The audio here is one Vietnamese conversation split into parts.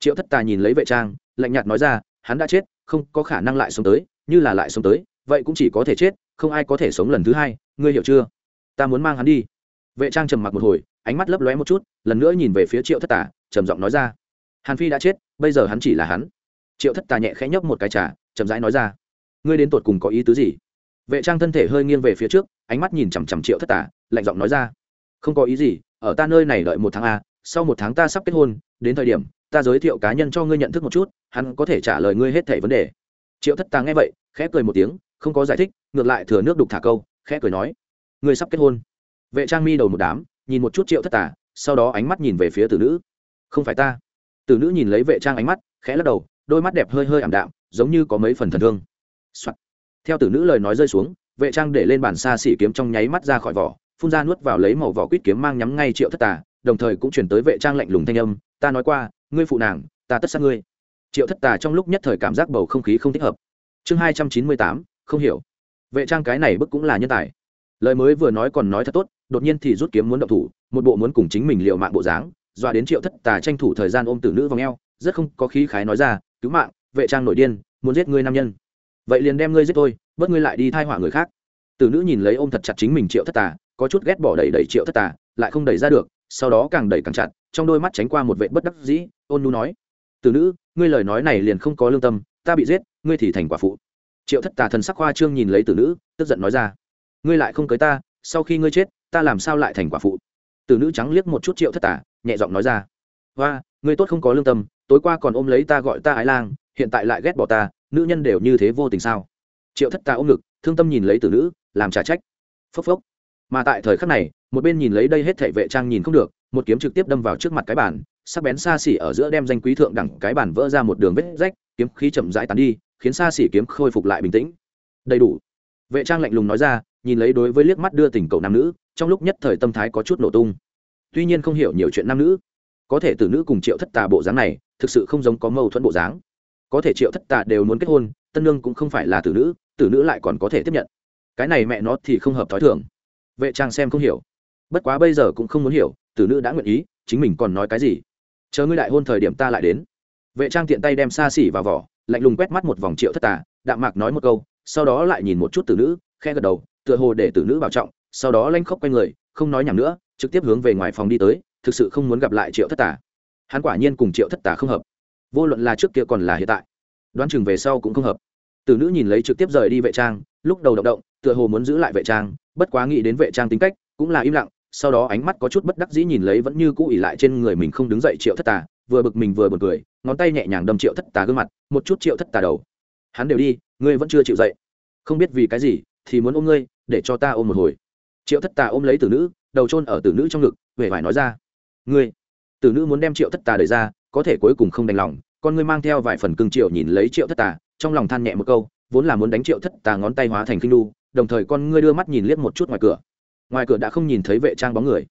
triệu thất tà nhìn lấy vệ trang, lạnh nhạt nói ra, hắn đã chết, không có khả năng lại sống tới, như là lại sống tới, vậy cũng chỉ có thể chết, không ai có thể sống lần thứ hai, ngươi hiểu chưa? Ta muốn mang hắn đi. Vệ trang trầm mặc một hồi, ánh mắt lấp lóe một chút, lần nữa nhìn về phía triệu thất tà, trầm giọng nói ra. Hàn phi đã chết, bây giờ hắn chỉ là hắn. Triệu thất tà nhẹ khẽ nhấp một cái trà, chậm rãi nói ra. Ngươi đến tột cùng có ý tứ gì? Vệ trang thân thể hơi nghiêng về phía trước, ánh mắt nhìn chằm chằm triệu thất tà, lạnh giọng nói ra. Không có ý gì, ở ta nơi này đợi một tháng a, sau một tháng ta sắp kết hôn, đến thời điểm ta giới thiệu cá nhân cho ngươi nhận thức một chút, hắn có thể trả lời ngươi hết thẻ vấn đề. Triệu thất tà nghe vậy, khẽ cười một tiếng, không có giải thích, ngược lại thừa nước đục thả câu, khẽ cười nói, ngươi sắp kết hôn. Vệ trang mi đầu một đám, nhìn một chút triệu thất tà, sau đó ánh mắt nhìn về phía tử nữ. Không phải ta. Tử nữ nhìn lấy vệ trang ánh mắt, khẽ lắc đầu, đôi mắt đẹp hơi hơi ảm đạm, giống như có mấy phần thần thương、Soạn. theo tử nữ lời nói rơi xuống, vệ trang để lên bàn xa xỉ kiếm trong nháy mắt ra khỏi vỏ, phun ra nuốt vào lấy màu vỏ quýt kiếm mang nhắm ngay triệu thất tà, đồng thời cũng chuyển tới vệ trang lạnh lùng thanh âm, ta nói qua ngươi phụ nàng, ta tất sát ngươi. Triệu thất tà trong lúc nhất thời cảm giác bầu không khí không thích hợp. Chương hai trăm chín mươi tám, không hiểu. Vệ trang cái này bức cũng là nhân tài. Lời mới vừa nói còn nói thật tốt, đột nhiên thì rút kiếm muốn động thủ, một bộ muốn cùng chính mình liệu mạng bộ dáng doa đến triệu thất tà tranh thủ thời gian ôm tử nữ vào ngheo, rất không có khí khái nói ra, cứu mạng, vệ trang nổi điên, muốn giết ngươi nam nhân. Vậy liền đem ngươi giết tôi bớt ngươi lại đi thai họa người khác. Tử nữ nhìn lấy ôm thật chặt chính mình triệu thất tà, có chút ghét bỏ đẩy đẩy triệu thất tà, lại không đẩy ra được, sau đó càng đẩy càng chặt, trong đôi mắt tránh qua một vệ bất đắc dĩ ôn nu nói, tử nữ, ngươi lời nói này liền không có lương tâm, ta bị giết, ngươi thì thành quả phụ. Triệu thất tà thần sắc hoa trương nhìn lấy tử nữ, tức giận nói ra, ngươi lại không cưới ta, sau khi ngươi chết, ta làm sao lại thành quả phụ? Tử nữ trắng liếc một chút triệu thất tà, nhẹ giọng nói ra hoa ngươi tốt không có lương tâm, tối qua còn ôm lấy ta gọi ta ái lang, hiện tại lại ghét bỏ ta, nữ nhân đều như thế vô tình sao? Triệu thất tà ôm ngực, thương tâm nhìn lấy tử nữ, làm trả trách. Phốc phốc. Mà tại thời khắc này, một bên nhìn lấy đây hết thảy vệ trang nhìn không được, một kiếm trực tiếp đâm vào trước mặt cái bàn sắc bén xa xỉ ở giữa đem danh quý thượng đẳng cái bàn vỡ ra một đường vết rách, kiếm khí chậm rãi tán đi, khiến xa xỉ kiếm khôi phục lại bình tĩnh. Đầy đủ. Vệ trang lạnh lùng nói ra, nhìn lấy đối với liếc mắt đưa tình cậu nam nữ, trong lúc nhất thời tâm thái có chút nổ tung. Tuy nhiên không hiểu nhiều chuyện nam nữ, có thể tử nữ cùng triệu thất tà bộ dáng này, thực sự không giống có mâu thuẫn bộ dáng. Có thể triệu thất tà đều muốn kết hôn, tân lương cũng không phải là tử nữ tử nữ lại còn có thể tiếp nhận. Cái này mẹ nó thì không hợp t h ó i thường. Vệ trang xem không hiểu. Bất quá bây giờ cũng không muốn hiểu, tử nữ đã nguyện ý, chính mình còn nói cái gì? Chờ ngươi đại hôn thời điểm ta lại đến. Vệ trang tiện tay đem xa xỉ vào vỏ, lạnh lùng quét mắt một vòng triệu thất tà, đạm mạc nói một câu, sau đó lại nhìn một chút tử nữ khe gật đầu, tựa hồ để tử nữ bảo trọng, sau đó lanh khóc q u a người, không nói nhầm nữa, trực tiếp hướng về ngoài phòng đi tới, thực sự không muốn gặp lại triệu thất tà. Hắn quả nhiên cùng triệu thất tà không hợp. Vô luận là trước kia còn là hiện tại, đoán chừng về sau cũng không hợp. Tử nữ nhìn lấy trực tiếp rời đi vệ trang, lúc đầu động động, tựa hồ muốn giữ lại vệ trang, bất quá nghĩ đến vệ trang tính cách, cũng là im lặng sau đó ánh mắt có chút bất đắc dĩ nhìn lấy vẫn như cũ ỉ lại trên người mình không đứng dậy triệu thất tà, vừa bực mình vừa bực cười, ngón tay nhẹ nhàng đâm triệu thất tà gương mặt, một chút triệu thất tà đầu. Hắn đều đi, ngươi vẫn chưa chịu dậy. Không biết vì cái gì, thì muốn ôm ngươi, để cho ta ôm một hồi. Triệu thất tà ôm lấy tử nữ, đầu trôn ở tử nữ trong ngực huệ vải nói ra. Ngươi, tử nữ muốn đem triệu thất tà đẩy ra, có thể cuối cùng không đành lòng, con ngươi mang theo vài phần cưng triệu nhìn lấy triệu thất tà, trong lòng than nhẹ một câu, vốn là muốn đánh triệu thất tà ngón tay hóa thành kinh đu, đồng thời con ngươi đưa mắt nhìn liếc một chút ngoài cửa ngoài cửa đã không nhìn thấy vệ trang bóng người.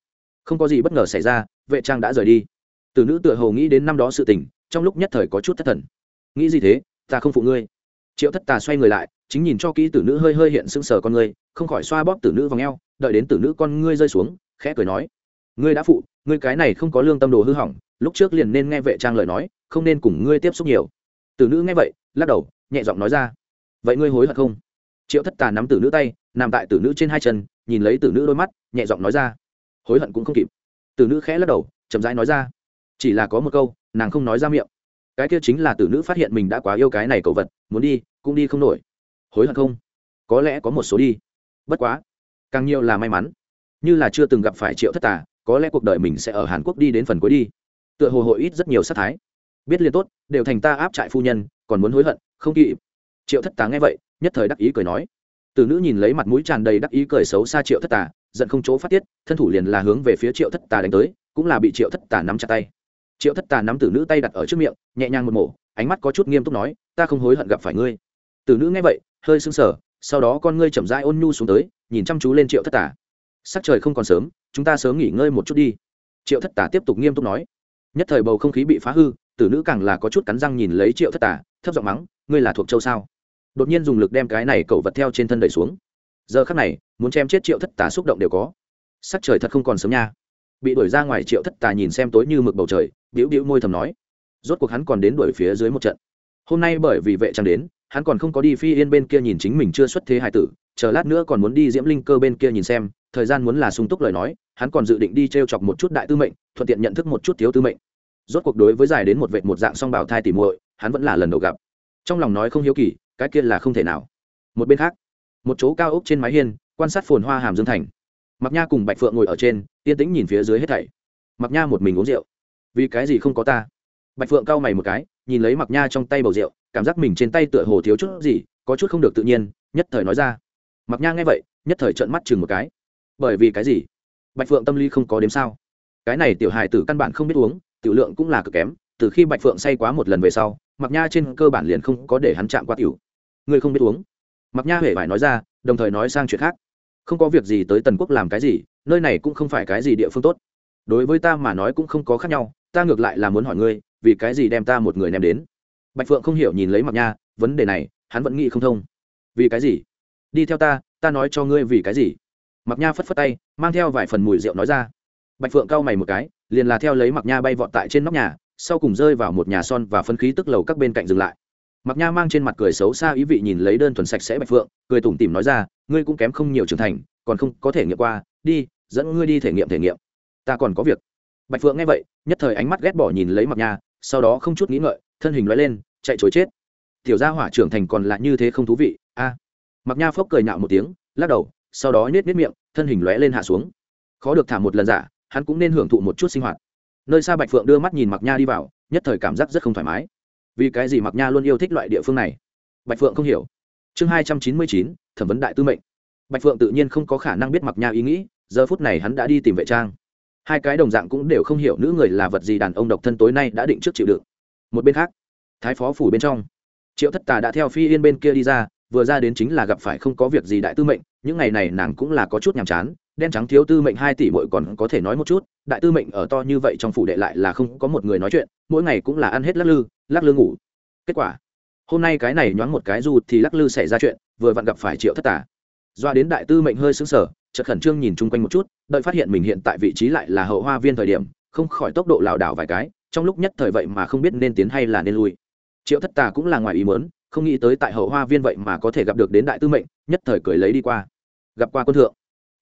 Không có gì bất ngờ xảy ra, vệ trang đã rời đi. Từ nữ tựa hồ nghĩ đến năm đó sự tình, trong lúc nhất thời có chút thất thần. Nghĩ gì thế, ta không phụ ngươi. Triệu thất tà xoay người lại, chính nhìn cho kỹ tử nữ hơi hơi hiện sưng sờ con ngươi, không khỏi xoa bóp tử nữ vào ngheo đợi đến tử nữ con ngươi rơi xuống, khẽ cười nói, ngươi đã phụ, ngươi cái này không có lương tâm đồ hư hỏng, lúc trước liền nên nghe vệ trang lời nói, không nên cùng ngươi tiếp xúc nhiều. Tử nữ nghe vậy, lắc đầu, nhẹ giọng nói ra, vậy ngươi hối hận không? Triệu thất tà nắm tử nữ tay, nằm tại tử nữ trên hai chân nhìn lấy tử nữ đôi mắt, nhẹ giọng nói ra. Hối hận cũng không kịp. Tử nữ khẽ lắc đầu, chậm rãi nói ra. Chỉ là có một câu, nàng không nói ra miệng. Cái kia chính là tử nữ phát hiện mình đã quá yêu cái này cậu vật, muốn đi, cũng đi không nổi. Hối hận không? Có lẽ có một số đi. Bất quá, càng nhiều là may mắn. Như là chưa từng gặp phải triệu thất tà, có lẽ cuộc đời mình sẽ ở hàn quốc đi đến phần cuối đi. Tựa hồ hội ít rất nhiều sát thái. Biết liền tốt, đều thành ta áp trại phu nhân, còn muốn hối hận, không kịp. Triệu thất tá nghe vậy, nhất thời đắc ý cười nói từ nữ nhìn lấy mặt mũi tràn đầy đắc ý cười xấu xa triệu thất tà, giận không chỗ phát tiết, thân thủ liền là hướng về phía triệu thất tà đánh tới, cũng là bị triệu thất tà nắm chặt tay. Triệu thất tà nắm tử nữ tay đặt ở trước miệng, nhẹ nhàng một mổ, ánh mắt có chút nghiêm túc nói, ta không hối hận gặp phải ngươi. Tử nữ nghe vậy, hơi sưng sờ, sau đó con ngươi chậm rãi ôn nhu xuống tới, nhìn chăm chú lên triệu thất tà. Sắc trời không còn sớm, chúng ta sớm nghỉ ngơi một chút đi. Triệu thất tà tiếp tục nghiêm túc nói. Nhất thời bầu không khí bị phá hư, tử nữ càng là có chút cắn răng nhìn lấy triệu thất tà, thấp giọng mắng, ngươi là thuộc châu sao? Đột nhiên dùng lực đem cái này cậu vật theo trên thân đẩy xuống. Giờ khắc này, muốn chém chết triệu thất tà xúc động đều có. Sắc trời thật không còn sớm nha. Bị đuổi ra ngoài triệu thất tà nhìn xem tối như mực bầu trời, bĩu bĩu môi thầm nói. Rốt cuộc hắn còn đến đuổi phía dưới một trận. Hôm nay bởi vì vệ trang đến, hắn còn không có đi phi yên bên kia nhìn chính mình chưa xuất thế hải tử, chờ lát nữa còn muốn đi diễm linh cơ bên kia nhìn xem, thời gian muốn là sung túc lời nói, hắn còn dự định đi t r e o chọc một chút đại tư mệnh, thuận tiện nhận thức một chút thiếu tư mệnh. Rốt cuộc đối với dài đến một vệ một dạng song bảo thai tỉ muội, hắn vẫn là lần đầu gặp. Trong lòng nói không hiếu kỳ cái kia là không thể nào. Một bên khác, một chỗ cao ốc trên mái hiên, quan sát phồn hoa hàm dương thành. Mặc nha cùng bạch phượng ngồi ở trên, yên tĩnh nhìn phía dưới hết thảy. Mặc nha một mình uống rượu. Vì cái gì không có ta? Bạch phượng cau mày một cái, nhìn lấy mặc nha trong tay bầu rượu, cảm giác mình trên tay tựa hồ thiếu chút gì, có chút không được tự nhiên, nhất thời nói ra. Mặc nha nghe vậy, nhất thời trợn mắt chừng một cái. Bởi vì cái gì? Bạch phượng tâm lý không có đếm sao. Cái này tiểu hài tử căn bản không biết uống, tiểu lượng cũng là cực kém, từ khi bạch phượng say quá một lần về sau mặc nha trên cơ bản liền không có để hắn chạm qua tiểu ngươi không biết uống. Mặc nha hề phải nói ra, đồng thời nói sang chuyện khác. Không có việc gì tới tần quốc làm cái gì, nơi này cũng không phải cái gì địa phương tốt. Đối với ta mà nói cũng không có khác nhau, ta ngược lại là muốn hỏi ngươi, vì cái gì đem ta một người ném đến? Bạch phượng không hiểu nhìn lấy mặc nha, vấn đề này, hắn vẫn nghĩ không thông. Vì cái gì? Đi theo ta ta nói cho ngươi vì cái gì? Mặc nha phất phất tay, mang theo vài phần mùi rượu nói ra. Bạch phượng cau mày một cái, liền là theo lấy mặc nha bay vọt tại trên nóc nhà, sau cùng rơi vào một nhà son và phân khí tức lầu các bên cạnh dừng lại mặc nha mang trên mặt cười xấu xa ý vị nhìn lấy đơn thuần sạch sẽ bạch phượng, cười tủm tỉm nói ra, ngươi cũng kém không nhiều trưởng thành, còn không có thể nghiệm qua, đi, dẫn ngươi đi thể nghiệm thể nghiệm. Ta còn có việc. Bạch phượng nghe vậy, nhất thời ánh mắt ghét bỏ nhìn lấy mặc nha, sau đó không chút nghĩ ngợi, thân hình lóe lên, chạy chối chết. Tiểu gia hỏa trưởng thành còn lại như thế không thú vị, a. Mặc nha phốc cười nhạo một tiếng, lắc đầu, sau đó nhét nhét miệng, thân hình lóe lên hạ xuống. Khó được thả một lần giả, hắn cũng nên hưởng thụ một chút sinh hoạt. Nơi xa bạch phượng đưa mắt nhìn mặc nha đi vào, nhất thời cảm giác rất không thoải mái vì cái gì mặc nha luôn yêu thích loại địa phương này? Bạch phượng không hiểu. Chương hai trăm chín mươi chín, thẩm vấn đại tư mệnh. Bạch phượng tự nhiên không có khả năng biết mặc nha ý nghĩ, giờ phút này hắn đã đi tìm vệ trang. Hai cái đồng dạng cũng đều không hiểu nữ người là vật gì đàn ông độc thân tối nay đã định trước chịu đựng. Một bên khác, thái phó phủ bên trong, triệu thất tà đã theo phi yên bên kia đi ra, vừa ra đến chính là gặp phải không có việc gì đại tư mệnh, những ngày này nàng cũng là có chút nhàm chán đen trắng thiếu tư mệnh hai tỷ bội còn có thể nói một chút, đại tư mệnh ở to như vậy trong phủ đệ lại là không có một người nói chuyện, mỗi ngày cũng là ăn hết lắc lư lắc lư ngủ. Kết quả, hôm nay cái này nhoáng một cái du thì lắc lư xảy ra chuyện, vừa vặn gặp phải triệu thất tà. Doa đến đại tư mệnh hơi xứng sở chợt khẩn trương nhìn chung quanh một chút, đợi phát hiện mình hiện tại vị trí lại là hậu hoa viên thời điểm, không khỏi tốc độ lảo đảo vài cái, trong lúc nhất thời vậy mà không biết nên tiến hay là nên lui. Triệu thất tà cũng là ngoài ý mớn không nghĩ tới tại hậu hoa viên vậy mà có thể gặp được đến đại tư mệnh, nhất thời cười lấy đi qua. Gặp qua quân thượng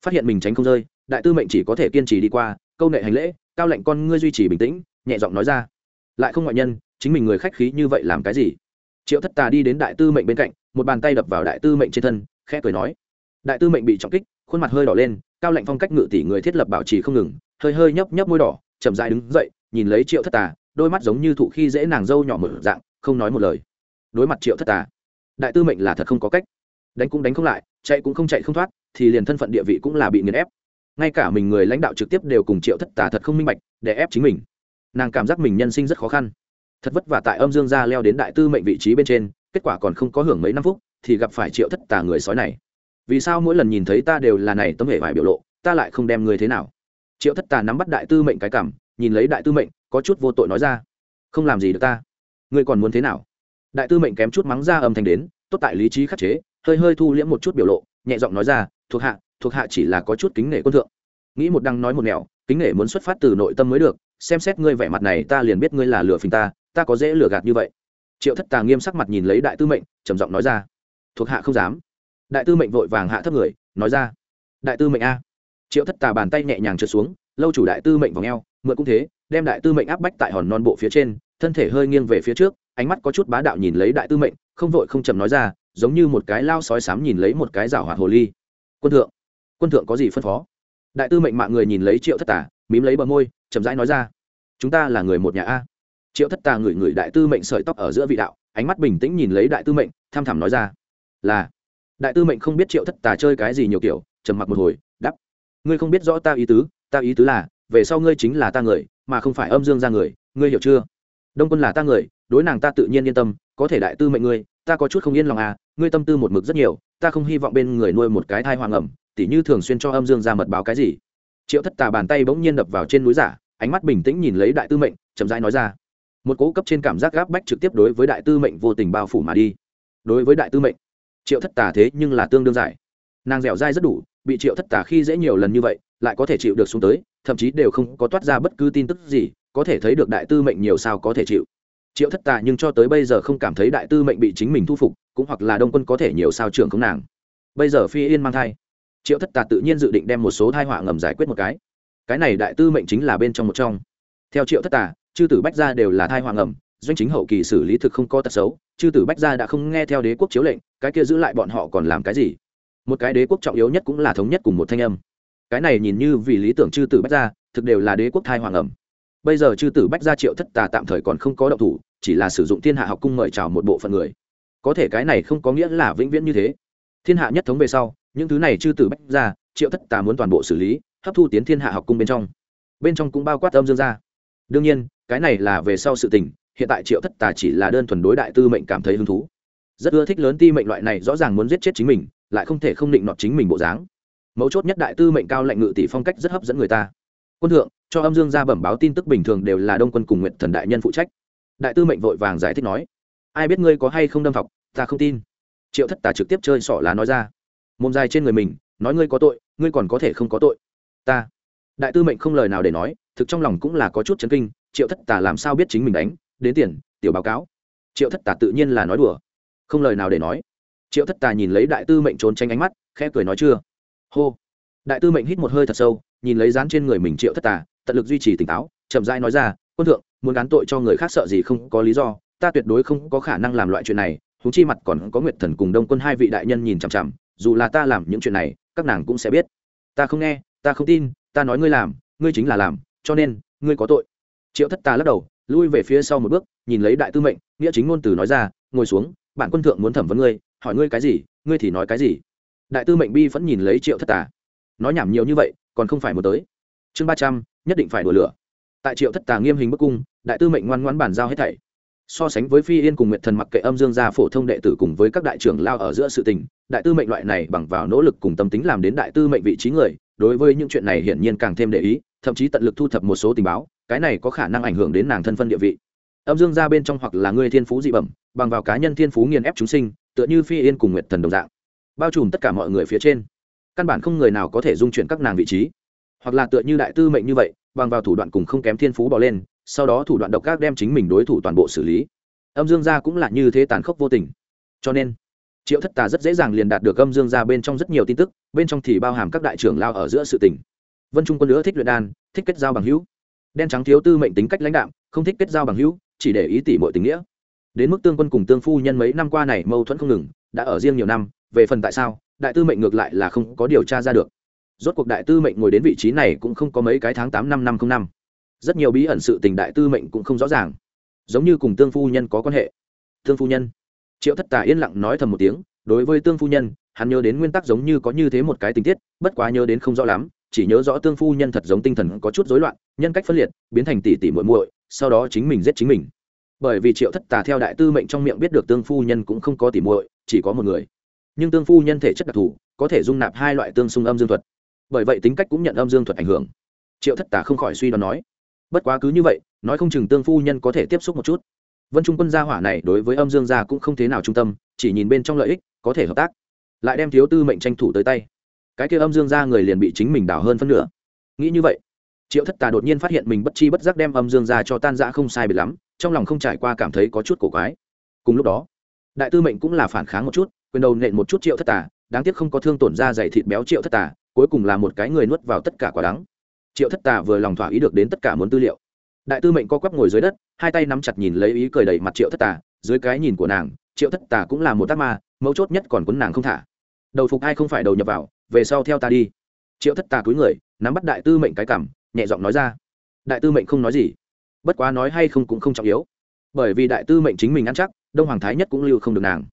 phát hiện mình tránh không rơi, đại tư mệnh chỉ có thể kiên trì đi qua, câu nệ hành lễ, cao lệnh con ngươi duy trì bình tĩnh, nhẹ giọng nói ra. Lại không ngoại nhân, chính mình người khách khí như vậy làm cái gì? Triệu thất tà đi đến đại tư mệnh bên cạnh, một bàn tay đập vào đại tư mệnh trên thân, khẽ cười nói. Đại tư mệnh bị trọng kích, khuôn mặt hơi đỏ lên, cao lệnh phong cách ngự tỷ người thiết lập bảo trì không ngừng, hơi hơi nhấp nhấp môi đỏ, chậm dại đứng dậy, nhìn lấy triệu thất tà, đôi mắt giống như thụ khi dễ nàng dâu nhỏ mở dạng, không nói một lời. Đối mặt triệu thất tà, đại tư mệnh là thật không có cách. Đánh cũng đánh không lại, chạy cũng không chạy không thoát thì liền thân phận địa vị cũng là bị nghiền ép. Ngay cả mình người lãnh đạo trực tiếp đều cùng triệu thất tà thật không minh bạch để ép chính mình. Nàng cảm giác mình nhân sinh rất khó khăn. Thật vất vả tại âm dương gia leo đến đại tư mệnh vị trí bên trên, kết quả còn không có hưởng mấy năm phút thì gặp phải triệu thất tà người sói này. Vì sao mỗi lần nhìn thấy ta đều là này tấm hệ vải biểu lộ, ta lại không đem người thế nào? Triệu thất tà nắm bắt đại tư mệnh cái cảm, nhìn lấy đại tư mệnh, có chút vô tội nói ra. Không làm gì được ta. Ngươi còn muốn thế nào? Đại tư mệnh kém chút mắng ra âm thanh đến, tốt tại lý trí khắc chế, hơi hơi thu liễm một chút biểu lộ, nhẹ giọng nói ra thuộc hạ thuộc hạ chỉ là có chút kính nể quân thượng. Nghĩ một đăng nói một nẻo, kính nể muốn xuất phát từ nội tâm mới được, xem xét ngươi vẻ mặt này ta liền biết ngươi là lừa phình ta ta có dễ lừa gạt như vậy. Triệu thất tà nghiêm sắc mặt nhìn lấy đại tư mệnh, trầm giọng nói ra. Thuộc hạ không dám. Đại tư mệnh vội vàng hạ thấp người, nói ra. Đại tư mệnh a. Triệu thất tà bàn tay nhẹ nhàng trượt xuống, lâu chủ đại tư mệnh vào ngheo mượn cũng thế, đem đại tư mệnh áp bách tại hòn non bộ phía trên, thân thể hơi nghiêng về phía trước, ánh mắt có chút bá đạo nhìn lấy đại tư mệnh, không vội không chậm nói ra, giống như một cái lao sói sám nhìn lấy một cái rào hoạt hồ ly quân thượng quân thượng có gì phân phó? Đại tư mệnh mạng người nhìn lấy triệu thất Tả, mím lấy bờ môi chậm rãi nói ra. Chúng ta là người một nhà a. Triệu thất tà ngửi ngửi đại tư mệnh sợi tóc ở giữa vị đạo ánh mắt bình tĩnh nhìn lấy đại tư mệnh tham thẳm nói ra. Là. Đại tư mệnh không biết triệu thất tà chơi cái gì nhiều kiểu trầm mặc một hồi đắp ngươi không biết rõ ta ý tứ ta ý tứ là về sau ngươi chính là ta người mà không phải âm dương ra người ngươi hiểu chưa? Đông quân là ta người đối nàng ta tự nhiên yên tâm có thể đại tư mệnh ngươi ta có chút không yên lòng à ngươi tâm tư một mực rất nhiều ta không hy vọng bên người nuôi một cái thai hoàng ẩm, tỉ như thường xuyên cho âm dương ra mật báo cái gì. Triệu thất tà bàn tay bỗng nhiên đập vào trên núi giả, ánh mắt bình tĩnh nhìn lấy đại tư mệnh, chậm rãi nói ra. Một cố cấp trên cảm giác gáp bách trực tiếp đối với đại tư mệnh vô tình bao phủ mà đi. Đối với đại tư mệnh, triệu thất tà thế nhưng là tương đương giải. Nàng dẻo dai rất đủ, bị triệu thất tà khi dễ nhiều lần như vậy, lại có thể chịu được xuống tới, thậm chí đều không có toát ra bất cứ tin tức gì, có thể thấy được đại tư mệnh nhiều sao có thể chịu triệu thất tà nhưng cho tới bây giờ không cảm thấy đại tư mệnh bị chính mình thu phục, cũng hoặc là đông quân có thể nhiều sao trưởng không nàng. Bây giờ phi yên mang thai, triệu thất tà tự nhiên dự định đem một số thai họa ngầm giải quyết một cái. Cái này đại tư mệnh chính là bên trong một trong. Theo triệu thất tà, chư tử bách gia đều là thai họa ngầm, doanh chính hậu kỳ xử lý thực không có tật xấu, chư tử bách gia đã không nghe theo đế quốc chiếu lệnh, cái kia giữ lại bọn họ còn làm cái gì? Một cái đế quốc trọng yếu nhất cũng là thống nhất cùng một thanh âm. Cái này nhìn như vì lý tưởng chư tử bách gia, thực đều là đế quốc thai hoàng ẩm bây giờ chư tử bách gia triệu thất tà tạm thời còn không có động thủ chỉ là sử dụng thiên hạ học cung mời chào một bộ phận người. Có thể cái này không có nghĩa là vĩnh viễn như thế. Thiên hạ nhất thống về sau, những thứ này chư tử bách ra triệu thất tà muốn toàn bộ xử lý, hấp thu tiến thiên hạ học cung bên trong. Bên trong cũng bao quát âm dương gia. Đương nhiên, cái này là về sau sự tình, hiện tại triệu thất tà chỉ là đơn thuần đối đại tư mệnh cảm thấy hứng thú. Rất ưa thích lớn ti mệnh loại này rõ ràng muốn giết chết chính mình, lại không thể không định nọt chính mình bộ dáng. Mấu chốt nhất đại tư mệnh cao lệnh ngự tỷ phong cách rất hấp dẫn người ta. Quân thượng, cho âm dương ra bẩm báo tin tức bình thường đều là đông quân cùng nguyện thần đại nhân phụ trách đại tư mệnh vội vàng giải thích nói, ai biết ngươi có hay không đâm thọc, ta không tin. Triệu thất tà trực tiếp chơi sỏ lá nói ra, mồm dài trên người mình, nói ngươi có tội, ngươi còn có thể không có tội. Ta, đại tư mệnh không lời nào để nói, thực trong lòng cũng là có chút chấn kinh, triệu thất tà làm sao biết chính mình đánh, đến tiền, tiểu báo cáo. Triệu thất tà tự nhiên là nói đùa, không lời nào để nói. Triệu thất tà nhìn lấy đại tư mệnh trốn tránh ánh mắt, khẽ cười nói chưa? Hô. Đại tư mệnh hít một hơi thật sâu, nhìn lấy dán trên người mình triệu thất tà, tận lực duy trì tỉnh táo, chậm rãi nói ra, quân thượng muốn gán tội cho người khác sợ gì không có lý do, ta tuyệt đối không có khả năng làm loại chuyện này húng chi mặt còn có nguyệt thần cùng đông quân hai vị đại nhân nhìn chằm chằm, dù là ta làm những chuyện này, các nàng cũng sẽ biết. Ta không nghe, ta không tin, ta nói ngươi làm, ngươi chính là làm, cho nên, ngươi có tội. Triệu thất tà lắc đầu, lui về phía sau một bước, nhìn lấy đại tư mệnh, nghĩa chính ngôn từ nói ra, ngồi xuống bản quân thượng muốn thẩm vấn ngươi, hỏi ngươi cái gì, ngươi thì nói cái gì? Đại tư mệnh bi vẫn nhìn lấy triệu thất tà. Nói nhảm nhiều như vậy, còn không phải một tới. Chương ba trăm, nhất định phải đổ lửa tại triệu thất tà nghiêm hình bức cung, đại tư mệnh ngoan ngoãn bàn giao hết thảy. So sánh với phi yên cùng nguyện thần mặc kệ âm dương gia phổ thông đệ tử cùng với các đại trưởng lao ở giữa sự tình, đại tư mệnh loại này bằng vào nỗ lực cùng tâm tính làm đến đại tư mệnh vị trí người, đối với những chuyện này hiển nhiên càng thêm để ý, thậm chí tận lực thu thập một số tình báo, cái này có khả năng ảnh hưởng đến nàng thân phân địa vị. Âm dương gia bên trong hoặc là người thiên phú dị bẩm, bằng vào cá nhân thiên phú nghiền ép chúng sinh, tựa như phi yên cùng nguyệt thần đồng dạng, bao trùm tất cả mọi người phía trên. Căn bản không người nào có thể dung chuyển các nàng vị trí. Hoặc là tựa như đại tư mệnh như vậy bằng vào thủ đoạn cùng không kém thiên phú bỏ lên, sau đó thủ đoạn độc ác đem chính mình đối thủ toàn bộ xử lý. Âm dương gia cũng là như thế tàn khốc vô tình. Cho nên, triệu thất tà rất dễ dàng liền đạt được âm dương gia bên trong rất nhiều tin tức, bên trong thì bao hàm các đại trưởng lao ở giữa sự tình. Vân trung quân nữa thích luyện đan, thích kết giao bằng hữu. Đen trắng thiếu tư mệnh tính cách lãnh đạm, không thích kết giao bằng hữu, chỉ để ý tỷ mọi tình nghĩa. Đến mức tương quân cùng tương phu nhân mấy năm qua này mâu thuẫn không ngừng, đã ở riêng nhiều năm, về phần tại sao, đại tư mệnh ngược lại là không có điều tra ra được rốt cuộc đại tư mệnh ngồi đến vị trí này cũng không có mấy cái tháng tám năm năm không năm. Rất nhiều bí ẩn sự tình đại tư mệnh cũng không rõ ràng. Giống như cùng tương phu nhân có quan hệ. Tương phu nhân. Triệu thất tà yên lặng nói thầm một tiếng, đối với tương phu nhân, hắn nhớ đến nguyên tắc giống như có như thế một cái tình tiết, bất quá nhớ đến không rõ lắm, chỉ nhớ rõ tương phu nhân thật giống tinh thần có chút rối loạn, nhân cách phân liệt, biến thành tỷ tỷ muội muội, sau đó chính mình giết chính mình. Bởi vì triệu thất tà theo đại tư mệnh trong miệng biết được tương phu nhân cũng không có tỷ muội, chỉ có một người. Nhưng tương phu nhân thể chất đặc thù, có thể dung nạp hai loại tương xung âm dương thuật bởi vậy tính cách cũng nhận âm dương thuật ảnh hưởng. Triệu thất tà không khỏi suy đoán nói, bất quá cứ như vậy, nói không chừng tương phu nhân có thể tiếp xúc một chút. Vân trung quân gia hỏa này đối với âm dương gia cũng không thế nào trung tâm, chỉ nhìn bên trong lợi ích, có thể hợp tác. Lại đem thiếu tư mệnh tranh thủ tới tay. Cái kia âm dương gia người liền bị chính mình đào hơn phân nửa. Nghĩ như vậy, triệu thất tà đột nhiên phát hiện mình bất chi bất giác đem âm dương gia cho tan rã không sai biệt lắm, trong lòng không trải qua cảm thấy có chút cổ quái. Cùng lúc đó, đại tư mệnh cũng là phản kháng một chút, quyền đầu nện một chút triệu thất tà, đáng tiếc không có thương tổn ra dày thịt béo triệu thất tà cuối cùng là một cái người nuốt vào tất cả quả đắng. Triệu thất tà vừa lòng thỏa ý được đến tất cả muốn tư liệu. Đại tư mệnh co quắp ngồi dưới đất, hai tay nắm chặt nhìn lấy ý cười đầy mặt triệu thất tà, dưới cái nhìn của nàng, triệu thất tà cũng là một tác ma, mấu chốt nhất còn quấn nàng không thả. Đầu phục ai không phải đầu nhập vào, về sau theo ta đi. Triệu thất tà cúi người, nắm bắt đại tư mệnh cái cảm nhẹ giọng nói ra. Đại tư mệnh không nói gì. Bất quá nói hay không cũng không trọng yếu. Bởi vì đại tư mệnh chính mình ăn chắc, đông hoàng thái nhất cũng lưu không được nàng.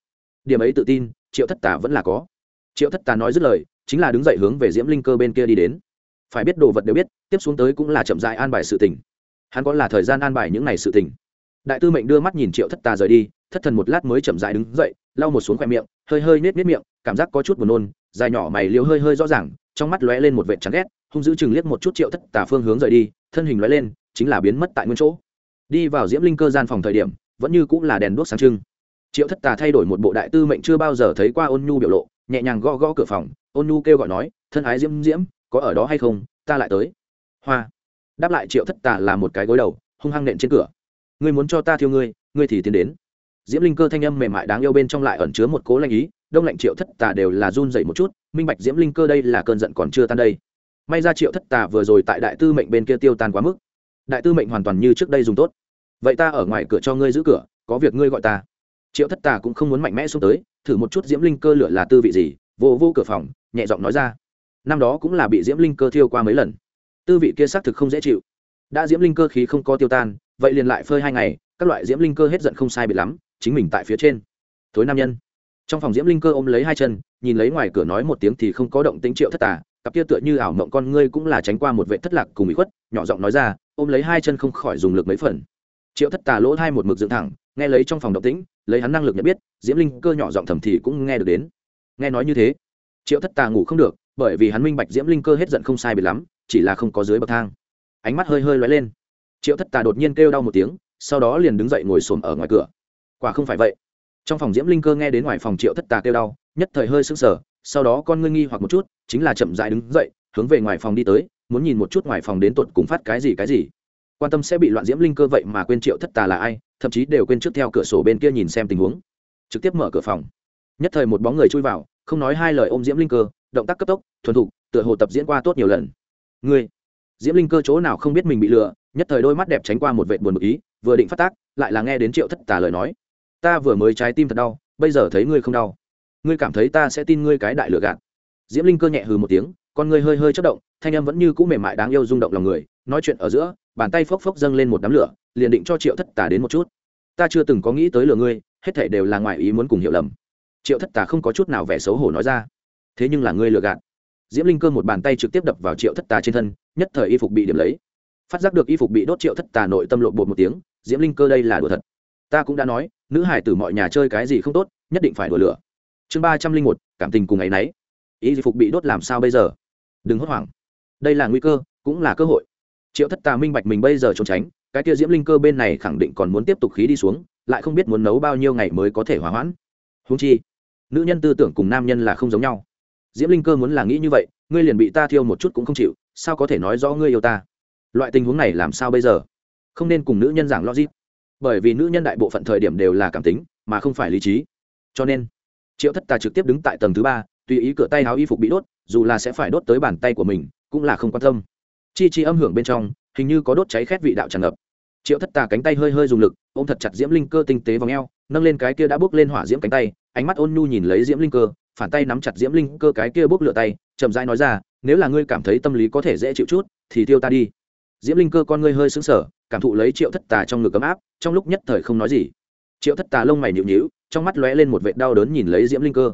Điểm ấy tự tin, triệu thất tà vẫn là có. Triệu thất tà nói dứt lời chính là đứng dậy hướng về diễm linh cơ bên kia đi đến. Phải biết đồ vật đều biết, tiếp xuống tới cũng là chậm dại an bài sự tình. Hắn có là thời gian an bài những ngày sự tình. Đại tư mệnh đưa mắt nhìn triệu thất tà rời đi, thất thần một lát mới chậm dại đứng dậy, lau một xuống khoe miệng, hơi hơi nết nết miệng, cảm giác có chút buồn nôn, dài nhỏ mày liều hơi hơi rõ ràng, trong mắt lóe lên một vệt chán ghét, hung dữ chừng liếc một chút triệu thất tà phương hướng rời đi, thân hình lóe lên, chính là biến mất tại nguyên chỗ. Đi vào diễm linh cơ gian phòng thời điểm, vẫn như cũng là đèn đuốc sáng trưng. Triệu thất tà thay đổi một bộ đại tư mệnh chưa bao giờ thấy qua ôn nhu biểu lộ nhẹ nhàng gõ gõ cửa phòng, ôn nhu kêu gọi nói, thân ái diễm diễm, có ở đó hay không? Ta lại tới. Hoa. Đáp lại triệu thất tà là một cái gối đầu, hung hăng nện trên cửa. Ngươi muốn cho ta thiêu ngươi ngươi thì tiến đến. Diễm linh cơ thanh âm mềm mại đáng yêu bên trong lại ẩn chứa một cố lanh ý, đông lạnh triệu thất tà đều là run dậy một chút, minh bạch diễm linh cơ đây là cơn giận còn chưa tan đây. May ra triệu thất tà vừa rồi tại đại tư mệnh bên kia tiêu tan quá mức. Đại tư mệnh hoàn toàn như trước đây dùng tốt. Vậy ta ở ngoài cửa cho ngươi giữ cửa, có việc ngươi gọi ta. Triệu thất tà cũng không muốn mạnh mẽ xuống tới thử một chút diễm linh cơ lửa là tư vị gì, vô vô cửa phòng, nhẹ giọng nói ra. Năm đó cũng là bị diễm linh cơ thiêu qua mấy lần. Tư vị kia xác thực không dễ chịu. Đã diễm linh cơ khí không có tiêu tan, vậy liền lại phơi hai ngày, các loại diễm linh cơ hết giận không sai bị lắm, chính mình tại phía trên. Thối nam nhân. Trong phòng diễm linh cơ ôm lấy hai chân, nhìn lấy ngoài cửa nói một tiếng thì không có động tính triệu thất tà, cặp kia tựa như ảo mộng con ngươi cũng là tránh qua một vệ thất lạc cùng bị khuất, nhỏ giọng nói ra, ôm lấy hai chân không khỏi dùng lực mấy phần. Triệu thất tà lỗ hai một mực dựng thẳng, nghe lấy trong phòng động tĩnh lấy hắn năng lực nhận biết, diễm linh cơ nhỏ giọng thầm thì cũng nghe được đến. Nghe nói như thế, triệu thất tà ngủ không được, bởi vì hắn minh bạch diễm linh cơ hết giận không sai biệt lắm, chỉ là không có dưới bậc thang. Ánh mắt hơi hơi lóe lên. Triệu thất tà đột nhiên kêu đau một tiếng, sau đó liền đứng dậy ngồi xổm ở ngoài cửa. Quả không phải vậy. Trong phòng diễm linh cơ nghe đến ngoài phòng triệu thất tà kêu đau, nhất thời hơi sững sờ, sau đó con ngươi nghi hoặc một chút, chính là chậm dại đứng dậy, hướng về ngoài phòng đi tới, muốn nhìn một chút ngoài phòng đến tột cùng phát cái gì cái gì quan tâm sẽ bị loạn diễm linh cơ vậy mà quên triệu thất tà là ai, thậm chí đều quên trước theo cửa sổ bên kia nhìn xem tình huống. Trực tiếp mở cửa phòng. Nhất thời một bóng người chui vào, không nói hai lời ôm diễm linh cơ, động tác cấp tốc, thuần thục, tựa hồ tập diễn qua tốt nhiều lần. Ngươi, diễm linh cơ chỗ nào không biết mình bị lừa, nhất thời đôi mắt đẹp tránh qua một vệ buồn bực ý, vừa định phát tác, lại là nghe đến triệu thất tà lời nói. Ta vừa mới trái tim thật đau, bây giờ thấy ngươi không đau. Ngươi cảm thấy ta sẽ tin ngươi cái đại lừa gạt. Diễm linh cơ nhẹ hừ một tiếng con người hơi hơi chất động, thanh âm vẫn như cũ mềm mại đáng yêu rung động lòng người, nói chuyện ở giữa, bàn tay phốc phốc dâng lên một đám lửa, liền định cho triệu thất tà đến một chút. Ta chưa từng có nghĩ tới lừa ngươi, hết thể đều là ngoài ý muốn cùng hiểu lầm. Triệu thất tà không có chút nào vẻ xấu hổ nói ra. Thế nhưng là ngươi lừa gạt. Diễm linh cơ một bàn tay trực tiếp đập vào triệu thất tà trên thân, nhất thời y phục bị điểm lấy. Phát giác được y phục bị đốt, triệu thất tà nội tâm lộn bột một tiếng, diễm linh cơ đây là đùa thật. Ta cũng đã nói, nữ hải tử mọi nhà chơi cái gì không tốt, nhất định phải đùa lửa. Chương ba trăm linh một, cảm tình cùng ngày nấy. Y phục bị đốt làm sao bây giờ? Đừng hốt hoảng. Đây là nguy cơ, cũng là cơ hội. Triệu thất tà minh bạch mình bây giờ trốn tránh, cái kia diễm linh cơ bên này khẳng định còn muốn tiếp tục khí đi xuống, lại không biết muốn nấu bao nhiêu ngày mới có thể hỏa hoãn. Húng chi, nữ nhân tư tưởng cùng nam nhân là không giống nhau. Diễm linh cơ muốn là nghĩ như vậy, ngươi liền bị ta thiêu một chút cũng không chịu, sao có thể nói rõ ngươi yêu ta? Loại tình huống này làm sao bây giờ? Không nên cùng nữ nhân giảng logic. Bởi vì nữ nhân đại bộ phận thời điểm đều là cảm tính, mà không phải lý trí. Cho nên, triệu thất tà trực tiếp đứng tại tầng thứ ba tùy ý cửa tay áo y phục bị đốt, dù là sẽ phải đốt tới bàn tay của mình, cũng là không quan tâm. Chi chi âm hưởng bên trong, hình như có đốt cháy khét vị đạo tràn ngập. Triệu thất tà cánh tay hơi hơi dùng lực, ôm thật chặt diễm linh cơ tinh tế v ò nâng lên cái kia đã bước lên hỏa diễm cánh tay, ánh mắt ôn nhu nhìn lấy diễm linh cơ, phản tay nắm chặt diễm linh cơ cái kia bước lửa tay, chậm rãi nói ra, nếu là ngươi cảm thấy tâm lý có thể dễ chịu chút, thì tiêu ta đi. Diễm linh cơ con ngươi hơi xứng sở cảm thụ lấy triệu thất tà trong ngực ấm áp, trong lúc nhất thời không nói gì. Triệu thất tà lông mày nhịu nhịu trong mắt lóe lên một vệt đau đớn nhìn lấy diễm linh cơ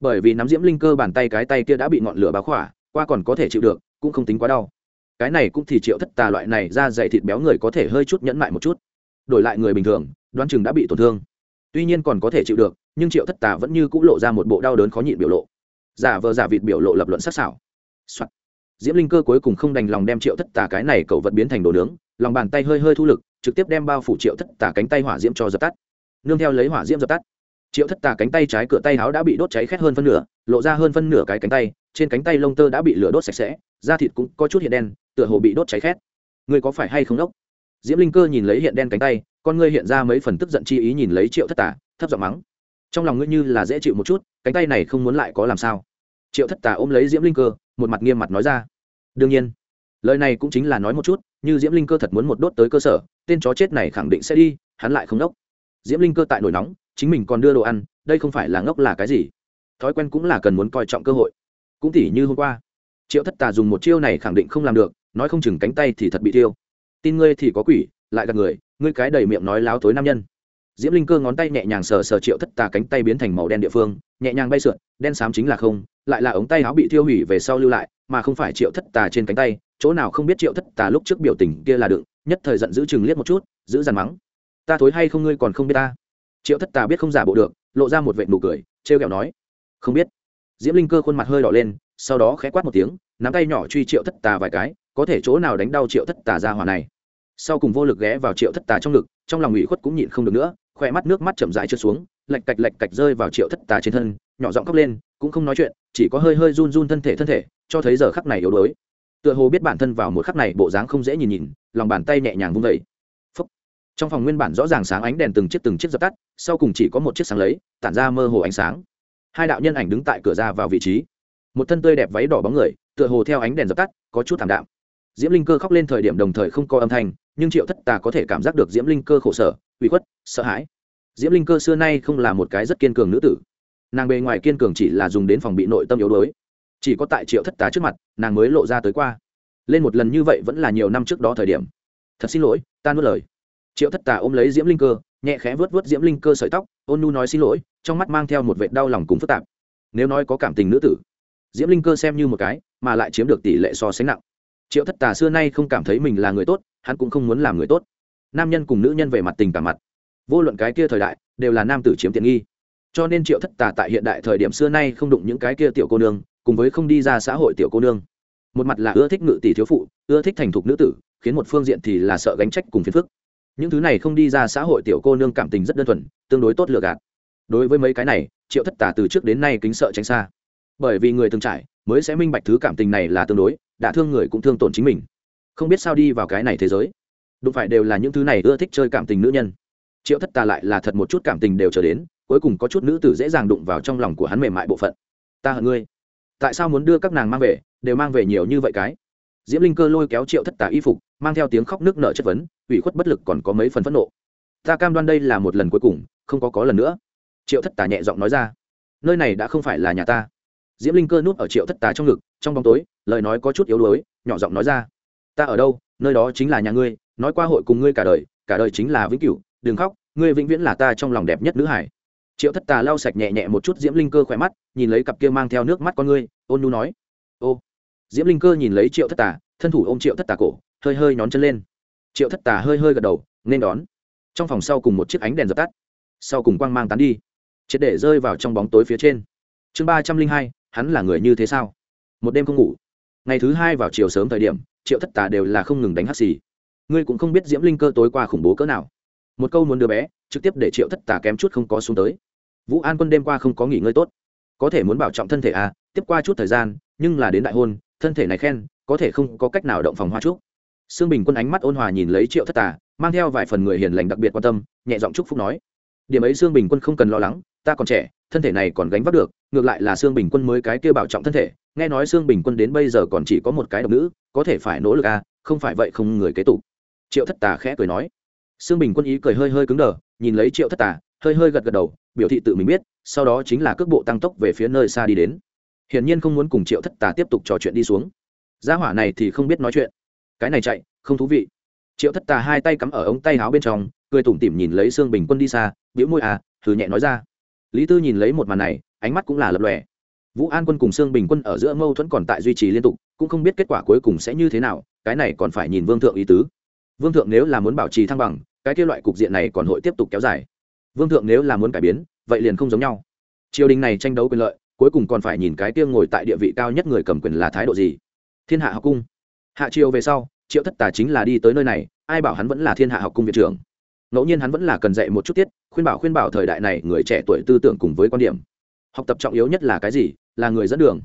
bởi vì nắm diễm linh cơ bàn tay cái tay kia đã bị ngọn lửa báo khỏa, qua còn có thể chịu được, cũng không tính quá đau. Cái này cũng thì triệu thất tà loại này ra dày thịt béo người có thể hơi chút nhẫn mại một chút. Đổi lại người bình thường, đoán chừng đã bị tổn thương. Tuy nhiên còn có thể chịu được, nhưng triệu thất tà vẫn như c ũ lộ ra một bộ đau đớn khó nhịn biểu lộ. Giả vờ giả vịt biểu lộ lập luận sắc sảo、Soạn. diễm linh cơ cuối cùng không đành lòng đem triệu thất tà cái này cậu vật biến thành đồ nướng, lòng bàn tay hơi hơi thu lực, trực tiếp đem bao phủ triệu thất tà cánh tay hỏa diễm cho dập tắt. Nương theo lấy hỏa diễm dập tắt triệu thất tà cánh tay trái cửa tay áo đã bị đốt cháy khét hơn phân nửa, lộ ra hơn phân nửa cái cánh tay, trên cánh tay lông tơ đã bị lửa đốt sạch sẽ, da thịt cũng có chút hiện đen, tựa hồ bị đốt cháy khét. Ngươi có phải hay không đốc? Diễm linh cơ nhìn lấy hiện đen cánh tay, con ngươi hiện ra mấy phần tức giận chi ý nhìn lấy triệu thất tà, thấp giọng mắng. Trong lòng ngươi như là dễ chịu một chút, cánh tay này không muốn lại có làm sao? Triệu thất tà ôm lấy diễm linh cơ, một mặt nghiêm mặt nói ra. Đương nhiên, lời này cũng chính là nói một chút, như diễm linh cơ thật muốn một đốt tới cơ sở, tên chó chết này khẳng định sẽ đi, hắn lại không đốc. Diễm linh cơ tại nổi nóng chính mình còn đưa đồ ăn, đây không phải là ngốc là cái gì. Thói quen cũng là cần muốn coi trọng cơ hội. Cũng tỉ như hôm qua, triệu thất tà dùng một chiêu này khẳng định không làm được, nói không chừng cánh tay thì thật bị tiêu tin ngươi thì có quỷ, lại gặp người, ngươi cái đầy miệng nói láo tối nam nhân. Diễm linh cơ ngón tay nhẹ nhàng sờ sờ triệu thất tà cánh tay biến thành màu đen địa phương, nhẹ nhàng bay sượn, đen xám chính là không, lại là ống tay áo bị thiêu hủy về sau lưu lại, mà không phải triệu thất tà trên cánh tay, chỗ nào không biết triệu thất tà lúc trước biểu tình kia là đựng, nhất thời giận giữ chừng liếc một chút giữ dằn mắng. Ta thối hay không ngươi còn không biết ta? Triệu thất tà biết không giả bộ được, lộ ra một vệ nụ cười, trêu ghẹo nói, không biết. Diễm linh cơ khuôn mặt hơi đỏ lên, sau đó khẽ quát một tiếng, nắm tay nhỏ truy triệu thất tà vài cái, có thể chỗ nào đánh đau triệu thất tà ra hỏa này? Sau cùng vô lực ghé vào triệu thất tà trong ngực, trong lòng ủy khuất cũng nhịn không được nữa, khỏe mắt nước mắt chậm rãi trượt xuống lạch cạch lạch cạch rơi vào triệu thất tà trên thân, nhỏ giọng khóc lên, cũng không nói chuyện, chỉ có hơi hơi run run thân thể thân thể, cho thấy giờ khắc này yếu đuối. Tựa hồ biết bản thân vào một khắc này bộ dáng không dễ nhìn nhìn, lòng bàn tay nhẹ nhàng vung vẩy trong phòng nguyên bản rõ ràng sáng ánh đèn từng chiếc từng chiếc dập tắt, sau cùng chỉ có một chiếc sáng lấy, tản ra mơ hồ ánh sáng. Hai đạo nhân ảnh đứng tại cửa ra vào vị trí. Một thân tươi đẹp váy đỏ bóng người, tựa hồ theo ánh đèn dập tắt, có chút thảm đạm. Diễm linh cơ khóc lên thời điểm đồng thời không có âm thanh, nhưng triệu thất tà có thể cảm giác được diễm linh cơ khổ sở, ủy khuất, sợ hãi. Diễm linh cơ xưa nay không là một cái rất kiên cường nữ tử. Nàng bề ngoài kiên cường chỉ là dùng đến phòng bị nội tâm yếu đuối. Chỉ có tại triệu thất tá trước mặt, nàng mới lộ ra tới qua. Lên một lần như vậy vẫn là nhiều năm trước đó thời điểm. Thật xin lỗi, ta nuốt lời triệu thất tà ôm lấy diễm linh cơ, nhẹ khẽ vớt vớt diễm linh cơ sợi tóc, ôn nu nói xin lỗi, trong mắt mang theo một vệ đau lòng cùng phức tạp. Nếu nói có cảm tình nữ tử, diễm linh cơ xem như một cái, mà lại chiếm được tỷ lệ so sánh nặng. Triệu thất tà xưa nay không cảm thấy mình là người tốt, hắn cũng không muốn làm người tốt. Nam nhân cùng nữ nhân về mặt tình cảm mặt. Vô luận cái kia thời đại, đều là nam tử chiếm tiện nghi. Cho nên triệu thất tà tại hiện đại thời điểm xưa nay không đụng những cái kia tiểu cô nương, cùng với không đi ra xã hội tiểu cô nương. Một mặt là ưa thích ngự tỷ thiếu phụ, ưa thích thành thục nữ tử, khiến một phương diện thì là sợ gánh trách cùng phiền phức những thứ này không đi ra xã hội tiểu cô nương cảm tình rất đơn thuần, tương đối tốt lựa gạt. Đối với mấy cái này, triệu thất tả từ trước đến nay kính sợ tránh xa. Bởi vì người từng trải mới sẽ minh bạch thứ cảm tình này là tương đối, đã thương người cũng thương tổn chính mình. Không biết sao đi vào cái này thế giới, đụng phải đều là những thứ này ưa thích chơi cảm tình nữ nhân. Triệu thất tà lại là thật một chút cảm tình đều trở đến, cuối cùng có chút nữ tử dễ dàng đụng vào trong lòng của hắn mềm mại bộ phận. Ta hận ngươi. Tại sao muốn đưa các nàng mang về, đều mang về nhiều như vậy cái? Diễm linh cơ lôi kéo triệu thất tà y phục, mang theo tiếng khóc nước nở chất vấn, ủy khuất bất lực còn có mấy phần phẫn nộ. Ta cam đoan đây là một lần cuối cùng, không có có lần nữa. Triệu thất tà nhẹ giọng nói ra. Nơi này đã không phải là nhà ta. Diễm linh cơ núp ở triệu thất tà trong ngực, trong bóng tối, lời nói có chút yếu đuối, nhỏ giọng nói ra. Ta ở đâu? Nơi đó chính là nhà ngươi, nói qua hội cùng ngươi cả đời cả đời chính là vĩnh cửu, đừng khóc, ngươi vĩnh viễn là ta trong lòng đẹp nhất nữ hải. Triệu thất tà lau sạch nhẹ nhẹ một chút diễm linh cơ khỏe mắt, nhìn lấy cặp kia mang theo nước mắt con ngươi, ôn nu nói. Ô diễm linh cơ nhìn lấy triệu thất tà, thân thủ ô m triệu thất tà cổ, hơi hơi nhón chân lên. Triệu thất tà hơi hơi gật đầu, nên đón. Trong phòng sau cùng một chiếc ánh đèn dập tắt. Sau cùng quang mang tán đi. Triệt để rơi vào trong bóng tối phía trên. Chương ba trăm linh hai, hắn là người như thế sao? Một đêm không ngủ. Ngày thứ hai vào chiều sớm thời điểm, triệu thất tà đều là không ngừng đánh hắt xì. Ngươi cũng không biết diễm linh cơ tối qua khủng bố cỡ nào. Một câu muốn đưa bé, trực tiếp để triệu thất tà kém chút không có xuống tới. Vũ an quân đêm qua không có nghỉ ngơi tốt. Có thể muốn bảo trọng thân thể à tiếp qua chút thời gian, nhưng là đến đại hôn thân thể này khen, có thể không có cách nào động phòng hoa trúc. Sương bình quân ánh mắt ôn hòa nhìn lấy triệu thất tà, mang theo vài phần người hiền lành đặc biệt quan tâm, nhẹ giọng chúc phúc nói. Điểm ấy sương bình quân không cần lo lắng, ta còn trẻ, thân thể này còn gánh vác được, ngược lại là sương bình quân mới cái kia bảo trọng thân thể, nghe nói sương bình quân đến bây giờ còn chỉ có một cái độc nữ, có thể phải nỗ lực à không phải vậy không người kế tục. Triệu thất tà khẽ cười nói. Sương bình quân ý cười hơi hơi cứng đờ, nhìn lấy triệu thất tà, hơi hơi gật gật đầu, biểu thị tự mình biết, sau đó chính là cước bộ tăng tốc về phía nơi xa đi đến hiển nhiên không muốn cùng triệu thất tà tiếp tục trò chuyện đi xuống. Gia hỏa này thì không biết nói chuyện. Cái này chạy, không thú vị. Triệu thất tà hai tay cắm ở ống tay áo bên trong, cười tủm tỉm nhìn lấy xương bình quân đi xa biễu môi à thử nhẹ nói ra. Lý tư nhìn lấy một màn này, ánh mắt cũng là lập lòe. Vũ an quân cùng xương bình quân ở giữa mâu thuẫn còn tại duy trì liên tục, cũng không biết kết quả cuối cùng sẽ như thế nào, cái này còn phải nhìn vương thượng ý tứ. Vương thượng nếu là muốn bảo trì thăng bằng, cái kia loại cục diện này còn hội tiếp tục kéo dài. Vương thượng nếu là muốn cải biến, vậy liền không giống nhau. Triều đình này tranh đấu quyền lợi cuối cùng còn phải nhìn cái kia ngồi tại địa vị cao nhất người cầm quyền là thái độ gì. Thiên hạ học cung. Hạ triều về sau, triệu thất tà chính là đi tới nơi này, ai bảo hắn vẫn là thiên hạ học cung viện trưởng. Ngẫu nhiên hắn vẫn là cần dạy một chút tiết, khuyên bảo khuyên bảo thời đại này người trẻ tuổi tư tưởng cùng với quan điểm. Học tập trọng yếu nhất là cái gì? Là người dẫn đường.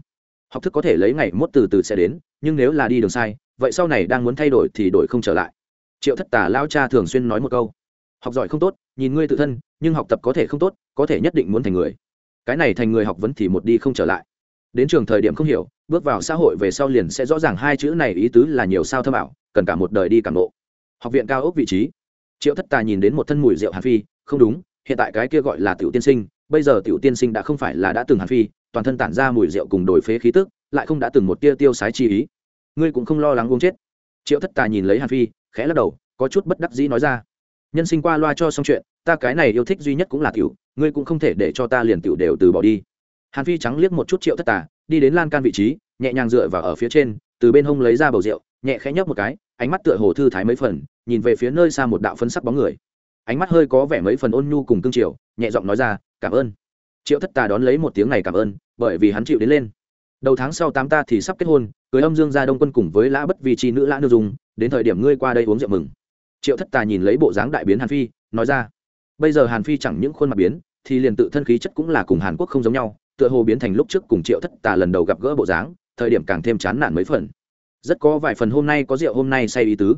Học thức có thể lấy ngày mốt từ từ sẽ đến, nhưng nếu là đi đường sai, vậy sau này đang muốn thay đổi thì đổi không trở lại. Triệu thất tà lao cha thường xuyên nói một câu. Học giỏi không tốt, nhìn ngươi tự thân, nhưng học tập có thể không tốt, có thể nhất định muốn thành người cái này thành người học vấn thì một đi không trở lại. Đến trường thời điểm không hiểu, bước vào xã hội về sau liền sẽ rõ ràng hai chữ này ý tứ là nhiều sao thơm bảo, cần cả một đời đi cảm nộ. Học viện cao ốc vị trí. Triệu thất tà nhìn đến một thân mùi rượu hàn phi, không đúng, hiện tại cái kia gọi là tiểu tiên sinh, bây giờ tiểu tiên sinh đã không phải là đã từng hàn phi, toàn thân tản ra mùi rượu cùng đổi phế khí tức, lại không đã từng một tia tiêu sái chi ý. Ngươi cũng không lo lắng uống chết. Triệu thất tà nhìn lấy hàn phi, khẽ lắc đầu, có chút bất đắc dĩ nói ra nhân sinh qua loa cho xong chuyện, ta cái này yêu thích duy nhất cũng là tiểu, ngươi cũng không thể để cho ta liền tiểu đều từ bỏ đi. Hàn phi trắng liếc một chút triệu thất tà, đi đến lan can vị trí, nhẹ nhàng dựa vào ở phía trên, từ bên hông lấy ra bầu rượu, nhẹ khẽ nhấp một cái, ánh mắt tựa hồ thư thái mấy phần, nhìn về phía nơi xa một đạo phân sắc bóng người. Ánh mắt hơi có vẻ mấy phần ôn nhu cùng cương triều, nhẹ giọng nói ra, cảm ơn. Triệu thất tà đón lấy một tiếng này cảm ơn, bởi vì hắn chịu đến lên. Đầu tháng sau tám ta thì sắp kết hôn, cưới âm dương gia đông quân cùng với lã bất vì chi nữ lã nương dùng đến thời điểm ngươi qua đây uống rượu mừng triệu thất tà nhìn lấy bộ dáng đại biến hàn phi, nói ra, bây giờ hàn phi chẳng những khuôn mặt biến, thì liền tự thân khí chất cũng là cùng hàn quốc không giống nhau, tựa hồ biến thành lúc trước cùng triệu thất tà lần đầu gặp gỡ bộ dáng, thời điểm càng thêm chán nản mấy phần. Rất có vài phần hôm nay có rượu, hôm nay say ý tứ.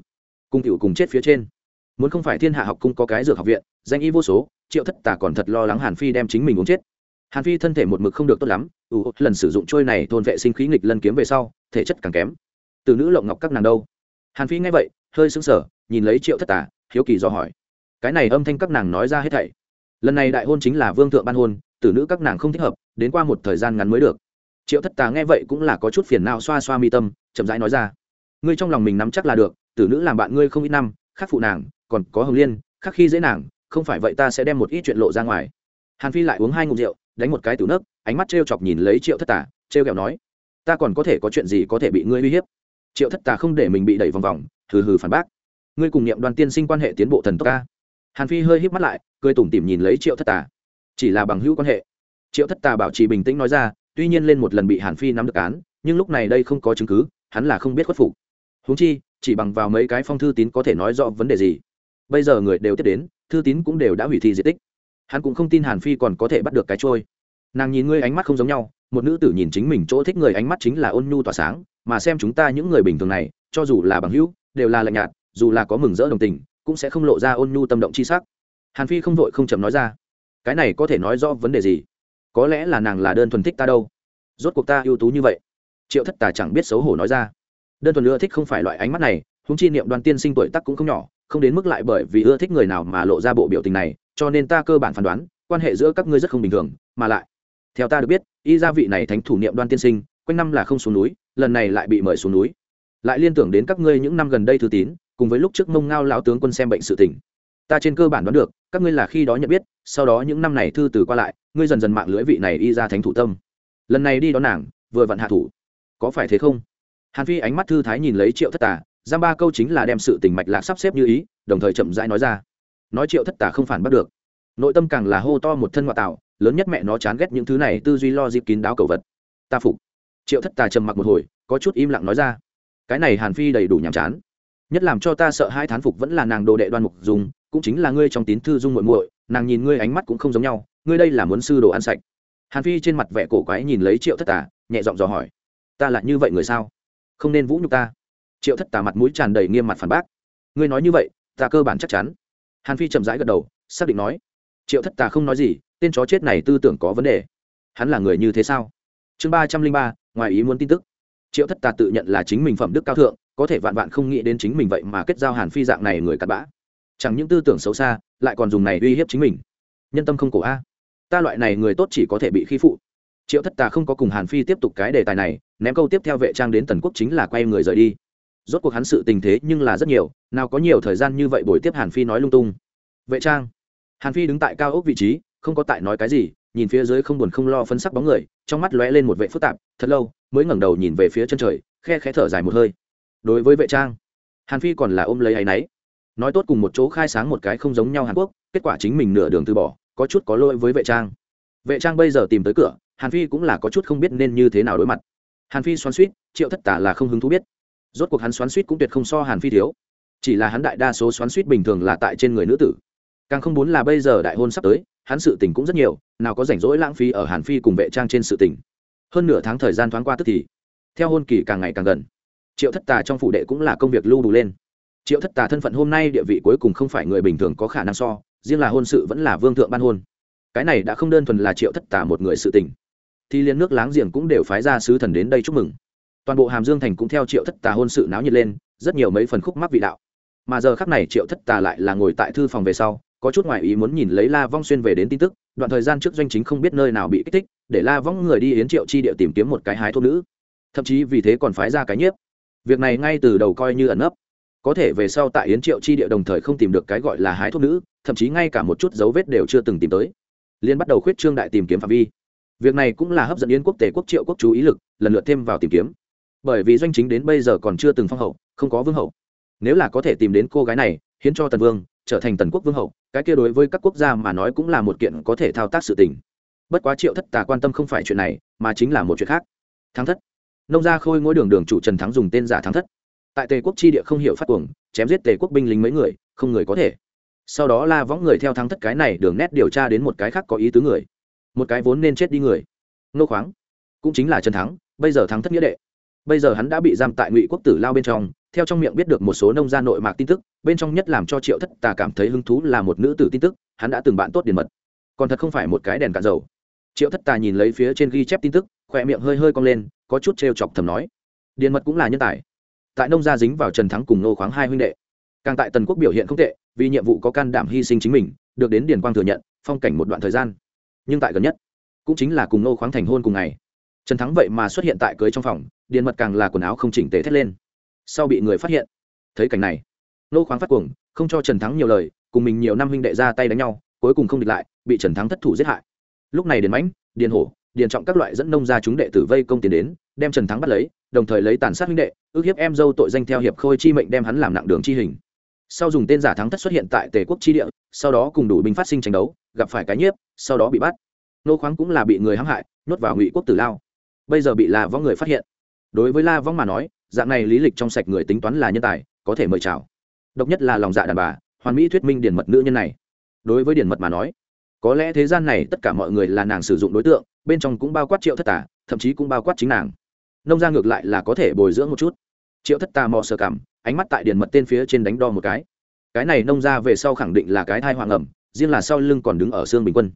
Cung cựu cùng chết phía trên. Muốn không phải thiên hạ học cung có cái dược học viện, danh y vô số, triệu thất tà còn thật lo lắng hàn phi đem chính mình uống chết. Hàn phi thân thể một mực không được tốt lắm ủ lần sử dụng trôi này thôn vệ sinh khí nghịch lân kiếm về sau, thể chất càng kém. Từ nữ lộng ngọc các nàng đâu? Hàn phi nghe vậy, hơi sững sờ nhìn lấy triệu thất tà, hiếu kỳ do hỏi. Cái này âm thanh các nàng nói ra hết thảy. Lần này đại hôn chính là vương thượng ban hôn, tử nữ các nàng không thích hợp, đến qua một thời gian ngắn mới được. Triệu thất tà nghe vậy cũng là có chút phiền nào xoa xoa mi tâm, chậm rãi nói ra. Ngươi trong lòng mình nắm chắc là được, tử nữ làm bạn ngươi không ít năm khắc phụ nàng, còn có hồng liên khắc khi dễ nàng, không phải vậy ta sẽ đem một ít chuyện lộ ra ngoài. Hàn phi lại uống hai ngụm rượu, đánh một cái tử nước, ánh mắt t chọc nhìn lấy triệu thất tà t r kẹo nói, ta còn có thể có chuyện gì có thể bị ngươi uy hiếp? Triệu thất tà không để mình bị đẩy vòng vòng, hừ hừ phản bác ngươi cùng niệm đoàn tiên sinh quan hệ tiến bộ thần tốc ca. Hàn phi hơi híp mắt lại, cười tủm tỉm nhìn lấy triệu thất tà. Chỉ là bằng hữu quan hệ. Triệu thất tà bảo trì bình tĩnh nói ra, tuy nhiên lên một lần bị hàn phi nắm được án, nhưng lúc này đây không có chứng cứ, hắn là không biết khuất phục. Huống chi, chỉ bằng vào mấy cái phong thư tín có thể nói rõ vấn đề gì. Bây giờ người đều tiếp đến, thư tín cũng đều đã hủy thi di tích. Hắn cũng không tin hàn phi còn có thể bắt được cái trôi. Nàng nhìn ngươi ánh mắt không giống nhau, một nữ tử nhìn chính mình chỗ thích người ánh mắt chính là ôn nhu tỏa sáng, mà xem chúng ta những người bình thường này, cho dù là bằng hữu, đều là lạnh nhạt dù là có mừng rỡ đồng tình, cũng sẽ không lộ ra ôn nhu tâm động chi sắc. Hàn phi không vội không chậm nói ra, cái này có thể nói rõ vấn đề gì? Có lẽ là nàng là đơn thuần thích ta đâu. Rốt cuộc ta ưu tú như vậy. Triệu thất tà chẳng biết xấu hổ nói ra. Đơn thuần ưa thích không phải loại ánh mắt này húng chi niệm đoàn tiên sinh tuổi tắc cũng không nhỏ, không đến mức lại bởi vì ưa thích người nào mà lộ ra bộ biểu tình này, cho nên ta cơ bản phán đoán, quan hệ giữa các ngươi rất không bình thường, mà lại, theo ta được biết, y gia vị này thánh thủ niệm đoan tiên sinh, quanh năm là không xuống núi, lần này lại bị mời xuống núi. Lại liên tưởng đến các ngươi những năm gần đây thư tín cùng với lúc trước mông ngao lão tướng quân xem bệnh sự tình. Ta trên cơ bản đoán được, các ngươi là khi đó nhận biết, sau đó những năm này thư từ qua lại, ngươi dần dần mạng lưỡi vị này y ra thánh thủ tâm. Lần này đi đón nàng, vừa vặn hạ thủ. Có phải thế không? Hàn phi ánh mắt thư thái nhìn lấy triệu thất tà, giam ba câu chính là đem sự tình mạch lạc sắp xếp như ý, đồng thời chậm rãi nói ra. Nói triệu thất tà không phản bắt được. Nội tâm càng là hô to một thân ngoại tạo, lớn nhất mẹ nó chán ghét những thứ này tư duy lo dịp kín đáo cầu vật. Ta phục. Triệu thất tà trầm mặc một hồi, có chút im lặng nói ra. Cái này hàn phi đầy đủ nhàm chán nhất làm cho ta sợ hai thán phục vẫn là nàng đồ đệ đoan mục dùng cũng chính là ngươi trong tín thư dung muội muội, nàng nhìn ngươi ánh mắt cũng không giống nhau, ngươi đây là muốn sư đồ ăn sạch. Hàn phi trên mặt vẻ cổ quái nhìn lấy triệu thất tà, nhẹ giọng dò hỏi, ta là như vậy người sao? Không nên vũ nhục ta. Triệu thất tà mặt mũi tràn đầy nghiêm mặt phản bác, ngươi nói như vậy, ta cơ bản chắc chắn. Hàn phi chậm rãi gật đầu, xác định nói, triệu thất tà không nói gì, tên chó chết này tư tưởng có vấn đề. Hắn là người như thế sao? Chương ba trăm linh ba, ngoài ý muốn tin tức. Triệu thất tà tự nhận là chính mình phẩm đức cao thượng có thể vạn vạn không nghĩ đến chính mình vậy mà kết giao hàn phi dạng này người cặn bã. Chẳng những tư tưởng xấu xa, lại còn dùng này uy hiếp chính mình. Nhân tâm không cổ a. Ta loại này người tốt chỉ có thể bị khi phụ. Triệu thất tà không có cùng hàn phi tiếp tục cái đề tài này, ném câu tiếp theo vệ trang đến tần quốc chính là quay người rời đi. Rốt cuộc hắn sự tình thế nhưng là rất nhiều, nào có nhiều thời gian như vậy buổi tiếp hàn phi nói lung tung. Vệ trang. Hàn phi đứng tại cao ốc vị trí, không có tại nói cái gì, nhìn phía dưới không buồn không lo phân sắc bóng người, trong mắt lóe lên một vệ phức tạp, thật lâu, mới ngẩng đầu nhìn về phía chân trời, khe khẽ thở dài một hơi đối với vệ trang. Hàn phi còn là ôm lấy áy náy. Nói tốt cùng một chỗ khai sáng một cái không giống nhau hàn quốc, kết quả chính mình nửa đường từ bỏ, có chút có lỗi với vệ trang. Vệ trang bây giờ tìm tới cửa, hàn phi cũng là có chút không biết nên như thế nào đối mặt. Hàn phi xoắn suýt, triệu thất tả là không hứng thú biết. Rốt cuộc hắn xoắn suýt cũng tuyệt không so hàn phi thiếu. Chỉ là hắn đại đa số xoắn suýt bình thường là tại trên người nữ tử. Càng không muốn là bây giờ đại hôn sắp tới, hắn sự tình cũng rất nhiều, nào có rảnh rỗi lãng phí ở hàn phi cùng vệ trang trên sự tình. Hơn nửa tháng thời gian thoáng qua tức thì, theo hôn kỳ càng ngày càng gần triệu thất tà trong phủ đệ cũng là công việc lưu đủ lên. Triệu thất tà thân phận hôm nay địa vị cuối cùng không phải người bình thường có khả năng so, riêng là hôn sự vẫn là vương thượng ban hôn. Cái này đã không đơn thuần là triệu thất tà một người sự tình. Thì liên nước láng giềng cũng đều phái ra sứ thần đến đây chúc mừng. Toàn bộ hàm dương thành cũng theo triệu thất tà hôn sự náo nhiệt lên, rất nhiều mấy phần khúc mắc vị đạo. Mà giờ khắc này triệu thất tà lại là ngồi tại thư phòng về sau, có chút ngoại ý muốn nhìn lấy la vong xuyên về đến tin tức, đoạn thời gian trước doanh chính không biết nơi nào bị kích thích, để la vong người đi yến triệu chi địa tìm kiếm một cái hái thôn nữ. Thậm chí vì thế còn phái ra cái nhiếp việc này ngay từ đầu coi như ẩn nấp. Có thể về sau tại yến triệu chi địa đồng thời không tìm được cái gọi là hái thuốc nữ, thậm chí ngay cả một chút dấu vết đều chưa từng tìm tới. Liên bắt đầu khuyết trương đại tìm kiếm phạm vi. Việc này cũng là hấp dẫn yến quốc tể quốc triệu quốc chú ý lực, lần lượt thêm vào tìm kiếm. Bởi vì doanh chính đến bây giờ còn chưa từng phong hậu, không có vương hậu. Nếu là có thể tìm đến cô gái này, hiến cho tần vương, trở thành tần quốc vương hậu, cái kia đối với các quốc gia mà nói cũng là một kiện có thể thao tác sự tình. Bất quá triệu thất tà quan tâm không phải chuyện này, mà chính là một chuyện khác. Thắng thất nông gia khôi ngôi đường đường chủ trần thắng dùng tên giả thắng thất. Tại tề quốc chi địa không hiểu phát cuồng, chém giết tề quốc binh lính mấy người, không người có thể. Sau đó la võng người theo thắng thất cái này đường nét điều tra đến một cái khác có ý tứ người. Một cái vốn nên chết đi người. Nô khoáng. Cũng chính là trần thắng, bây giờ thắng thất nghĩa đệ. Bây giờ hắn đã bị giam tại ngụy quốc tử lao bên trong, theo trong miệng biết được một số nông gia nội mạc tin tức, bên trong nhất làm cho triệu thất tà cảm thấy hứng thú là một nữ tử tin tức, hắn đã từng bạn tốt điền mật. Còn thật không phải một cái đèn cạn dầu. Triệu thất tà nhìn lấy phía trên ghi chép tin tức, khỏe miệng hơi hơi cong lên có chút trêu chọc thầm nói, điền mật cũng là nhân tài. Tại nông gia dính vào trần thắng cùng nô khoáng hai huynh đệ. Càng tại tần quốc biểu hiện không tệ, vì nhiệm vụ có can đảm hy sinh chính mình, được đến điền quang thừa nhận, phong cảnh một đoạn thời gian. Nhưng tại gần nhất, cũng chính là cùng nô khoáng thành hôn cùng ngày. Trần thắng vậy mà xuất hiện tại cưới trong phòng, điền mật càng là quần áo không chỉnh tề thét lên. Sau bị người phát hiện, thấy cảnh này nô khoáng phát cuồng, không cho trần thắng nhiều lời, cùng mình nhiều năm huynh đệ ra tay đánh nhau, cuối cùng không địch lại, bị trần thắng thất thủ giết hại. Lúc này điền mãnh, điền hổ điền trọng các loại dẫn nông ra chúng đệ tử vây công tiền đến, đem trần thắng bắt lấy, đồng thời lấy tàn sát huynh đệ, ước hiếp em dâu tội danh theo hiệp khôi chi mệnh đem hắn làm nặng đường chi hình. Sau dùng tên giả thắng thất xuất hiện tại tề quốc chi địa, sau đó cùng đủ binh phát sinh tranh đấu, gặp phải cái nhiếp, sau đó bị bắt. Nô khoáng cũng là bị người hãm hại, nhốt vào ngụy quốc tử lao. Bây giờ bị la vong người phát hiện. Đối với la vong mà nói, dạng này lý lịch trong sạch người tính toán là nhân tài, có thể mời chào. Độc nhất là lòng dạ đàn bà, hoàn mỹ thuyết minh điển mật nữ nhân này. Đối với điển mật mà nói, có lẽ thế gian này tất cả mọi người là nàng sử dụng đối tượng bên trong cũng bao quát triệu thất tả thậm chí cũng bao quát chính nàng. Nông ra ngược lại là có thể bồi dưỡng một chút. Triệu thất tà mò sơ cảm ánh mắt tại điền mật tên phía trên đánh đo một cái. Cái này nông ra về sau khẳng định là cái thai hoàng ẩm, riêng là sau lưng còn đứng ở xương bình quân.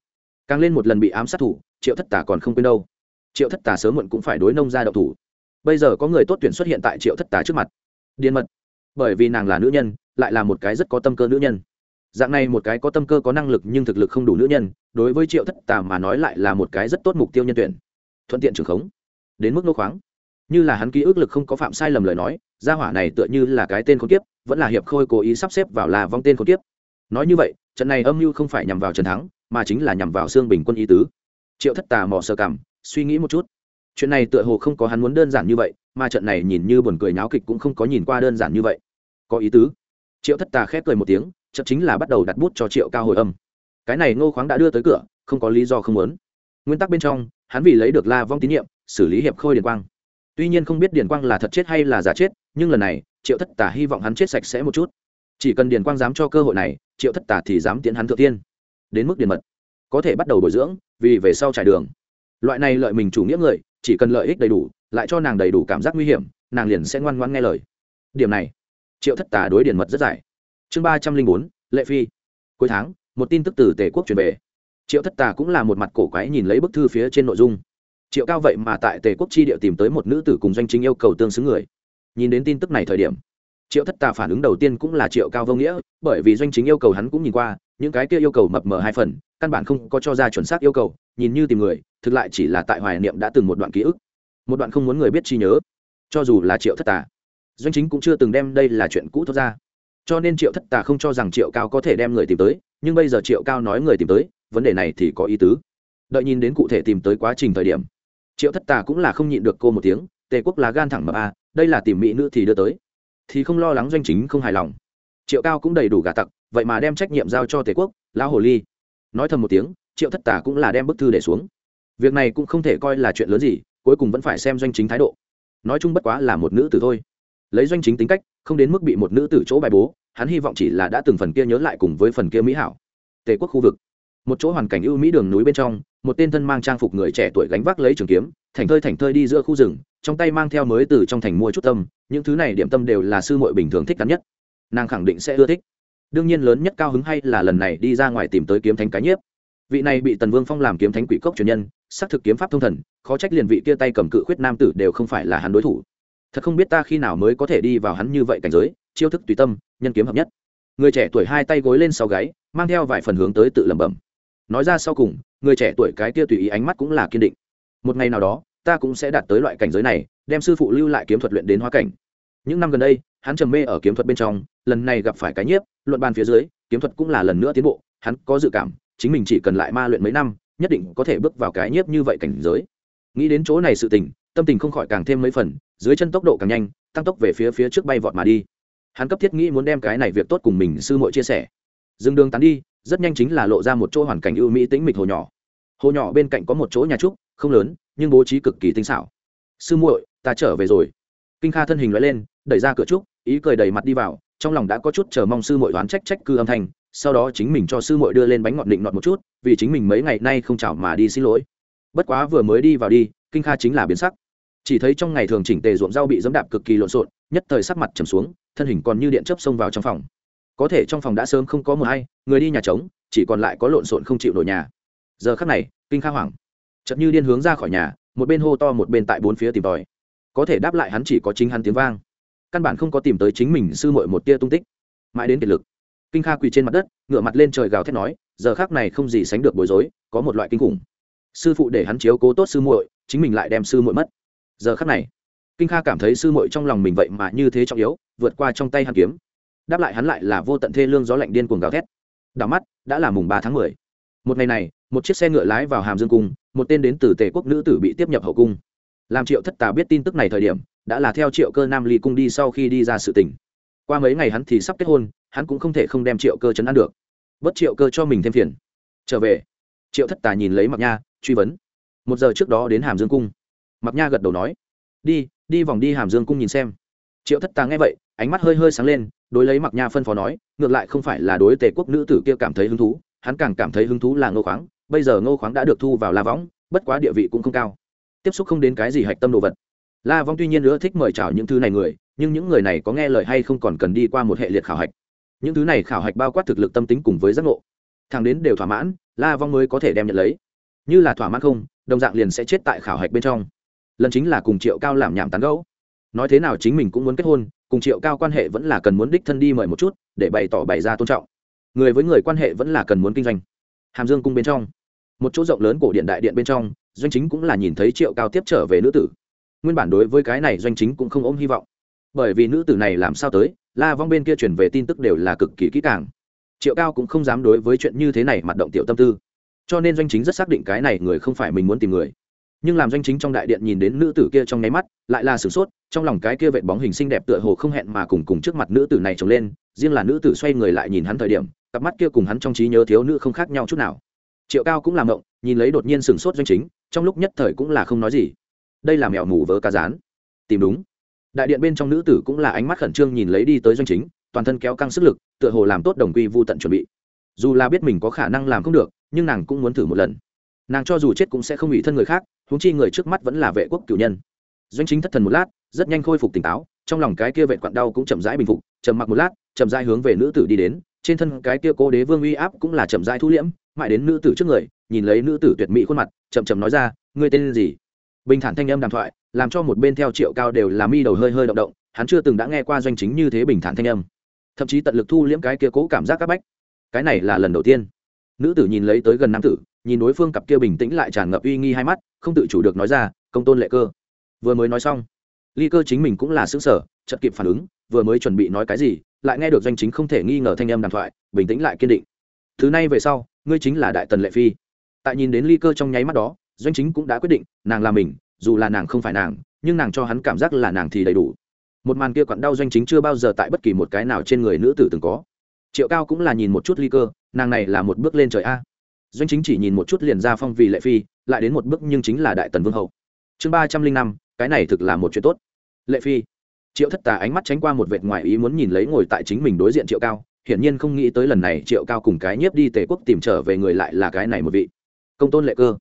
Càng lên một lần bị ám sát thủ, triệu thất tà còn không quên đâu. Triệu thất tà sớm muộn cũng phải đối nông ra đậu thủ. Bây giờ có người tốt tuyển xuất hiện tại triệu thất tà trước mặt. Điền mật. Bởi vì nàng là nữ nhân, lại là một cái rất có tâm cơ nữ nhân dạng này một cái có tâm cơ có năng lực nhưng thực lực không đủ nữ nhân, đối với triệu thất tà mà nói lại là một cái rất tốt mục tiêu nhân tuyển. Thuận tiện trường khống. Đến mức nô khoáng. Như là hắn ký ức lực không có phạm sai lầm lời nói, gia hỏa này tựa như là cái tên khốn kiếp, vẫn là hiệp khôi cố ý sắp xếp vào là vong tên khốn kiếp. Nói như vậy, trận này âm mưu không phải nhằm vào trần thắng, mà chính là nhằm vào xương bình quân ý tứ. Triệu thất tà mò sơ cảm, suy nghĩ một chút. Chuyện này tựa hồ không có hắn muốn đơn giản như vậy, mà trận này nhìn như buồn cười náo kịch cũng không có nhìn qua đơn giản như vậy. Có ý tứ. Triệu thất tà khép cười một tiếng chậm chính là bắt đầu đặt bút cho triệu cao hồi âm. Cái này ngô khoáng đã đưa tới cửa, không có lý do không muốn. Nguyên tắc bên trong, hắn vì lấy được la vong tín nhiệm, xử lý hiệp khôi điền quang. Tuy nhiên không biết điền quang là thật chết hay là giả chết, nhưng lần này, triệu thất tà hy vọng hắn chết sạch sẽ một chút. Chỉ cần điền quang dám cho cơ hội này, triệu thất tà thì dám tiến hắn thượng tiên. Đến mức điền mật. Có thể bắt đầu bồi dưỡng, vì về sau trải đường. Loại này lợi mình chủ nghĩa người, chỉ cần lợi ích đầy đủ, lại cho nàng đầy đủ cảm giác nguy hiểm, nàng liền sẽ ngoan ngoan nghe lời. Điểm này, triệu thất tà đối điền mật rất dài chương ba trăm linh bốn, lệ phi. Cuối tháng, một tin tức từ tề quốc truyền về. Triệu thất tà cũng là một mặt cổ quái nhìn lấy bức thư phía trên nội dung. Triệu cao vậy mà tại tề quốc chi địa tìm tới một nữ tử cùng doanh chính yêu cầu tương xứng người. Nhìn đến tin tức này thời điểm, triệu thất tà phản ứng đầu tiên cũng là triệu cao vô nghĩa, bởi vì doanh chính yêu cầu hắn cũng nhìn qua, những cái kia yêu cầu mập mờ hai phần, căn bản không có cho ra chuẩn xác yêu cầu, nhìn như tìm người, thực lại chỉ là tại hoài niệm đã từng một đoạn ký ức. Một đoạn không muốn người biết chi nhớ. Cho dù là triệu thất tà, doanh chính cũng chưa từng đem đây là chuyện cũ thốt ra cho nên triệu thất tà không cho rằng triệu cao có thể đem người tìm tới, nhưng bây giờ triệu cao nói người tìm tới, vấn đề này thì có ý tứ. Đợi nhìn đến cụ thể tìm tới quá trình thời điểm, triệu thất tà cũng là không nhịn được cô một tiếng, tề quốc là gan thẳng mà ba, đây là tìm mỹ nữ thì đưa tới. Thì không lo lắng doanh chính không hài lòng. Triệu cao cũng đầy đủ gà tặc, vậy mà đem trách nhiệm giao cho tề quốc, lão hồ ly. Nói thầm một tiếng, triệu thất tà cũng là đem bức thư để xuống. Việc này cũng không thể coi là chuyện lớn gì, cuối cùng vẫn phải xem doanh chính thái độ. Nói chung bất quá là một nữ tử thôi lấy doanh chính tính cách, không đến mức bị một nữ tử chỗ bài bố, hắn hy vọng chỉ là đã từng phần kia nhớ lại cùng với phần kia mỹ hảo. Tề quốc khu vực. Một chỗ hoàn cảnh ưu mỹ đường núi bên trong, một tên thân mang trang phục người trẻ tuổi gánh vác lấy trường kiếm, thành thơi thành thơi đi giữa khu rừng, trong tay mang theo mới từ trong thành mua chút tâm, những thứ này điểm tâm đều là sư muội bình thường thích cắn nhất. Nàng khẳng định sẽ ưa thích. Đương nhiên lớn nhất cao hứng hay là lần này đi ra ngoài tìm tới kiếm thánh cái nhiếp. Vị này bị tần vương phong làm kiếm thánh quỷ cốc truyền nhân, xác thực kiếm pháp thông thần, khó trách liền vị kia tay cầm cự khuyết nam tử đều không phải là hắn đối thủ thật không biết ta khi nào mới có thể đi vào hắn như vậy cảnh giới, chiêu thức tùy tâm, nhân kiếm hợp nhất. Người trẻ tuổi hai tay gối lên sau gáy, mang theo vài phần hướng tới tự lẩm bẩm. Nói ra sau cùng, người trẻ tuổi cái kia tùy ý ánh mắt cũng là kiên định. Một ngày nào đó, ta cũng sẽ đạt tới loại cảnh giới này, đem sư phụ lưu lại kiếm thuật luyện đến hóa cảnh. Những năm gần đây, hắn trầm mê ở kiếm thuật bên trong, lần này gặp phải cái nhiếp, luận bàn phía dưới, kiếm thuật cũng là lần nữa tiến bộ, hắn có dự cảm, chính mình chỉ cần lại ma luyện mấy năm, nhất định có thể bước vào cái nhiếp như vậy cảnh giới. Nghĩ đến chỗ này sự tình tâm tình không khỏi càng thêm mấy phần, dưới chân tốc độ càng nhanh, tăng tốc về phía phía trước bay vọt mà đi. Hắn cấp thiết nghĩ muốn đem cái này việc tốt cùng mình sư muội chia sẻ. Dừng đường tán đi, rất nhanh chính là lộ ra một chỗ hoàn cảnh ưu mỹ tĩnh mịch hồ nhỏ. Hồ nhỏ bên cạnh có một chỗ nhà trúc, không lớn, nhưng bố trí cực kỳ tinh xảo. Sư muội, ta trở về rồi. Kinh kha thân hình loại lên, đẩy ra cửa trúc, ý cười đầy mặt đi vào, trong lòng đã có chút chờ mong sư muội đoán trách trách cư âm thanh, sau đó chính mình cho sư muội đưa lên bánh ngọt định nọt một chút, vì chính mình mấy ngày nay không chào mà đi xin lỗi. Bất quá vừa mới đi vào đi, kinh kha chính là biến sắc chỉ thấy trong ngày thường chỉnh tề ruộng rau bị dẫm đạp cực kỳ lộn xộn, nhất thời sắc mặt trầm xuống, thân hình còn như điện chớp xông vào trong phòng. Có thể trong phòng đã sớm không có một hay, người đi nhà trống, chỉ còn lại có lộn xộn không chịu nổi nhà. Giờ khắc này, kinh kha hoảng. Chợt như điên hướng ra khỏi nhà, một bên hô to một bên tại bốn phía tìm tòi. Có thể đáp lại hắn chỉ có chính hắn tiếng vang. Căn bản không có tìm tới chính mình sư muội một tia tung tích. Mãi đến kiệt lực, kinh kha quỳ trên mặt đất, ngửa mặt lên trời gào thét nói, giờ khác này không gì sánh được bối rối, có một loại kinh khủng. Sư phụ để hắn chiếu cố tốt sư muội, chính mình lại đem sư muội mất giờ khắc này, kinh kha cảm thấy sư muội trong lòng mình vậy mà như thế trọng yếu, vượt qua trong tay hắn kiếm. Đáp lại hắn lại là vô tận thê lương gió lạnh điên cuồng gào thét. Đảo mắt, đã là mùng ba tháng mười. Một ngày này, một chiếc xe ngựa lái vào hàm dương cung, một tên đến từ tề quốc nữ tử bị tiếp nhập hậu cung. Làm triệu thất tà biết tin tức này thời điểm, đã là theo triệu cơ nam ly cung đi sau khi đi ra sự tỉnh qua mấy ngày hắn thì sắp kết hôn, hắn cũng không thể không đem triệu cơ chấn an được. Bất triệu cơ cho mình thêm phiền. Trở về, triệu thất tà nhìn lấy mặc nha, truy vấn. Một giờ trước đó đến hàm dương cung mặc nha gật đầu nói, đi đi vòng đi hàm dương cung nhìn xem. Triệu thất tà nghe vậy, ánh mắt hơi hơi sáng lên, đối lấy mặc nha phân phó nói, ngược lại không phải là đối tề quốc nữ tử kia cảm thấy hứng thú, hắn càng cảm thấy hứng thú là ngô khoáng, bây giờ ngô khoáng đã được thu vào la võng, bất quá địa vị cũng không cao. Tiếp xúc không đến cái gì hạch tâm đồ vật. La vong tuy nhiên nữa thích mời chào những thứ này người, nhưng những người này có nghe lời hay không còn cần đi qua một hệ liệt khảo hạch. Những thứ này khảo hạch bao quát thực lực tâm tính cùng với giác ngộ. Thằng đến đều thỏa mãn, la vong mới có thể đem nhận lấy. Như là thỏa mãn không, đồng dạng liền sẽ chết tại khảo hạch bên trong lần chính là cùng triệu cao làm nhảm tán gẫu. Nói thế nào chính mình cũng muốn kết hôn, cùng triệu cao quan hệ vẫn là cần muốn đích thân đi mời một chút, để bày tỏ bày ra tôn trọng. Người với người quan hệ vẫn là cần muốn kinh doanh. Hàm dương cung bên trong, một chỗ rộng lớn cổ điện đại điện bên trong, doanh chính cũng là nhìn thấy triệu cao tiếp trở về nữ tử. Nguyên bản đối với cái này doanh chính cũng không ôm hy vọng. Bởi vì nữ tử này làm sao tới, la vong bên kia chuyển về tin tức đều là cực kỳ kỹ càng. Triệu cao cũng không dám đối với chuyện như thế này mặt động tiểu tâm tư. Cho nên doanh chính rất xác định cái này người không phải mình muốn tìm người nhưng làm doanh chính trong đại điện nhìn đến nữ tử kia trong nháy mắt, lại là sửng sốt, trong lòng cái kia vệt bóng hình xinh đẹp tựa hồ không hẹn mà cùng cùng trước mặt nữ tử này trồng lên, riêng là nữ tử xoay người lại nhìn hắn thời điểm, cặp mắt kia cùng hắn trong trí nhớ thiếu nữ không khác nhau chút nào. Triệu cao cũng làm động nhìn lấy đột nhiên sửng sốt doanh chính, trong lúc nhất thời cũng là không nói gì. Đây là mèo mù vớ cá rán. Tìm đúng. Đại điện bên trong nữ tử cũng là ánh mắt khẩn trương nhìn lấy đi tới doanh chính, toàn thân kéo căng sức lực, tựa hồ làm tốt đồng quy vô tận chuẩn bị. Dù là biết mình có khả năng làm không được, nhưng nàng cũng muốn thử một lần. Nàng cho dù chết cũng sẽ không bị thân người khác húng chi người trước mắt vẫn là vệ quốc cửu nhân. Doanh chính thất thần một lát, rất nhanh khôi phục tỉnh táo, trong lòng cái kia vệ quặn đau cũng chậm rãi bình phục, trầm mặc một lát, chậm rãi hướng về nữ tử đi đến, trên thân cái kia cố đế vương uy áp cũng là chậm rãi thu liễm, mãi đến nữ tử trước người, nhìn lấy nữ tử tuyệt mỹ khuôn mặt, chậm chậm nói ra, ngươi tên gì? Bình thản thanh âm đàm thoại, làm cho một bên theo triệu cao đều là mi đầu hơi hơi động động, hắn chưa từng đã nghe qua doanh chính như thế bình thản thanh âm. Thậm chí tận lực thu liễm cái kia cố cảm giác các bách. Cái này là lần đầu tiên. Nữ tử nhìn lấy tới gần nam tử nhìn đối phương cặp kia bình tĩnh lại tràn ngập uy nghi hai mắt, không tự chủ được nói ra, công tôn lệ cơ. Vừa mới nói xong, ly cơ chính mình cũng là xứng sở chật kịp phản ứng, vừa mới chuẩn bị nói cái gì, lại nghe được doanh chính không thể nghi ngờ thanh âm đàm thoại, bình tĩnh lại kiên định. Thứ này về sau, ngươi chính là đại tần lệ phi. Tại nhìn đến ly cơ trong nháy mắt đó doanh chính cũng đã quyết định, nàng là mình, dù là nàng không phải nàng, nhưng nàng cho hắn cảm giác là nàng thì đầy đủ. Một màn kia quặn đau doanh chính chưa bao giờ tại bất kỳ một cái nào trên người nữ tử từng có. Triệu cao cũng là nhìn một chút ly cơ, nàng này là một bước lên trời a doanh chính chỉ nhìn một chút liền ra phong vì lệ phi, lại đến một bước nhưng chính là đại tần vương hậu chương ba trăm linh năm, cái này thực là một chuyện tốt. Lệ phi. Triệu thất tà ánh mắt tránh qua một vệt ngoài ý muốn nhìn lấy ngồi tại chính mình đối diện triệu cao, hiển nhiên không nghĩ tới lần này triệu cao cùng cái nhiếp đi tề quốc tìm trở về người lại là cái này một vị. Công tôn lệ cơ.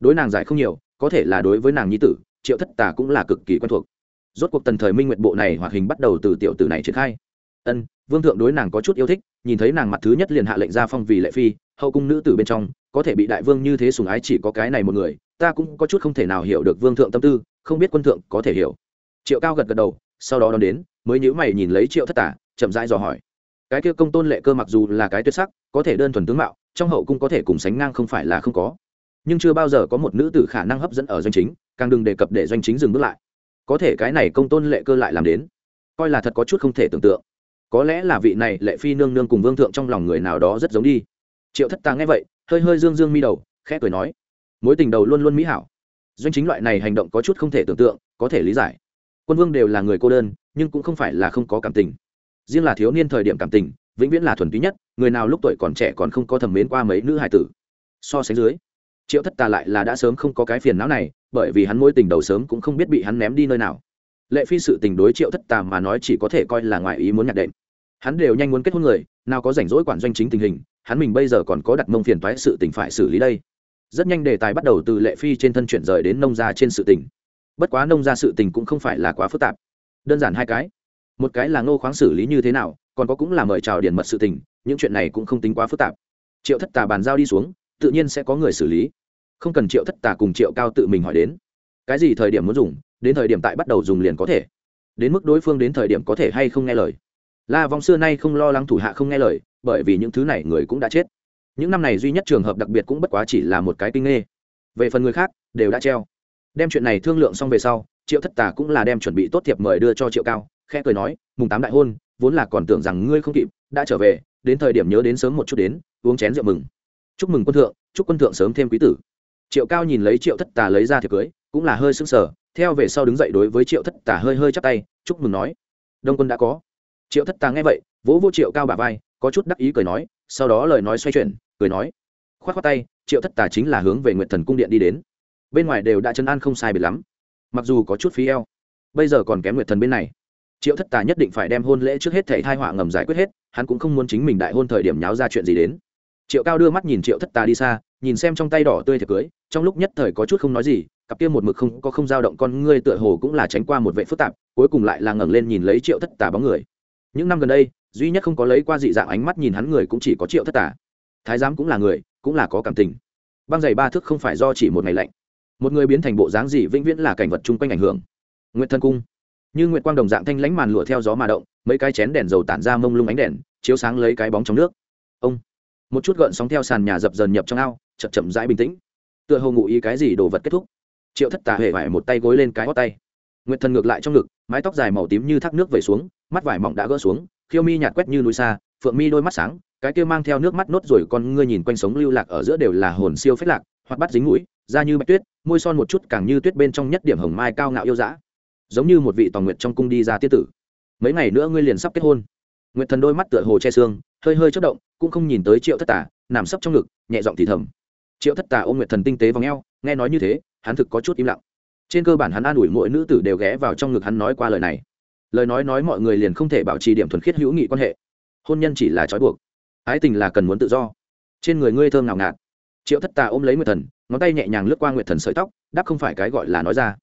Đối nàng giải không nhiều, có thể là đối với nàng nhi tử, triệu thất tà cũng là cực kỳ quen thuộc. Rốt cuộc tần thời minh nguyện bộ này hoạt hình bắt đầu từ tiểu tử này triển khai. Ân, vương thượng đối nàng có chút yêu thích, nhìn thấy nàng mặt thứ nhất liền hạ lệnh ra phong vì lệ phi hậu cung nữ tử bên trong, có thể bị đại vương như thế sùng ái chỉ có cái này một người, ta cũng có chút không thể nào hiểu được vương thượng tâm tư, không biết quân thượng có thể hiểu. Triệu cao gật gật đầu, sau đó đón đến, mới nhữ mày nhìn lấy triệu thất tả, chậm rãi dò hỏi. Cái kia công tôn lệ cơ mặc dù là cái tuyệt sắc, có thể đơn thuần tướng mạo, trong hậu cung có thể cùng sánh ngang không phải là không có. Nhưng chưa bao giờ có một nữ tử khả năng hấp dẫn ở doanh chính, càng đừng đề cập để doanh chính dừng bước lại. Có thể cái này công tôn lệ cơ lại làm đến, coi là thật có chút không thể tưởng tượng. Có lẽ là vị này lệ phi nương nương cùng vương thượng trong lòng người nào đó rất giống đi triệu thất tà nghe vậy, hơi hơi dương dương mi đầu, khẽ cười nói, mối tình đầu luôn luôn mỹ hảo. Doanh chính loại này hành động có chút không thể tưởng tượng, có thể lý giải. Quân vương đều là người cô đơn, nhưng cũng không phải là không có cảm tình. Riêng là thiếu niên thời điểm cảm tình, vĩnh viễn là thuần túy nhất, người nào lúc tuổi còn trẻ còn không có thầm mến qua mấy nữ hải tử. So sánh dưới, triệu thất tà lại là đã sớm không có cái phiền não này, bởi vì hắn mối tình đầu sớm cũng không biết bị hắn ném đi nơi nào. Lệ phi sự tình đối triệu thất tà mà nói chỉ có thể coi là ngoài ý muốn nhạc đệm. Hắn đều nhanh muốn kết hôn người, nào có rảnh rỗi quản doanh chính tình hình hắn mình bây giờ còn có đặt mông phiền toái sự tình phải xử lý đây. Rất nhanh đề tài bắt đầu từ lệ phi trên thân chuyển rời đến nông gia trên sự tình. Bất quá nông gia sự tình cũng không phải là quá phức tạp. Đơn giản hai cái. Một cái là ngô khoáng xử lý như thế nào, còn có cũng là mời chào điển mật sự tình, những chuyện này cũng không tính quá phức tạp. Triệu thất tà bàn giao đi xuống, tự nhiên sẽ có người xử lý. Không cần triệu thất tà cùng triệu cao tự mình hỏi đến. Cái gì thời điểm muốn dùng, đến thời điểm tại bắt đầu dùng liền có thể. Đến mức đối phương đến thời điểm có thể hay không nghe lời. La vong xưa nay không lo lắng thủ hạ không nghe lời bởi vì những thứ này người cũng đã chết. Những năm này duy nhất trường hợp đặc biệt cũng bất quá chỉ là một cái kinh nghê về phần người khác, đều đã treo. Đem chuyện này thương lượng xong về sau, triệu thất tà cũng là đem chuẩn bị tốt thiệp mời đưa cho triệu cao, khẽ cười nói, mùng tám đại hôn, vốn là còn tưởng rằng ngươi không kịp, đã trở về, đến thời điểm nhớ đến sớm một chút đến, uống chén rượu mừng. Chúc mừng quân thượng, chúc quân thượng sớm thêm quý tử. Triệu cao nhìn lấy triệu thất tà lấy ra thiệp cưới, cũng là hơi sững sờ, theo về sau đứng dậy đối với triệu thất tà hơi hơi chắp tay, chúc mừng nói, đông quân đã có. Triệu thất tà nghe vậy, vỗ vô triệu cao bà vai có chút đắc ý cười nói, sau đó lời nói xoay chuyển, cười nói k h o á t k h o á tay, triệu thất tà chính là hướng về nguyện thần cung điện đi đến. Bên ngoài đều đã chân an không sai biệt lắm, mặc dù có chút phí eo, bây giờ còn kém nguyện thần bên này. Triệu thất tà nhất định phải đem hôn lễ trước hết thảy thai họa ngầm giải quyết hết, hắn cũng không muốn chính mình đại hôn thời điểm nháo ra chuyện gì đến. Triệu cao đưa mắt nhìn triệu thất tà đi xa, nhìn xem trong tay đỏ tươi thiệp cưới, trong lúc nhất thời có chút không nói gì, cặp kia một mực không, có không dao động con ngươi tựa hồ cũng là tránh qua một vệ phức tạp, cuối cùng lại là ngẩng lên nhìn lấy triệu thất tà bóng người. Những năm gần đây duy nhất không có lấy qua dị dạng ánh mắt nhìn hắn người cũng chỉ có triệu thất tà. Thái giám cũng là người, cũng là có cảm tình. Băng giày ba thước không phải do chỉ một ngày lạnh. Một người biến thành bộ dáng gì vĩnh viễn là cảnh vật chung quanh ảnh hưởng. Nguyện thân cung. Như nguyện quang đồng dạng thanh lánh màn lụa theo gió mà động, mấy cái chén đèn dầu tản ra mông lung ánh đèn, chiếu sáng lấy cái bóng trong nước. Ông. Một chút gợn sóng theo sàn nhà dập dần nhập trong ao, chậm chậm rãi bình tĩnh. Tựa hồ ngụ ý cái gì đồ vật kết thúc. Triệu thất tà hề vải một tay gối lên cái hót tay. Nguyệt thần ngược lại trong ngực, mái tóc dài màu tím như thác nước vẩy xuống, mắt vải mỏng đã gỡ xuống khiêu mi nhạt quét như núi xa, phượng mi đôi mắt sáng, cái kia mang theo nước mắt nốt rồi con ngươi nhìn quanh sống lưu lạc ở giữa đều là hồn siêu phết lạc hoặc bắt dính mũi, da như bạch tuyết, môi son một chút càng như tuyết bên trong nhất điểm hồng mai cao ngạo yêu dã. Giống như một vị tòa nguyệt trong cung đi ra tiết tử. Mấy ngày nữa ngươi liền sắp kết hôn. Nguyệt thần đôi mắt tựa hồ che xương, hơi hơi chất động, cũng không nhìn tới triệu thất tà, nằm sấp trong ngực, nhẹ giọng thì thầm. Triệu thất tà ôm nguyệt thần tinh tế v ò nghe nói như thế, hắn thực có chút im lặng. Trên cơ bản hắn an ủi mỗi nữ tử đều ghé vào trong ngực hắn nói qua lời này lời nói nói mọi người liền không thể bảo trì điểm thuần khiết hữu nghị quan hệ. Hôn nhân chỉ là trói buộc, ái tình là cần muốn tự do. Trên người ngươi thơm nào ngạt. Triệu thất tà ôm lấy nguyệt thần, ngón tay nhẹ nhàng lướt qua nguyệt thần sợi tóc, đáp không phải cái gọi là nói ra.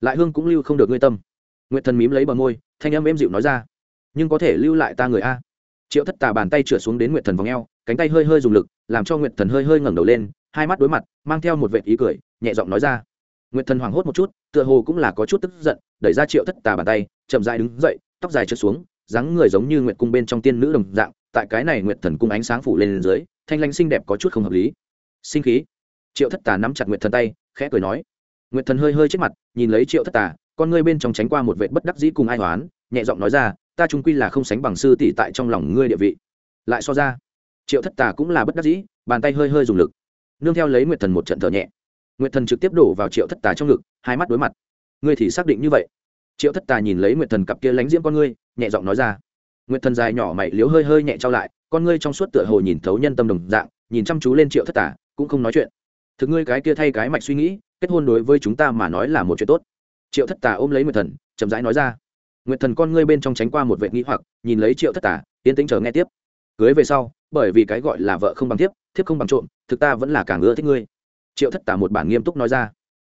Lại hương cũng lưu không được ngươi tâm. Nguyệt thần mím lấy bờ môi, thanh âm êm dịu nói ra. Nhưng có thể lưu lại ta người a? Triệu thất tà bàn tay trượt xuống đến nguyệt thần vòng e o cánh tay hơi hơi dùng lực, làm cho nguyệt thần hơi hơi ngẩng đầu lên, hai mắt đối mặt, mang theo một vệ ý cười, nhẹ giọng nói ra. Nguyệt thần hoảng hốt một chút, tựa hồ cũng là có chút tức giận, đẩy ra triệu thất tà bàn tay chậm dài đứng dậy, tóc dài trượt xuống, dáng người giống như nguyệt cung bên trong tiên nữ đồng dạng, tại cái này nguyệt thần cung ánh sáng phủ lên dưới, thanh lanh xinh đẹp có chút không hợp lý. Sinh khí. Triệu thất tà nắm chặt nguyệt thần tay, khẽ cười nói. Nguyệt thần hơi hơi chết mặt, nhìn lấy triệu thất tà, con ngươi bên trong tránh qua một vệ bất đắc dĩ cùng ai hoán, nhẹ giọng nói ra, ta trung quy là không sánh bằng sư tỷ tại trong lòng ngươi địa vị. Lại so ra, triệu thất tà cũng là bất đắc dĩ, bàn tay hơi hơi dùng lực, nương theo lấy nguyệt thần một trận thở nhẹ. Nguyệt thần trực tiếp đổ vào triệu thất tà trong ngực, hai mắt đối mặt. Ngươi thì xác định như vậy? Triệu thất tà nhìn lấy nguyệt thần cặp kia lánh diễm con ngươi, nhẹ giọng nói ra. Nguyệt thần dài nhỏ mày liếu hơi hơi nhẹ trao lại, con ngươi trong suốt tựa hồ nhìn thấu nhân tâm đồng dạng, nhìn chăm chú lên triệu thất tà, cũng không nói chuyện. Thực ngươi cái kia thay cái mạch suy nghĩ, kết hôn đối với chúng ta mà nói là một chuyện tốt. Triệu thất tà ôm lấy nguyệt thần, chậm rãi nói ra. Nguyệt thần con ngươi bên trong tránh qua một vệ nghĩ hoặc, nhìn lấy triệu thất tà tiến tĩnh chờ nghe tiếp. Cưới về sau, bởi vì cái gọi là vợ không bằng thiếp thiếp không bằng trộm, thực ta vẫn là càng ưa thích ngươi. Triệu thất tà một bản nghiêm túc nói ra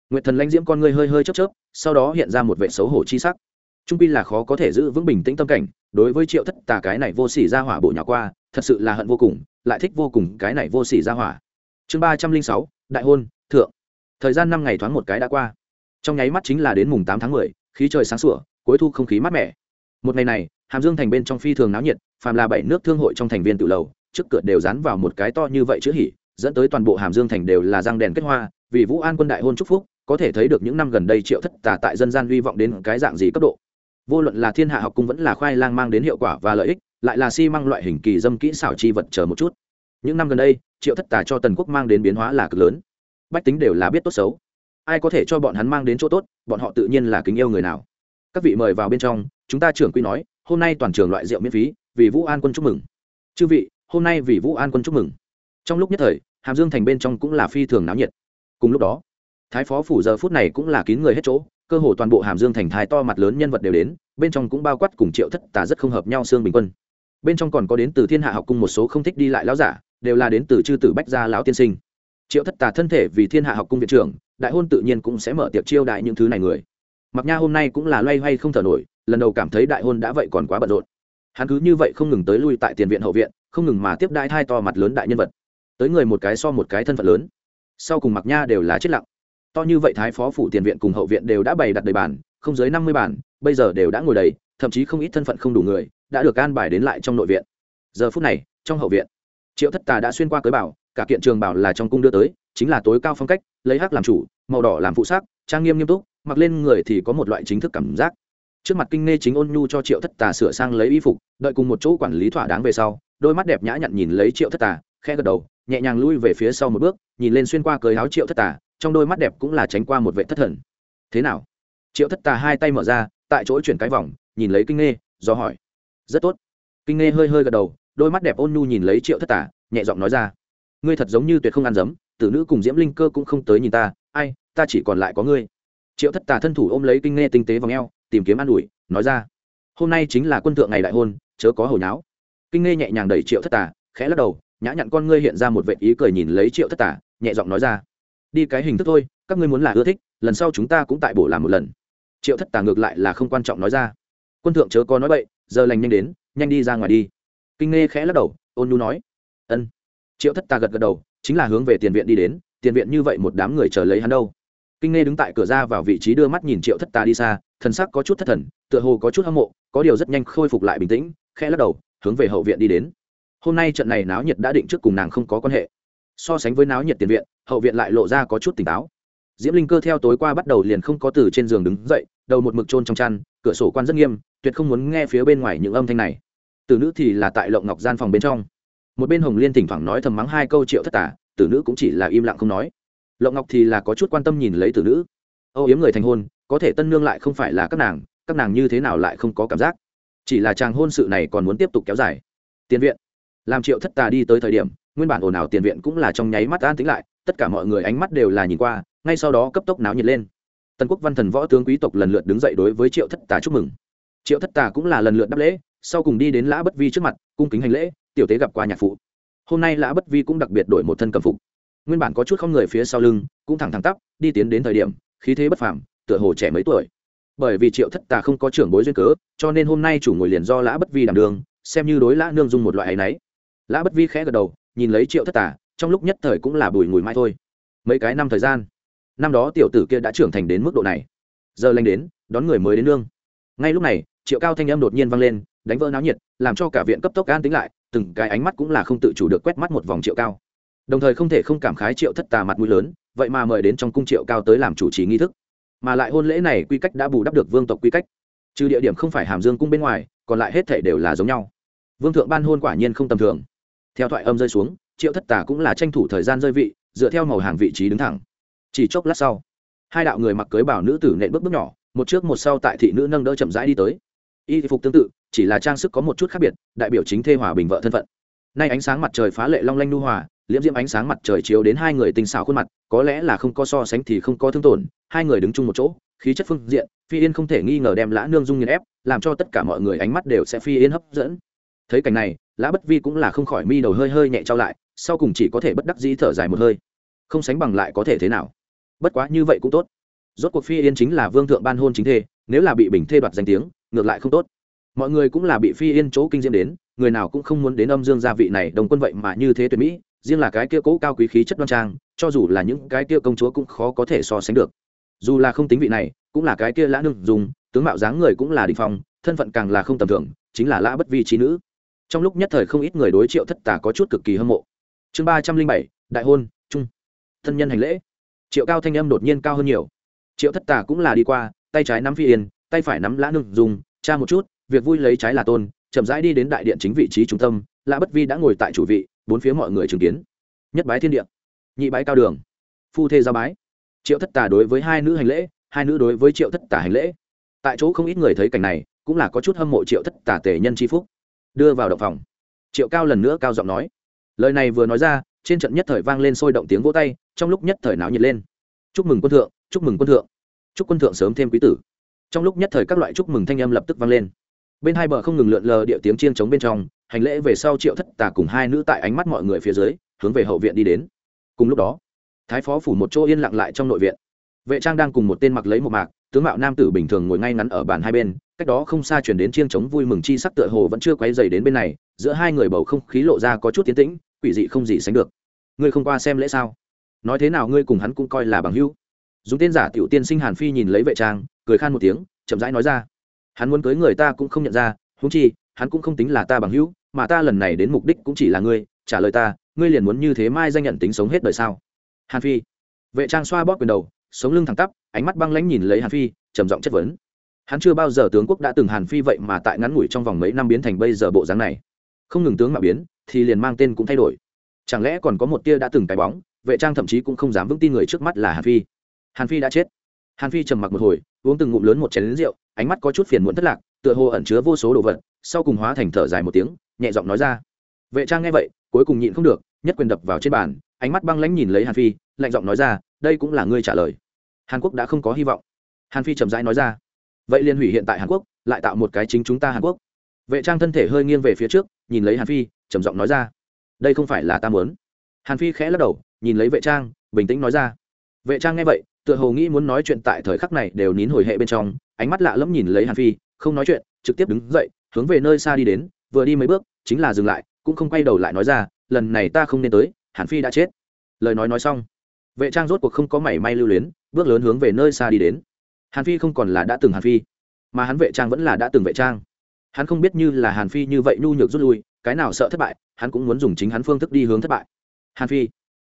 nguyệt thần lãnh diễm con ngươi hơi hơi chớp chớp, sau đó hiện ra một vệ xấu hổ chi sắc. Trung pi là khó có thể giữ vững bình tĩnh tâm cảnh, đối với triệu thất tà cái này vô sỉ ra hỏa bộ nhỏ qua, thật sự là hận vô cùng, lại thích vô cùng cái này vô sỉ ra hỏa. Chương ba trăm linh sáu, đại hôn, thượng. Thời gian năm ngày thoáng một cái đã qua. Trong nháy mắt chính là đến mùng tám tháng mười, khí trời sáng sủa, cuối thu không khí mát mẻ. Một ngày này, hàm dương thành bên trong phi thường náo nhiệt, phàm là bảy nước thương hội trong thành viên tự lầu, trước cửa đều dán vào một cái to như vậy chữ hỉ, dẫn tới toàn bộ hàm dương thành đều là răng đèn kết hoa, vì vũ an quân đại hôn chúc phúc có thể thấy được những năm gần đây triệu thất tà tại dân gian hy vọng đến cái dạng gì cấp độ. Vô luận là thiên hạ học cung vẫn là khoai lang mang đến hiệu quả và lợi ích, lại là xi、si、măng loại hình kỳ dâm kỹ xảo chi vật chờ một chút. Những năm gần đây, triệu thất tà cho tần quốc mang đến biến hóa là cực lớn. Bách tính đều là biết tốt xấu. Ai có thể cho bọn hắn mang đến chỗ tốt, bọn họ tự nhiên là kính yêu người nào. Các vị mời vào bên trong, chúng ta trưởng quy nói, hôm nay toàn trường loại rượu miễn phí, vì vũ an quân chúc mừng. Chư vị, hôm nay vì vũ an quân chúc mừng. Trong lúc nhất thời, hàm dương thành bên trong cũng là phi thường náo nhiệt. Cùng lúc đó thái phó phủ giờ phút này cũng là kín người hết chỗ, cơ hồ toàn bộ hàm dương thành thái to mặt lớn nhân vật đều đến, bên trong cũng bao quát cùng triệu thất tà rất không hợp nhau xương bình quân. Bên trong còn có đến từ thiên hạ học cung một số không thích đi lại lão giả, đều là đến từ chư tử bách gia lão tiên sinh. Triệu thất tà thân thể vì thiên hạ học cung viện trưởng, đại hôn tự nhiên cũng sẽ mở tiệc chiêu đại những thứ này người. Mặc nha hôm nay cũng là loay hoay không thở nổi, lần đầu cảm thấy đại hôn đã vậy còn quá bận rộn. Hắn cứ như vậy không ngừng tới lui tại tiền viện hậu viện, không ngừng mà tiếp đai thai to mặt lớn đại nhân vật. Tới người một cái so một cái thân phận lớn. Sau cùng mặc nha đều là chết lặng to như vậy thái phó phủ tiền viện cùng hậu viện đều đã bày đặt đầy bàn, không dưới năm mươi bàn, bây giờ đều đã ngồi đầy, thậm chí không ít thân phận không đủ người đã được an bài đến lại trong nội viện. Giờ phút này, trong hậu viện, triệu thất tà đã xuyên qua cưới bảo, cả kiện trường bảo là trong cung đưa tới, chính là tối cao phong cách, lấy hắc làm chủ, màu đỏ làm phụ sắc, trang nghiêm nghiêm túc, mặc lên người thì có một loại chính thức cảm giác. Trước mặt kinh nghe chính ôn nhu cho triệu thất tà sửa sang lấy y phục, đợi cùng một chỗ quản lý thỏa đáng về sau, đôi mắt đẹp nhã nhặn nhìn lấy triệu thất tà khe gật đầu, nhẹ nhàng lui về phía sau một bước, nhìn lên xuyên qua cưới áo triệu thất tà trong đôi mắt đẹp cũng là tránh qua một vệ thất thần. Thế nào? Triệu thất tà hai tay mở ra, tại chỗ chuyển cái vòng, nhìn lấy kinh nghe do hỏi. Rất tốt. Kinh nghe hơi hơi gật đầu, đôi mắt đẹp ôn nhu nhìn lấy triệu thất tà, nhẹ giọng nói ra. Ngươi thật giống như tuyệt không ăn dấm, tử nữ cùng diễm linh cơ cũng không tới nhìn ta, ai, ta chỉ còn lại có ngươi. Triệu thất tà thân thủ ôm lấy kinh nghe tinh tế v ò tìm kiếm an ủi, nói ra. Hôm nay chính là quân thượng ngày đại hôn, chớ có hồi náo. Kinh nghe nhẹ nhàng đẩy triệu thất tà, khẽ lắc đầu, nhã nhặn con ngươi hiện ra một vệ ý cười nhìn lấy triệu thất tà, nhẹ giọng nói ra đi cái hình thức thôi các ngươi muốn là ưa thích lần sau chúng ta cũng tại bổ làm một lần. Triệu thất tà ngược lại là không quan trọng nói ra. Quân thượng chớ có nói vậy, giờ lành nhanh đến nhanh đi ra ngoài đi. Kinh nghe khẽ lắc đầu ôn nhu nói. Ân. Triệu thất tà gật gật đầu chính là hướng về tiền viện đi đến tiền viện như vậy một đám người chờ lấy hắn đâu. Kinh nghe đứng tại cửa ra vào vị trí đưa mắt nhìn triệu thất tà đi xa thần sắc có chút thất thần tựa hồ có chút hâm mộ có điều rất nhanh khôi phục lại bình tĩnh khẽ lắc đầu hướng về hậu viện đi đến. Hôm nay trận này náo nhiệt đã định trước cùng nàng không có quan hệ so sánh với náo nhiệt tiền viện, hậu viện lại lộ ra có chút tỉnh táo. Diễm linh cơ theo tối qua bắt đầu liền không có từ trên giường đứng dậy, đầu một mực trôn trong chăn, cửa sổ quan rất nghiêm, tuyệt không muốn nghe phía bên ngoài những âm thanh này. Từ nữ thì là tại lộng ngọc gian phòng bên trong. Một bên hồng liên thỉnh thoảng nói thầm mắng hai câu triệu thất tả, tử nữ cũng chỉ là im lặng không nói. Lộng ngọc thì là có chút quan tâm nhìn lấy tử nữ. Âu yếm người thành hôn, có thể tân nương lại không phải là các nàng các nàng như thế nào lại không có cảm giác. Chỉ là chàng hôn sự này còn muốn tiếp tục kéo dài. Tiền viện làm triệu thất tà đi tới thời điểm, nguyên bản ồn ào tiền viện cũng là trong nháy mắt an tính lại, tất cả mọi người ánh mắt đều là nhìn qua, ngay sau đó cấp tốc náo nhiệt lên. Tần quốc văn thần võ tướng quý tộc lần lượt đứng dậy đối với triệu thất tà chúc mừng. Triệu thất tà cũng là lần lượt đáp lễ, sau cùng đi đến lã bất vi trước mặt, cung kính hành lễ, tiểu tế gặp qua nhạc phụ. Hôm nay lã bất vi cũng đặc biệt đổi một thân cầm phục. Nguyên bản có chút không người phía sau lưng, cũng thẳng thẳng tắp, đi tiến đến thời điểm, khí thế bất phàm, tựa hồ trẻ mấy tuổi. Bởi vì triệu thất tà không có trưởng bối duyên cớ, cho nên hôm nay chủ ngồi liền do lã bất vi đảm đường, xem như đối lã nương dung một loại áy náy lã bất vi khẽ gật đầu, nhìn lấy triệu thất tà, trong lúc nhất thời cũng là bùi ngùi mai thôi. Mấy cái năm thời gian, năm đó tiểu tử kia đã trưởng thành đến mức độ này. Giờ lanh đến, đón người mới đến nương. Ngay lúc này, triệu cao thanh âm đột nhiên vang lên, đánh vỡ náo nhiệt, làm cho cả viện cấp tốc an tính lại, từng cái ánh mắt cũng là không tự chủ được quét mắt một vòng triệu cao. Đồng thời không thể không cảm khái triệu thất tà mặt mũi lớn, vậy mà mời đến trong cung triệu cao tới làm chủ trì nghi thức. Mà lại hôn lễ này quy cách đã bù đắp được vương tộc quy cách. Trừ địa điểm không phải hàm dương cung bên ngoài, còn lại hết thể đều là giống nhau. Vương thượng ban hôn quả nhiên không tầm thường theo thoại âm rơi xuống, triệu thất tà cũng là tranh thủ thời gian rơi vị, dựa theo màu hàng vị trí đứng thẳng. Chỉ chốc lát sau, hai đạo người mặc cưới bảo nữ tử nện bước bước nhỏ, một trước một sau tại thị nữ nâng đỡ chậm rãi đi tới. Y phục tương tự, chỉ là trang sức có một chút khác biệt, đại biểu chính thê hòa bình vợ thân phận. Nay ánh sáng mặt trời phá lệ long lanh nu hòa, liễm diễm ánh sáng mặt trời chiếu đến hai người tinh xảo khuôn mặt, có lẽ là không có so sánh thì không có thương tổn, hai người đứng chung một chỗ, khí chất phương diện, phi yên không thể nghi ngờ đem lã nương dung nghiền ép, làm cho tất cả mọi người ánh mắt đều sẽ phi yên hấp dẫn thấy cảnh này, lã bất vi cũng là không khỏi mi đầu hơi hơi nhẹ trao lại, sau cùng chỉ có thể bất đắc dĩ thở dài một hơi. Không sánh bằng lại có thể thế nào? Bất quá như vậy cũng tốt. Rốt cuộc phi yên chính là vương thượng ban hôn chính thê, nếu là bị bình thê đoạt danh tiếng, ngược lại không tốt. Mọi người cũng là bị phi yên chỗ kinh diễm đến, người nào cũng không muốn đến âm dương gia vị này đồng quân vậy mà như thế tuyệt mỹ, riêng là cái kia cố cao quý khí chất đoan trang, cho dù là những cái kia công chúa cũng khó có thể so sánh được. Dù là không tính vị này, cũng là cái kia lã nương dùng, tướng mạo dáng người cũng là đình phong, thân phận càng là không tầm thường, chính là lã bất vi trí nữ trong lúc nhất thời không ít người đối triệu thất tà có chút cực kỳ hâm mộ. Chương ba trăm linh bảy, đại hôn, trung. Thân nhân hành lễ. Triệu cao thanh âm đột nhiên cao hơn nhiều. Triệu thất tà cũng là đi qua, tay trái nắm phi yên, tay phải nắm lã nương dùng, cha một chút, việc vui lấy trái là tôn, chậm rãi đi đến đại điện chính vị trí trung tâm, lã bất vi đã ngồi tại chủ vị, bốn phía mọi người chứng kiến. Nhất bái thiên địa, nhị bái cao đường, phu thê giao bái. Triệu thất tà đối với hai nữ hành lễ, hai nữ đối với triệu thất tà hành lễ. Tại chỗ không ít người thấy cảnh này, cũng là có chút hâm mộ triệu thất tà tề nhân c phúc đưa vào động phòng. Triệu cao lần nữa cao giọng nói. Lời này vừa nói ra, trên trận nhất thời vang lên sôi động tiếng vỗ tay, trong lúc nhất thời náo nhiệt lên. Chúc mừng quân thượng, chúc mừng quân thượng. Chúc quân thượng sớm thêm quý tử. Trong lúc nhất thời các loại chúc mừng thanh âm lập tức vang lên. Bên hai bờ không ngừng lượn lờ địa tiếng chiêng trống bên trong, hành lễ về sau triệu thất tà cùng hai nữ tại ánh mắt mọi người phía dưới, hướng về hậu viện đi đến. Cùng lúc đó, thái phó phủ một chỗ yên lặng lại trong nội viện. Vệ trang đang cùng một tên mặc lấy một mạc, tướng mạo nam tử bình thường ngồi ngay ngắn ở bàn hai bên cách đó không xa chuyển đến chiêng chống vui mừng chi sắc tựa hồ vẫn chưa quay dày đến bên này, giữa hai người bầu không khí lộ ra có chút tiến tĩnh, quỷ dị không gì sánh được. Ngươi không qua xem lễ sao? Nói thế nào ngươi cùng hắn cũng coi là bằng hữu. Dùng tên giả tiểu tiên sinh hàn phi nhìn lấy vệ trang, cười khan một tiếng, chậm rãi nói ra. Hắn muốn cưới người ta cũng không nhận ra húng chi, hắn cũng không tính là ta bằng hữu, mà ta lần này đến mục đích cũng chỉ là ngươi, trả lời ta, ngươi liền muốn như thế mai danh nhận tính sống hết đời sao? Hàn phi. Vệ trang xoa bóp quyền đầu, sống lưng thẳng tắp, ánh mắt băng lãnh nhìn lấy hàn phi, trầm giọng chất vấn hắn chưa bao giờ tướng quốc đã từng hàn phi vậy mà tại ngắn ngủi trong vòng mấy năm biến thành bây giờ bộ dáng này. Không ngừng tướng mà biến, thì liền mang tên cũng thay đổi. Chẳng lẽ còn có một tia đã từng cái bóng, vệ trang thậm chí cũng không dám vững tin người trước mắt là hàn phi. Hàn phi đã chết. Hàn phi trầm mặc một hồi, uống từng ngụm lớn một chén lính rượu, ánh mắt có chút phiền muộn thất lạc, tựa hồ ẩn chứa vô số đồ vật, sau cùng hóa thành thở dài một tiếng, nhẹ giọng nói ra. Vệ trang nghe vậy, cuối cùng nhịn không được, nhất quyền đập vào trên bàn, ánh mắt băng lãnh nhìn lấy hàn phi, lạnh giọng nói ra, đây cũng là ngươi trả lời. Hàn quốc đã không có hy vọng. Hàn phi chậm rãi nói ra vậy liên hủy hiện tại hàn quốc, lại tạo một cái chính chúng ta hàn quốc. Vệ trang thân thể hơi nghiêng về phía trước, nhìn lấy hàn phi, trầm giọng nói ra. Đây không phải là ta muốn. Hàn phi khẽ lắc đầu, nhìn lấy vệ trang, bình tĩnh nói ra. Vệ trang nghe vậy, tựa hồ nghĩ muốn nói chuyện tại thời khắc này đều nín hồi hệ bên trong, ánh mắt lạ lẫm nhìn lấy hàn phi, không nói chuyện, trực tiếp đứng dậy, hướng về nơi xa đi đến, vừa đi mấy bước, chính là dừng lại, cũng không quay đầu lại nói ra, lần này ta không nên tới, hàn phi đã chết. Lời nói nói xong, vệ trang rốt cuộc không có mảy may lưu luyến, bước lớn hướng về nơi xa đi đến hàn phi không còn là đã từng hàn phi, mà hắn vệ trang vẫn là đã từng vệ trang. Hắn không biết như là hàn phi như vậy nhu nhược rút lui, cái nào sợ thất bại, hắn cũng muốn dùng chính hắn phương thức đi hướng thất bại. Hàn phi,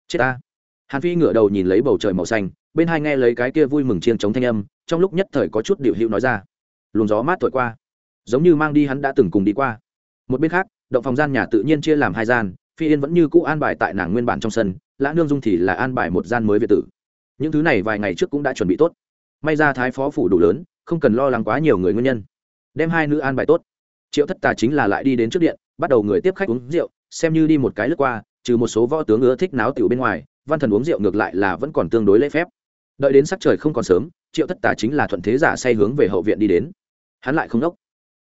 chết ta. Hàn phi ngửa đầu nhìn lấy bầu trời màu xanh, bên hai nghe lấy cái kia vui mừng chiên chống thanh âm, trong lúc nhất thời có chút điệu hữu nói ra. Luồng gió mát thổi qua, giống như mang đi hắn đã từng cùng đi qua. Một bên khác, động phòng gian nhà tự nhiên chia làm hai gian, phi yên vẫn như cũ an bài tại nàng nguyên bản trong sân, lã nương dung thì là an bài một gian mới việt tử. Những thứ này vài ngày trước cũng đã chuẩn bị tốt may ra thái phó phủ đủ lớn, không cần lo lắng quá nhiều người nguyên nhân. Đem hai nữ an bài tốt. Triệu thất tà chính là lại đi đến trước điện, bắt đầu người tiếp khách uống rượu, xem như đi một cái lướt qua, trừ một số võ tướng ưa thích náo tiểu bên ngoài, văn thần uống rượu ngược lại là vẫn còn tương đối lễ phép. Đợi đến sắc trời không còn sớm, triệu thất tà chính là thuận thế giả say hướng về hậu viện đi đến. Hắn lại không đốc.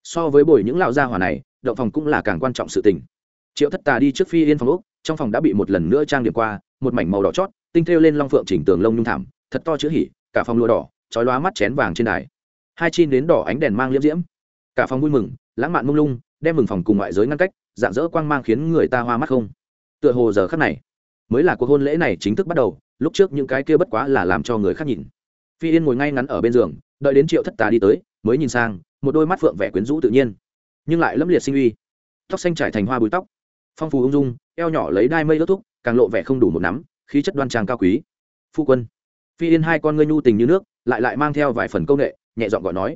So với bồi những lão gia hỏa này, động phòng cũng là càng quan trọng sự tình. Triệu thất tà đi trước phi yên phòng úc trong phòng đã bị một lần nữa trang điểm qua, một mảnh màu đỏ chót, tinh thêu lên long phượng chỉnh tường lông nhung thảm, thật to chữ hỉ, cả phòng lụa đỏ trói lóa mắt chén vàng trên đài. Hai chi đến đỏ ánh đèn mang liễm diễm. Cả phòng vui mừng, lãng mạn mông lung, đem mừng phòng cùng ngoại giới ngăn cách dạng dỡ quang mang khiến người ta hoa mắt không. Tựa hồ giờ khắc này, mới là cuộc hôn lễ này chính thức bắt đầu, lúc trước những cái kia bất quá là làm cho người khác nhìn. Phi yên ngồi ngay ngắn ở bên giường, đợi đến triệu thất tà đi tới, mới nhìn sang, một đôi mắt phượng vẻ quyến rũ tự nhiên, nhưng lại lẫm liệt sinh uy. Tóc xanh trải thành hoa bùi tóc, phong phú ung dung, eo nhỏ lấy đai mây đốt thúc, càng lộ vẻ không đủ một nắm, khí chất đoan trang cao quý. Phu quân phi yên hai con ngươi nhu tình như nước, lại lại mang theo vài phần công nghệ, nhẹ giọng gọi nói.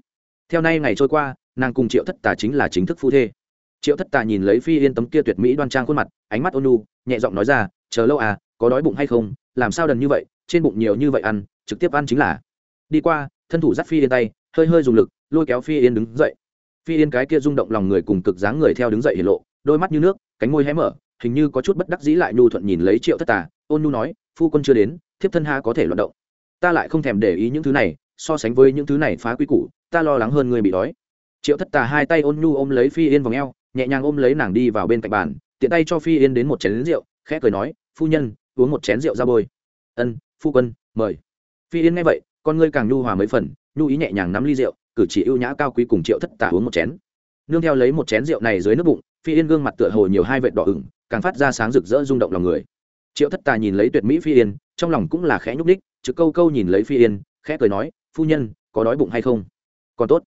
Theo nay ngày trôi qua, nàng cùng triệu thất tà chính là chính thức phu thê. Triệu thất tà nhìn lấy phi yên tấm kia tuyệt mỹ đoan trang khuôn mặt, ánh mắt ôn nhu, nhẹ giọng nói ra, chờ lâu à có đói bụng hay không? Làm sao đần như vậy? Trên bụng nhiều như vậy ăn, trực tiếp ăn chính là. Đi qua, thân thủ dắt phi yên tay, hơi hơi dùng lực, lôi kéo phi yên đứng dậy. Phi yên cái kia rung động lòng người cùng cực dáng người theo đứng dậy hiển lộ, đôi mắt như nước, cánh môi hé mở, hình như có chút bất đắc dĩ lại nhu thuận nhìn lấy triệu thất tà, ôn nhu nói, phu quân chưa đến, thiếp thân ha có thể loạt động? Ta lại không thèm để ý những thứ này, so sánh với những thứ này phá quy củ, ta lo lắng hơn người bị đói. Triệu thất tà hai tay ôn nhu ôm lấy phi yên vòng eo, nhẹ nhàng ôm lấy nàng đi vào bên cạnh bàn, tiện tay cho phi yên đến một chén rượu, khẽ cười nói, phu nhân, uống một chén rượu ra bôi. Ân, phu quân, mời. Phi yên nghe vậy, con ngươi càng nhu hòa mấy phần, nhu ý nhẹ nhàng nắm ly rượu, cử chỉ ưu nhã cao quý cùng triệu thất tà uống một chén. Nương theo lấy một chén rượu này dưới nước bụng, phi yên gương mặt tựa hồ nhiều hai vệt đỏ ửng, càng phát ra sáng rực rỡ rung động lòng người. Triệu thất tà nhìn lấy tuyệt mỹ phi yên trong lòng cũng là khẽ nhúc đích chứ câu câu nhìn lấy phi yên, khẽ cười nói, phu nhân, có đói bụng hay không? Còn tốt.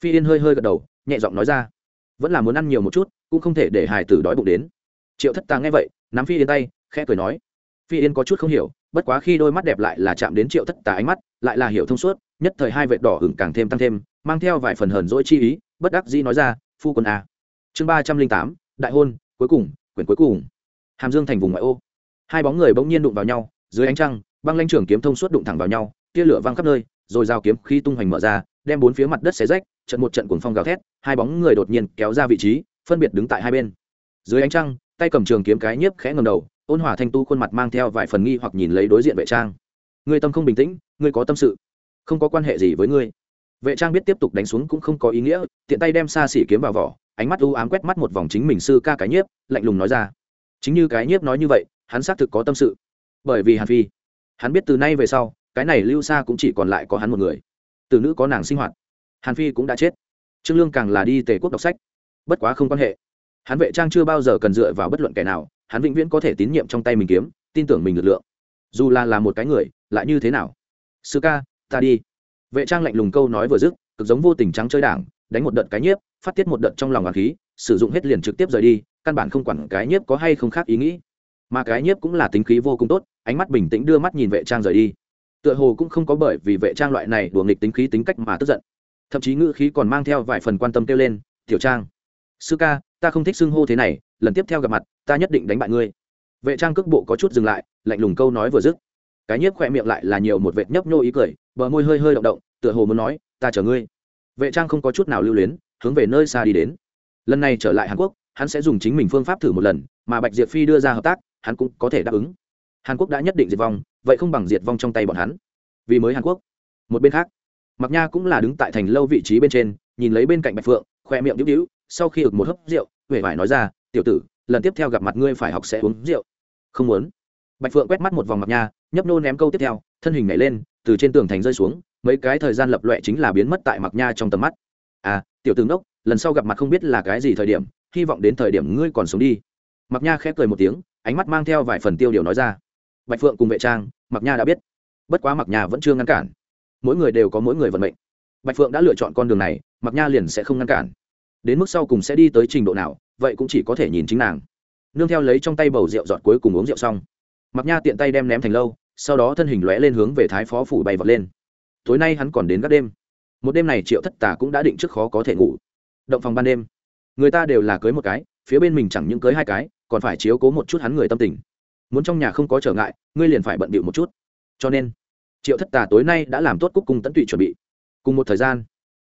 Phi yên hơi hơi gật đầu, nhẹ giọng nói ra, vẫn là muốn ăn nhiều một chút, cũng không thể để hài tử đói bụng đến. Triệu thất tà nghe vậy, nắm phi yên tay, khẽ cười nói, phi yên có chút không hiểu, bất quá khi đôi mắt đẹp lại là chạm đến triệu thất tà ánh mắt, lại là hiểu thông suốt, nhất thời hai vệt đỏ hửng càng thêm tăng thêm, mang theo vài phần hờn dỗi chi ý, bất đắc dĩ nói ra, phu quân a chương ba trăm linh tám, đại hôn, cuối cùng, quyển cuối cùng. Hàm dương thành vùng ngoại ô. Hai bóng người bỗng nhiên đụng vào nhau dưới ánh trăng, băng lanh trưởng kiếm thông suốt đụng thẳng vào nhau, tia lửa văng khắp nơi, rồi dao kiếm khi tung hoành mở ra, đem bốn phía mặt đất xé rách, trận một trận cuồng phong gào thét, hai bóng người đột nhiên kéo ra vị trí, phân biệt đứng tại hai bên. Dưới ánh trăng, tay cầm trường kiếm cái nhiếp khẽ ngầm đầu, ôn hòa thanh tu khuôn mặt mang theo vài phần nghi hoặc nhìn lấy đối diện vệ trang. Người tâm không bình tĩnh, người có tâm sự, không có quan hệ gì với ngươi vệ trang biết tiếp tục đánh xuống cũng không có ý nghĩa, tiện tay đem xa xỉ kiếm vào vỏ, ánh mắt u ám quét mắt một vòng chính mình sư ca cái nhiếp, lạnh lùng nói ra. Chính như cái nhiếp nói như vậy, hắn xác thực có tâm sự bởi vì hàn phi. Hắn biết từ nay về sau, cái này lưu xa cũng chỉ còn lại có hắn một người. Từ nữ có nàng sinh hoạt. Hàn phi cũng đã chết. Trương lương càng là đi tề quốc đọc sách. Bất quá không quan hệ. Hắn vệ trang chưa bao giờ cần dựa vào bất luận kẻ nào, hắn vĩnh viễn có thể tín nhiệm trong tay mình kiếm, tin tưởng mình lực lượng. Dù là là một cái người, lại như thế nào? Sư ca, ta đi. Vệ trang lạnh lùng câu nói vừa dứt, cực giống vô tình trắng chơi đảng, đánh một đợt cái nhiếp, phát tiết một đợt trong lòng hoàng khí, sử dụng hết liền trực tiếp rời đi, căn bản không quản cái nhiếp có hay không khác ý nghĩ mà cái nhiếp cũng là tính khí vô cùng tốt, ánh mắt bình tĩnh đưa mắt nhìn vệ trang rời đi. Tựa hồ cũng không có bởi vì vệ trang loại này đùa nghịch tính khí tính cách mà tức giận. Thậm chí ngữ khí còn mang theo vài phần quan tâm kêu lên, tiểu trang, sư ca, ta không thích xưng hô thế này, lần tiếp theo gặp mặt, ta nhất định đánh bại ngươi. Vệ trang cước bộ có chút dừng lại, lạnh lùng câu nói vừa dứt. Cái nhiếp khỏe miệng lại là nhiều một vệt nhấp nhô ý cười, bờ môi hơi hơi động động, tựa hồ muốn nói, ta chờ ngươi. Vệ trang không có chút nào lưu luyến, hướng về nơi xa đi đến. Lần này trở lại hàn quốc, hắn sẽ dùng chính mình phương pháp thử một lần, mà bạch diệp phi đưa ra hợp tác hắn cũng có thể đáp ứng. Hàn quốc đã nhất định diệt vong, vậy không bằng diệt vong trong tay bọn hắn. Vì mới hàn quốc. Một bên khác mặc nha cũng là đứng tại thành lâu vị trí bên trên, nhìn lấy bên cạnh bạch phượng, khoe miệng đĩu đĩu sau khi ực một hớp rượu huệ vải nói ra, tiểu tử, lần tiếp theo gặp mặt ngươi phải học sẽ uống rượu. Không muốn. Bạch phượng quét mắt một vòng mặc nha, nhấp nô ném câu tiếp theo, thân hình nhảy lên, từ trên tường thành rơi xuống, mấy cái thời gian lập loẹ chính là biến mất tại mặc nha trong tầm mắt. À tiểu tướng đốc lần sau gặp mặt không biết là cái gì thời điểm, hy vọng đến thời điểm ngươi còn sống đi. Mặc nha khép cười một tiếng ánh mắt mang theo vài phần tiêu điều nói ra. Bạch phượng cùng vệ trang mặc nha đã biết. Bất quá mặc nha vẫn chưa ngăn cản. Mỗi người đều có mỗi người vận mệnh. Bạch phượng đã lựa chọn con đường này mặc nha liền sẽ không ngăn cản. Đến mức sau cùng sẽ đi tới trình độ nào, vậy cũng chỉ có thể nhìn chính nàng. Nương theo lấy trong tay bầu rượu giọt cuối cùng uống rượu xong mặc nha tiện tay đem ném thành lâu, sau đó thân hình lóe lên hướng về thái phó phủ bay vọt lên. Tối nay hắn còn đến các đêm. Một đêm này triệu thất tà cũng đã định trước khó có thể ngủ. Động phòng ban đêm, người ta đều là cưới một cái, phía bên mình chẳng những cưới hai cái còn phải chiếu cố một chút hắn người tâm tình. Muốn trong nhà không có trở ngại, ngươi liền phải bận bịu một chút. Cho nên, triệu thất tà tối nay đã làm tốt cúc cung tấn tụy chuẩn bị. Cùng một thời gian,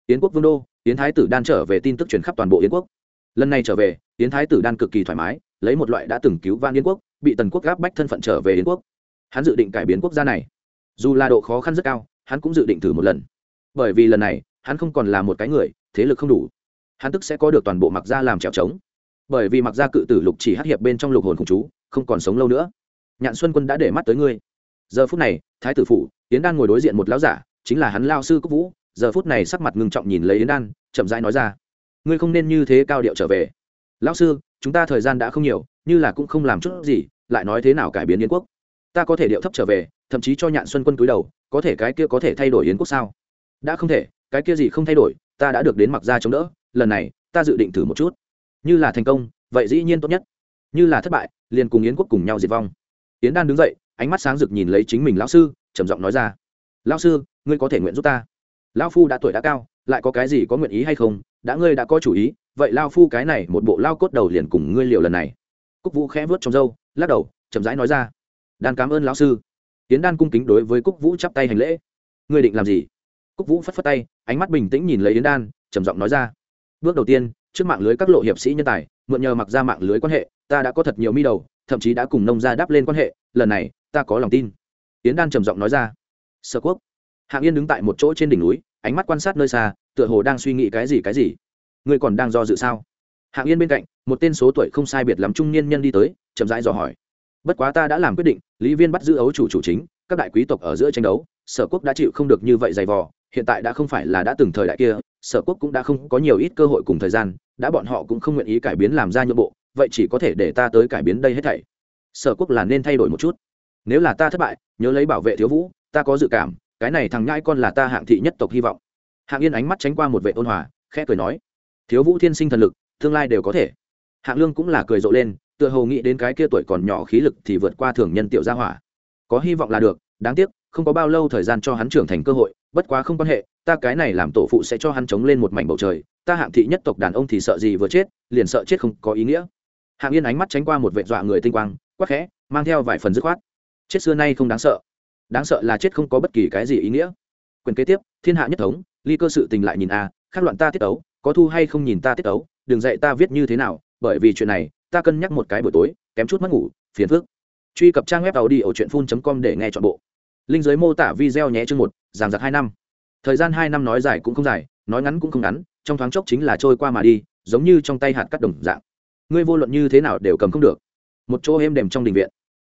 yến quốc vương đô, yến thái tử đan trở về tin tức truyền khắp toàn bộ yến quốc. Lần này trở về, yến thái tử đan cực kỳ thoải mái, lấy một loại đã từng cứu van yến quốc, bị tần quốc gáp bách thân phận trở về yến quốc. Hắn dự định cải biến quốc gia này. Dù là độ khó khăn rất cao, hắn cũng dự định thử một lần. Bởi vì lần này, hắn không còn là một cái người, thế lực không đủ. Hắn tức sẽ có được toàn bộ mặc ra làm trèo trống bởi vì mặc gia cự tử lục chỉ hát hiệp bên trong lục hồn khủng chú, không còn sống lâu nữa. Nhạn xuân quân đã để mắt tới ngươi. Giờ phút này, thái tử phủ, yến đan ngồi đối diện một lão giả, chính là hắn lao sư cúc vũ. Giờ phút này sắc mặt ngưng trọng nhìn lấy yến đan, chậm rãi nói ra, ngươi không nên như thế cao điệu trở về. Lão sư, chúng ta thời gian đã không nhiều, như là cũng không làm chút gì, lại nói thế nào cải biến yến quốc? Ta có thể điệu thấp trở về, thậm chí cho nhạn xuân quân cúi đầu, có thể cái kia có thể thay đổi yến quốc sao? Đã không thể, cái kia gì không thay đổi, ta đã được đến mặc ra chống đỡ, lần này, ta dự định thử một chút như là thành công, vậy dĩ nhiên tốt nhất. Như là thất bại, liền cùng yến quốc cùng nhau diệt vong. Yến đan đứng dậy, ánh mắt sáng rực nhìn lấy chính mình lão sư, trầm giọng nói ra. Lão sư, ngươi có thể nguyện giúp ta. Lão phu đã tuổi đã cao, lại có cái gì có nguyện ý hay không? Đã ngươi đã có chủ ý, vậy lao phu cái này một bộ lao cốt đầu liền cùng ngươi liều lần này. Cúc vũ khẽ vớt trong râu, lắc đầu, chậm rãi nói ra. Đan cảm ơn lão sư. Tiến đan cung kính đối với cúc vũ chắp tay hành lễ. Ngươi định làm gì? Cúc vũ phất phất tay, ánh mắt bình tĩnh nhìn lấy yến đan, trầm giọng nói ra. Bước đầu tiên trước mạng lưới các lộ hiệp sĩ nhân tài, mượn nhờ mặc ra mạng lưới quan hệ, ta đã có thật nhiều mi đầu, thậm chí đã cùng nông gia đáp lên quan hệ, lần này, ta có lòng tin. Yến đan trầm giọng nói ra. Sở quốc. Hạng yên đứng tại một chỗ trên đỉnh núi, ánh mắt quan sát nơi xa, tựa hồ đang suy nghĩ cái gì cái gì. Ngươi còn đang do dự sao? Hạng yên bên cạnh, một tên số tuổi không sai biệt lắm trung niên nhân đi tới, chậm rãi dò hỏi. Bất quá ta đã làm quyết định, lý viên bắt giữ ấu chủ chủ chính, các đại quý tộc ở giữa tranh đấu, sở quốc đã chịu không được như vậy dày vò hiện tại đã không phải là đã từng thời đại kia, sở quốc cũng đã không có nhiều ít cơ hội cùng thời gian, đã bọn họ cũng không nguyện ý cải biến làm ra nhượng bộ, vậy chỉ có thể để ta tới cải biến đây hết thảy. Sở quốc là nên thay đổi một chút. Nếu là ta thất bại, nhớ lấy bảo vệ thiếu vũ, ta có dự cảm, cái này thằng nhãi con là ta hạng thị nhất tộc hy vọng. Hạng yên ánh mắt tránh qua một vệ ôn hòa, khẽ cười nói, thiếu vũ thiên sinh thần lực, tương lai đều có thể. Hạng lương cũng là cười rộ lên, tựa hồ nghĩ đến cái kia tuổi còn nhỏ khí lực thì vượt qua thường nhân tiểu gia hỏa. Có hy vọng là được, đáng tiếc, không có bao lâu thời gian cho hắn trưởng thành cơ hội bất quá không quan hệ ta cái này làm tổ phụ sẽ cho hắn chống lên một mảnh bầu trời ta hạng thị nhất tộc đàn ông thì sợ gì vừa chết liền sợ chết không có ý nghĩa. Hạng yên ánh mắt tránh qua một vệ dọa người tinh quang quắc khẽ mang theo vài phần dứt khoát. Chết xưa nay không đáng sợ. Đáng sợ là chết không có bất kỳ cái gì ý nghĩa. Quyền kế tiếp thiên hạ nhất thống ly cơ sự tình lại nhìn a à, khắc loạn ta tiết ấu có thu hay không nhìn ta tiết ấu đừng dạy ta viết như thế nào bởi vì chuyện này ta cân nhắc một cái buổi tối kém chút mất ngủ phiền phức. Truy cập trang web tàu đi ở truyện phun com để nghe chọn bộ linh giới mô tả video nhé chương một, giảng giặc hai năm. Thời gian hai năm nói dài cũng không dài, nói ngắn cũng không ngắn, trong thoáng chốc chính là trôi qua mà đi, giống như trong tay hạt cắt đồng dạng. Ngươi vô luận như thế nào đều cầm không được. Một chỗ êm đềm trong đình viện,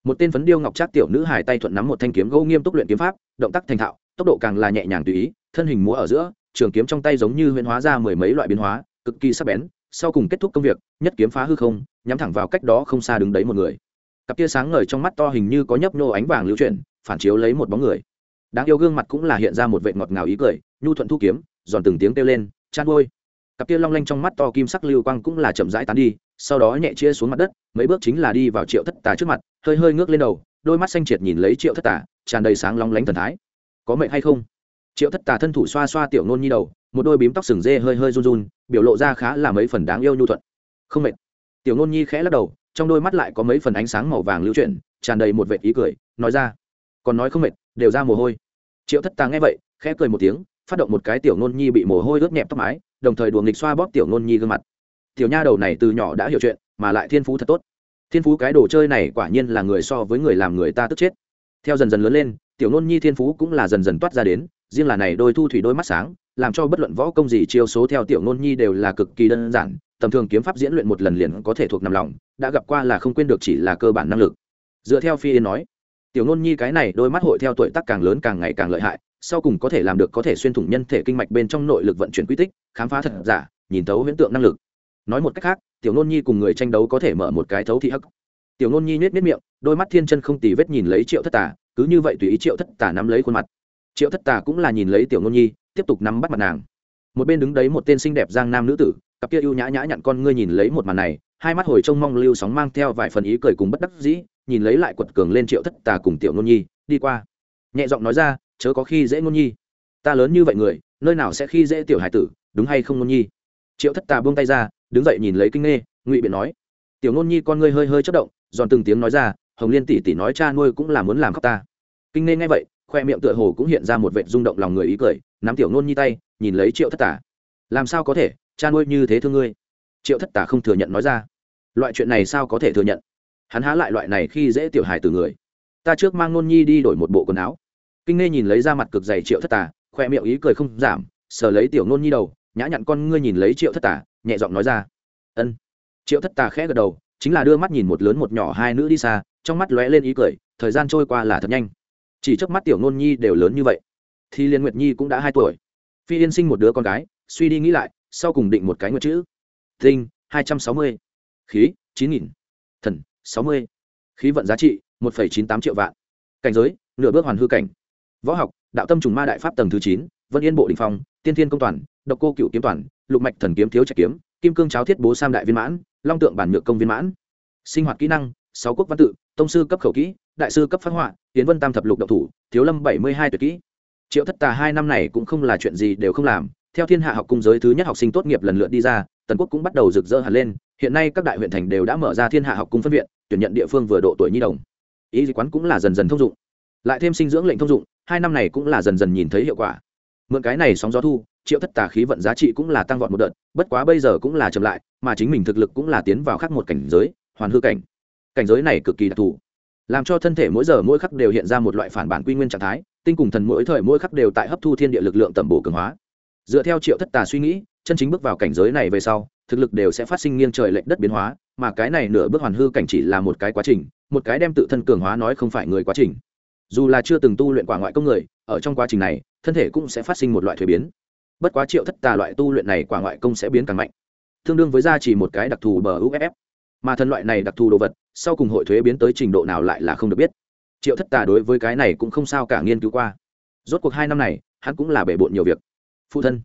một tên phấn điêu ngọc trác tiểu nữ hài tay thuận nắm một thanh kiếm gỗ nghiêm túc luyện kiếm pháp, động tác thành thạo, tốc độ càng là nhẹ nhàng tùy ý, thân hình múa ở giữa, trường kiếm trong tay giống như huyễn hóa ra mười mấy loại biến hóa, cực kỳ sắc bén, sau cùng kết thúc công việc, nhất kiếm phá hư không, nhắm thẳng vào cách đó không xa đứng đấy một người. Cặp tia sáng ngời trong mắt to hình như có nhấp nhô ánh vàng lưu chuyển phản chiếu lấy một bóng người. Đáng yêu gương mặt cũng là hiện ra một vệ ngọt ngào ý cười, nhu thuận thu kiếm, giòn từng tiếng kêu lên, chan ôi cặp kia long lanh trong mắt to kim sắc lưu quang cũng là chậm rãi tán đi, sau đó nhẹ chia xuống mặt đất, mấy bước chính là đi vào triệu thất tà trước mặt, hơi hơi ngước lên đầu, đôi mắt xanh triệt nhìn lấy triệu thất tà, tràn đầy sáng long lánh thần thái. Có mệnh hay không? Triệu thất tà thân thủ xoa xoa tiểu nôn nhi đầu, một đôi bím tóc sừng dê hơi hơi run run, biểu lộ ra khá là mấy phần đáng yêu nhu thuận. Không mệt. Tiểu nôn nhi khẽ lắc đầu, trong đôi mắt lại có mấy phần ánh sáng màu vàng lưu chuyển, tràn đầy một vệ ý cười, nói ra còn nói không mệt, đều ra mồ hôi. Triệu thất tàng nghe vậy, khẽ cười một tiếng, phát động một cái tiểu nôn nhi bị mồ hôi ướt nhẹp tóc mái, đồng thời đùa nghịch xoa bóp tiểu nôn nhi gương mặt. Tiểu nha đầu này từ nhỏ đã hiểu chuyện, mà lại thiên phú thật tốt. Thiên phú cái đồ chơi này quả nhiên là người so với người làm người ta tức chết. Theo dần dần lớn lên, tiểu nôn nhi thiên phú cũng là dần dần toát ra đến, riêng là này đôi thu thủy đôi mắt sáng, làm cho bất luận võ công gì chiêu số theo tiểu nôn nhi đều là cực kỳ đơn giản, tầm thường kiếm pháp diễn luyện một lần liền có thể thuộc nằm lòng, đã gặp qua là không quên được chỉ là cơ bản năng lực. Dựa theo phi yên nói tiểu nôn nhi cái này đôi mắt hội theo tuổi tác càng lớn càng ngày càng lợi hại, sau cùng có thể làm được có thể xuyên thủng nhân thể kinh mạch bên trong nội lực vận chuyển quy tích, khám phá thật giả, nhìn thấu huyễn tượng năng lực. Nói một cách khác, tiểu nôn nhi cùng người tranh đấu có thể mở một cái thấu thị hắc. Tiểu nôn nhi nhét nhét miệng, đôi mắt thiên chân không tì vết nhìn lấy triệu thất tà, cứ như vậy tùy ý triệu thất tà nắm lấy khuôn mặt. Triệu thất tà cũng là nhìn lấy tiểu nôn nhi, tiếp tục nắm bắt mặt nàng. Một bên đứng đấy một tên xinh đẹp giang nam nữ tử, cặp kia ưu nhã nhã nhặn con ngươi nhìn lấy một màn này, hai mắt hồi trông mong lưu sóng mang theo vài phần ý cười cùng bất đắc dĩ nhìn lấy lại quật cường lên triệu thất tà cùng tiểu nôn nhi, đi qua. Nhẹ giọng nói ra, chớ có khi dễ nôn nhi. Ta lớn như vậy người, nơi nào sẽ khi dễ tiểu hải tử, đúng hay không nôn nhi? Triệu thất tà buông tay ra, đứng dậy nhìn lấy kinh nghe, ngụy biện nói, tiểu nôn nhi con ngươi hơi hơi chất động, giòn từng tiếng nói ra, hồng liên tỷ tỷ nói cha nuôi cũng là muốn làm khóc ta. Kinh nghe nghe vậy, khoe miệng tựa hồ cũng hiện ra một vệ rung động lòng người ý cười, nắm tiểu nôn nhi tay, nhìn lấy triệu thất tà. Làm sao có thể? Cha nuôi như thế thương ngươi. Triệu thất tà không thừa nhận nói ra. Loại chuyện này sao có thể thừa nhận? Hắn há lại loại này khi dễ tiểu hài từ người. Ta trước mang nôn nhi đi đổi một bộ quần áo. Kinh nghe nhìn lấy ra mặt cực dày triệu thất tà, khoe miệng ý cười không giảm, sờ lấy tiểu nôn nhi đầu, nhã nhặn con ngươi nhìn lấy triệu thất tà, nhẹ giọng nói ra. Ân. Triệu thất tà khẽ gật đầu, chính là đưa mắt nhìn một lớn một nhỏ hai nữ đi xa, trong mắt lóe lên ý cười, thời gian trôi qua là thật nhanh. Chỉ trước mắt tiểu nôn nhi đều lớn như vậy. Thì liên nguyệt nhi cũng đã hai tuổi. Phi yên sinh một đứa con gái, suy đi nghĩ lại, sau cùng định một cái nguyệt chữ. Tinh, hai trăm sáu mươi. Khí, chín nghìn. Thần sáu mươi. Khí vận giá trị, một phẩy chín tám triệu vạn. Cảnh giới, nửa bước hoàn hư cảnh. Võ học, đạo tâm trùng ma đại pháp tầng thứ chín, vân yên bộ đình phong, tiên thiên công toàn, độc cô cựu kiếm toàn, lục mạch thần kiếm thiếu trạch kiếm, kim cương cháo thiết bố sam đại viên mãn, long tượng bản nhược công viên mãn. Sinh hoạt kỹ năng, sáu quốc văn tự, tông sư cấp khẩu kỹ, đại sư cấp phát họa, tiến vân tam thập lục độc thủ, thiếu lâm bảy mươi hai tuyệt kỹ. Triệu thất tà hai năm này cũng không là chuyện gì đều không làm. Theo thiên hạ học cung giới thứ nhất học sinh tốt nghiệp lần lượt đi ra, tần quốc cũng bắt đầu rực rỡ hẳn lên. Hiện nay các đại huyện thành đều đã mở ra thiên hạ học cung phân viện tuyển nhận địa phương vừa độ tuổi nhi đồng. Ý quán cũng là dần dần thông dụng. Lại thêm sinh dưỡng lệnh thông dụng, hai năm này cũng là dần dần nhìn thấy hiệu quả. Mượn cái này sóng gió thu, triệu thất tà khí vận giá trị cũng là tăng vọt một đợt, bất quá bây giờ cũng là chậm lại, mà chính mình thực lực cũng là tiến vào khác một cảnh giới, hoàn hư cảnh. Cảnh giới này cực kỳ đặc thù. Làm cho thân thể mỗi giờ mỗi khắc đều hiện ra một loại phản bản quy nguyên trạng thái, tinh cùng thần mỗi thời mỗi khắc đều tại hấp thu thiên địa lực lượng tẩm bổ cường hóa. Dựa theo triệu thất tà suy nghĩ, chân chính bước vào cảnh giới này về sau, thực lực đều sẽ phát sinh nghiêng trời lệch đất biến hóa mà cái này nửa bước hoàn hư cảnh chỉ là một cái quá trình, một cái đem tự thân cường hóa nói không phải người quá trình. Dù là chưa từng tu luyện quả ngoại công người, ở trong quá trình này, thân thể cũng sẽ phát sinh một loại thuế biến. Bất quá triệu thất tà loại tu luyện này quả ngoại công sẽ biến càng mạnh. Tương đương với ra chỉ một cái đặc thù bờ uff mà thân loại này đặc thù đồ vật, sau cùng hội thuế biến tới trình độ nào lại là không được biết. Triệu thất tà đối với cái này cũng không sao cả nghiên cứu qua. Rốt cuộc hai năm này, hắn cũng là bể bộn nhiều việc. Phụ thân.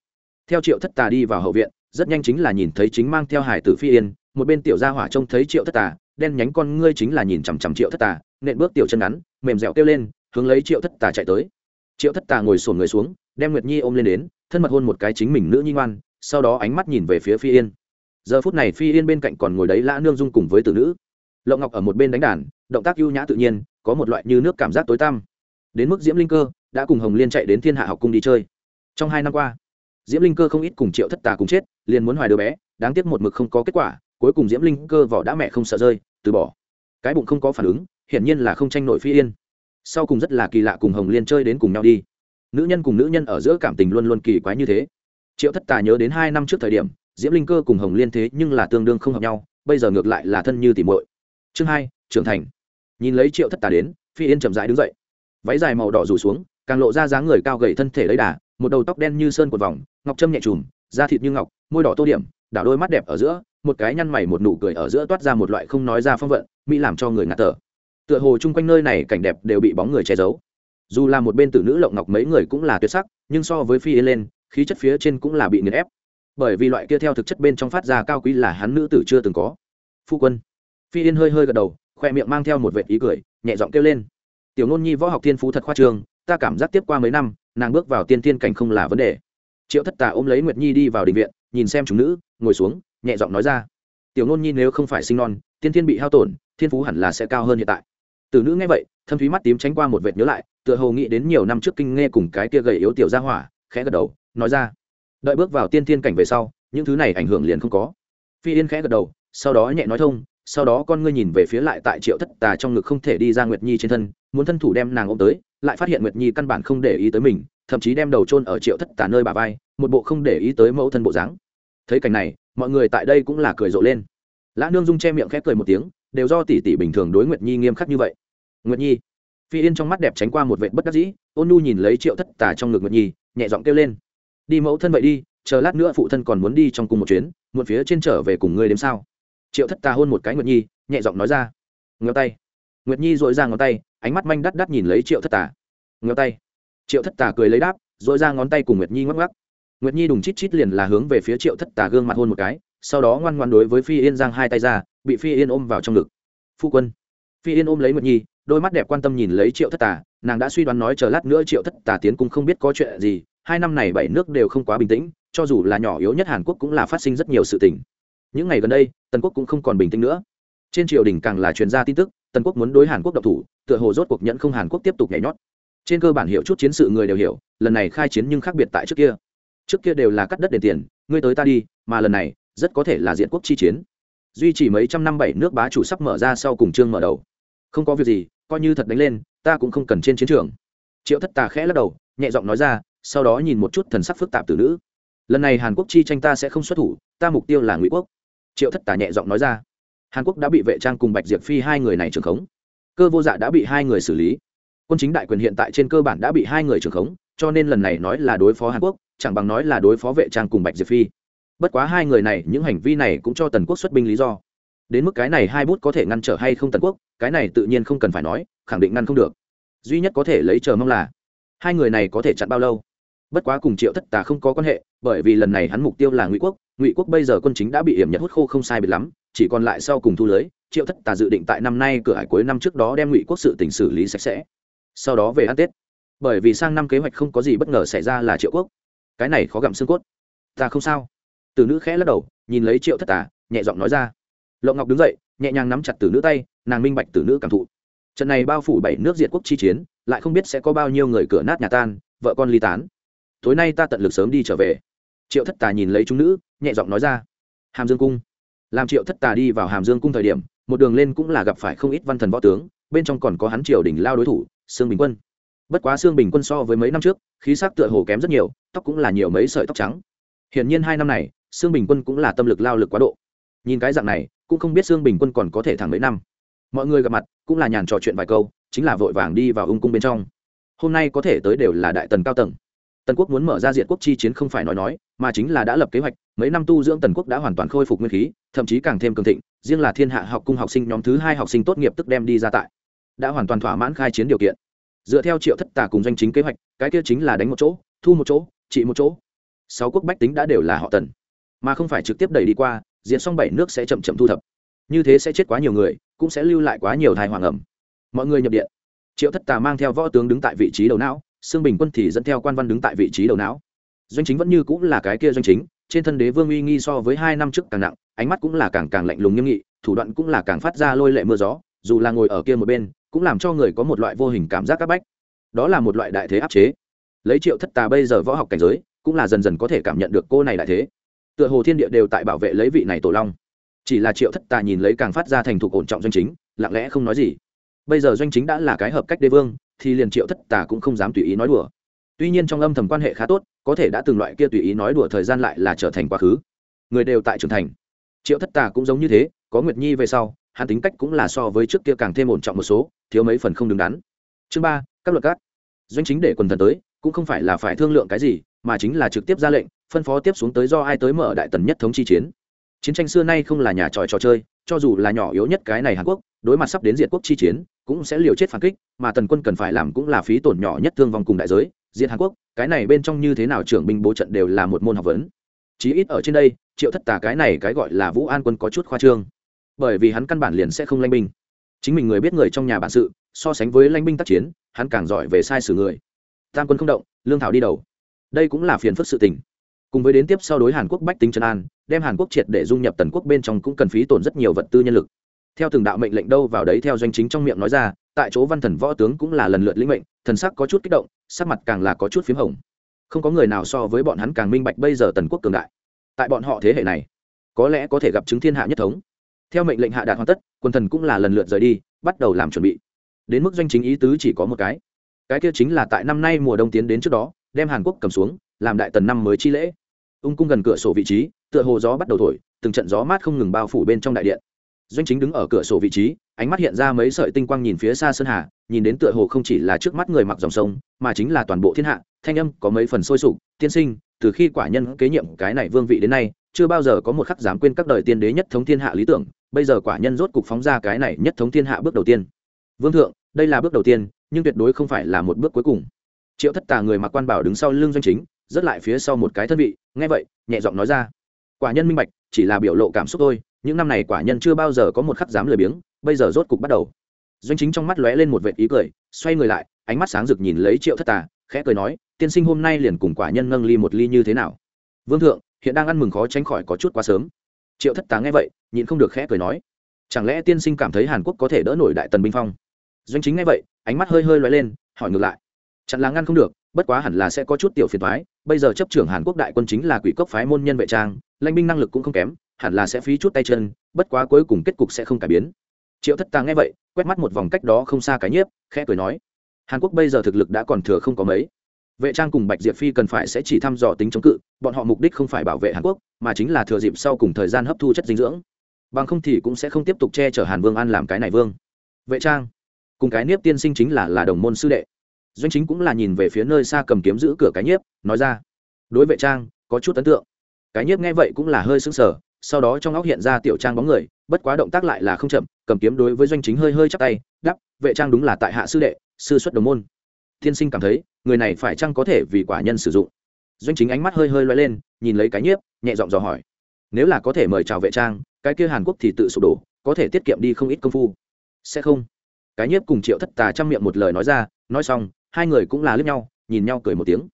Theo triệu thất tà đi vào hậu viện, rất nhanh chính là nhìn thấy chính mang theo hải tử phi yên một bên tiểu gia hỏa trông thấy triệu thất tà, đen nhánh con ngươi chính là nhìn chằm chằm triệu thất tà, nện bước tiểu chân ngắn, mềm dẻo kêu lên, hướng lấy triệu thất tà chạy tới. Triệu thất tà ngồi sổn người xuống, đem nguyệt nhi ôm lên đến, thân mật hôn một cái chính mình nữ nhi ngoan, sau đó ánh mắt nhìn về phía phi yên. Giờ phút này phi yên bên cạnh còn ngồi đấy lã nương dung cùng với tử nữ. Lộng ngọc ở một bên đánh đàn, động tác ưu nhã tự nhiên, có một loại như nước cảm giác tối tăm. Đến mức diễm linh cơ đã cùng hồng liên chạy đến thiên hạ học cung đi chơi. Trong hai năm qua, diễm linh cơ không ít cùng triệu thất tà cùng chết, liền muốn hoài đứa bé, đáng tiếc một mực không có kết quả cuối cùng diễm linh cơ vỏ đã mẹ không sợ rơi, từ bỏ. Cái bụng không có phản ứng, hiển nhiên là không tranh nội phi yên. Sau cùng rất là kỳ lạ cùng hồng liên chơi đến cùng nhau đi. Nữ nhân cùng nữ nhân ở giữa cảm tình luôn luôn kỳ quái như thế. Triệu thất tà nhớ đến hai năm trước thời điểm, diễm linh cơ cùng hồng liên thế nhưng là tương đương không hợp nhau, bây giờ ngược lại là thân như tỉ muội. Chương hai, trưởng thành. Nhìn lấy triệu thất tà đến, phi yên chậm rãi đứng dậy. Váy dài màu đỏ rủ xuống, càng lộ ra dáng người cao gầy thân thể lấy đà, một đầu tóc đen như sơn cột vòng, ngọc trâm nhẹ trùm da thịt như ngọc, môi đỏ tô điểm, đảo đôi mắt đẹp ở giữa một cái nhăn mày một nụ cười ở giữa toát ra một loại không nói ra phong vận, mỹ làm cho người ngạt thở. Tựa hồ chung quanh nơi này cảnh đẹp đều bị bóng người che giấu. Dù là một bên tử nữ lộng ngọc mấy người cũng là tuyệt sắc, nhưng so với phi yên lên, khí chất phía trên cũng là bị nghiền ép. Bởi vì loại kia theo thực chất bên trong phát ra cao quý là hắn nữ tử chưa từng có. Phu quân. Phi yên hơi hơi gật đầu, khoe miệng mang theo một vệt ý cười, nhẹ giọng kêu lên. Tiểu ngôn nhi võ học thiên phú thật khoa trương, ta cảm giác tiếp qua mấy năm, nàng bước vào tiên tiên cảnh không là vấn đề. Triệu thất tà ôm lấy nguyệt nhi đi vào đình viện, nhìn xem chúng nữ, ngồi xuống nhẹ giọng nói ra. Tiểu nôn nhi nếu không phải sinh non, tiên thiên bị hao tổn, thiên phú hẳn là sẽ cao hơn hiện tại. Từ nữ nghe vậy, thâm thúy mắt tím tránh qua một vệt nhớ lại, tựa hồ nghĩ đến nhiều năm trước kinh nghe cùng cái kia gầy yếu tiểu gia hỏa, khẽ gật đầu, nói ra. Đợi bước vào tiên thiên cảnh về sau, những thứ này ảnh hưởng liền không có. Phi yên khẽ gật đầu, sau đó nhẹ nói thông, sau đó con ngươi nhìn về phía lại tại triệu thất tà trong ngực không thể đi ra nguyệt nhi trên thân, muốn thân thủ đem nàng ôm tới, lại phát hiện nguyệt nhi căn bản không để ý tới mình, thậm chí đem đầu chôn ở triệu thất tà nơi bà vai, một bộ không để ý tới mẫu thân bộ dáng. Thấy cảnh này mọi người tại đây cũng là cười rộ lên. Lã nương dung che miệng khép cười một tiếng, đều do tỷ tỷ bình thường đối nguyệt nhi nghiêm khắc như vậy. Nguyệt nhi, phi yên trong mắt đẹp tránh qua một vệ bất đắc dĩ, ôn nhu nhìn lấy triệu thất tà trong ngực nguyệt nhi, nhẹ giọng kêu lên. Đi mẫu thân vậy đi, chờ lát nữa phụ thân còn muốn đi trong cùng một chuyến một phía trên trở về cùng ngươi đếm sao. Triệu thất tà hôn một cái nguyệt nhi, nhẹ giọng nói ra. Ngheo tay. Nguyệt nhi dội ra ngón tay, ánh mắt manh đắt đắt nhìn lấy triệu thất tà. Ngheo tay. Triệu thất tà cười lấy đáp dội ra ngón tay cùng nguyệt nhi ngoắc ngoắc nguyệt nhi đùng chít chít liền là hướng về phía triệu thất tà gương mặt hôn một cái, sau đó ngoan ngoan đối với phi yên giang hai tay ra, bị phi yên ôm vào trong ngực. Phu quân. Phi yên ôm lấy nguyệt nhi, đôi mắt đẹp quan tâm nhìn lấy triệu thất tà, nàng đã suy đoán nói chờ lát nữa triệu thất tà tiến cũng không biết có chuyện gì, hai năm này bảy nước đều không quá bình tĩnh, cho dù là nhỏ yếu nhất hàn quốc cũng là phát sinh rất nhiều sự tình. Những ngày gần đây, tần quốc cũng không còn bình tĩnh nữa. Trên triều đình càng là chuyên gia tin tức, tần quốc muốn đối hàn quốc độc thủ, tựa hồ rốt cuộc nhận không hàn quốc tiếp tục nhảy nhót. Trên cơ bản hiểu chút chiến sự người đều hiểu, lần này khai chiến nhưng khác biệt tại trước kia trước kia đều là cắt đất đền tiền, ngươi tới ta đi, mà lần này, rất có thể là diện quốc chi chiến. Duy trì mấy trăm năm bảy nước bá chủ sắp mở ra sau cùng chương mở đầu. Không có việc gì, coi như thật đánh lên, ta cũng không cần trên chiến trường. Triệu thất tà khẽ lắc đầu, nhẹ giọng nói ra, sau đó nhìn một chút thần sắc phức tạp từ nữ. Lần này hàn quốc chi tranh ta sẽ không xuất thủ, ta mục tiêu là ngụy quốc. Triệu thất tà nhẹ giọng nói ra. Hàn quốc đã bị vệ trang cùng bạch diệp phi hai người này trưởng khống. Cơ vô dạ đã bị hai người xử lý. Quân chính đại quyền hiện tại trên cơ bản đã bị hai người trưởng khống, cho nên lần này nói là đối phó hàn quốc chẳng bằng nói là đối phó vệ trang cùng bạch diệp phi. Bất quá hai người này, những hành vi này cũng cho tần quốc xuất binh lý do. Đến mức cái này hai bút có thể ngăn trở hay không tần quốc, cái này tự nhiên không cần phải nói, khẳng định ngăn không được. Duy nhất có thể lấy chờ mong là, hai người này có thể chặn bao lâu? Bất quá cùng triệu thất tà không có quan hệ, bởi vì lần này hắn mục tiêu là ngụy quốc ngụy quốc bây giờ quân chính đã bị hiểm nhật hút khô không sai biệt lắm, chỉ còn lại sau cùng thu lưới, triệu thất tà dự định tại năm nay cửa hải cuối năm trước đó đem ngụy quốc sự tỉnh xử lý sạch sẽ. Sau đó về ăn tết. Bởi vì sang năm kế hoạch không có gì bất ngờ xảy ra là triệu quốc cái này khó gặm xương cốt. Ta không sao. Từ nữ khẽ lắc đầu, nhìn lấy triệu thất tà, nhẹ giọng nói ra. Lộng ngọc đứng dậy, nhẹ nhàng nắm chặt từ nữ tay, nàng minh bạch từ nữ cảm thụ. Trận này bao phủ bảy nước diệt quốc chi chiến, lại không biết sẽ có bao nhiêu người cửa nát nhà tan, vợ con ly tán. Tối nay ta tận lực sớm đi trở về. Triệu thất tà nhìn lấy chúng nữ, nhẹ giọng nói ra. Hàm dương cung. Làm triệu thất tà đi vào hàm dương cung thời điểm, một đường lên cũng là gặp phải không ít văn thần võ tướng, bên trong còn có hắn triều đình lao đối thủ, sương bình quân bất quá xương bình quân so với mấy năm trước, khí sắc tựa hồ kém rất nhiều, tóc cũng là nhiều mấy sợi tóc trắng. Hiển nhiên hai năm này xương bình quân cũng là tâm lực lao lực quá độ. Nhìn cái dạng này, cũng không biết xương bình quân còn có thể thẳng mấy năm. Mọi người gặp mặt, cũng là nhàn trò chuyện vài câu, chính là vội vàng đi vào ung cung bên trong. Hôm nay có thể tới đều là đại tần cao tầng. Tần quốc muốn mở ra diện quốc chi chiến không phải nói nói, mà chính là đã lập kế hoạch, mấy năm tu dưỡng tần quốc đã hoàn toàn khôi phục nguyên khí, thậm chí càng thêm cường thịnh, riêng là thiên hạ học cung học sinh nhóm thứ hai học sinh tốt nghiệp tức đem đi ra tại. Đã hoàn toàn thỏa mãn khai chiến điều kiện dựa theo triệu thất tà cùng danh chính kế hoạch, cái kia chính là đánh một chỗ, thu một chỗ, trị một chỗ. Sáu quốc bách tính đã đều là họ tần, mà không phải trực tiếp đẩy đi qua diện xong bảy nước sẽ chậm chậm thu thập. Như thế sẽ chết quá nhiều người, cũng sẽ lưu lại quá nhiều thai hoàng ẩm. Mọi người nhập điện. Triệu thất tà mang theo võ tướng đứng tại vị trí đầu não xương bình quân thì dẫn theo quan văn đứng tại vị trí đầu não. Doanh chính vẫn như cũng là cái kia doanh chính, trên thân đế vương uy nghi so với hai năm trước càng nặng, ánh mắt cũng là càng càng lạnh lùng nghiêm nghị, thủ đoạn cũng là càng phát ra lôi lệ mưa gió, dù là ngồi ở kia một bên cũng làm cho người có một loại vô hình cảm giác áp bách. Đó là một loại đại thế áp chế. Lấy triệu thất tà bây giờ võ học cảnh giới, cũng là dần dần có thể cảm nhận được cô này đại thế. Tựa hồ thiên địa đều tại bảo vệ lấy vị này tổ long. Chỉ là triệu thất tà nhìn lấy càng phát ra thành thục ổn trọng doanh chính, lặng lẽ không nói gì. Bây giờ doanh chính đã là cái hợp cách đế vương, thì liền triệu thất tà cũng không dám tùy ý nói đùa. Tuy nhiên trong âm thầm quan hệ khá tốt, có thể đã từng loại kia tùy ý nói đùa thời gian lại là trở thành quá khứ. Người đều tại trưởng thành. Triệu thất tà cũng giống như thế, có nguyệt nhi về sau hắn tính cách cũng là so với trước kia càng thêm ổn trọng một số, thiếu mấy phần không đứng đắn. Chương ba, các luật các. Doanh chính để quần thần tới, cũng không phải là phải thương lượng cái gì, mà chính là trực tiếp ra lệnh, phân phó tiếp xuống tới do ai tới mở đại tần nhất thống chi chiến. Chiến tranh xưa nay không là nhà tròi trò chơi, cho dù là nhỏ yếu nhất cái này hàn quốc, đối mặt sắp đến diệt quốc chi chiến, cũng sẽ liều chết phản kích, mà tần quân cần phải làm cũng là phí tổn nhỏ nhất thương vong cùng đại giới. Diệt hàn quốc, cái này bên trong như thế nào trưởng binh bố trận đều là một môn học vấn. Chí ít ở trên đây, triệu thất tà cái này cái gọi là vũ an quân có chút khoa trương bởi vì hắn căn bản liền sẽ không lanh binh. Chính mình người biết người trong nhà bản sự, so sánh với lanh binh tác chiến, hắn càng giỏi về sai sử người. Tam quân không động, lương thảo đi đầu. Đây cũng là phiền phức sự tình. Cùng với đến tiếp sau đối hàn quốc bách tính trần an, đem hàn quốc triệt để dung nhập tần quốc bên trong cũng cần phí tổn rất nhiều vật tư nhân lực. Theo từng đạo mệnh lệnh đâu vào đấy theo doanh chính trong miệng nói ra, tại chỗ văn thần võ tướng cũng là lần lượt lĩnh mệnh, thần sắc có chút kích động, sắc mặt càng là có chút p h í m hồng. Không có người nào so với bọn hắn càng minh bạch bây giờ tần quốc cường đại. Tại bọn họ thế hệ này, có lẽ có thể gặp chứng thiên hạ nhất thống theo mệnh lệnh hạ đạt hoàn tất, quân thần cũng là lần lượt rời đi, bắt đầu làm chuẩn bị. Đến mức doanh chính ý tứ chỉ có một cái. Cái kia chính là tại năm nay mùa đông tiến đến trước đó, đem hàn quốc cầm xuống, làm đại tần năm mới chi lễ. Ung cung gần cửa sổ vị trí, tựa hồ gió bắt đầu thổi, từng trận gió mát không ngừng bao phủ bên trong đại điện. Doanh chính đứng ở cửa sổ vị trí, ánh mắt hiện ra mấy sợi tinh quang nhìn phía xa sơn hà, nhìn đến tựa hồ không chỉ là trước mắt người mặc dòng sông, mà chính là toàn bộ thiên hạ, thanh âm có mấy phần sôi sục, tiên sinh, từ khi quả nhân kế nhiệm cái này vương vị đến nay, chưa bao giờ có một khắc dám quên các đời tiên đế nhất thống thiên hạ lý tưởng bây giờ quả nhân rốt cục phóng ra cái này nhất thống thiên hạ bước đầu tiên. Vương thượng, đây là bước đầu tiên, nhưng tuyệt đối không phải là một bước cuối cùng. Triệu thất tà người mặc quan bảo đứng sau lưng doanh chính rất lại phía sau một cái thân vị, nghe vậy, nhẹ giọng nói ra. Quả nhân minh bạch, chỉ là biểu lộ cảm xúc thôi, những năm này quả nhân chưa bao giờ có một khắc dám lười biếng, bây giờ rốt cục bắt đầu. Doanh chính trong mắt lóe lên một vệt ý cười, xoay người lại, ánh mắt sáng rực nhìn lấy triệu thất tà, khẽ cười nói, tiên sinh hôm nay liền cùng quả nhân nâng ly một ly như thế nào? Vương thượng, hiện đang ăn mừng khó tránh khỏi có chút quá sớm triệu thất tá nghe vậy, nhịn không được khẽ cười nói, chẳng lẽ tiên sinh cảm thấy hàn quốc có thể đỡ nổi đại tần binh phong? Doanh chính nghe vậy, ánh mắt hơi hơi lóe lên, hỏi ngược lại chặn là ngăn không được, bất quá hẳn là sẽ có chút tiểu phiền thoái bây giờ chấp trưởng hàn quốc đại quân chính là quỷ cốc phái môn nhân vệ trang, lãnh binh năng lực cũng không kém, hẳn là sẽ phí chút tay chân, bất quá cuối cùng kết cục sẽ không cải biến. Triệu thất tàng nghe vậy, quét mắt một vòng cách đó không xa cái nhiếp, khẽ cười nói, hàn quốc bây giờ thực lực đã còn thừa không có mấy vệ trang cùng bạch diệp phi cần phải sẽ chỉ thăm dò tính chống cự, bọn họ mục đích không phải bảo vệ hàn quốc, mà chính là thừa dịp sau cùng thời gian hấp thu chất dinh dưỡng. Bằng không thì cũng sẽ không tiếp tục che chở hàn vương an làm cái này vương. Vệ trang, cùng cái niếp tiên sinh chính là là đồng môn sư đệ. Doanh chính cũng là nhìn về phía nơi xa cầm kiếm giữ cửa cái nhiếp nói ra, đối vệ trang, có chút ấn tượng. Cái nhiếp nghe vậy cũng là hơi sững sờ, sau đó trong óc hiện ra tiểu trang bóng người, bất quá động tác lại là không chậm, cầm kiếm đối với doanh chính hơi hơi chắc tay đắp vệ trang đúng là tại hạ sư đệ, sư xuất đồng môn tiên sinh cảm thấy, người này phải chăng có thể vì quả nhân sử dụng? Doanh chính ánh mắt hơi hơi loay lên, nhìn lấy cái nhiếp, nhẹ giọng dò hỏi. Nếu là có thể mời chào vệ trang, cái kia hàn quốc thì tự sụp đổ, có thể tiết kiệm đi không ít công phu. Sẽ không. Cái nhiếp cùng triệu thất tà chăm miệng một lời nói ra, nói xong, hai người cũng là lướt nhau, nhìn nhau cười một tiếng.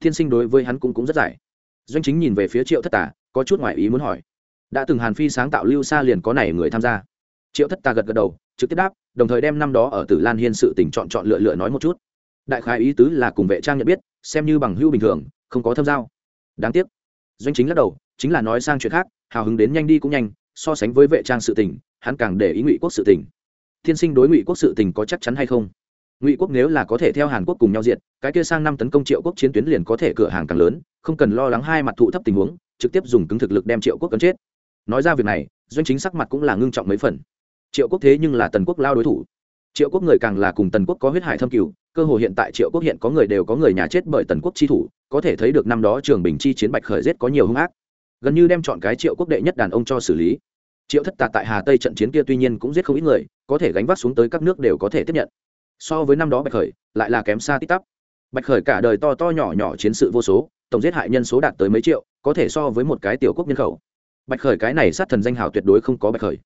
Thiên sinh đối với hắn cũng cũng rất giải. Doanh chính nhìn về phía triệu thất tà, có chút ngoại ý muốn hỏi. Đã từng hàn phi sáng tạo lưu xa liền có này người tham gia? Triệu thất tà gật gật đầu, trực tiếp đáp, đồng thời đem năm đó ở tử lan hiên sự tình chọn chọn lựa lựa nói một chút đại khái ý tứ là cùng vệ trang nhận biết, xem như bằng hữu bình thường, không có thâm giao. Đáng tiếc. Doanh chính lắc đầu, chính là nói sang chuyện khác, hào hứng đến nhanh đi cũng nhanh, so sánh với vệ trang sự tình, hắn càng để ý ngụy quốc sự tình. Thiên sinh đối ngụy quốc sự tình có chắc chắn hay không? Ngụy quốc nếu là có thể theo hàn quốc cùng nhau diện cái kia sang năm tấn công triệu quốc chiến tuyến liền có thể cửa hàng càng lớn, không cần lo lắng hai mặt thụ thấp tình huống, trực tiếp dùng cứng thực lực đem triệu quốc cấn chết. Nói ra việc này, doanh chính sắc mặt cũng là ngưng trọng mấy phần. Triệu quốc thế nhưng là tần quốc lao đối thủ. Triệu quốc người càng là cùng tần quốc có huyết hải thâm cửu cơ hồ hiện tại triệu quốc hiện có người đều có người nhà chết bởi tần quốc chi thủ, có thể thấy được năm đó trường bình chi chiến bạch khởi giết có nhiều hung ác. Gần như đem chọn cái triệu quốc đệ nhất đàn ông cho xử lý. Triệu thất tà tại hà tây trận chiến kia tuy nhiên cũng giết không ít người, có thể gánh vác xuống tới các nước đều có thể tiếp nhận. So với năm đó bạch khởi, lại là kém xa tít tắp. Bạch khởi cả đời to to nhỏ nhỏ chiến sự vô số, tổng giết hại nhân số đạt tới mấy triệu, có thể so với một cái tiểu quốc nhân khẩu. Bạch khởi cái này sát thần danh hào tuyệt đối không có bạch khởi.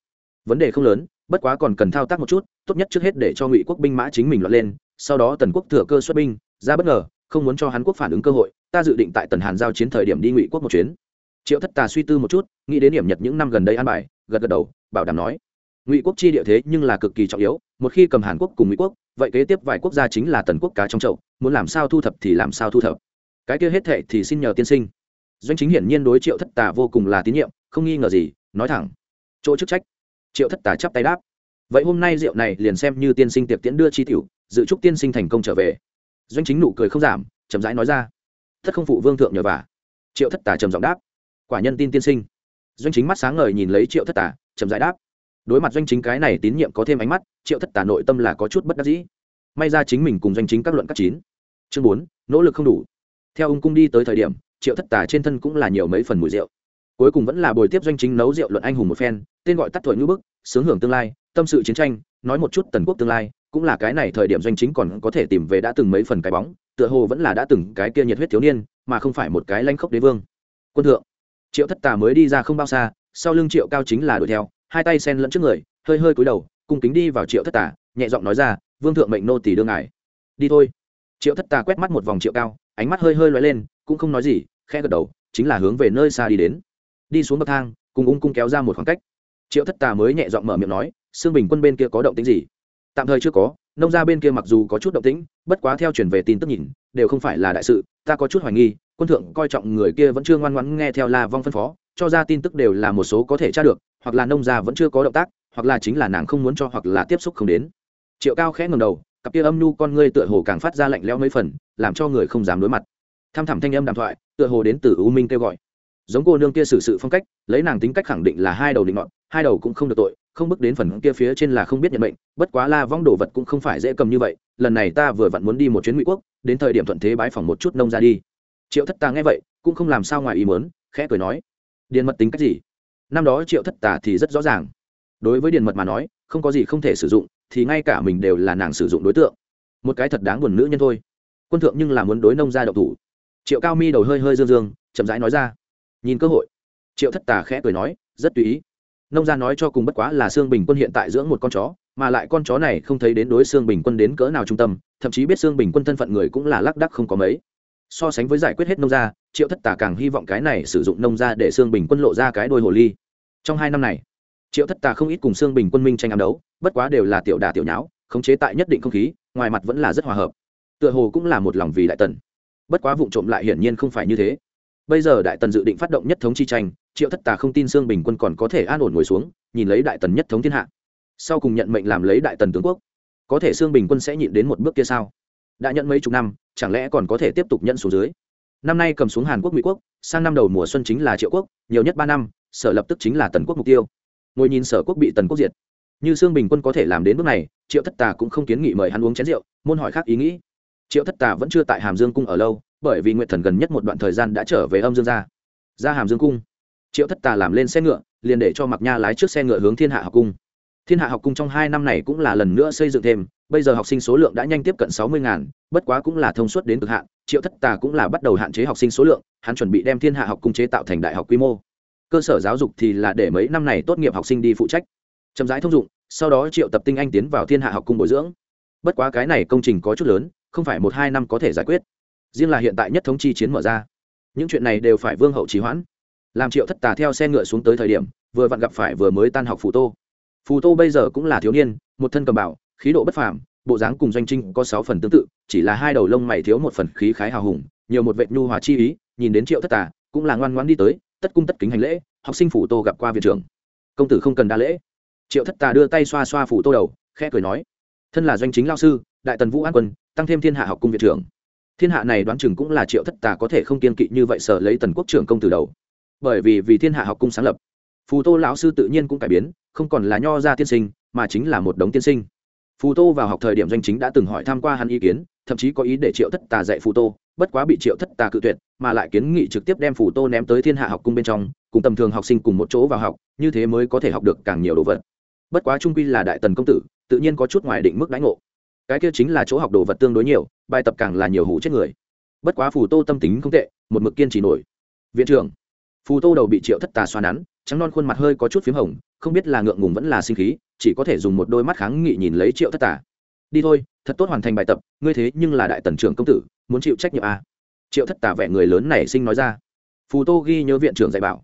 Vấn đề không lớn, bất quá còn cần thao tác một chút, tốt nhất trước hết để cho ngụy quốc binh mã chính mình loạn lên sau đó tần quốc thừa cơ xuất binh, ra bất ngờ, không muốn cho hắn quốc phản ứng cơ hội, ta dự định tại tần hàn giao chiến thời điểm đi ngụy quốc một chuyến. Triệu thất tà suy tư một chút, nghĩ đến điểm nhật những năm gần đây an bài, gật gật đầu, bảo đảm nói, ngụy quốc chi địa thế nhưng là cực kỳ trọng yếu, một khi cầm hàn quốc cùng ngụy quốc, vậy kế tiếp vài quốc gia chính là tần quốc cá trong chậu, muốn làm sao thu thập thì làm sao thu thập. Cái kia hết thệ thì xin nhờ tiên sinh. Doanh chính hiển nhiên đối triệu thất tà vô cùng là tín nhiệm, không nghi ngờ gì, nói thẳng, chỗ chức trách. Triệu thất tà chắp tay đáp, vậy hôm nay rượu này liền xem như tiên sinh tiệc tiễn đưa chi tiểu dự chúc tiên sinh thành công trở về. Doanh chính nụ cười không giảm, chậm rãi nói ra. Thất không phụ vương thượng nhờ vả. Triệu thất tà trầm giọng đáp. Quả nhân tin tiên sinh. Doanh chính mắt sáng ngời nhìn lấy triệu thất tà, chậm rãi đáp. Đối mặt doanh chính cái này tín nhiệm có thêm ánh mắt, triệu thất tà nội tâm là có chút bất đắc dĩ. May ra chính mình cùng doanh chính các luận các chín. Chương bốn, nỗ lực không đủ. Theo ung cung đi tới thời điểm, triệu thất tà trên thân cũng là nhiều mấy phần mùi rượu. Cuối cùng vẫn là bồi tiếp doanh chính nấu rượu luận anh hùng một phen, tên gọi tắt thổi ngữ bức, sướng hưởng tương lai, tâm sự chiến tranh, nói một chút tần quốc tương lai cũng là cái này thời điểm doanh chính còn có thể tìm về đã từng mấy phần cái bóng, tựa hồ vẫn là đã từng cái kia nhiệt huyết thiếu niên, mà không phải một cái lanh khốc đế vương. Quân thượng, triệu thất tà mới đi ra không bao xa, sau lưng triệu cao chính là đuổi theo, hai tay sen lẫn trước người, hơi hơi cúi đầu, cung kính đi vào triệu thất tà, nhẹ giọng nói ra, vương thượng mệnh nô tỷ đương ngài. Đi thôi. Triệu thất tà quét mắt một vòng triệu cao, ánh mắt hơi hơi lóe lên, cũng không nói gì, khẽ gật đầu, chính là hướng về nơi xa đi đến. Đi xuống bậc thang, cùng ung cung kéo ra một khoảng cách. Triệu thất tà mới nhẹ giọng mở miệng nói xương bình quân bên kia có động tính gì? Tạm thời chưa có, nông gia bên kia mặc dù có chút động tĩnh, bất quá theo truyền về tin tức nhìn, đều không phải là đại sự, ta có chút hoài nghi, quân thượng coi trọng người kia vẫn chưa ngoan ngoãn nghe theo la vong phân phó, cho ra tin tức đều là một số có thể tra được, hoặc là nông gia vẫn chưa có động tác, hoặc là chính là nàng không muốn cho hoặc là tiếp xúc không đến. Triệu cao khẽ ngầm đầu, cặp kia âm nhu con ngươi tựa hồ càng phát ra lạnh lẽo mấy phần, làm cho người không dám đối mặt. Tham thẳm thanh âm đàm thoại, tựa hồ đến từ u minh kêu gọi. Giống cô nương kia xử sự phong cách, lấy nàng tính cách khẳng định là hai đầu định ngọn hai đầu cũng không được tội không bước đến phần kia phía trên là không biết nhận mệnh, bất quá la vong đồ vật cũng không phải dễ cầm như vậy, lần này ta vừa vặn muốn đi một chuyến ngụy quốc, đến thời điểm thuận thế bái phỏng một chút nông ra đi. Triệu thất tà nghe vậy, cũng không làm sao ngoài ý mớn khẽ cười nói, điền mật tính cách gì? Năm đó triệu thất tà thì rất rõ ràng. Đối với điền mật mà nói, không có gì không thể sử dụng, thì ngay cả mình đều là nàng sử dụng đối tượng. Một cái thật đáng buồn nữ nhân thôi. Quân thượng nhưng là muốn đối nông ra độc thủ. Triệu cao mi đầu hơi hơi dương dương, chậm rãi nói ra. Nhìn cơ hội, triệu thất tà khẽ cười nói, rất tùy ý nông gia nói cho cùng bất quá là xương bình quân hiện tại dưỡng một con chó, mà lại con chó này không thấy đến đối xương bình quân đến cỡ nào trung tâm, thậm chí biết xương bình quân thân phận người cũng là lác đắc không có mấy. So sánh với giải quyết hết nông gia, triệu thất tà càng hy vọng cái này sử dụng nông gia để xương bình quân lộ ra cái đôi hồ ly. Trong hai năm này, triệu thất tà không ít cùng xương bình quân minh tranh ám đấu, bất quá đều là tiểu đà tiểu nháo, khống chế tại nhất định không khí, ngoài mặt vẫn là rất hòa hợp. Tựa hồ cũng là một lòng vì đại tần. Bất quá vụ trộm lại hiển nhiên không phải như thế. Bây giờ đại tần dự định phát động nhất thống chi tranh triệu thất tà không tin sương bình quân còn có thể an ổn ngồi xuống, nhìn lấy đại tần nhất thống thiên hạ. Sau cùng nhận mệnh làm lấy đại tần tướng quốc. Có thể sương bình quân sẽ nhịn đến một bước kia sao? Đã nhận mấy chục năm, chẳng lẽ còn có thể tiếp tục nhận xuống dưới? Năm nay cầm xuống hàn quốc mỹ quốc, sang năm đầu mùa xuân chính là triệu quốc, nhiều nhất ba năm, sở lập tức chính là tần quốc mục tiêu. Ngồi nhìn sở quốc bị tần quốc diệt. Như sương bình quân có thể làm đến bước này, triệu thất tà cũng không kiến nghị mời hắn uống chén rượu, môn hỏi khác ý nghĩ. Triệu thất tà vẫn chưa tại hàm dương cung ở lâu, bởi vì nguyện thần gần nhất một đoạn thời gian đã trở về âm dương gia. Ra hàm dương cung triệu thất tà làm lên xe ngựa, liền để cho mặc nha lái trước xe ngựa hướng thiên hạ học cung. Thiên hạ học cung trong hai năm này cũng là lần nữa xây dựng thêm, bây giờ học sinh số lượng đã nhanh tiếp cận sáu mươi ngàn, bất quá cũng là thông suốt đến cực hạn, triệu thất tà cũng là bắt đầu hạn chế học sinh số lượng, hắn chuẩn bị đem thiên hạ học cung chế tạo thành đại học quy mô. Cơ sở giáo dục thì là để mấy năm này tốt nghiệp học sinh đi phụ trách. Chậm rãi thông dụng, sau đó triệu tập tinh anh tiến vào thiên hạ học cung bồi dưỡng. Bất quá cái này công trình có chút lớn, không phải một hai năm có thể giải quyết. Riêng là hiện tại nhất thống chi chiến mở ra. Những chuyện này đều phải vương hậu trì hoãn làm triệu thất tà theo xe ngựa xuống tới thời điểm, vừa vặn gặp phải vừa mới tan học phù tô. Phù tô bây giờ cũng là thiếu niên, một thân cầm bảo khí độ bất phàm, bộ dáng cùng doanh trinh có sáu phần tương tự, chỉ là hai đầu lông mày thiếu một phần khí khái hào hùng, nhiều một vệ nhu hòa chi ý, nhìn đến triệu thất tà, cũng là ngoan ngoãn đi tới, tất cung tất kính hành lễ, học sinh phủ tô gặp qua viện trưởng. Công tử không cần đa lễ. Triệu thất tà đưa tay xoa xoa phủ tô đầu, khẽ cười nói, thân là doanh chính lao sư, đại tần vũ an quân, tăng thêm thiên hạ học cung viện trưởng. Thiên hạ này đoán chừng cũng là triệu thất tà có thể không kiên kỵ như vậy sở lấy tần quốc trưởng công tử đầu bởi vì vì thiên hạ học cung sáng lập. Phù tô lão sư tự nhiên cũng cải biến, không còn là nho gia tiên sinh, mà chính là một đống tiên sinh. Phù tô vào học thời điểm doanh chính đã từng hỏi tham q u a hắn ý kiến, thậm chí có ý để triệu thất tà dạy phù tô, bất quá bị triệu thất tà cự tuyệt, mà lại kiến nghị trực tiếp đem phù tô ném tới thiên hạ học cung bên trong, cùng tầm thường học sinh cùng một chỗ vào học, như thế mới có thể học được càng nhiều đồ vật. Bất quá trung quy là đại tần công tử, tự nhiên có chút ngoài định mức đánh ngộ. Cái kia chính là chỗ học đồ vật tương đối nhiều, bài tập càng là nhiều hủ chết người. Bất quá phù tô tâm tính không tệ, một mực kiên trì nổi. Viện trưởng phù tô đầu bị triệu thất tà xoa nắn, trắng non khuôn mặt hơi có chút p h í m hồng, không biết là ngượng ngùng vẫn là sinh khí, chỉ có thể dùng một đôi mắt kháng nghị nhìn lấy triệu thất tà. Đi thôi, thật tốt hoàn thành bài tập, ngươi thế nhưng là đại tần trưởng công tử, muốn chịu trách nhiệm à. triệu thất tà vẻ người lớn nảy sinh nói ra. Phù tô ghi nhớ viện trưởng dạy bảo.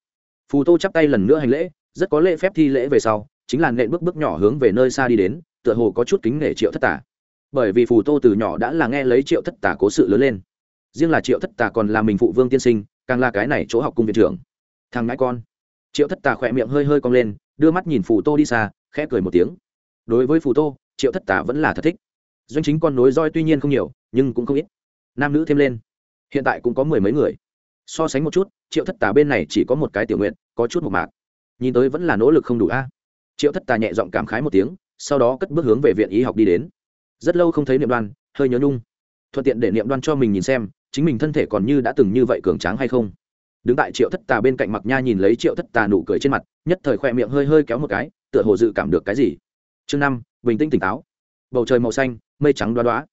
Phù tô chắp tay lần nữa hành lễ, rất có lễ phép thi lễ về sau, chính là nện bước bước nhỏ hướng về nơi xa đi đến, tựa hồ có chút kính nể triệu thất tà. Bởi vì phù tô từ nhỏ đã là nghe lấy triệu thất tà cố sự lớn lên. Riêng là triệu thất tà còn là mình phụ vương tiên sinh càng là cái này chỗ học cung viện trưởng. Thằng ngãi con. Triệu thất tà khỏe miệng hơi hơi cong lên, đưa mắt nhìn phù tô đi xa, khẽ cười một tiếng. Đối với phù tô, triệu thất tà vẫn là thật thích. Doanh chính con nối roi tuy nhiên không nhiều, nhưng cũng không ít. Nam nữ thêm lên. Hiện tại cũng có mười mấy người. So sánh một chút, triệu thất tà bên này chỉ có một cái tiểu nguyện, có chút một mạc. Nhìn tới vẫn là nỗ lực không đủ a. Triệu thất tà nhẹ giọng cảm khái một tiếng, sau đó cất bước hướng về viện y học đi đến. Rất lâu không thấy niệm đoan, hơi nhớ nhung. Thuận tiện để niệm đoan cho mình nhìn xem chính mình thân thể còn như đã từng như vậy cường tráng hay không? Đứng tại triệu thất tà bên cạnh mặc nha nhìn lấy triệu thất tà nụ cười trên mặt, nhất thời khoe miệng hơi hơi kéo một cái, tựa hồ dự cảm được cái gì. Chương năm, bình tĩnh tỉnh táo. Bầu trời màu xanh, mây trắng đoá đoá.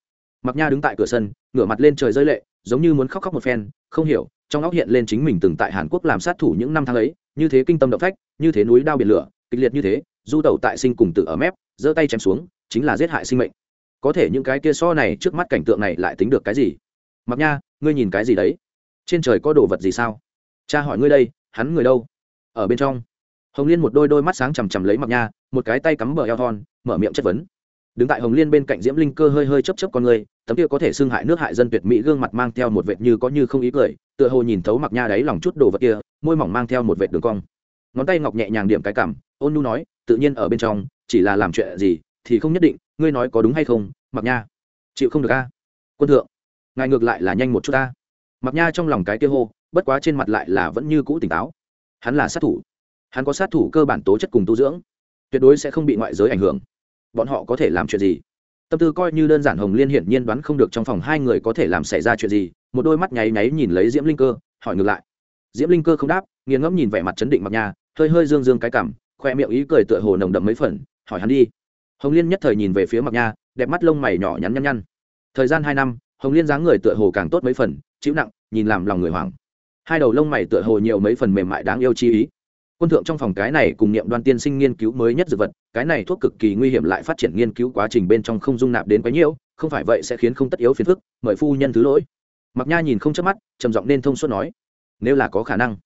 Mặc nha đứng tại cửa sân, ngửa mặt lên trời rơi lệ, giống như muốn khóc khóc một phen, không hiểu, trong óc hiện lên chính mình từng tại hàn quốc làm sát thủ những năm tháng ấy, như thế kinh tâm động phách, như thế núi đao biển lửa, kịch liệt như thế, du tẩu tại sinh cùng tự ở mép, giơ tay chém xuống, chính là giết hại sinh mệnh. Có thể những cái kia so này trước mắt cảnh tượng này lại tính được cái gì? Mặc nha ngươi nhìn cái gì đấy? Trên trời có đồ vật gì sao? Cha hỏi ngươi đây, hắn người đâu? Ở bên trong. Hồng liên một đôi đôi mắt sáng chằm chằm lấy mặc nha, một cái tay cắm bờ eo thon, mở miệng chất vấn. Đứng tại hồng liên bên cạnh diễm linh cơ hơi hơi chấp chấp con người, tấm kia có thể xưng hại nước hại dân tuyệt mỹ gương mặt mang theo một vệt như có như không ý cười, tựa hồ nhìn thấu mặc nha đáy lòng chút đồ vật kia, môi mỏng mang theo một vệt đường cong. Ngón tay ngọc nhẹ nhàng điểm cái cảm ôn nu nói, tự nhiên ở bên trong, chỉ là làm chuyện gì thì không nhất định, ngươi nói có đúng hay không mặc nha? Chịu không được a. Quân thượng ngài ngược lại là nhanh một chút ta. Mặc nha trong lòng cái kia hô, bất quá trên mặt lại là vẫn như cũ tỉnh táo. Hắn là sát thủ. Hắn có sát thủ cơ bản tố chất cùng tu dưỡng, tuyệt đối sẽ không bị ngoại giới ảnh hưởng. Bọn họ có thể làm chuyện gì? Tâm tư coi như đơn giản hồng liên hiển nhiên đoán không được trong phòng hai người có thể làm xảy ra chuyện gì, một đôi mắt nháy nháy nhìn lấy diễm linh cơ, hỏi ngược lại. Diễm linh cơ không đáp, nghiền ngẫm nhìn vẻ mặt chấn định mặc nhà hơi hơi dương dương cái cảm, khoe miệng ý cười tựa hồ nồng đậm mấy phần, hỏi hắn đi. Hồng liên nhất thời nhìn về phía mặc nha, đẹp mắt lông mày nhỏ nhắn nhăn nhăn. Thời gian hai năm hồng liên dáng người tựa hồ càng tốt mấy phần, chịu nặng, nhìn làm lòng người hoảng. Hai đầu lông mày tựa hồ nhiều mấy phần mềm mại đáng yêu chi ý. Quân thượng trong phòng cái này cùng niệm đoan tiên sinh nghiên cứu mới nhất dược vật, cái này thuốc cực kỳ nguy hiểm lại phát triển nghiên cứu quá trình bên trong không dung nạp đến quá nhiễu không phải vậy sẽ khiến không tất yếu phiền phức, mời phu nhân thứ lỗi. Mặc nha nhìn không chớp mắt, trầm giọng nên thông suốt nói, nếu là có khả năng,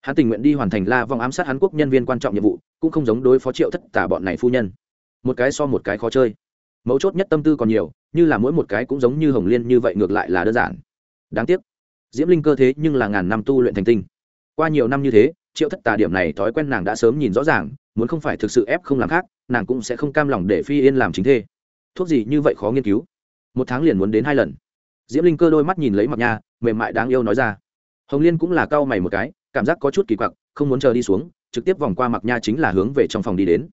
hắn tình nguyện đi hoàn thành la vong ám sát hắn quốc nhân viên quan trọng nhiệm vụ, cũng không giống đối phó triệu thất tả bọn này phu nhân. Một cái so một cái khó chơi mấu chốt nhất tâm tư còn nhiều, như là mỗi một cái cũng giống như hồng liên như vậy ngược lại là đơn giản. Đáng tiếc, diễm linh cơ thế nhưng là ngàn năm tu luyện thành tinh. Qua nhiều năm như thế, triệu thất tà điểm này thói quen nàng đã sớm nhìn rõ ràng, muốn không phải thực sự ép không làm khác, nàng cũng sẽ không cam lòng để phi yên làm chính thê. Thuốc gì như vậy khó nghiên cứu. Một tháng liền muốn đến hai lần. Diễm linh cơ đôi mắt nhìn lấy mặc nha mềm mại đáng yêu nói ra. Hồng liên cũng là cau mày một cái, cảm giác có chút kỳ quặc, không muốn chờ đi xuống, trực tiếp vòng qua mặc nha chính là hướng về trong phòng đi đến.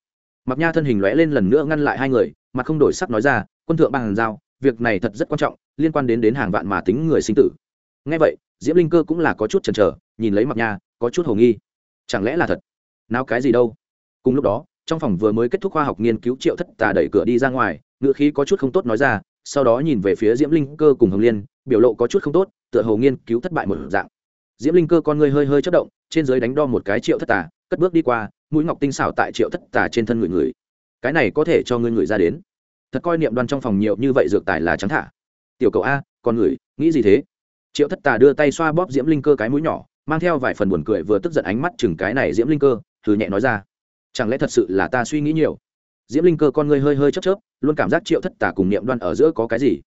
Mặc nha thân hình lóe lên lần nữa ngăn lại hai người mà không đổi sắc nói ra, quân thượng bằng giao, việc này thật rất quan trọng, liên quan đến đến hàng vạn mà tính người sinh tử. Ngay vậy diễm linh cơ cũng là có chút chần chờ, nhìn lấy mặc nha, có chút hồ nghi. Chẳng lẽ là thật? Nào cái gì đâu? Cùng lúc đó, trong phòng vừa mới kết thúc khoa học nghiên cứu triệu thất tà đẩy cửa đi ra ngoài ngựa khí có chút không tốt nói ra, sau đó nhìn về phía diễm linh cơ cùng hồng liên, biểu lộ có chút không tốt, tựa hồ nghiên cứu thất bại một dạng. Diễm linh cơ con người hơi hơi chất động, trên giới đánh đo một cái triệu thất tà, cất bước đi qua, mũi ngọc tinh xảo tại triệu thất tà trên thân người người cái này có thể cho ngươi ngửi ra đến. Thật coi niệm đoan trong phòng nhiều như vậy dược tài là trắng thả. Tiểu cầu a, con người, nghĩ gì thế? Triệu thất tà đưa tay xoa bóp diễm linh cơ cái mũi nhỏ, mang theo vài phần buồn cười vừa tức giận ánh mắt chừng cái này diễm linh cơ, thử nhẹ nói ra. Chẳng lẽ thật sự là ta suy nghĩ nhiều? Diễm linh cơ con ngươi hơi hơi chấp chớp, luôn cảm giác triệu thất tà cùng niệm đoan ở giữa có cái gì?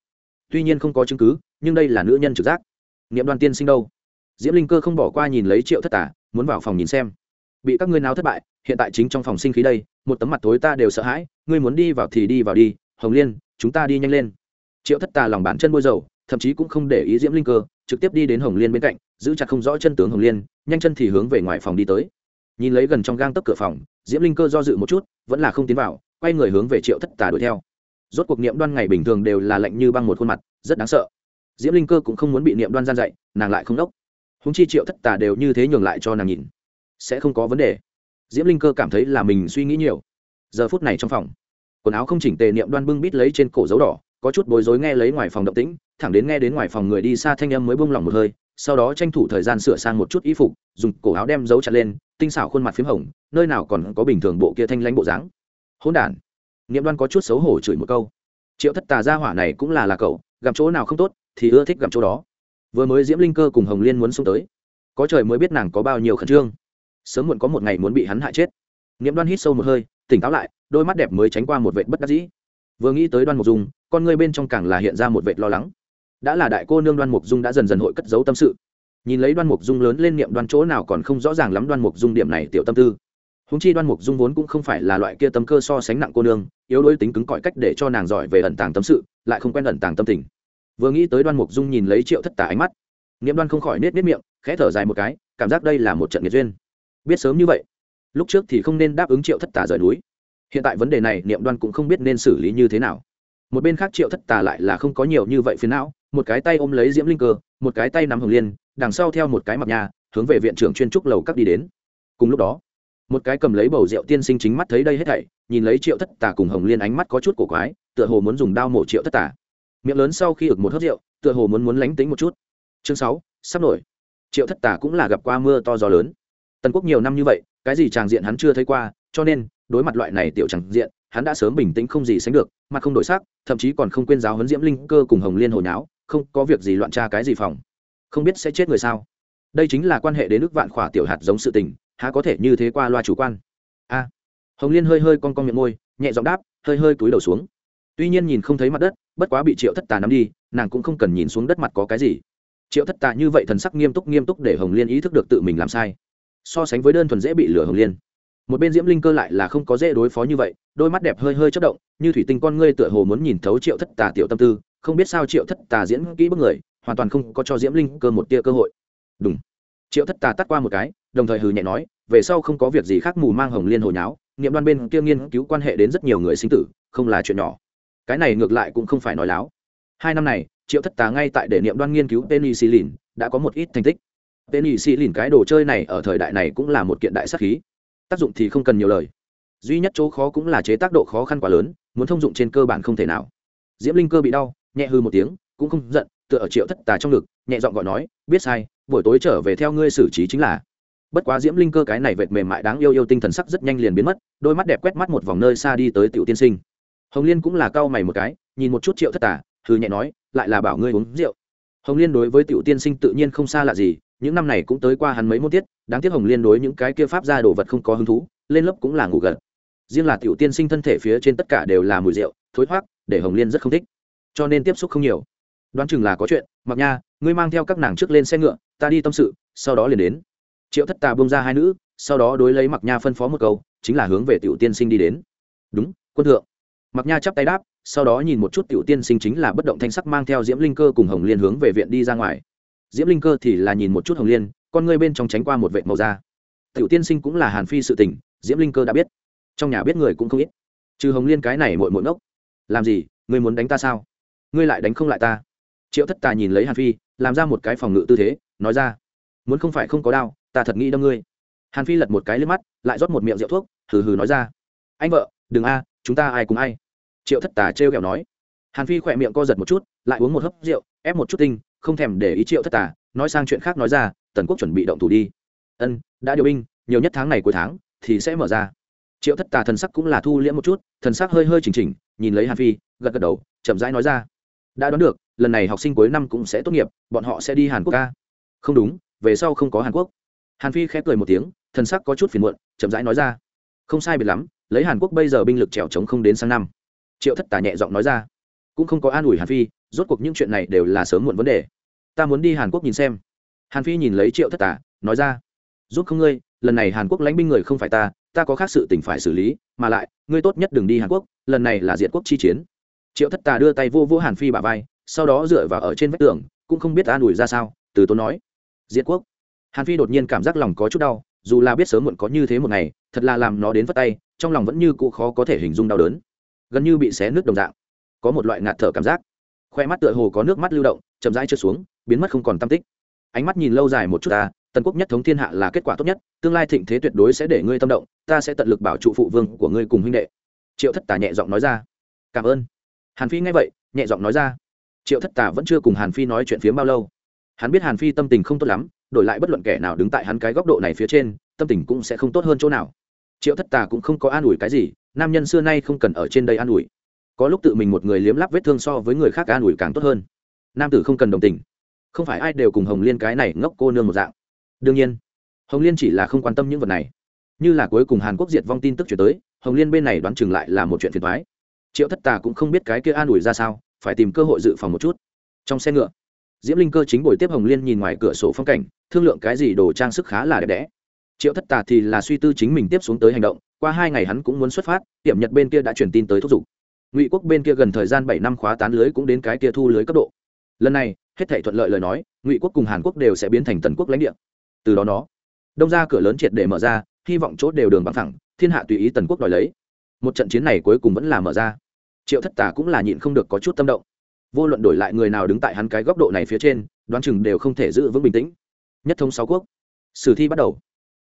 Tuy nhiên không có chứng cứ, nhưng đây là nữ nhân trực giác. Niệm đoan tiên sinh đâu? Diễm linh cơ không bỏ qua nhìn lấy triệu thất tà, muốn vào phòng nhìn xem. Bị các ngươi nào thất bại hiện tại chính trong phòng sinh khí đây, một tấm mặt tối ta đều sợ hãi, ngươi muốn đi vào thì đi vào đi, hồng liên, chúng ta đi nhanh lên. Triệu thất tà lòng bàn chân bôi dầu, thậm chí cũng không để ý diễm linh cơ, trực tiếp đi đến hồng liên bên cạnh, giữ chặt không rõ chân tướng hồng liên, nhanh chân thì hướng về ngoài phòng đi tới. Nhìn lấy gần trong gang tấc cửa phòng, diễm linh cơ do dự một chút, vẫn là không tiến vào, quay người hướng về triệu thất tà đuổi theo. Rốt cuộc niệm đoan ngày bình thường đều là lạnh như băng một khuôn mặt, rất đáng sợ. Diễm linh cơ cũng không muốn bị niệm đoan gian dạy, nàng lại không đốc. Húng chi triệu thất tà đều như thế nhường lại cho nàng nhìn. Sẽ không có vấn đề diễm linh cơ cảm thấy là mình suy nghĩ nhiều. Giờ phút này trong phòng, quần áo không chỉnh tề niệm đoan bưng bít lấy trên cổ dấu đỏ, có chút bối rối nghe lấy ngoài phòng động tĩnh, thẳng đến nghe đến ngoài phòng người đi xa thanh âm mới bung lỏng một hơi, sau đó tranh thủ thời gian sửa sang một chút y phục, dùng cổ áo đem dấu chặt lên, tinh xảo khuôn mặt p h í m hồng, nơi nào còn có bình thường bộ kia thanh lãnh bộ dáng. Hỗn đản, niệm đoan có chút xấu hổ chửi một câu. Triệu thất tà gia hỏa này cũng là là cậu, gặp chỗ nào không tốt thì ưa thích gặp chỗ đó. Vừa mới diễm linh cơ cùng hồng liên muốn xuống tới, có trời mới biết nàng có bao nhiêu khẩn trương sớm muộn có một ngày muốn bị hắn hại chết. Nghiệm đoan hít sâu một hơi, tỉnh táo lại, đôi mắt đẹp mới tránh qua một vệ bất đắc dĩ. Vừa nghĩ tới đoan mục dung, con người bên trong càng là hiện ra một vệ lo lắng. Đã là đại cô nương đoan mục dung đã dần dần hội cất giấu tâm sự. Nhìn lấy đoan mục dung lớn lên niệm đoan chỗ nào còn không rõ ràng lắm đoan mục dung điểm này tiểu tâm tư. Húng chi đoan mục dung vốn cũng không phải là loại kia tâm cơ so sánh nặng cô nương, yếu đuối tính cứng cỏi cách để cho nàng giỏi về ẩn tàng tâm sự, lại không quen ẩn tàng tâm tình. Vừa nghĩ tới đoan mục dung nhìn lấy triệu thất tả ánh mắt, niệm đoan không khỏi nết nết miệng, khẽ thở dài một cái, cảm giác đây là một trận nghiệt duyên biết sớm như vậy. Lúc trước thì không nên đáp ứng triệu thất tà rời núi. Hiện tại vấn đề này, niệm đoan cũng không biết nên xử lý như thế nào. Một bên khác triệu thất tà lại là không có nhiều như vậy phiến não, một cái tay ôm lấy diễm linh cơ, một cái tay nắm hồng liên, đằng sau theo một cái mặc nhà, hướng về viện trưởng chuyên trúc lầu các đi đến. Cùng lúc đó, một cái cầm lấy bầu rượu tiên sinh chính mắt thấy đây hết thảy, nhìn lấy triệu thất tà cùng hồng liên ánh mắt có chút cổ quái, tựa hồ muốn dùng đao mổ triệu thất tà. Miệng lớn sau khi ực một hớt rượu, tựa hồ muốn muốn lánh tính một chút. Chương sáu, sắp nổi. Triệu thất tà cũng là gặp qua mưa to gió lớn tần quốc nhiều năm như vậy, cái gì tràng diện hắn chưa thấy qua, cho nên, đối mặt loại này tiểu tràng diện, hắn đã sớm bình tĩnh không gì sánh được, mặt không đổi sắc, thậm chí còn không quên giáo huấn diễm linh cơ cùng hồng liên hồi nháo, không có việc gì loạn tra cái gì phòng. Không biết sẽ chết người sao? Đây chính là quan hệ đến nước vạn khỏa tiểu hạt giống sự tình, há có thể như thế qua loa chủ quan? A. Hồng liên hơi hơi con con miệng môi, nhẹ giọng đáp, hơi hơi cúi đầu xuống. Tuy nhiên nhìn không thấy mặt đất, bất quá bị triệu thất tà nắm đi, nàng cũng không cần nhìn xuống đất mặt có cái gì. Triệu thất tà như vậy thần sắc nghiêm túc nghiêm túc để hồng liên ý thức được tự mình làm sai so sánh với đơn thuần dễ bị lửa hồng liên. Một bên diễm linh cơ lại là không có dễ đối phó như vậy, đôi mắt đẹp hơi hơi chất động, như thủy tinh con ngươi tựa hồ muốn nhìn thấu triệu thất tà tiểu tâm tư, không biết sao triệu thất tà diễn kỹ bức người, hoàn toàn không có cho diễm linh cơ một tia cơ hội. Đúng triệu thất tà tắt qua một cái, đồng thời hừ nhẹ nói, về sau không có việc gì khác mù mang hồng liên hồi nháo, nghiệm đoan bên kia nghiên cứu quan hệ đến rất nhiều người sinh tử, không là chuyện nhỏ. Cái này ngược lại cũng không phải nói láo. Hai năm này, triệu thất tà ngay tại để niệm đoan nghiên cứu penicillin, đã có một ít thành tích penicillin cái đồ chơi này ở thời đại này cũng là một kiện đại sắc khí. Tác dụng thì không cần nhiều lời. Duy nhất chỗ khó cũng là chế tác độ khó khăn quá lớn, muốn thông dụng trên cơ bản không thể nào. Diễm linh cơ bị đau, nhẹ hư một tiếng, cũng không giận, tựa ở triệu thất tà trong ngực, nhẹ giọng gọi nói, biết sai, buổi tối trở về theo ngươi xử trí chính là. Bất quá diễm linh cơ cái này vệt mềm mại đáng yêu yêu tinh thần sắc rất nhanh liền biến mất, đôi mắt đẹp quét mắt một vòng nơi xa đi tới tiểu tiên sinh. Hồng liên cũng là cau mày một cái, nhìn một chút triệu thất tà thư nhẹ nói, lại là bảo ngươi uống rượu. Hồng liên đối với tiểu tiên sinh tự nhiên không xa lạ gì những năm này cũng tới qua hắn mấy môn tiết, đáng tiếc hồng liên đối những cái kia pháp ra đồ vật không có hứng thú, lên lớp cũng là ngủ gật. Riêng là tiểu tiên sinh thân thể phía trên tất cả đều là mùi rượu, thối thoát để hồng liên rất không thích. Cho nên tiếp xúc không nhiều. Đoán chừng là có chuyện, mặc nha, ngươi mang theo các nàng trước lên xe ngựa, ta đi tâm sự, sau đó liền đến. Triệu thất tà bông ra hai nữ, sau đó đối lấy mặc nha phân phó một câu, chính là hướng về tiểu tiên sinh đi đến. Đúng, quân thượng. Mặc nha chắp tay đáp, sau đó nhìn một chút tiểu tiên sinh chính là bất động thanh sắc mang theo diễm linh cơ cùng hồng liên hướng về viện đi ra ngoài diễm linh cơ thì là nhìn một chút hồng liên, con ngươi bên trong tránh qua một vệ màu da. Tiểu tiên sinh cũng là hàn phi sự tình, diễm linh cơ đã biết. Trong nhà biết người cũng không ít. Trừ hồng liên cái này mội mội ngốc. Làm gì ngươi muốn đánh ta sao? Ngươi lại đánh không lại ta. Triệu thất tà nhìn lấy hàn phi, làm ra một cái phòng ngự tư thế, nói ra. Muốn không phải không có đau, ta thật nghĩ đâm ngươi. Hàn phi lật một cái lên mắt, lại rót một miệng rượu thuốc, hừ hừ nói ra. Anh vợ, đừng a, chúng ta ai cùng ai? Triệu thất tà trêu kẹo nói. Hàn phi khỏe miệng co giật một chút, lại uống một hớp rượu, ép một chút tinh không thèm để ý triệu thất tà, nói sang chuyện khác nói ra, tần quốc chuẩn bị động thủ đi. Ân, đã điều binh, nhiều nhất tháng này cuối tháng thì sẽ mở ra. Triệu thất tà thần sắc cũng là thu liễm một chút, thần sắc hơi hơi chỉnh chỉnh, nhìn lấy hàn phi, gật gật đầu, chậm rãi nói ra. Đã đoán được, lần này học sinh cuối năm cũng sẽ tốt nghiệp, bọn họ sẽ đi hàn quốc ca. Không đúng, về sau không có hàn quốc. Hàn phi khép cười một tiếng, thần sắc có chút phiền muộn, chậm rãi nói ra. Không sai biệt lắm, lấy hàn quốc bây giờ binh lực trèo trống không đến sang năm. Triệu thất tà nhẹ giọng nói ra. Cũng không có an ủi hàn phi, rốt cuộc những chuyện này đều là sớm muộn vấn đề ta muốn đi hàn quốc nhìn xem. Hàn phi nhìn lấy triệu thất tả, nói ra, giúp không ngươi, lần này hàn quốc lãnh binh người không phải ta ta có khác sự tình phải xử lý, mà lại, ngươi tốt nhất đừng đi hàn quốc, lần này là diện quốc chi chiến. Triệu thất tà đưa tay vô vô hàn phi bà vai, sau đó dựa vào ở trên vách tường, cũng không biết an ủi ra sao, từ tốn nói diện quốc. Hàn phi đột nhiên cảm giác lòng có chút đau, dù là biết sớm muộn có như thế một ngày, thật là làm nó đến vất tay, trong lòng vẫn như cụ khó có thể hình dung đau đớn. Gần như bị xé nước đồng dạng. Có một loại ngạt thở cảm giác. Khoe mắt tựa hồ có nước mắt lưu động, chậm rãi trượt xuống biến mất không còn tam tích. Ánh mắt nhìn lâu dài một chút ta, tần quốc nhất thống thiên hạ là kết quả tốt nhất, tương lai thịnh thế tuyệt đối sẽ để ngươi tâm động, ta sẽ tận lực bảo trụ phụ vương của ngươi cùng huynh đệ. Triệu thất tà nhẹ giọng nói ra. Cảm ơn. Hàn phi nghe vậy, nhẹ giọng nói ra. Triệu thất tà vẫn chưa cùng hàn phi nói chuyện phía bao lâu. Hắn biết hàn phi tâm tình không tốt lắm, đổi lại bất luận kẻ nào đứng tại hắn cái góc độ này phía trên, tâm tình cũng sẽ không tốt hơn chỗ nào. Triệu thất tà cũng không có an ủi cái gì, nam nhân xưa nay không cần ở trên đây an ủi. Có lúc tự mình một người liếm lắp vết thương so với người khác an ủi càng tốt hơn. Nam tử không cần đồng tình không phải ai đều cùng hồng liên cái này ngốc cô nương một dạng. Đương nhiên, hồng liên chỉ là không quan tâm những vật này. Như là cuối cùng hàn quốc diệt vong tin tức chuyển tới, hồng liên bên này đoán chừng lại là một chuyện phiền thoái triệu thất tà cũng không biết cái kia an ủi ra sao, phải tìm cơ hội dự phòng một chút. Trong xe ngựa, diễm linh cơ chính buổi tiếp hồng liên nhìn ngoài cửa sổ phong cảnh, thương lượng cái gì đồ trang sức khá là đẹp đẽ. Triệu thất tà thì là suy tư chính mình tiếp xuống tới hành động, qua hai ngày hắn cũng muốn xuất phát, tiệm nhật bên kia đã truyền tin tới thúc giục. Ngụy quốc bên kia gần thời gian bảy năm khóa tán lưới cũng đến cái kia thu lưới cấp độ. Lần này hết thể thuận lợi lời nói, ngụy quốc cùng hàn quốc đều sẽ biến thành tần quốc lãnh địa. Từ đó nó, đông ra cửa lớn triệt để mở ra, hy vọng chốt đều đường bằng thẳng thiên hạ tùy ý tần quốc đòi lấy. Một trận chiến này cuối cùng vẫn là mở ra. Triệu thất tà cũng là nhịn không được có chút tâm động. Vô luận đổi lại người nào đứng tại hắn cái góc độ này phía trên, đoán chừng đều không thể giữ vững bình tĩnh. Nhất thống sáu quốc, sử thi bắt đầu.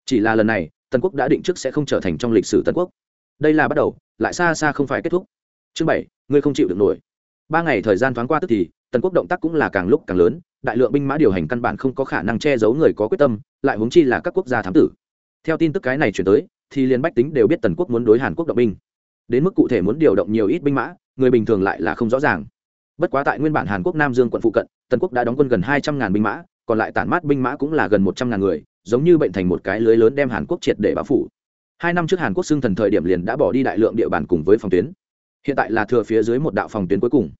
Chỉ là lần này, tần quốc đã định trước sẽ không trở thành trong lịch sử tần quốc. Đây là bắt đầu, lại xa xa không phải kết thúc. Chương bảy, ngươi không chịu được nổi ba ngày thời gian thoáng qua tức thì, tần quốc động tác cũng là càng lúc càng lớn, đại lượng binh mã điều hành căn bản không có khả năng che giấu người có quyết tâm, lại huống chi là các quốc gia thám tử. Theo tin tức cái này chuyển tới, thì liên bách tính đều biết tần quốc muốn đối hàn quốc động binh. Đến mức cụ thể muốn điều động nhiều ít binh mã, người bình thường lại là không rõ ràng. Bất quá tại nguyên bản hàn quốc nam dương quận phụ cận, tần quốc đã đóng quân gần hai trăm ngàn binh mã, còn lại tản mát binh mã cũng là gần một trăm ngàn người, giống như bệnh thành một cái lưới lớn đem hàn quốc triệt để báo phủ. Hai năm trước hàn quốc xưng thần thời điểm liền đã bỏ đi đại lượng địa bàn cùng với phòng tuyến hiện tại là thừa phía dưới một đạo phòng tuyến cuối cùng.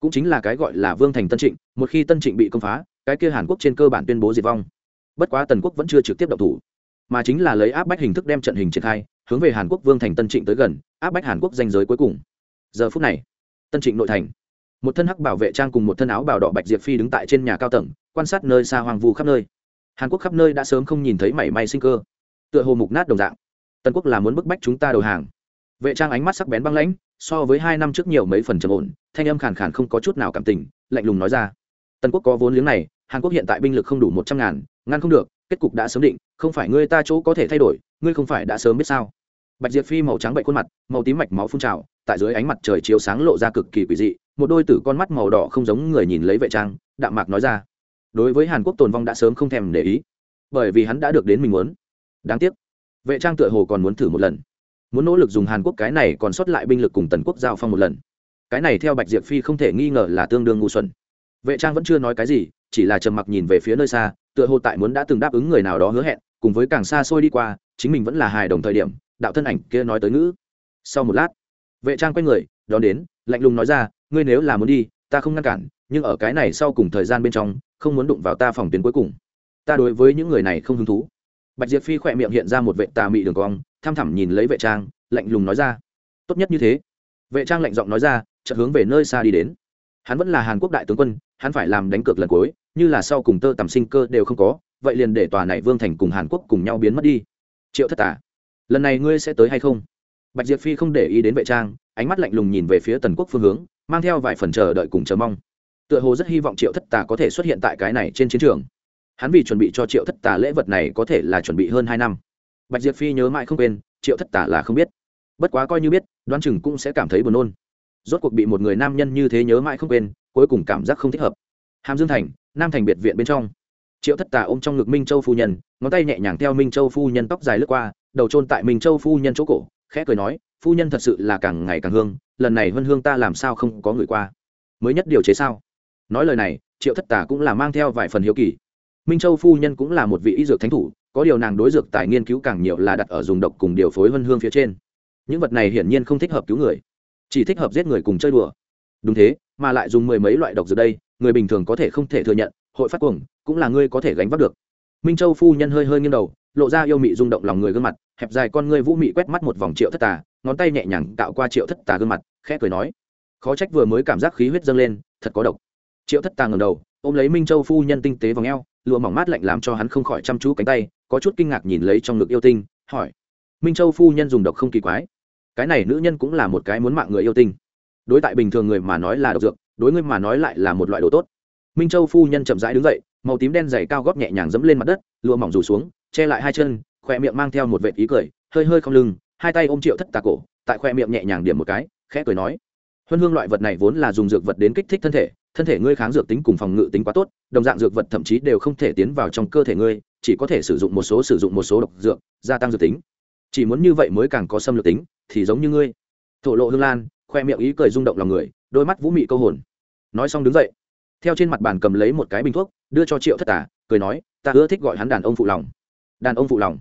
Cũng chính là cái gọi là vương thành tân trịnh, một khi tân trịnh bị công phá, cái kia hàn quốc trên cơ bản tuyên bố diệt vong. Bất quá tần quốc vẫn chưa trực tiếp động thủ, mà chính là lấy áp bách hình thức đem trận hình triển khai, hướng về hàn quốc vương thành tân trịnh tới gần, áp bách hàn quốc danh giới cuối cùng. Giờ phút này, tân trịnh nội thành. Một thân hắc bảo vệ trang cùng một thân áo bảo đỏ bạch diệp phi đứng tại trên nhà cao tầng, quan sát nơi xa hoàng vu khắp nơi. Hàn quốc khắp nơi đã sớm không nhìn thấy mảy may sinh cơ, tựa hồ mục nát đồng dạng. Tần quốc là muốn bức bách chúng ta đầu hàng. Vệ trang ánh mắt sắc bén băng lãnh so với hai năm trước nhiều mấy phần trầm ổn, thanh âm khàn khàn không có chút nào cảm tình, lạnh lùng nói ra. Tần quốc có vốn liếng này, hàn quốc hiện tại binh lực không đủ một trăm ngàn, ngăn không được, kết cục đã sớm định, không phải ngươi ta chỗ có thể thay đổi, ngươi không phải đã sớm biết sao? Bạch diệp phi màu trắng bệnh khuôn mặt, màu tím mạch máu phun trào, tại dưới ánh mặt trời chiếu sáng lộ ra cực kỳ quỷ dị, một đôi tử con mắt màu đỏ không giống người nhìn lấy vệ trang, đạm mạc nói ra. Đối với hàn quốc tồn vong đã sớm không thèm để ý, bởi vì hắn đã được đến mình muốn. Đáng tiếc, vệ trang tựa hồ còn muốn thử một lần muốn nỗ lực dùng hàn quốc cái này còn sót lại binh lực cùng tần quốc giao phong một lần. Cái này theo bạch diệp phi không thể nghi ngờ là tương đương ngu xuẩn. Vệ trang vẫn chưa nói cái gì, chỉ là trầm mặc nhìn về phía nơi xa, tựa hồ tại muốn đã từng đáp ứng người nào đó hứa hẹn, cùng với càng xa xôi đi qua, chính mình vẫn là hài đồng thời điểm, đạo thân ảnh kia nói tới ngữ. Sau một lát, vệ trang quay người, đón đến, lạnh lùng nói ra, ngươi nếu là muốn đi, ta không ngăn cản, nhưng ở cái này sau cùng thời gian bên trong, không muốn đụng vào ta phòng tuyến cuối cùng. Ta đối với những người này không hứng thú. Bạch diệp phi khỏe miệng hiện ra một vệ tà mị đường cong tham thẳm nhìn lấy vệ trang, lạnh lùng nói ra. Tốt nhất như thế. Vệ trang lạnh giọng nói ra, chợt hướng về nơi xa đi đến. Hắn vẫn là hàn quốc đại tướng quân, hắn phải làm đánh cược lần cuối, như là sau cùng tơ tầm sinh cơ đều không có, vậy liền để tòa này vương thành cùng hàn quốc cùng nhau biến mất đi. Triệu thất tả, lần này ngươi sẽ tới hay không? Bạch diệp phi không để ý đến vệ trang, ánh mắt lạnh lùng nhìn về phía tần quốc phương hướng, mang theo vài phần chờ đợi cùng chờ mong. Tựa hồ rất hy vọng triệu thất tà có thể xuất hiện tại cái này trên chiến trường. Hắn vì chuẩn bị cho triệu thất tà lễ vật này có thể là chuẩn bị hơn hai năm bạch diệp phi nhớ mãi không quên, triệu thất Tả là không biết. Bất quá coi như biết, đoán chừng cũng sẽ cảm thấy buồn nôn. Rốt cuộc bị một người nam nhân như thế nhớ mãi không quên, cuối cùng cảm giác không thích hợp. Hàm dương thành, nam thành biệt viện bên trong. Triệu thất tà ôm trong ngực minh châu phu nhân, ngón tay nhẹ nhàng theo minh châu phu nhân tóc dài lướt qua, đầu trôn tại minh châu phu nhân chỗ cổ, khẽ cười nói, phu nhân thật sự là càng ngày càng hương, lần này huân hương ta làm sao không có người qua. Mới nhất điều chế sao? Nói lời này, triệu thất tà cũng là mang theo vài phần hiếu kỳ. Minh châu phu nhân cũng là một vị y dược thánh thủ có điều nàng đối dược tài nghiên cứu càng nhiều là đặt ở dùng độc cùng điều phối vân hương phía trên. Những vật này hiển nhiên không thích hợp cứu người, chỉ thích hợp giết người cùng chơi đùa. Đúng thế, mà lại dùng mười mấy loại độc dược đây, người bình thường có thể không thể thừa nhận, hội phát cuồng, cũng là ngươi có thể gánh vác được. Minh châu phu nhân hơi hơi nghiêng đầu, lộ ra yêu mị rung động lòng người gương mặt, hẹp dài con ngươi vũ mị quét mắt một vòng triệu thất tà, ngón tay nhẹ nhàng tạo qua triệu thất tà gương mặt, khẽ cười nói, khó trách vừa mới cảm giác khí huyết dâng lên, thật có độc. Triệu thất tà ngầm đầu, ôm lấy minh châu phu nhân tinh tế vòng eo, lụa mỏng mát lạnh làm cho hắn không khỏi chăm chú cánh tay có chút kinh ngạc nhìn lấy trong ngực yêu tinh, hỏi, minh châu phu nhân dùng độc không kỳ quái. Cái này nữ nhân cũng là một cái muốn mạng người yêu tinh. Đối tại bình thường người mà nói là độc dược, đối ngươi mà nói lại là một loại đồ tốt. Minh châu phu nhân chậm rãi đứng dậy, màu tím đen dày cao góp nhẹ nhàng dẫm lên mặt đất, lụa mỏng rủ xuống, che lại hai chân khoe miệng mang theo một vệt ý cười, hơi hơi không lưng, hai tay ôm triệu thất tà cổ, tại khoe miệng nhẹ nhàng điểm một cái, khẽ cười nói, huân hương loại vật này vốn là dùng dược vật đến kích thích thân thể thân thể ngươi kháng dược tính cùng phòng ngự tính quá tốt, đồng dạng dược vật thậm chí đều không thể tiến vào trong cơ thể ngươi chỉ có thể sử dụng một số sử dụng một số độc dược, gia tăng dược tính. Chỉ muốn như vậy mới càng có xâm lược tính, thì giống như ngươi. Thổ lộ hương lan khoe miệng ý cười rung động lòng người, đôi mắt vũ mị câu hồn. Nói xong đứng dậy, theo trên mặt bàn cầm lấy một cái bình thuốc, đưa cho triệu thất tà, cười nói, ta ưa thích gọi hắn đàn ông phụ lòng. Đàn ông phụ lòng.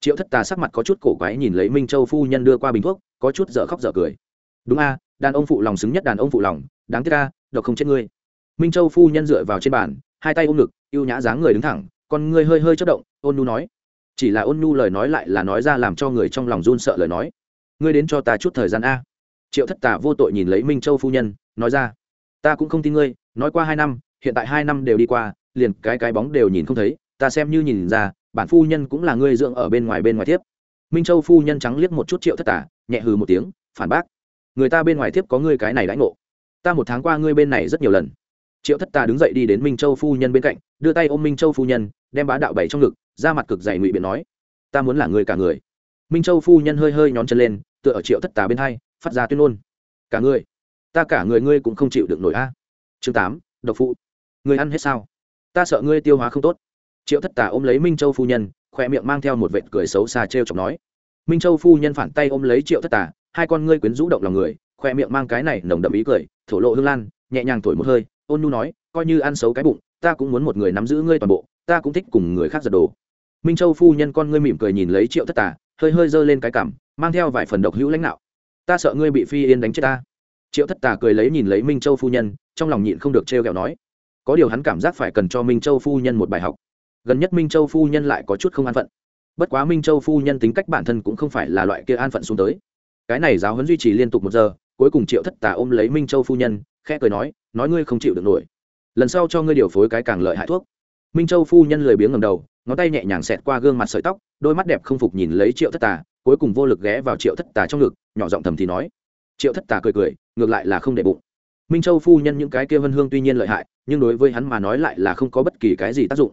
Triệu thất tà sắc mặt có chút cổ quái nhìn lấy minh châu phu nhân đưa qua bình thuốc, có chút dở khóc dở cười. Đúng a, đàn ông phụ lòng xứng nhất đàn ông phụ lòng, đáng tiếc a, độc không chết ngươi. Minh châu phu nhân dựa vào trên bàn, hai tay ôm ngực, ưu nhã dáng người đứng thẳng con ngươi hơi hơi chất động, ôn nhu nói. Chỉ là ôn nhu lời nói lại là nói ra làm cho người trong lòng run sợ lời nói. Ngươi đến cho ta chút thời gian a. Triệu thất tà vô tội nhìn lấy minh châu phu nhân, nói ra. Ta cũng không tin ngươi, nói qua hai năm, hiện tại hai năm đều đi qua, liền cái cái bóng đều nhìn không thấy, ta xem như nhìn ra, bản phu nhân cũng là ngươi dưỡng ở bên ngoài bên ngoài tiếp minh châu phu nhân trắng liếc một chút triệu thất tà, nhẹ hừ một tiếng, phản bác. Người ta bên ngoài thiếp có ngươi cái này đãi ngộ. Ta một tháng qua ngươi bên này rất nhiều lần triệu thất tà đứng dậy đi đến minh châu phu nhân bên cạnh, đưa tay ôm minh châu phu nhân, đem bá đạo bảy trong ngực, ra mặt cực dày ngụy biện nói, ta muốn là người cả người. Minh châu phu nhân hơi hơi nhón chân lên, tựa ở triệu thất tà bên hai, phát ra tuyên ngôn, cả người, ta cả người ngươi cũng không chịu được nổi a. Chương tám, độc phụ, người ăn hết sao? Ta sợ ngươi tiêu hóa không tốt. Triệu thất tà ôm lấy minh châu phu nhân khoe miệng mang theo một vệt cười xấu xa t r e o chọc nói, minh châu phu nhân phản tay ôm lấy triệu thất tà, hai con ngươi quyến rũ động lòng người khoe miệng mang cái này nồng đậm ý cười, thổ lộ hương lan, nhẹ nhàng thổi một hơi ôn nu nói, coi như ăn xấu cái bụng, ta cũng muốn một người nắm giữ ngươi toàn bộ, ta cũng thích cùng người khác giật đồ. Minh châu phu nhân con ngươi mỉm cười nhìn lấy triệu thất tà, hơi hơi giơ lên cái cảm, mang theo vài phần độc hữu lãnh đạo. Ta sợ ngươi bị phi yên đánh chết ta. Triệu thất tà cười lấy nhìn lấy minh châu phu nhân, trong lòng nhịn không được trêu ghẹo nói, có điều hắn cảm giác phải cần cho minh châu phu nhân một bài học. Gần nhất minh châu phu nhân lại có chút không an phận. Bất quá minh châu phu nhân tính cách bản thân cũng không phải là loại kia an phận xuống tới. Cái này giáo huấn duy trì liên tục một giờ, cuối cùng triệu thất tà ôm lấy minh châu phu nhân khẽ cười nói nói ngươi không chịu được nổi. Lần sau cho ngươi điều phối cái càng lợi hại thuốc. Minh châu phu nhân lười biếng ngầm đầu, ngón tay nhẹ nhàng xẹt qua gương mặt sợi tóc, đôi mắt đẹp không phục nhìn lấy triệu thất tà, cuối cùng vô lực ghé vào triệu thất tà trong ngực, nhỏ giọng thầm thì nói. Triệu thất tà cười cười, ngược lại là không để bụng. Minh châu phu nhân những cái kia vân hương tuy nhiên lợi hại, nhưng đối với hắn mà nói lại là không có bất kỳ cái gì tác dụng.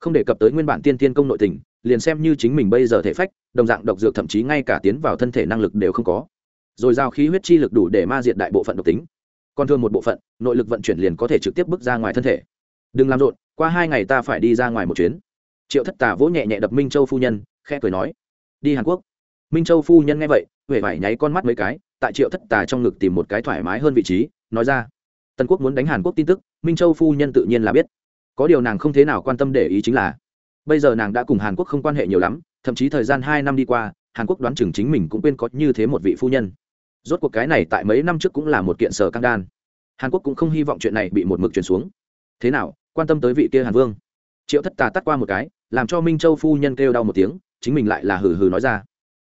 Không đề cập tới nguyên bản tiên tiên công nội tình, liền xem như chính mình bây giờ thể phách, đồng dạng độc dược thậm chí ngay cả tiến vào thân thể năng lực đều không có. Rồi giao khí huyết chi lực đủ để ma diệt đại bộ phận độc tính còn thường một bộ phận, nội lực vận chuyển liền có thể trực tiếp bước ra ngoài thân thể. Đừng làm rộn, qua hai ngày ta phải đi ra ngoài một chuyến. Triệu thất tà vỗ nhẹ nhẹ đập minh châu phu nhân, khẽ cười nói, đi hàn quốc. Minh châu phu nhân nghe vậy huệ vải nháy con mắt mấy cái, tại triệu thất tà trong ngực tìm một cái thoải mái hơn vị trí, nói ra, tần quốc muốn đánh hàn quốc tin tức, minh châu phu nhân tự nhiên là biết. Có điều nàng không thế nào quan tâm để ý chính là, bây giờ nàng đã cùng hàn quốc không quan hệ nhiều lắm, thậm chí thời gian hai năm đi qua, hàn quốc đoán chừng chính mình cũng quên có như thế một vị phu nhân rốt cuộc cái này tại mấy năm trước cũng là một kiện sở căng đan. Hàn quốc cũng không hy vọng chuyện này bị một mực truyền xuống. Thế nào, quan tâm tới vị kia hàn vương? Triệu thất tà tắt qua một cái, làm cho minh châu phu nhân kêu đau một tiếng, chính mình lại là hừ hừ nói ra.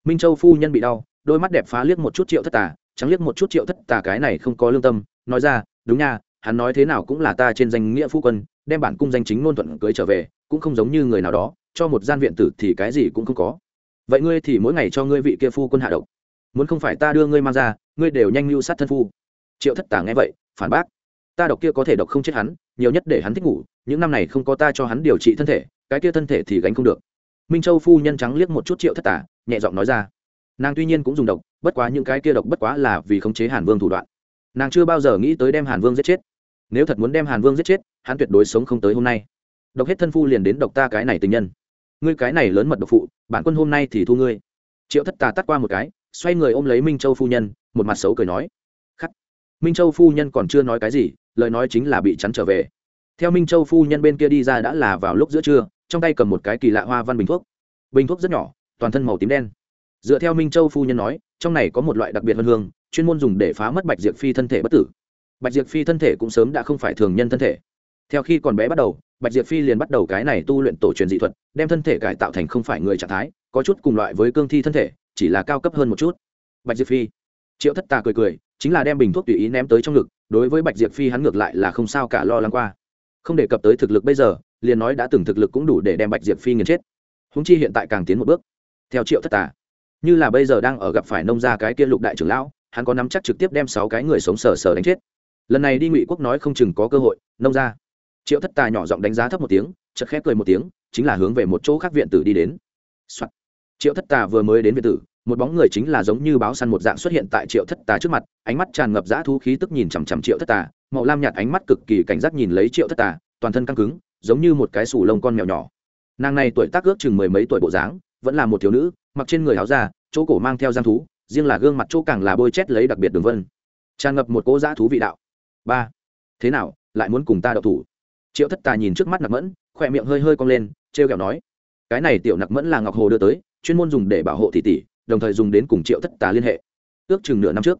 Minh châu phu nhân bị đau, đôi mắt đẹp phá liếc một chút triệu thất tà, trắng liếc một chút triệu thất tà cái này không có lương tâm, nói ra, đúng nha, hắn nói thế nào cũng là ta trên danh nghĩa phu quân, đem bản cung danh chính ngôn thuận cưới trở về, cũng không giống như người nào đó, cho một gian viện tử thì cái gì cũng không có. Vậy ngươi thì mỗi ngày cho ngươi vị kia phu quân hạ độc muốn không phải ta đưa ngươi mang ra, ngươi đều nhanh mưu sát thân phu. Triệu thất tả nghe vậy, phản bác. Ta độc kia có thể độc không chết hắn, nhiều nhất để hắn thích ngủ, những năm này không có ta cho hắn điều trị thân thể, cái kia thân thể thì gánh không được. Minh châu phu nhân trắng liếc một chút triệu thất tả, nhẹ giọng nói ra. Nàng tuy nhiên cũng dùng độc, bất quá những cái kia độc bất quá là vì khống chế hàn vương thủ đoạn. Nàng chưa bao giờ nghĩ tới đem hàn vương giết chết. Nếu thật muốn đem hàn vương giết chết, hắn tuyệt đối sống không tới hôm nay. Độc hết thân phu liền đến độc ta cái này tình nhân. Ngươi cái này lớn mật độc phụ, bản quân hôm nay thì thu ngươi. Triệu thất tà tắt qua một cái xoay người ôm lấy minh châu phu nhân, một mặt xấu cười nói, khắc, minh châu phu nhân còn chưa nói cái gì, lời nói chính là bị chắn trở về. Theo minh châu phu nhân bên kia đi ra đã là vào lúc giữa trưa, trong tay cầm một cái kỳ lạ hoa văn bình thuốc. Bình thuốc rất nhỏ, toàn thân màu tím đen. Dựa theo minh châu phu nhân nói, trong này có một loại đặc biệt vân hương, chuyên môn dùng để phá mất bạch diệp phi thân thể bất tử. Bạch diệp phi thân thể cũng sớm đã không phải thường nhân thân thể. Theo khi còn bé bắt đầu, bạch diệp phi liền bắt đầu cái này tu luyện tổ truyền dị thuật, đem thân thể cải tạo thành không phải người trạng thái, có chút cùng loại với cương thi thân thể chỉ là cao cấp hơn một chút. Bạch diệp phi. Triệu thất tà cười cười chính là đem bình thuốc tùy ý ném tới trong ngực đối với bạch diệp phi hắn ngược lại là không sao cả lo lắng qua. Không đề cập tới thực lực bây giờ liền nói đã từng thực lực cũng đủ để đem bạch diệp phi nghiền chết. Húng chi hiện tại càng tiến một bước. Theo triệu thất tà như là bây giờ đang ở gặp phải nông gia cái kia lục đại trưởng lão hắn có nắm chắc trực tiếp đem sáu cái người sống sờ sờ đánh chết. Lần này đi ngụy quốc nói không chừng có cơ hội nông gia, triệu thất tà nhỏ giọng đánh giá thấp một tiếng chật khép cười một tiếng chính là hướng về một chỗ khác viện tử đi đến、Soạn triệu thất tà vừa mới đến việt tử, một bóng người chính là giống như báo săn một dạng xuất hiện tại triệu thất tà trước mặt, ánh mắt tràn ngập dã thú khí tức nhìn chằm chằm triệu thất tà, màu lam nhạt ánh mắt cực kỳ cảnh giác nhìn lấy triệu thất tà, toàn thân căng cứng, giống như một cái sủ lông con mèo nhỏ. Nàng này tuổi tác ước chừng mười mấy tuổi bộ dáng, vẫn là một thiếu nữ, mặc trên người áo da, chỗ cổ mang theo giang thú, riêng là gương mặt chỗ càng là bôi chét lấy đặc biệt đường vân. Tràn ngập một cỗ dã thú vị đạo. Ba. Thế nào, lại muốn cùng ta đậu thủ? Triệu thất tà nhìn trước mắt nặc mẫn, khỏe miệng hơi hơi cong lên t r e o kẹo nói. Cái này tiểu nặc mẫn là ngọc hồ đưa tới chuyên môn dùng để bảo hộ thị tỷ, đồng thời dùng đến cùng triệu thất tà liên hệ. Ước chừng nửa năm trước,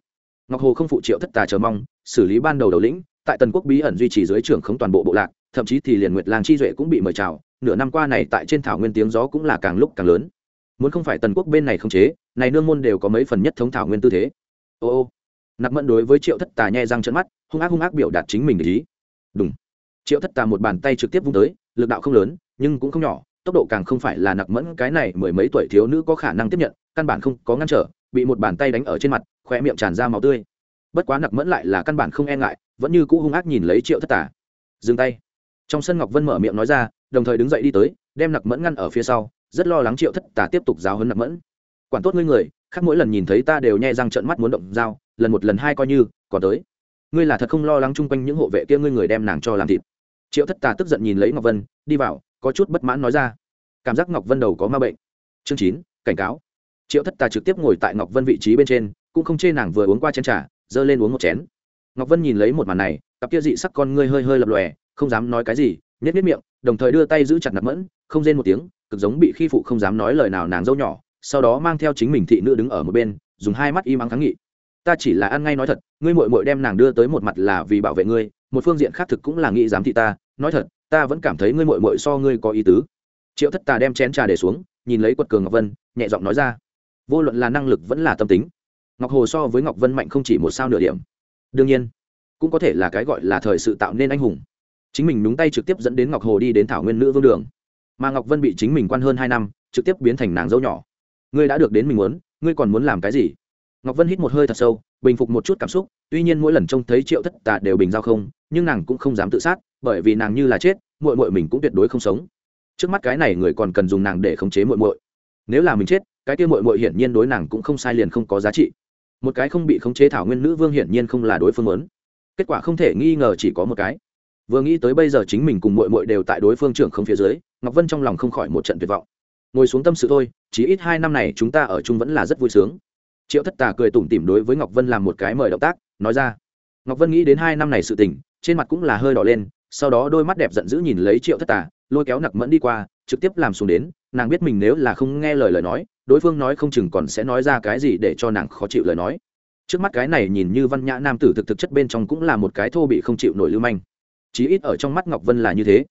ngọc hồ không phụ triệu thất tà chờ mong, xử lý ban đầu đầu lĩnh, tại tần quốc bí ẩn duy trì dưới trưởng khống toàn bộ bộ lạc, thậm chí thì liền nguyệt lang chi duệ cũng bị mời chào, nửa năm qua này tại trên thảo nguyên tiếng gió cũng là càng lúc càng lớn. Muốn không phải tần quốc bên này không chế, này nương môn đều có mấy phần nhất thống thảo nguyên tư thế. Ô ô, nặc mẫn đối với triệu thất tà nhẹ răng trận mắt, hung ác hung ác biểu đạt chính mình để ý. Đúng triệu thất tà một bàn tay trực tiếp vung tới, lực đạo không lớn, nhưng cũng không nhỏ tốc độ càng không phải là nặc mẫn, cái này mười mấy tuổi thiếu nữ có khả năng tiếp nhận, căn bản không có ngăn trở, bị một bàn tay đánh ở trên mặt khoe miệng tràn ra máu tươi. Bất quá nặc mẫn lại là căn bản không e ngại, vẫn như cũ hung ác nhìn lấy triệu thất tà. Dừng tay. Trong sân ngọc vân mở miệng nói ra, đồng thời đứng dậy đi tới, đem nặc mẫn ngăn ở phía sau, rất lo lắng triệu thất tà tiếp tục giáo hấn nặc mẫn. Quản tốt ngươi người, khác mỗi lần nhìn thấy ta đều nhẹ răng trợn mắt muốn động dao, lần một lần hai coi như, còn tới. Ngươi là thật không lo lắng chung quanh những hộ vệ kia ngươi người đem nàng cho làm thịt. Triệu thất tà tức giận nhìn lấy ngọc vân, đi vào có chút bất mãn nói ra. Cảm giác ngọc vân đầu có ma bệnh. Chương chín, cảnh cáo. Triệu thất tà trực tiếp ngồi tại ngọc vân vị trí bên trên, cũng không chê nàng vừa uống qua chén t r à giơ lên uống một chén. Ngọc vân nhìn lấy một màn này, cặp kia dị sắc con ngươi hơi hơi lập lòe, không dám nói cái gì nhét nhất miệng, đồng thời đưa tay giữ chặt nạp mẫn, không rên một tiếng, cực giống bị khi phụ không dám nói lời nào nàng dâu nhỏ, sau đó mang theo chính mình thị nữ đứng ở một bên, dùng hai mắt im ắng kháng nghị. Ta chỉ là ăn ngay nói thật, ngươi mội mội đem nàng đưa tới một mặt là vì bảo vệ ngươi, một phương diện khác thực cũng là nghĩ giám thị ta nói thật, ta vẫn cảm thấy ngươi mội mội so ngươi có ý tứ. Triệu thất tà đem chén trà để xuống, nhìn lấy quật cường ngọc vân, nhẹ giọng nói ra. Vô luận là năng lực vẫn là tâm tính, ngọc hồ so với ngọc vân mạnh không chỉ một sao nửa điểm. Đương nhiên, cũng có thể là cái gọi là thời sự tạo nên anh hùng. Chính mình đúng tay trực tiếp dẫn đến ngọc hồ đi đến thảo nguyên nữ vương đường. Mà ngọc vân bị chính mình quan hơn hai năm, trực tiếp biến thành nàng dâu nhỏ. Ngươi đã được đến mình muốn, ngươi còn muốn làm cái gì? Ngọc vân hít một hơi thật sâu, bình phục một chút cảm xúc, tuy nhiên mỗi lần trông thấy triệu thất tà đều bình giao không, nhưng nàng cũng không dám tự sát bởi vì nàng như là chết, muội muội mình cũng tuyệt đối không sống. Trước mắt cái này người còn cần dùng nàng để khống chế muội muội. Nếu là mình chết, cái kia muội muội hiển nhiên đối nàng cũng không sai liền không có giá trị. Một cái không bị khống chế thảo nguyên nữ vương hiển nhiên không là đối phương lớn kết quả không thể nghi ngờ chỉ có một cái. Vừa nghĩ tới bây giờ chính mình cùng muội muội đều tại đối phương trưởng không phía dưới, ngọc vân trong lòng không khỏi một trận tuyệt vọng. Ngồi xuống tâm sự thôi chỉ ít hai năm này chúng ta ở chung vẫn là rất vui sướng. Triệu thất tà cười tủm tỉm đối với ngọc vân làm một cái mời động tác, nói ra. Ngọc vân nghĩ đến hai năm này sự tình, trên mặt cũng là hơi đỏ lên sau đó đôi mắt đẹp giận dữ nhìn lấy triệu thất tà, lôi kéo nặc mẫn đi qua, trực tiếp làm xuống đến, nàng biết mình nếu là không nghe lời lời nói, đối phương nói không chừng còn sẽ nói ra cái gì để cho nàng khó chịu lời nói. Trước mắt cái này nhìn như văn nhã nam tử thực thực chất bên trong cũng là một cái thô bị không chịu nổi lưu manh. Chí ít ở trong mắt ngọc vân là như thế.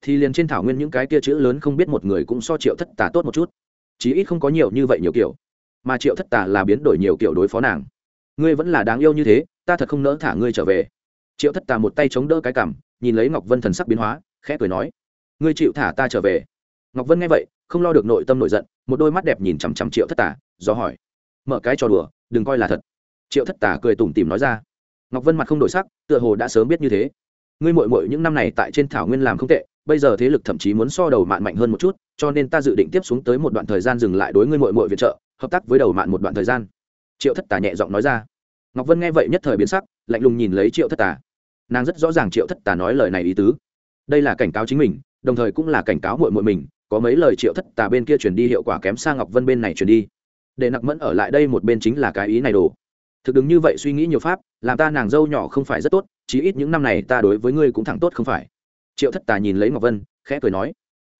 Thì liền trên thảo nguyên những cái kia chữ lớn không biết một người cũng so triệu thất tà tốt một chút. Chí ít không có nhiều như vậy nhiều kiểu. Mà triệu thất tà là biến đổi nhiều kiểu đối phó nàng. Ngươi vẫn là đáng yêu như thế, ta thật không nỡ thả ngươi trở về. Triệu thất tà một tay chống đỡ cái cảm nhìn lấy ngọc vân thần sắc biến hóa khẽ cười nói ngươi chịu thả ta trở về. Ngọc vân nghe vậy không lo được nội tâm nội giận một đôi mắt đẹp nhìn chằm chằm triệu thất Tả, do hỏi mở cái trò đùa đừng coi là thật. Triệu thất Tả cười tủm tìm nói ra ngọc vân mặt không đổi sắc tựa hồ đã sớm biết như thế. Ngươi mội mội những năm này tại trên thảo nguyên làm không tệ bây giờ thế lực thậm chí muốn so đầu mạn mạnh hơn một chút cho nên ta dự định tiếp xuống tới một đoạn thời gian dừng lại đối ngươi mội mội viện trợ hợp tác với đầu mạn một đoạn thời gian. Triệu thất Tả nhẹ giọng nói ra. Ngọc vân nghe vậy nhất thời biến sắc lạnh lùng nhìn lấy triệu thất Tả nàng rất rõ ràng triệu thất tà nói lời này ý tứ. Đây là cảnh cáo chính mình, đồng thời cũng là cảnh cáo mội mội mình, có mấy lời triệu thất tà bên kia chuyển đi hiệu quả kém sang ngọc vân bên này chuyển đi. Để nặc mẫn ở lại đây một bên chính là cái ý này đồ. Thực đứng như vậy suy nghĩ nhiều pháp, làm ta nàng dâu nhỏ không phải rất tốt, chí ít những năm này ta đối với ngươi cũng thẳng tốt không phải. Triệu thất tà nhìn lấy ngọc vân, khẽ cười nói.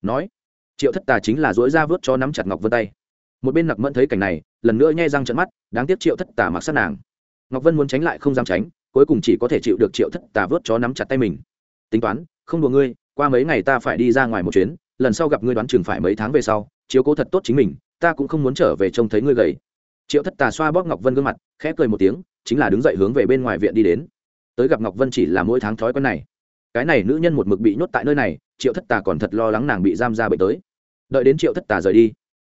Nói. Triệu thất tà chính là dỗi ra vớt cho nắm chặt ngọc vân tay. Một bên nặc mẫn thấy cảnh này, lần nữa nhai răng trận mắt, đáng tiếc triệu thất tà mặc sát nàng. Ngọc vân muốn tránh lại không dám tránh cuối cùng chỉ có thể chịu được triệu thất tà vớt chó nắm chặt tay mình. Tính toán, không đùa ngươi, qua mấy ngày ta phải đi ra ngoài một chuyến, lần sau gặp ngươi đoán chừng phải mấy tháng về sau, chiếu cố thật tốt chính mình, ta cũng không muốn trở về trông thấy ngươi gầy. Triệu thất tà xoa bóp ngọc vân gương mặt, khẽ cười một tiếng, chính là đứng dậy hướng về bên ngoài viện đi đến. Tới gặp ngọc vân chỉ là mỗi tháng thói quen này. Cái này nữ nhân một mực bị nhốt tại nơi này, triệu thất tà còn thật lo lắng nàng bị giam ra bệnh tới. Đợi đến triệu thất tà rời đi,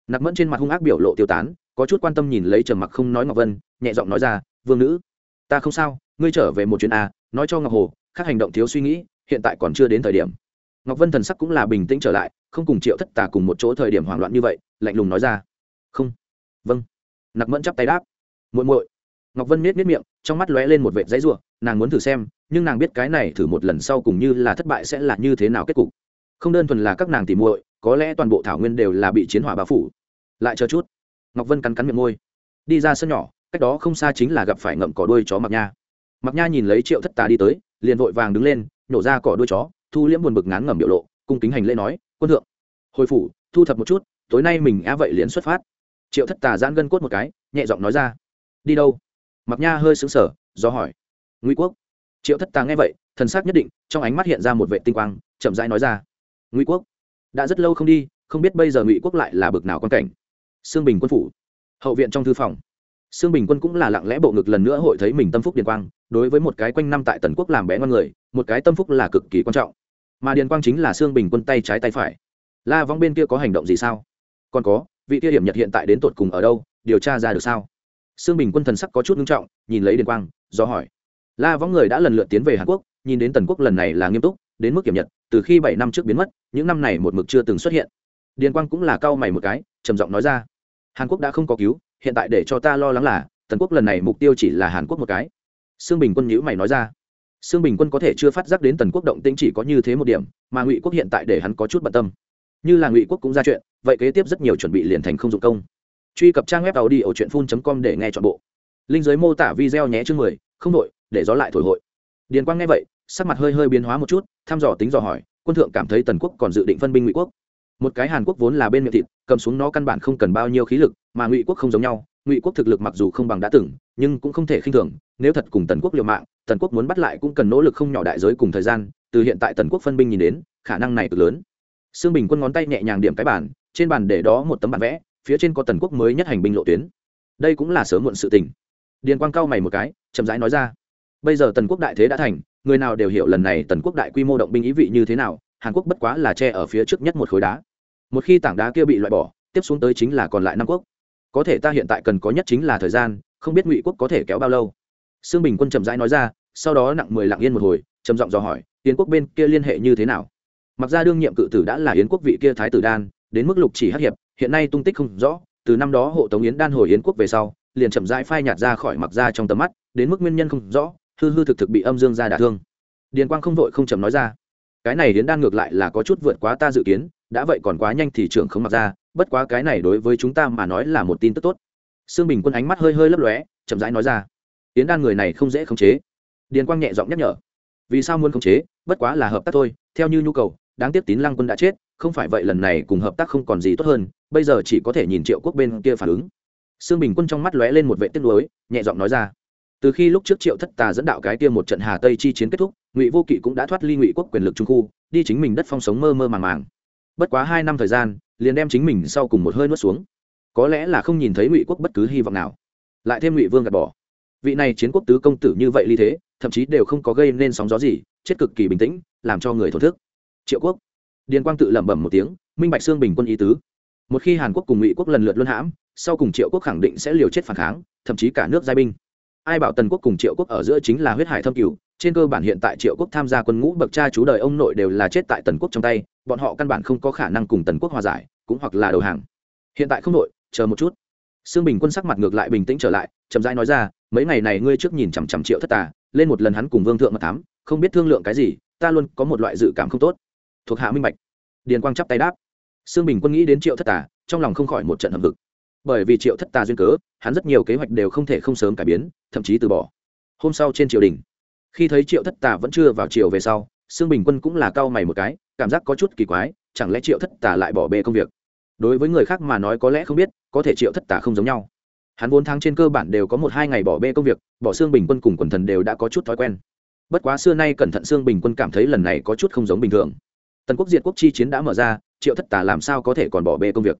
nặc mẫn trên mặt hung ác biểu lộ tiêu tán, có chút quan tâm nhìn lấy trầm mặc không nói ngọc vân, nhẹ giọng nói ra, vương nữ ta không sao, ngươi trở về một chuyến a, nói cho ngọc hồ, khác hành động thiếu suy nghĩ, hiện tại còn chưa đến thời điểm. Ngọc vân thần sắc cũng là bình tĩnh trở lại, không cùng triệu thất tà cùng một chỗ thời điểm hoảng loạn như vậy, lạnh lùng nói ra. Không. Vâng. Nặc mẫn chắp tay đáp. Muội muội. Ngọc vân miết miết miệng, trong mắt lóe lên một vệt giấy ruộng nàng muốn thử xem, nhưng nàng biết cái này thử một lần sau cùng như là thất bại sẽ là như thế nào kết cục. Không đơn thuần là các nàng tìm muội, có lẽ toàn bộ thảo nguyên đều là bị chiến hỏa bao phủ. Lại chờ chút. Ngọc vân cắn cắn miệng môi. Đi ra sân nhỏ cách đó không xa chính là gặp phải ngậm cỏ đuôi chó mặc nha. Mặc nha nhìn lấy triệu thất tà đi tới, liền vội vàng đứng lên, nhổ ra cỏ đuôi chó, thu liễm buồn bực ngán ngẩm biểu lộ, cung kính hành lễ nói, quân thượng, hồi phủ, thu thập một chút, tối nay mình á vậy liền xuất phát. Triệu thất tà giãn gân cốt một cái, nhẹ giọng nói ra, đi đâu? Mặc nha hơi xứng sở do hỏi, ngụy quốc. Triệu thất tà nghe vậy, thần sắc nhất định, trong ánh mắt hiện ra một vệ tinh quang, chậm rãi nói ra, ngụy quốc, đã rất lâu không đi, không biết bây giờ ngụy quốc lại là bực nào quan cảnh. Sương bình quân phủ, hậu viện trong thư phòng sương bình quân cũng là lặng lẽ bộ ngực lần nữa hội thấy mình tâm phúc điền quang, đối với một cái quanh năm tại tần quốc làm bé ngon người, một cái tâm phúc là cực kỳ quan trọng. Mà điền quang chính là sương bình quân tay trái tay phải. La vong bên kia có hành động gì sao? Còn có, vị kia hiểm nhật hiện tại đến tột cùng ở đâu, điều tra ra được sao? Sương bình quân thần sắc có chút nghiêm trọng, nhìn lấy điền quang, do hỏi. La võng người đã lần lượt tiến về hàn quốc, nhìn đến tần quốc lần này là nghiêm túc, đến mức kiểm nhật, từ khi bảy năm trước biến mất, những năm này một mực chưa từng xuất hiện. Điền quang cũng là cau mày một cái, trầm giọng nói ra. Hàn quốc đã không có cứu hiện tại để cho ta lo lắng là, tần quốc lần này mục tiêu chỉ là hàn quốc một cái. Sương bình quân nhữ mày nói ra. Sương bình quân có thể chưa phát giác đến tần quốc động tĩnh chỉ có như thế một điểm, mà ngụy quốc hiện tại để hắn có chút bận tâm. Như là ngụy quốc cũng ra chuyện, vậy kế tiếp rất nhiều chuẩn bị liền thành không dụng công. Truy cập trang web tàu đi ở truyện phun com để nghe chọn bộ. Linh giới mô tả video nhé chương mười, không đội để gió lại thổi hội. Điền quang nghe vậy, sắc mặt hơi hơi biến hóa một chút, thăm dò tính dò hỏi, quân thượng cảm thấy tần quốc còn dự định phân binh ngụy quốc một cái hàn quốc vốn là bên miệng thịt, cầm xuống nó căn bản không cần bao nhiêu khí lực, mà ngụy quốc không giống nhau. Ngụy quốc thực lực mặc dù không bằng đã từng, nhưng cũng không thể khinh thường. Nếu thật cùng tần quốc liều mạng, tần quốc muốn bắt lại cũng cần nỗ lực không nhỏ đại giới cùng thời gian. Từ hiện tại tần quốc phân binh nhìn đến, khả năng này cực lớn. Xương bình quân ngón tay nhẹ nhàng điểm cái bản trên bàn để đó một tấm bản vẽ, phía trên có tần quốc mới nhất hành binh lộ tuyến. Đây cũng là sớm muộn sự tình. Điền quang cao mày một cái, chậm rãi nói ra. Bây giờ tần quốc đại thế đã thành, người nào đều hiểu lần này tần quốc đại quy mô động binh ý vị như thế nào. Hàn quốc bất quá là che ở phía trước nhất một khối đá một khi tảng đá kia bị loại bỏ, tiếp xuống tới chính là còn lại năm quốc. Có thể ta hiện tại cần có nhất chính là thời gian, không biết ngụy quốc có thể kéo bao lâu. Sương bình quân chậm rãi nói ra, sau đó nặng mười lặng yên một hồi, trầm giọng dò hỏi, yến quốc bên kia liên hệ như thế nào? Mặc ra đương nhiệm cự tử đã là yến quốc vị kia thái tử đan, đến mức lục chỉ hắc hiệp, hiện nay tung tích không rõ, từ năm đó hộ tống yến đan hồi yến quốc về sau, liền chậm rãi phai nhạt ra khỏi mặc ra trong tầm mắt, đến mức nguyên nhân không rõ, hư hư thực thực bị âm dương ra đả thương. Điền quang không vội không chậm nói ra, cái này yến đan ngược lại là có chút vượt quá ta dự kiến đã vậy còn quá nhanh thì trưởng không mặc ra, bất quá cái này đối với chúng ta mà nói là một tin tức tốt. Sương bình quân ánh mắt hơi hơi lấp lóe, chậm rãi nói ra. Yến đan người này không dễ khống chế. Điền quang nhẹ giọng nhắc nhở. Vì sao muốn khống chế? Bất quá là hợp tác thôi, theo như nhu cầu, đáng tiếc tín lăng quân đã chết, không phải vậy lần này cùng hợp tác không còn gì tốt hơn, bây giờ chỉ có thể nhìn triệu quốc bên kia phản ứng. Sương bình quân trong mắt lóe lên một vệ tiết lối nhẹ giọng nói ra. Từ khi lúc trước triệu thất tà dẫn đạo cái kia một trận hà tây chi chiến kết thúc, ngụy vô kỵ cũng đã thoát ly ngụy quốc quyền lực trung khu, đi chính mình đất phong sống mơ mơ màng màng bất quá hai năm thời gian, liền đem chính mình sau cùng một hơi nuốt xuống. Có lẽ là không nhìn thấy ngụy quốc bất cứ hy vọng nào. Lại thêm ngụy vương gạt bỏ. Vị này chiến quốc tứ công tử như vậy ly thế, thậm chí đều không có gây nên sóng gió gì, chết cực kỳ bình tĩnh, làm cho người thổn thức. Triệu quốc. Điền quang tự lẩm bẩm một tiếng, minh bạch xương bình quân ý tứ. Một khi hàn quốc cùng ngụy quốc lần lượt luân hãm, sau cùng triệu quốc khẳng định sẽ liều chết phản kháng, thậm chí cả nước giai binh. Ai bảo tần quốc cùng triệu quốc ở giữa chính là huyết hải thâm cửu trên cơ bản hiện tại triệu quốc tham gia quân ngũ bậc cha chú đời ông nội đều là chết tại tần quốc trong tay bọn họ căn bản không có khả năng cùng tần quốc hòa giải cũng hoặc là đầu hàng hiện tại không nội chờ một chút Sương Bình Quân sắc mặt ngược lại bình tĩnh trở lại, chậm rãi nói ra, mấy ngày này ngươi trước nhìn chằm chằm Triệu Thất Tà, lên một lần hắn cùng Vương thượng mật thám, không biết thương lượng cái gì, ta luôn có một loại dự cảm không tốt. Thuộc hạ minh bạch. Điền Quang chắp tay đáp. Sương Bình Quân nghĩ đến Triệu Thất Tà, trong lòng không khỏi một trận hầm hực. Bởi vì Triệu Thất Tà duyên cớ, hắn rất nhiều kế hoạch đều không thể không sớm cải biến, thậm chí từ bỏ. Hôm sau trên triều đình, khi thấy Triệu Thất Tà vẫn chưa vào triều về sau, Sương Bình Quân cũng là cau mày một cái, cảm giác có chút kỳ quái, chẳng lẽ Triệu Thất Tà lại bỏ bê công việc? Đối với người khác mà nói có lẽ không biết, có thể Triệu Thất Tà không giống nhau. Hắn vốn tháng trên cơ bản đều có một hai ngày bỏ bê công việc bỏ xương bình quân cùng quần thần đều đã có chút thói quen. Bất quá xưa nay cẩn thận xương bình quân cảm thấy lần này có chút không giống bình thường. Tần quốc diệt quốc chi chiến đã mở ra triệu thất tả làm sao có thể còn bỏ bê công việc?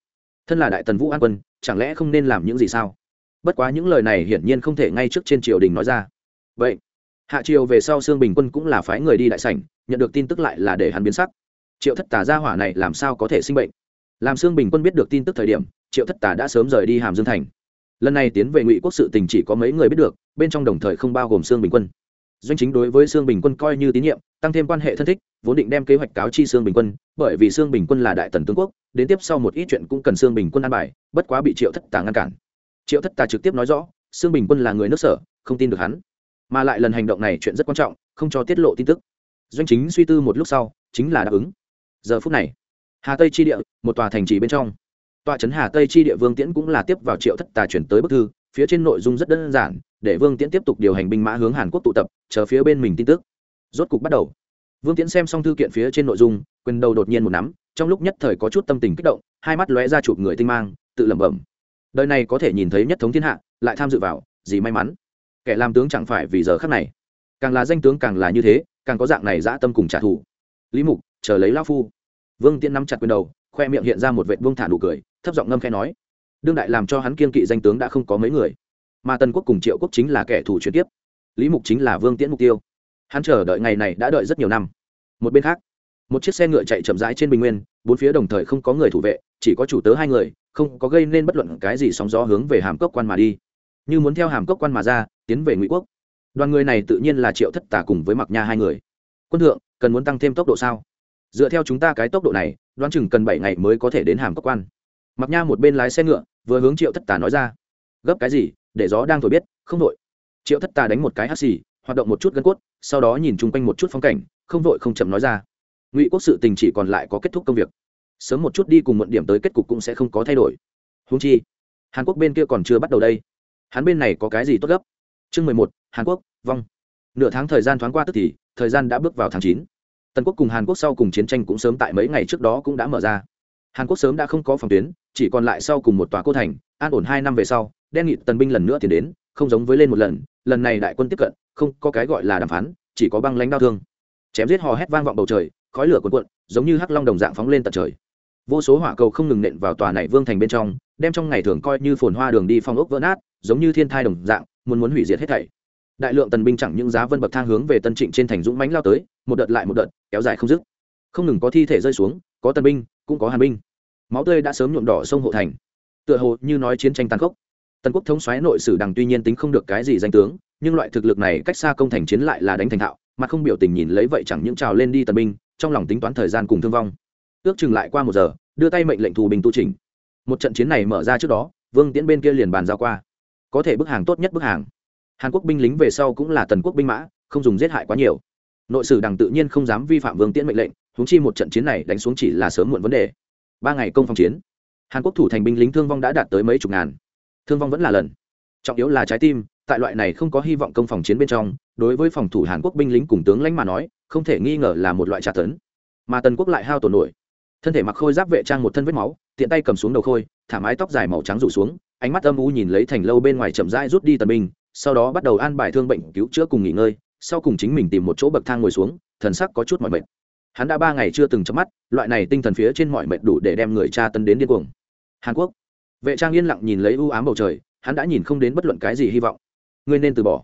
Thân là đại tần vũ an quân chẳng lẽ không nên làm những gì sao? Bất quá những lời này hiển nhiên không thể ngay trước trên triều đình nói ra. Vậy hạ triều về sau xương bình quân cũng là phái người đi đại sảnh, nhận được tin tức lại là để hắn biến sắc. Triệu thất tà ra hỏa này làm sao có thể sinh bệnh? Làm xương bình quân biết được tin tức thời điểm, triệu thất tà đã sớm rời đi hàm dương thành. Lần này tiến về ngụy quốc sự tình chỉ có mấy người biết được, bên trong đồng thời không bao gồm sương bình quân. Doanh chính đối với sương bình quân coi như tín nhiệm, tăng thêm quan hệ thân thích, vốn định đem kế hoạch cáo chi sương bình quân, bởi vì sương bình quân là đại tần tướng quốc, đến tiếp sau một ít chuyện cũng cần sương bình quân an bài, bất quá bị triệu thất tà ngăn cản. Triệu thất tà trực tiếp nói rõ, sương bình quân là người nước sở, không tin được hắn mà lại lần hành động này chuyện rất quan trọng, không cho tiết lộ tin tức. Doanh chính suy tư một lúc sau, chính là đáp ứng. Giờ phút này, hà tây chi địa, một tòa thành trì bên trong. Tòa trấn hà tây chi địa vương tiễn cũng là tiếp vào triệu thất tà chuyển tới bức thư, phía trên nội dung rất đơn giản, để vương tiễn tiếp tục điều hành binh mã hướng hàn quốc tụ tập, chờ phía bên mình tin tức. Rốt cục bắt đầu. Vương tiễn xem xong thư kiện phía trên nội dung, quyền đầu đột nhiên một nắm, trong lúc nhất thời có chút tâm tình kích động, hai mắt lóe ra chụp người tinh mang, tự lẩm bẩm. Đời này có thể nhìn thấy nhất thống thiên hạ, lại tham dự vào, gì may mắn kẻ làm tướng chẳng phải vì giờ khắc này. Càng là danh tướng càng là như thế, càng có dạng này dã tâm cùng trả thù. Lý mục, chờ lấy lao phu. Vương tiễn nắm chặt quyền đầu, khoe miệng hiện ra một vệt buông thả nụ cười, thấp giọng ngâm khe nói, đương đại làm cho hắn kiên kỵ danh tướng đã không có mấy người, mà tần quốc cùng triệu quốc chính là kẻ thù chuyển tiếp lý mục chính là vương tiễn mục tiêu. Hắn chờ đợi ngày này đã đợi rất nhiều năm. Một bên khác, một chiếc xe ngựa chạy chậm rãi trên bình nguyên, bốn phía đồng thời không có người thủ vệ, chỉ có chủ tớ hai người, không có gây nên bất luận cái gì sóng gió hướng về hàm cốc quan mà đi như muốn theo hàm cốc quan mà ra, tiến về ngụy quốc. Đoàn người này tự nhiên là triệu thất tà cùng với mặc nha hai người. Quân thượng, cần muốn tăng thêm tốc độ sao? Dựa theo chúng ta cái tốc độ này, đoán chừng cần bảy ngày mới có thể đến hàm cốc quan. Mặc nha một bên lái xe ngựa, vừa hướng triệu thất tà nói ra. Gấp cái gì? Để gió đang thổi biết, không vội triệu thất tà đánh một cái hắt xì, hoạt động một chút gân cốt, sau đó nhìn chung quanh một chút phong cảnh, không vội không chậm nói ra. Ngụy quốc sự tình chỉ còn lại có kết thúc công việc. Sớm một chút đi cùng muộn điểm tới kết cục cũng sẽ không có thay đổi. Húng chi, hàn quốc bên kia còn chưa bắt đầu đây hắn bên này có cái gì tốt gấp? Chương mười một, hàn quốc, vong. Nửa tháng thời gian thoáng qua tức thì, thời gian đã bước vào tháng chín. Tần quốc cùng hàn quốc sau cùng chiến tranh cũng sớm tại mấy ngày trước đó cũng đã mở ra. Hàn quốc sớm đã không có phòng tuyến, chỉ còn lại sau cùng một tòa cô thành, an ổn hai năm về sau, đen nghị tần binh lần nữa tiến đến, không giống với lên một lần lần này đại quân tiếp cận, không có cái gọi là đàm phán, chỉ có băng lãnh đau thương. Chém giết hò hét vang vọng bầu trời, khói lửa cuồn cuộn, giống như hắc long đồng dạng phóng lên tận trời vô số hỏa cầu không ngừng nện vào tòa này vương thành bên trong, đem trong ngày thường coi như phồn hoa đường đi phong ốc vỡ nát, giống như thiên thai đồng dạng, muốn muốn hủy diệt hết thảy. Đại lượng tần binh chẳng những giá vân bậc thang hướng về tân trịnh trên thành dũng mánh lao tới, một đợt lại một đợt, kéo dài không dứt. Không ngừng có thi thể rơi xuống, có tần binh, cũng có hàn binh. Máu tươi đã sớm nhuộm đỏ sông hộ thành. Tựa hồ như nói chiến tranh tàn khốc. Tần quốc thống xoáy nội sử đằng tuy nhiên tính không được cái gì danh tướng, nhưng loại thực lực này cách xa công thành chiến lại là đánh thành thạo, mà không biểu tình nhìn lấy vậy chẳng những trào lên đi tần binh, trong lòng tính toán thời gian cùng thương vong ước chừng lại qua một giờ, đưa tay mệnh lệnh thù bình tu trình một trận chiến này mở ra trước đó, vương tiễn bên kia liền bàn giao qua. Có thể bức hàng tốt nhất bức hàng. Hàn quốc binh lính về sau cũng là tần quốc binh mã, không dùng giết hại quá nhiều. Nội sử đằng tự nhiên không dám vi phạm vương tiễn mệnh lệnh húng chi một trận chiến này đánh xuống chỉ là sớm muộn vấn đề. Ba ngày công phòng chiến, hàn quốc thủ thành binh lính thương vong đã đạt tới mấy chục ngàn. Thương vong vẫn là lần. Trọng yếu là trái tim, tại loại này không có hy vọng công phòng chiến bên trong, đối với phòng thủ hàn quốc binh lính cùng tướng lãnh mà nói, không thể nghi ngờ là một loại trả tấn. Mà tần quốc lại hao tổn nổi thân thể mặc khôi giáp vệ trang một thân vết máu, tiện tay cầm xuống đầu khôi, thả mái tóc dài màu trắng rủ xuống, ánh mắt âm u nhìn lấy thành lâu bên ngoài chậm rãi rút đi tần binh, sau đó bắt đầu an bài thương bệnh cứu chữa cùng nghỉ ngơi, sau cùng chính mình tìm một chỗ bậc thang ngồi xuống, thần sắc có chút mỏi mệt. Hắn đã ba ngày chưa từng chấm mắt, loại này tinh thần phía trên mọi mệt đủ để đem người cha tân đến điên cuồng. Hàn quốc. Vệ trang yên lặng nhìn lấy ưu ám bầu trời, hắn đã nhìn không đến bất luận cái gì hy vọng. Ngươi nên từ bỏ.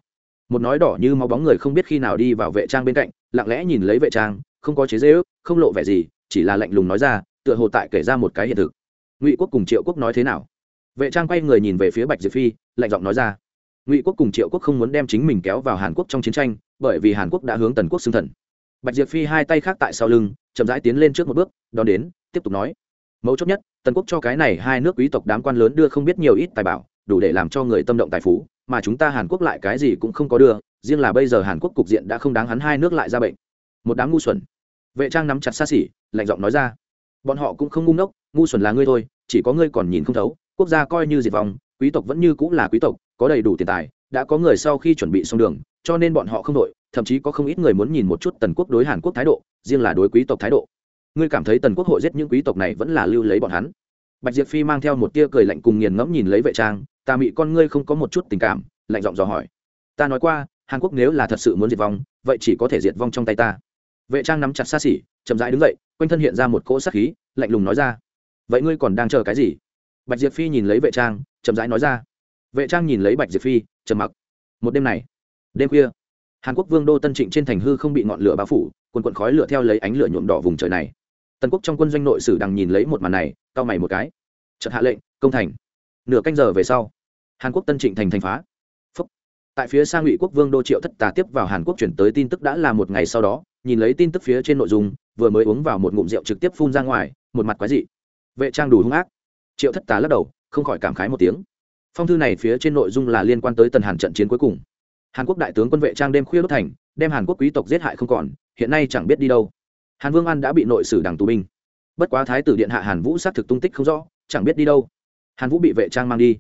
Một nói đỏ như máu bóng người không biết khi nào đi vào vệ trang bên cạnh, lặng lẽ nhìn lấy vệ trang, không có chế dễ ước không lộ vẻ gì chỉ là lạnh lùng nói ra, tựa hồ tại kể ra một cái hiện thực. Ngụy quốc cùng triệu quốc nói thế nào? Vệ trang quay người nhìn về phía bạch diệp phi, lạnh giọng nói ra. Ngụy quốc cùng triệu quốc không muốn đem chính mình kéo vào hàn quốc trong chiến tranh, bởi vì hàn quốc đã hướng tần quốc xưng thần. Bạch diệp phi hai tay khác tại sau lưng, chậm rãi tiến lên trước một bước, đón đến, tiếp tục nói. Mấu chốt nhất, tần quốc cho cái này hai nước quý tộc đám quan lớn đưa không biết nhiều ít tài bảo, đủ để làm cho người tâm động tài phú, mà chúng ta hàn quốc lại cái gì cũng không có đưa, riêng là bây giờ hàn quốc cục diện đã không đáng hắn hai nước lại ra bệnh. Một đám ngu xuẩn. Vệ trang nắm chặt xa xỉ lạnh giọng nói ra. Bọn họ cũng không ngu ngốc, ngu xuẩn là ngươi thôi, chỉ có ngươi còn nhìn không thấu, quốc gia coi như diệt vong, quý tộc vẫn như cũng là quý tộc, có đầy đủ tiền tài, đã có người sau khi chuẩn bị xong đường, cho nên bọn họ không đội, thậm chí có không ít người muốn nhìn một chút tần quốc đối hàn quốc thái độ, riêng là đối quý tộc thái độ. Ngươi cảm thấy tần quốc hội giết những quý tộc này vẫn là lưu lấy bọn hắn? Bạch diệp phi mang theo một tia cười lạnh cùng nghiền ngẫm nhìn lấy vệ trang, ta mị con ngươi không có một chút tình cảm, lạnh giọng dò hỏi. Ta nói qua, hàn quốc nếu là thật sự muốn diệt vong, vậy chỉ có thể diệt vong trong tay ta vệ trang nắm chặt xa xỉ, chậm rãi đứng dậy, quanh thân hiện ra một cỗ sát khí, lạnh lùng nói ra. Vậy ngươi còn đang chờ cái gì? Bạch diệp phi nhìn lấy vệ trang, chậm rãi nói ra. Vệ trang nhìn lấy bạch diệp phi, trầm mặc. Một đêm này, đêm khuya, hàn quốc vương đô tân trịnh trên thành hư không bị ngọn lửa bao phủ quần quận khói lửa theo lấy ánh lửa nhuộm đỏ vùng trời này. Tần quốc trong quân doanh nội sử đằng nhìn lấy một màn này cao mày một cái. Chợt hạ lệnh, công thành. Nửa canh giờ về sau, hàn quốc tân trịnh thành thành phá. Phúc. tại phía xa ngụy quốc vương đô triệu thất tà tiếp vào hàn quốc chuyển tới tin tức đã là một ngày sau đó nhìn lấy tin tức phía trên nội dung, vừa mới uống vào một ngụm rượu trực tiếp phun ra ngoài, một mặt quái dị. Vệ trang đủ hung ác. Triệu thất tá lắc đầu, không khỏi cảm khái một tiếng. Phong thư này phía trên nội dung là liên quan tới tần hàn trận chiến cuối cùng. Hàn quốc đại tướng quân vệ trang đêm khuya đốt thành, đem hàn quốc quý tộc giết hại không còn, hiện nay chẳng biết đi đâu. Hàn vương an đã bị nội sử đảng tù binh. Bất quá thái tử điện hạ hàn vũ xác thực tung tích không rõ, chẳng biết đi đâu. Hàn vũ bị vệ trang mang đi.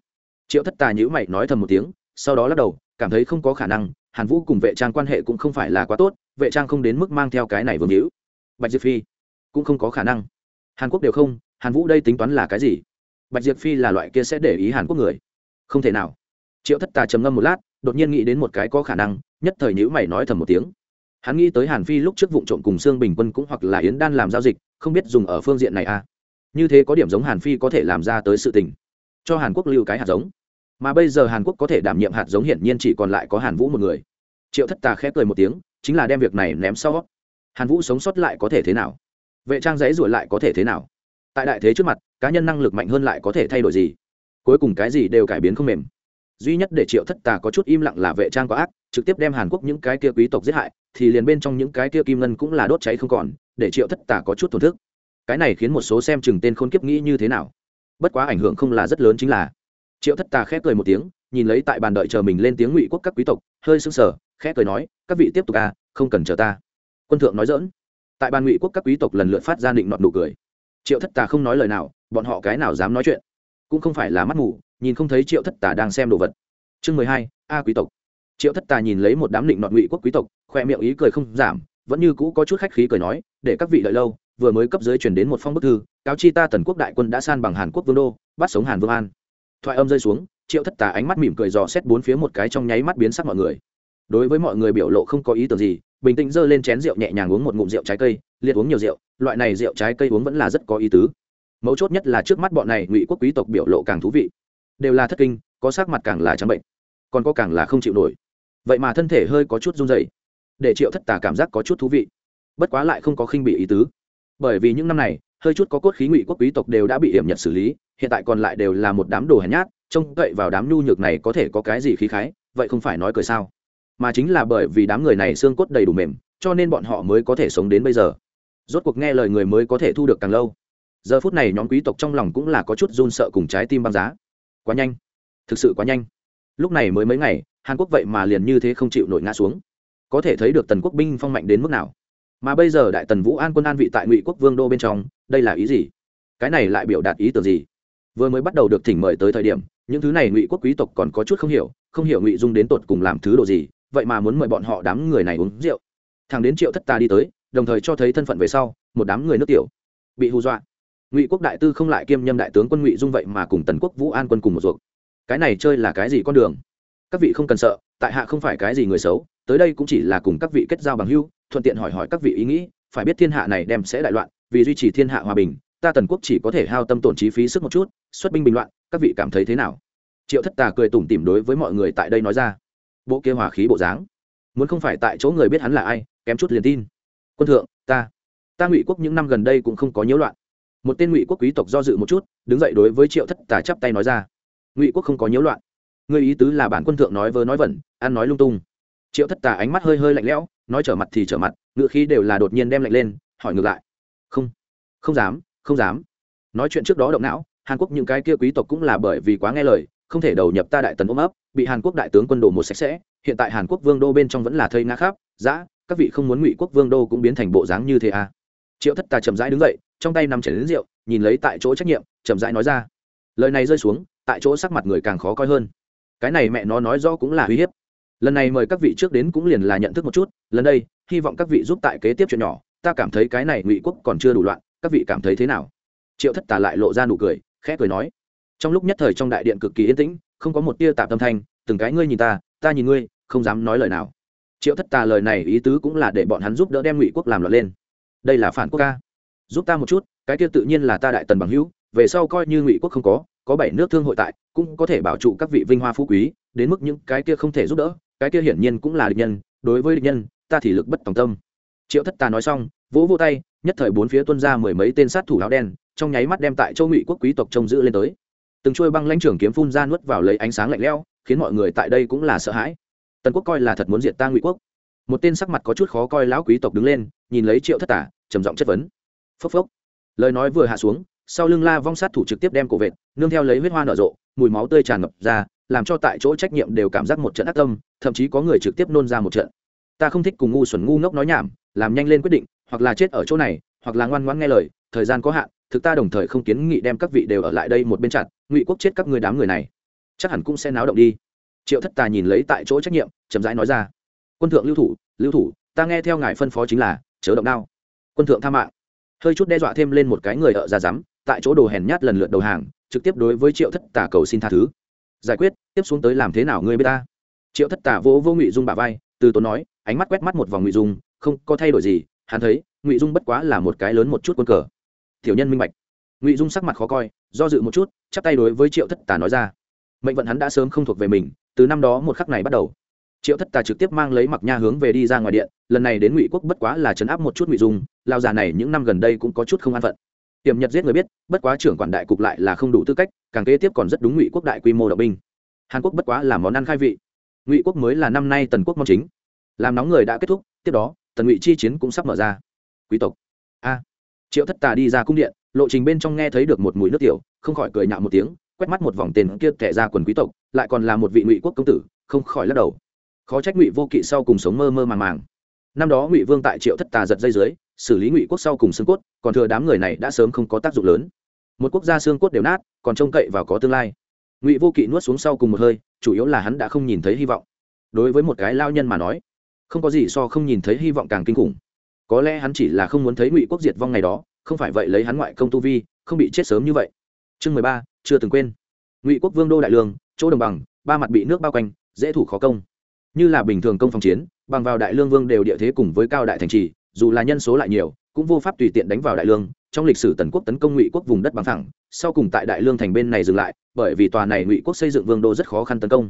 Triệu thất tà nhữ mày nói thầm một tiếng, sau đó lắc đầu, cảm thấy không có khả năng hàn vũ cùng vệ trang quan hệ cũng không phải là quá tốt, vệ trang không đến mức mang theo cái này vương hữu. Bạch diệp phi cũng không có khả năng. Hàn quốc đều không, hàn vũ đây tính toán là cái gì? Bạch diệp phi là loại kia sẽ để ý hàn quốc người. Không thể nào. Triệu thất tà trầm ngâm một lát, đột nhiên nghĩ đến một cái có khả năng, nhất thời nhữ mày nói thầm một tiếng. Hắn nghĩ tới hàn phi lúc trước vụ trộm cùng sương bình quân cũng hoặc là yến đan làm giao dịch, không biết dùng ở phương diện này à? Như thế có điểm giống hàn phi có thể làm ra tới sự tình. Cho hàn quốc lưu cái hạt giống mà bây giờ hàn quốc có thể đảm nhiệm hạt giống hiển nhiên chỉ còn lại có hàn vũ một người. Triệu thất tà khép cười một tiếng, chính là đem việc này ném sau. Hàn vũ sống sót lại có thể thế nào? Vệ trang giấy ruổi lại có thể thế nào? Tại đại thế trước mặt, cá nhân năng lực mạnh hơn lại có thể thay đổi gì? Cuối cùng cái gì đều cải biến không mềm. Duy nhất để triệu thất tà có chút im lặng là vệ trang có ác, trực tiếp đem hàn quốc những cái kia quý tộc giết hại, thì liền bên trong những cái kia kim ngân cũng là đốt cháy không còn, để triệu thất Tà có chút thổn thức. Cái này khiến một số xem chừng tên khôn kiếp nghĩ như thế nào. Bất quá ảnh hưởng không là rất lớn chính là triệu thất tà khép cười một tiếng, nhìn lấy tại bàn đợi chờ mình lên tiếng ngụy quốc các quý tộc, hơi sưng sờ, khẽ cười nói, các vị tiếp tục à không cần chờ ta. Quân thượng nói dỡn tại bàn ngụy quốc các quý tộc lần lượt phát ra định nọt nụ cười. Triệu thất tà không nói lời nào, bọn họ cái nào dám nói chuyện? Cũng không phải là mắt mù, nhìn không thấy triệu thất tà đang xem đồ vật. Chương mười hai, a quý tộc. Triệu thất tà nhìn lấy một đám định nọt ngụy quốc quý tộc, khoe miệng ý cười không giảm, vẫn như cũ có chút khách khí cười nói, để các vị đợi lâu, vừa mới cấp dưới chuyển đến một phong bức thư, cáo chi ta tần quốc đại quân đã san bằng hàn quốc vương đô, bắt sống hàn vương an thoại âm rơi xuống, triệu thất tà ánh mắt mỉm cười dò xét bốn phía một cái trong nháy mắt biến sắc mọi người. Đối với mọi người biểu lộ không có ý tưởng gì, bình tĩnh giơ lên chén rượu nhẹ nhàng uống một ngụm rượu trái cây, liệt uống nhiều rượu, loại này rượu trái cây uống vẫn là rất có ý tứ. Mấu chốt nhất là trước mắt bọn này ngụy quốc quý tộc biểu lộ càng thú vị. Đều là thất kinh, có sắc mặt càng là trắng bệnh, còn có càng là không chịu nổi. Vậy mà thân thể hơi có chút run dày để triệu thất tà cảm giác có chút thú vị. Bất quá lại không có khinh bị ý tứ. Bởi vì những năm này hơi chút có cốt khí ngụy quốc quý tộc đều đã bị hiểm nhật xử lý, hiện tại còn lại đều là một đám đồ hèn nhát, trông cậy vào đám nhu nhược này có thể có cái gì khí khái, vậy không phải nói cười sao? Mà chính là bởi vì đám người này xương cốt đầy đủ mềm, cho nên bọn họ mới có thể sống đến bây giờ. Rốt cuộc nghe lời người mới có thể thu được càng lâu. Giờ phút này nhóm quý tộc trong lòng cũng là có chút run sợ cùng trái tim băng giá. Quá nhanh. Thực sự quá nhanh. Lúc này mới mấy ngày, hàn quốc vậy mà liền như thế không chịu nổi ngã xuống. Có thể thấy được tần quốc binh phong mạnh đến mức nào mà bây giờ đại tần vũ an quân an vị tại ngụy quốc vương đô bên trong, đây là ý gì? Cái này lại biểu đạt ý tưởng gì? Vừa mới bắt đầu được thỉnh mời tới thời điểm, những thứ này ngụy quốc quý tộc còn có chút không hiểu không hiểu ngụy dung đến tột cùng làm thứ đồ gì, vậy mà muốn mời bọn họ đám người này uống rượu. Thằng đến triệu thất ta đi tới, đồng thời cho thấy thân phận về sau, một đám người nước tiểu bị hù dọa. Ngụy quốc đại tư không lại kiêm nhâm đại tướng quân ngụy dung vậy mà cùng tần quốc vũ an quân cùng một ruột. Cái này chơi là cái gì con đường? Các vị không cần sợ, tại hạ không phải cái gì người xấu tới đây cũng chỉ là cùng các vị kết giao bằng hữu, thuận tiện hỏi hỏi các vị ý nghĩ phải biết thiên hạ này đem sẽ đại loạn vì duy trì thiên hạ hòa bình ta tần quốc chỉ có thể hao tâm tổn chi phí sức một chút xuất binh bình loạn các vị cảm thấy thế nào? Triệu thất tà cười tủm tỉm đối với mọi người tại đây nói ra. Bộ kia hòa khí bộ dáng muốn không phải tại chỗ người biết hắn là ai kém chút liền tin. Quân thượng ta ta ngụy quốc những năm gần đây cũng không có nhiễu loạn. Một tên ngụy quốc quý tộc do dự một chút đứng dậy đối với triệu thất tà chắp tay nói ra. Ngụy quốc không có nhiễu loạn. Người ý tứ là bản quân thượng nói vớ nói vẩn ăn nói lung tung triệu thất tà ánh mắt hơi hơi lạnh lẽo, nói trở mặt thì trở mặt ngựa khí đều là đột nhiên đem lạnh lên, hỏi ngược lại. Không không dám không dám. Nói chuyện trước đó động não, hàn quốc những cái kia quý tộc cũng là bởi vì quá nghe lời, không thể đầu nhập ta đại tần ôm ấp, bị hàn quốc đại tướng quân đồ một sạch sẽ, hiện tại hàn quốc vương đô bên trong vẫn là thây nga khắp, dã, các vị không muốn ngụy quốc vương đô cũng biến thành bộ dáng như thế à? Triệu thất tà chậm rãi đứng dậy, trong tay nằm chảy đến rượu, nhìn lấy tại chỗ trách nhiệm, chậm rãi nói ra. Lời này rơi xuống, tại chỗ sắc mặt người càng khó coi hơn. Cái này mẹ nó nói rõ cũng là uy hiếp lần này mời các vị trước đến cũng liền là nhận thức một chút, lần đây, hy vọng các vị giúp tại kế tiếp chuyện nhỏ, ta cảm thấy cái này ngụy quốc còn chưa đủ loạn, các vị cảm thấy thế nào? Triệu thất tà lại lộ ra nụ cười, khẽ cười nói, trong lúc nhất thời trong đại điện cực kỳ yên tĩnh, không có một tia tạp tâm thanh, từng cái ngươi nhìn ta ta nhìn ngươi, không dám nói lời nào. Triệu thất tà lời này ý tứ cũng là để bọn hắn giúp đỡ đem ngụy quốc làm loạn lên. Đây là phản quốc ca. Giúp ta một chút, cái kia tự nhiên là ta đại tần bằng hữu, về sau coi như ngụy quốc không có có bảy nước thương hội tại, cũng có thể bảo trụ các vị vinh hoa phú quý đến mức những cái kia không thể giúp đỡ, cái kia hiển nhiên cũng là địch nhân, đối với địch nhân, ta thì lực bất tòng tâm. Triệu thất tà nói xong, vỗ vô tay, nhất thời bốn phía tuân ra mười mấy tên sát thủ áo đen, trong nháy mắt đem tại châu ngụy quốc quý tộc trông giữ lên tới. Từng trôi băng lãnh trưởng kiếm phun ra nuốt vào lấy ánh sáng lạnh lẽo, khiến mọi người tại đây cũng là sợ hãi. Tần quốc coi là thật muốn diệt ta ngụy quốc. Một tên sắc mặt có chút khó coi lão quý tộc đứng lên, nhìn lấy triệu thất tả trầm giọng chất vấn. Phốc phốc. Lời nói vừa hạ xuống sau lưng la vong sát thủ trực tiếp đem cổ vệt, nương theo lấy huyết hoa nở rộ, mùi máu tươi tràn ngập ra, làm cho tại chỗ trách nhiệm đều cảm giác một trận ác tâm, thậm chí có người trực tiếp nôn ra một trận. Ta không thích cùng ngu xuẩn ngu ngốc nói nhảm, làm nhanh lên quyết định, hoặc là chết ở chỗ này, hoặc là ngoan ngoãn nghe lời, thời gian có hạn, thực ta đồng thời không kiến nghị đem các vị đều ở lại đây một bên chặt, ngụy quốc chết các người đám người này. Chắc hẳn cũng sẽ náo động đi. Triệu thất tà nhìn lấy tại chỗ trách nhiệm, chậm rãi nói ra. Quân thượng lưu thủ lưu thủ, ta nghe theo ngài phân phó chính là, chớ động đao. Quân thượng tha mạng. Hơi chút đe dọa thêm lên một cái người ở ra rắm tại chỗ đồ hèn nhát lần lượt đầu hàng, trực tiếp đối với triệu thất tà cầu xin tha thứ. Giải quyết, tiếp xuống tới làm thế nào ngươi biết ta? Triệu thất tà vỗ vô ngụy dung bà vai, từ tốn nói, ánh mắt quét mắt một vòng ngụy dung, không có thay đổi gì, hắn thấy, ngụy dung bất quá là một cái lớn một chút quân cờ. Tiểu nhân minh bạch. Ngụy dung sắc mặt khó coi, do dự một chút, chắp tay đối với triệu thất tà nói ra. Mệnh vận hắn đã sớm không thuộc về mình, từ năm đó một khắc này bắt đầu. Triệu thất tà trực tiếp mang lấy mặc nha hướng về đi ra ngoài điện, lần này đến ngụy quốc bất quá là chấn áp một chút ngụy dung, lao già này những năm gần đây cũng có chút không an phận tiềm nhật giết người biết, bất quá trưởng quản đại cục lại là không đủ tư cách, càng kế tiếp còn rất đúng ngụy quốc đại quy mô động binh. Hàn quốc bất quá là món ăn khai vị. Ngụy quốc mới là năm nay tần quốc mong chính. Làm nóng người đã kết thúc, tiếp đó, tần ngụy chi chiến cũng sắp mở ra. Quý tộc. A. Triệu thất tà đi ra cung điện, lộ trình bên trong nghe thấy được một mùi nước tiểu, không khỏi cười nhạo một tiếng, quét mắt một vòng tiền kia kẻ ra quần quý tộc, lại còn là một vị ngụy quốc công tử, không khỏi lắc đầu. Khó trách ngụy vô kỵ sau cùng sống mơ mơ màng màng. Năm đó ngụy vương tại triệu thất tà giật dây dưới xử lý ngụy quốc sau cùng xương cốt, còn thừa đám người này đã sớm không có tác dụng lớn. Một quốc gia xương cốt đều nát, còn trông cậy vào có tương lai. Ngụy vô kỵ nuốt xuống sau cùng một hơi, chủ yếu là hắn đã không nhìn thấy hy vọng. Đối với một cái lao nhân mà nói, không có gì so không nhìn thấy hy vọng càng kinh khủng. Có lẽ hắn chỉ là không muốn thấy ngụy quốc diệt vong ngày đó, không phải vậy lấy hắn ngoại công tu vi, không bị chết sớm như vậy. Chương mười ba, chưa từng quên. Ngụy quốc vương đô đại lương, chỗ đồng bằng, ba mặt bị nước bao quanh, dễ thủ khó công. Như là bình thường công phòng chiến, bằng vào đại lương vương đều địa thế cùng với cao đại thành trì dù là nhân số lại nhiều, cũng vô pháp tùy tiện đánh vào đại lương, trong lịch sử tần quốc tấn công ngụy quốc vùng đất bằng thẳng sau cùng tại đại lương thành bên này dừng lại, bởi vì tòa này ngụy quốc xây dựng vương đô rất khó khăn tấn công.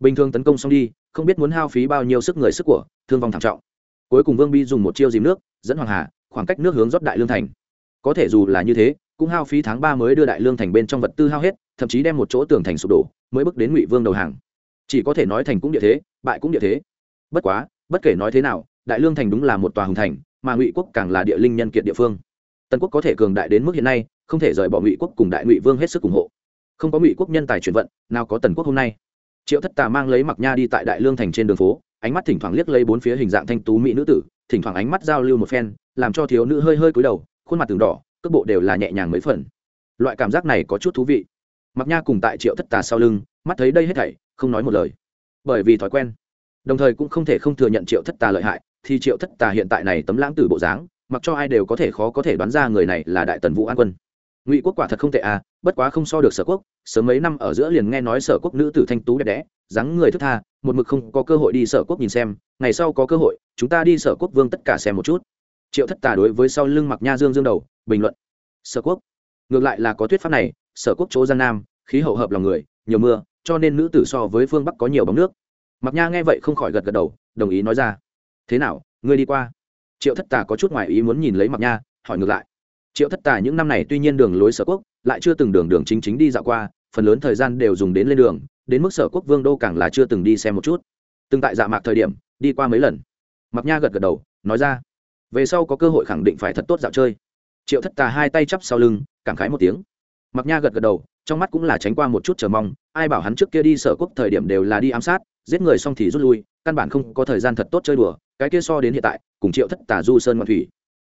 Bình thường tấn công xong đi, không biết muốn hao phí bao nhiêu sức người sức của, thương vong thảm trọng. Cuối cùng vương bi dùng một chiêu dìm nước, dẫn hoàng hà, khoảng cách nước hướng rót đại lương thành. Có thể dù là như thế, cũng hao phí tháng ba mới đưa đại lương thành bên trong vật tư hao hết, thậm chí đem một chỗ tường thành sụp đổ, mới bước đến ngụy vương đầu hàng. Chỉ có thể nói thành cũng địa thế, bại cũng địa thế. Bất quá, bất kể nói thế nào đại lương thành đúng là một tòa hùng thành, mà ngụy quốc càng là địa linh nhân kiệt địa phương. Tần quốc có thể cường đại đến mức hiện nay, không thể rời bỏ ngụy quốc cùng đại ngụy vương hết sức ủng hộ. Không có ngụy quốc nhân tài chuyển vận, nào có tần quốc hôm nay. Triệu thất tà mang lấy mặc nha đi tại đại lương thành trên đường phố, ánh mắt thỉnh thoảng liếc lấy bốn phía hình dạng thanh tú mỹ nữ tử, thỉnh thoảng ánh mắt giao lưu một phen, làm cho thiếu nữ hơi hơi cúi đầu, khuôn mặt từng đỏ, cước bộ đều là nhẹ nhàng mấy phần. Loại cảm giác này có chút thú vị. Mặc nha cùng tại triệu thất tà sau lưng, mắt thấy đây hết thảy, không nói một lời. Bởi vì thói quen. Đồng thời cũng không thể không thừa nhận triệu thất tà lợi hại thì triệu thất tà hiện tại này tấm lãng tử bộ dáng, mặc cho ai đều có thể khó có thể đoán ra người này là đại tần vũ an quân. Ngụy quốc quả thật không tệ à bất quá không so được sở quốc, sớm mấy năm ở giữa liền nghe nói sở quốc nữ tử thanh tú đẹp đẽ, dáng người thức tha, một mực không có cơ hội đi sở quốc nhìn xem, ngày sau có cơ hội, chúng ta đi sở quốc vương tất cả xem một chút. Triệu thất tà đối với sau lưng mặc nha dương dương đầu, bình luận. Sở quốc? Ngược lại là có thuyết pháp này, sở quốc chỗ giang nam, khí hậu hợp lòng người, nhiều mưa, cho nên nữ tử so với phương bắc có nhiều bóng nước. Mặc nha nghe vậy không khỏi gật gật đầu, đồng ý nói ra thế nào, ngươi đi qua. Triệu thất tà có chút ngoài ý muốn nhìn lấy mặc nha, hỏi ngược lại. Triệu thất tà những năm này tuy nhiên đường lối sở quốc, lại chưa từng đường đường chính chính đi dạo qua, phần lớn thời gian đều dùng đến lên đường, đến mức sở quốc vương đô càng là chưa từng đi xem một chút. Từng tại dạ mạc thời điểm, đi qua mấy lần. Mặc nha gật gật đầu, nói ra. Về sau có cơ hội khẳng định phải thật tốt dạo chơi. Triệu thất tà hai tay chắp sau lưng, cảm khái một tiếng. Mặc nha gật gật đầu, trong mắt cũng là tránh qua một chút chờ mong, ai bảo hắn trước kia đi sở quốc thời điểm đều là đi ám sát, giết người xong thì rút lui, căn bản không có thời gian thật tốt chơi đùa cái kia so đến hiện tại, cùng triệu thất tà du sơn ngoạn thủy,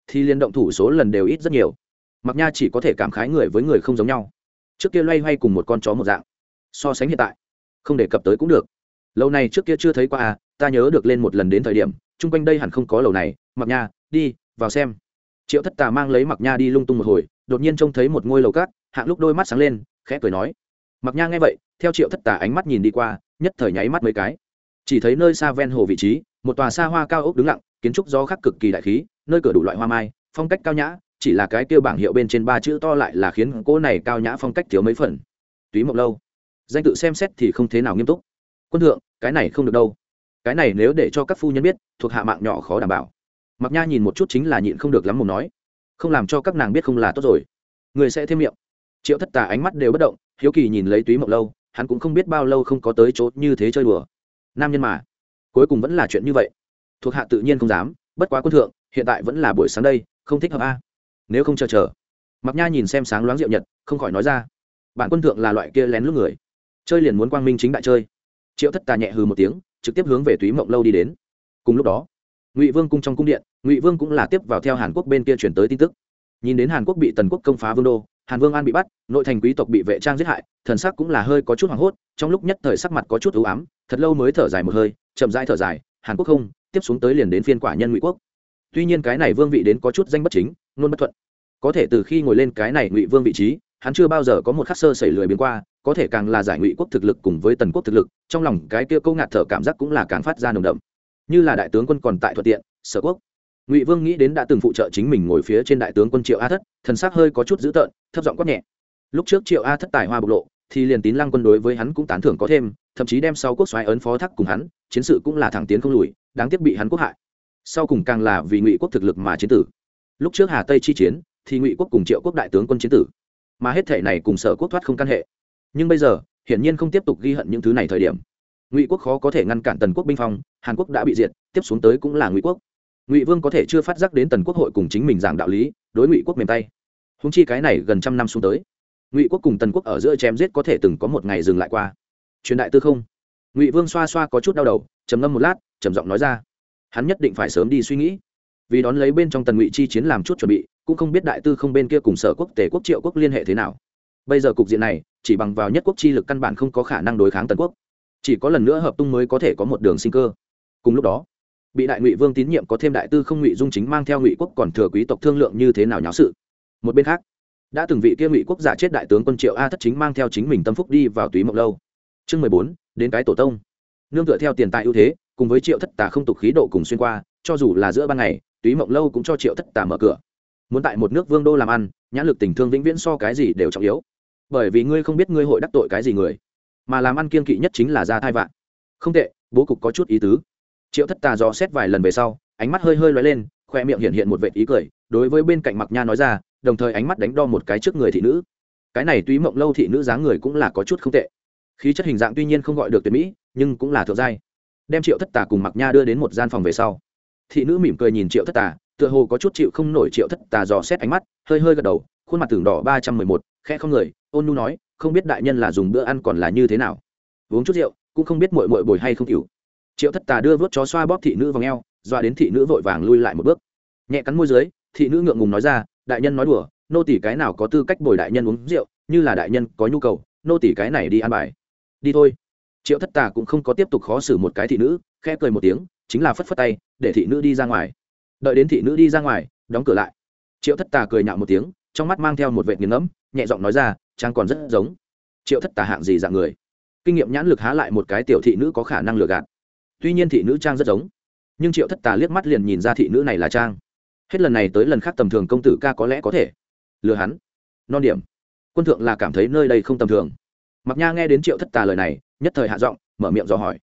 thì liên động thủ số lần đều ít rất nhiều. Mặc nha chỉ có thể cảm khái người với người không giống nhau. Trước kia loay hoay cùng một con chó một dạng, so sánh hiện tại, không đề cập tới cũng được. Lâu này trước kia chưa thấy qua à ta nhớ được lên một lần đến thời điểm, chung quanh đây hẳn không có lầu này, mặc nha, đi, vào xem. Triệu thất tà mang lấy mặc nha đi lung tung một hồi, đột nhiên trông thấy một ngôi lầu cát, hạng lúc đôi mắt sáng lên, khẽ cười nói. Mặc nha nghe vậy, theo triệu thất tà ánh mắt nhìn đi qua, nhất thời nháy mắt mấy cái. Chỉ thấy nơi xa ven hồ vị trí một tòa xa hoa cao ốc đứng lặng, kiến trúc do khắc cực kỳ đại khí, nơi cửa đủ loại hoa mai, phong cách cao nhã, chỉ là cái kêu bảng hiệu bên trên ba chữ to lại là khiến cô này cao nhã phong cách thiếu mấy phần. Túy mộng lâu, danh tự xem xét thì không thế nào nghiêm túc. Quân thượng, cái này không được đâu. Cái này nếu để cho các phu nhân biết, thuộc hạ mạng nhỏ khó đảm bảo. Mặc nha nhìn một chút chính là nhịn không được lắm một nói, không làm cho các nàng biết không là tốt rồi. Người sẽ thêm miệng. Triệu thất tà ánh mắt đều bất động, hiếu kỳ nhìn lấy túy mộng lâu, hắn cũng không biết bao lâu không có tới chỗ như thế chơi đùa. Nam nhân mà cuối cùng vẫn là chuyện như vậy. Thuộc hạ tự nhiên không dám, bất quá quân thượng, hiện tại vẫn là buổi sáng đây, không thích hợp a. À? Nếu không chờ chờ. Mặc nha nhìn xem sáng loáng rượu nhật, không khỏi nói ra. Bản quân thượng là loại kia lén lút người. Chơi liền muốn quang minh chính đại chơi. Triệu thất tà nhẹ hừ một tiếng, trực tiếp hướng về túy mộng lâu đi đến. Cùng lúc đó, ngụy vương cung trong cung điện, ngụy vương cũng là tiếp vào theo hàn quốc bên kia chuyển tới tin tức. Nhìn đến hàn quốc bị tần quốc công phá vương đô, hàn vương an bị bắt, nội thành quý tộc bị vệ trang giết hại, thần sắc cũng là hơi có chút hoảng hốt, trong lúc nhất thời sắc mặt có chút ưu ám, thật lâu mới thở dài một hơi chậm rãi thở dài, hàn quốc không, tiếp xuống tới liền đến phiên quả nhân ngụy quốc. Tuy nhiên cái này vương vị đến có chút danh bất chính luôn bất thuận. Có thể từ khi ngồi lên cái này ngụy vương vị trí, hắn chưa bao giờ có một khắc sơ xảy lười biến qua, có thể càng là giải ngụy quốc thực lực cùng với tần quốc thực lực, trong lòng cái kia câu ngạt thở cảm giác cũng là càng phát ra nồng đậm. Như là đại tướng quân còn tại thuận tiện, sở quốc. Ngụy vương nghĩ đến đã từng phụ trợ chính mình ngồi phía trên đại tướng quân triệu a thất, thần s ắ c hơi có chút dữ tợn, thấp giọng quát nhẹ. Lúc trước triệu a thất tài hoa bộc lộ thì liền tín lăng quân đối với hắn cũng tán thưởng có thêm, thậm chí đem sau quốc xoáy ấn phó thác cùng hắn, chiến sự cũng là thẳng tiến không lùi, đáng tiếc bị hắn quốc hại. Sau cùng càng là vì ngụy quốc thực lực mà chiến tử. Lúc trước hà tây chi chiến, thì ngụy quốc cùng triệu quốc đại tướng quân chiến tử. Mà hết thể này cùng sở quốc thoát không căn hệ. Nhưng bây giờ, hiển nhiên không tiếp tục ghi hận những thứ này thời điểm. Ngụy quốc khó có thể ngăn cản tần quốc binh phong, hàn quốc đã bị diệt, tiếp xuống tới cũng là ngụy quốc. Ngụy vương có thể chưa phát giác đến tần quốc hội cùng chính mình giảng đạo lý, đối ngụy quốc mềm tay. Húng chi cái này gần trăm năm xuống tới ngụy quốc cùng tần quốc ở giữa chém giết có thể từng có một ngày dừng lại qua truyền đại tư không ngụy vương xoa xoa có chút đau đầu trầm ngâm một lát trầm giọng nói ra hắn nhất định phải sớm đi suy nghĩ vì đón lấy bên trong tần ngụy chi chiến làm chút chuẩn bị cũng không biết đại tư không bên kia cùng sở quốc tề quốc triệu quốc liên hệ thế nào bây giờ cục diện này chỉ bằng vào nhất quốc chi lực căn bản không có khả năng đối kháng tần quốc chỉ có lần nữa hợp tung mới có thể có một đường sinh cơ cùng lúc đó bị đại ngụy vương tín nhiệm có thêm đại tư không ngụy dung chính mang theo ngụy quốc còn thừa quý tộc thương lượng như thế nào nháo sự một bên khác đã từng vị kia ngụy quốc giả chết đại tướng quân triệu a thất chính mang theo chính mình tâm phúc đi vào túy mộng lâu. Chương mười bốn, đến cái tổ tông. Nương tựa theo tiền tài ưu thế, cùng với triệu thất tà không tục khí độ cùng xuyên qua, cho dù là giữa ban ngày, túy mộng lâu cũng cho triệu thất tà mở cửa. Muốn tại một nước vương đô làm ăn, nhãn lực tình thương vĩnh viễn so cái gì đều trọng yếu. Bởi vì ngươi không biết ngươi hội đắc tội cái gì người, mà làm ăn kiên kỵ nhất chính là ra thai vạn. Không tệ, bố cục có chút ý tứ. Triệu thất tà dò xét vài lần về sau, ánh mắt hơi hơi lóe lên, khoe miệng hiện hiện một vệ ý cười, đối với bên cạnh mặc nha nói ra đồng thời ánh mắt đánh đo một cái trước người thị nữ. Cái này túy mộng lâu thị nữ dáng người cũng là có chút không tệ. Khí chất hình dạng tuy nhiên không gọi được tuyệt mỹ, nhưng cũng là thượng giai. Đem triệu thất tà cùng mặc nha đưa đến một gian phòng về sau, thị nữ mỉm cười nhìn triệu thất tà, tựa hồ có chút chịu không nổi triệu thất tà dò xét ánh mắt, hơi hơi gật đầu, khuôn mặt tường đỏ ba trăm mười một khe không người, ôn nu nói, không biết đại nhân là dùng bữa ăn còn là như thế nào? Uống chút rượu, cũng không biết mội mội bồi hay không cựu triệu thất tà đưa vớt chó xoa bóp thị nữ vào ngheo dọa đến thị nữ vội vàng lui lại một bước. Nhẹ cắn môi dưới, thị nữ ngượng ngùng nói ra đại nhân nói đùa, nô tỷ cái nào có tư cách bồi đại nhân uống rượu, như là đại nhân có nhu cầu, nô tỷ cái này đi ăn bài. Đi thôi. Triệu thất tà cũng không có tiếp tục khó xử một cái thị nữ, khẽ cười một tiếng, chính là phất phất tay, để thị nữ đi ra ngoài. Đợi đến thị nữ đi ra ngoài, đóng cửa lại. Triệu thất tà cười nhạo một tiếng, trong mắt mang theo một vệ nghiền ngẫm, nhẹ giọng nói ra, trang còn rất giống. Triệu thất tà hạng gì dạng người? Kinh nghiệm nhãn lực há lại một cái tiểu thị nữ có khả năng lừa gạt. Tuy nhiên thị nữ trang rất giống, nhưng triệu thất tà liếc mắt liền nhìn ra thị nữ này là trang hết lần này tới lần khác tầm thường công tử ca có lẽ có thể. Lừa hắn. Non điểm. Quân thượng là cảm thấy nơi đây không tầm thường. Mặc nha nghe đến triệu thất tà lời này, nhất thời hạ giọng, mở miệng dò hỏi.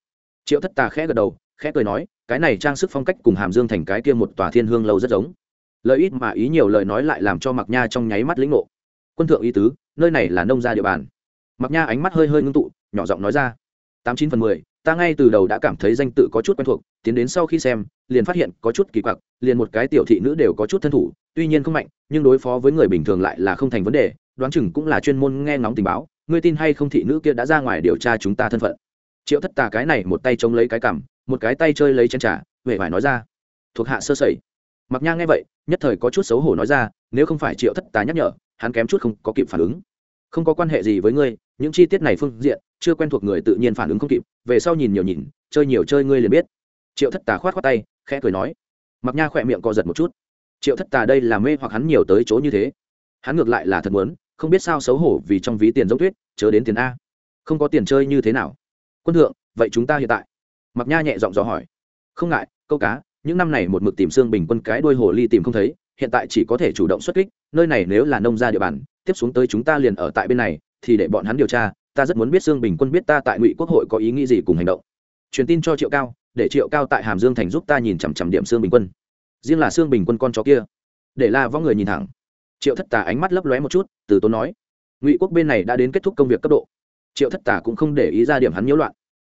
Triệu thất tà khẽ gật đầu, khẽ cười nói, cái này trang sức phong cách cùng hàm dương thành cái kia một tòa thiên hương lâu rất giống. Lợi ít mà ý nhiều lời nói lại làm cho mặc nha trong nháy mắt lĩnh ngộ. Quân thượng ý tứ, nơi này là nông gia địa bàn. Mặc nha ánh mắt hơi hơi ngưng tụ, nhỏ giọng nói ra. Tám chín phần mười ta ngay từ đầu đã cảm thấy danh tự có chút quen thuộc, tiến đến sau khi xem, liền phát hiện có chút kỳ quặc, liền một cái tiểu thị nữ đều có chút thân thủ, tuy nhiên không mạnh, nhưng đối phó với người bình thường lại là không thành vấn đề, đoán chừng cũng là chuyên môn nghe ngóng tình báo, ngươi tin hay không thị nữ kia đã ra ngoài điều tra chúng ta thân phận. Triệu thất tà cái này một tay chống lấy cái cằm, một cái tay chơi lấy chân trà huệ phải nói ra, thuộc hạ sơ sẩy. Mặc nha nghe vậy, nhất thời có chút xấu hổ nói ra, nếu không phải triệu thất tà nhắc nhở, hắn kém chút không có kịp phản ứng. Không có quan hệ gì với ngươi, những chi tiết này phương diện chưa quen thuộc người tự nhiên phản ứng không kịp, về sau nhìn nhiều nhìn, chơi nhiều chơi ngươi liền biết. Triệu thất tà khoát khoát tay, khẽ cười nói. Mặc nha khỏe miệng co giật một chút. Triệu thất tà đây là mê hoặc hắn nhiều tới chỗ như thế. Hắn ngược lại là thật muốn, không biết sao xấu hổ vì trong ví tiền giống tuyết, chớ đến tiền a. Không có tiền chơi như thế nào? Quân thượng, vậy chúng ta hiện tại? Mặc nha nhẹ giọng dò hỏi. Không ngại, câu cá, những năm này một mực tìm xương bình quân cái đuôi hồ ly tìm không thấy, hiện tại chỉ có thể chủ động xuất kích, nơi này nếu là nông gia địa bàn, tiếp xuống tới chúng ta liền ở tại bên này, thì để bọn hắn điều tra ta rất muốn biết xương bình quân biết ta tại ngụy quốc hội có ý nghĩ gì cùng hành động. Truyền tin cho triệu cao, để triệu cao tại hàm dương thành giúp ta nhìn chằm chằm điểm xương bình quân. Riêng là xương bình quân con chó kia, để la võ người nhìn thẳng. Triệu thất tà ánh mắt lấp lóe một chút, từ tốn nói, ngụy quốc bên này đã đến kết thúc công việc cấp độ. Triệu thất tà cũng không để ý ra điểm hắn nhiễu loạn.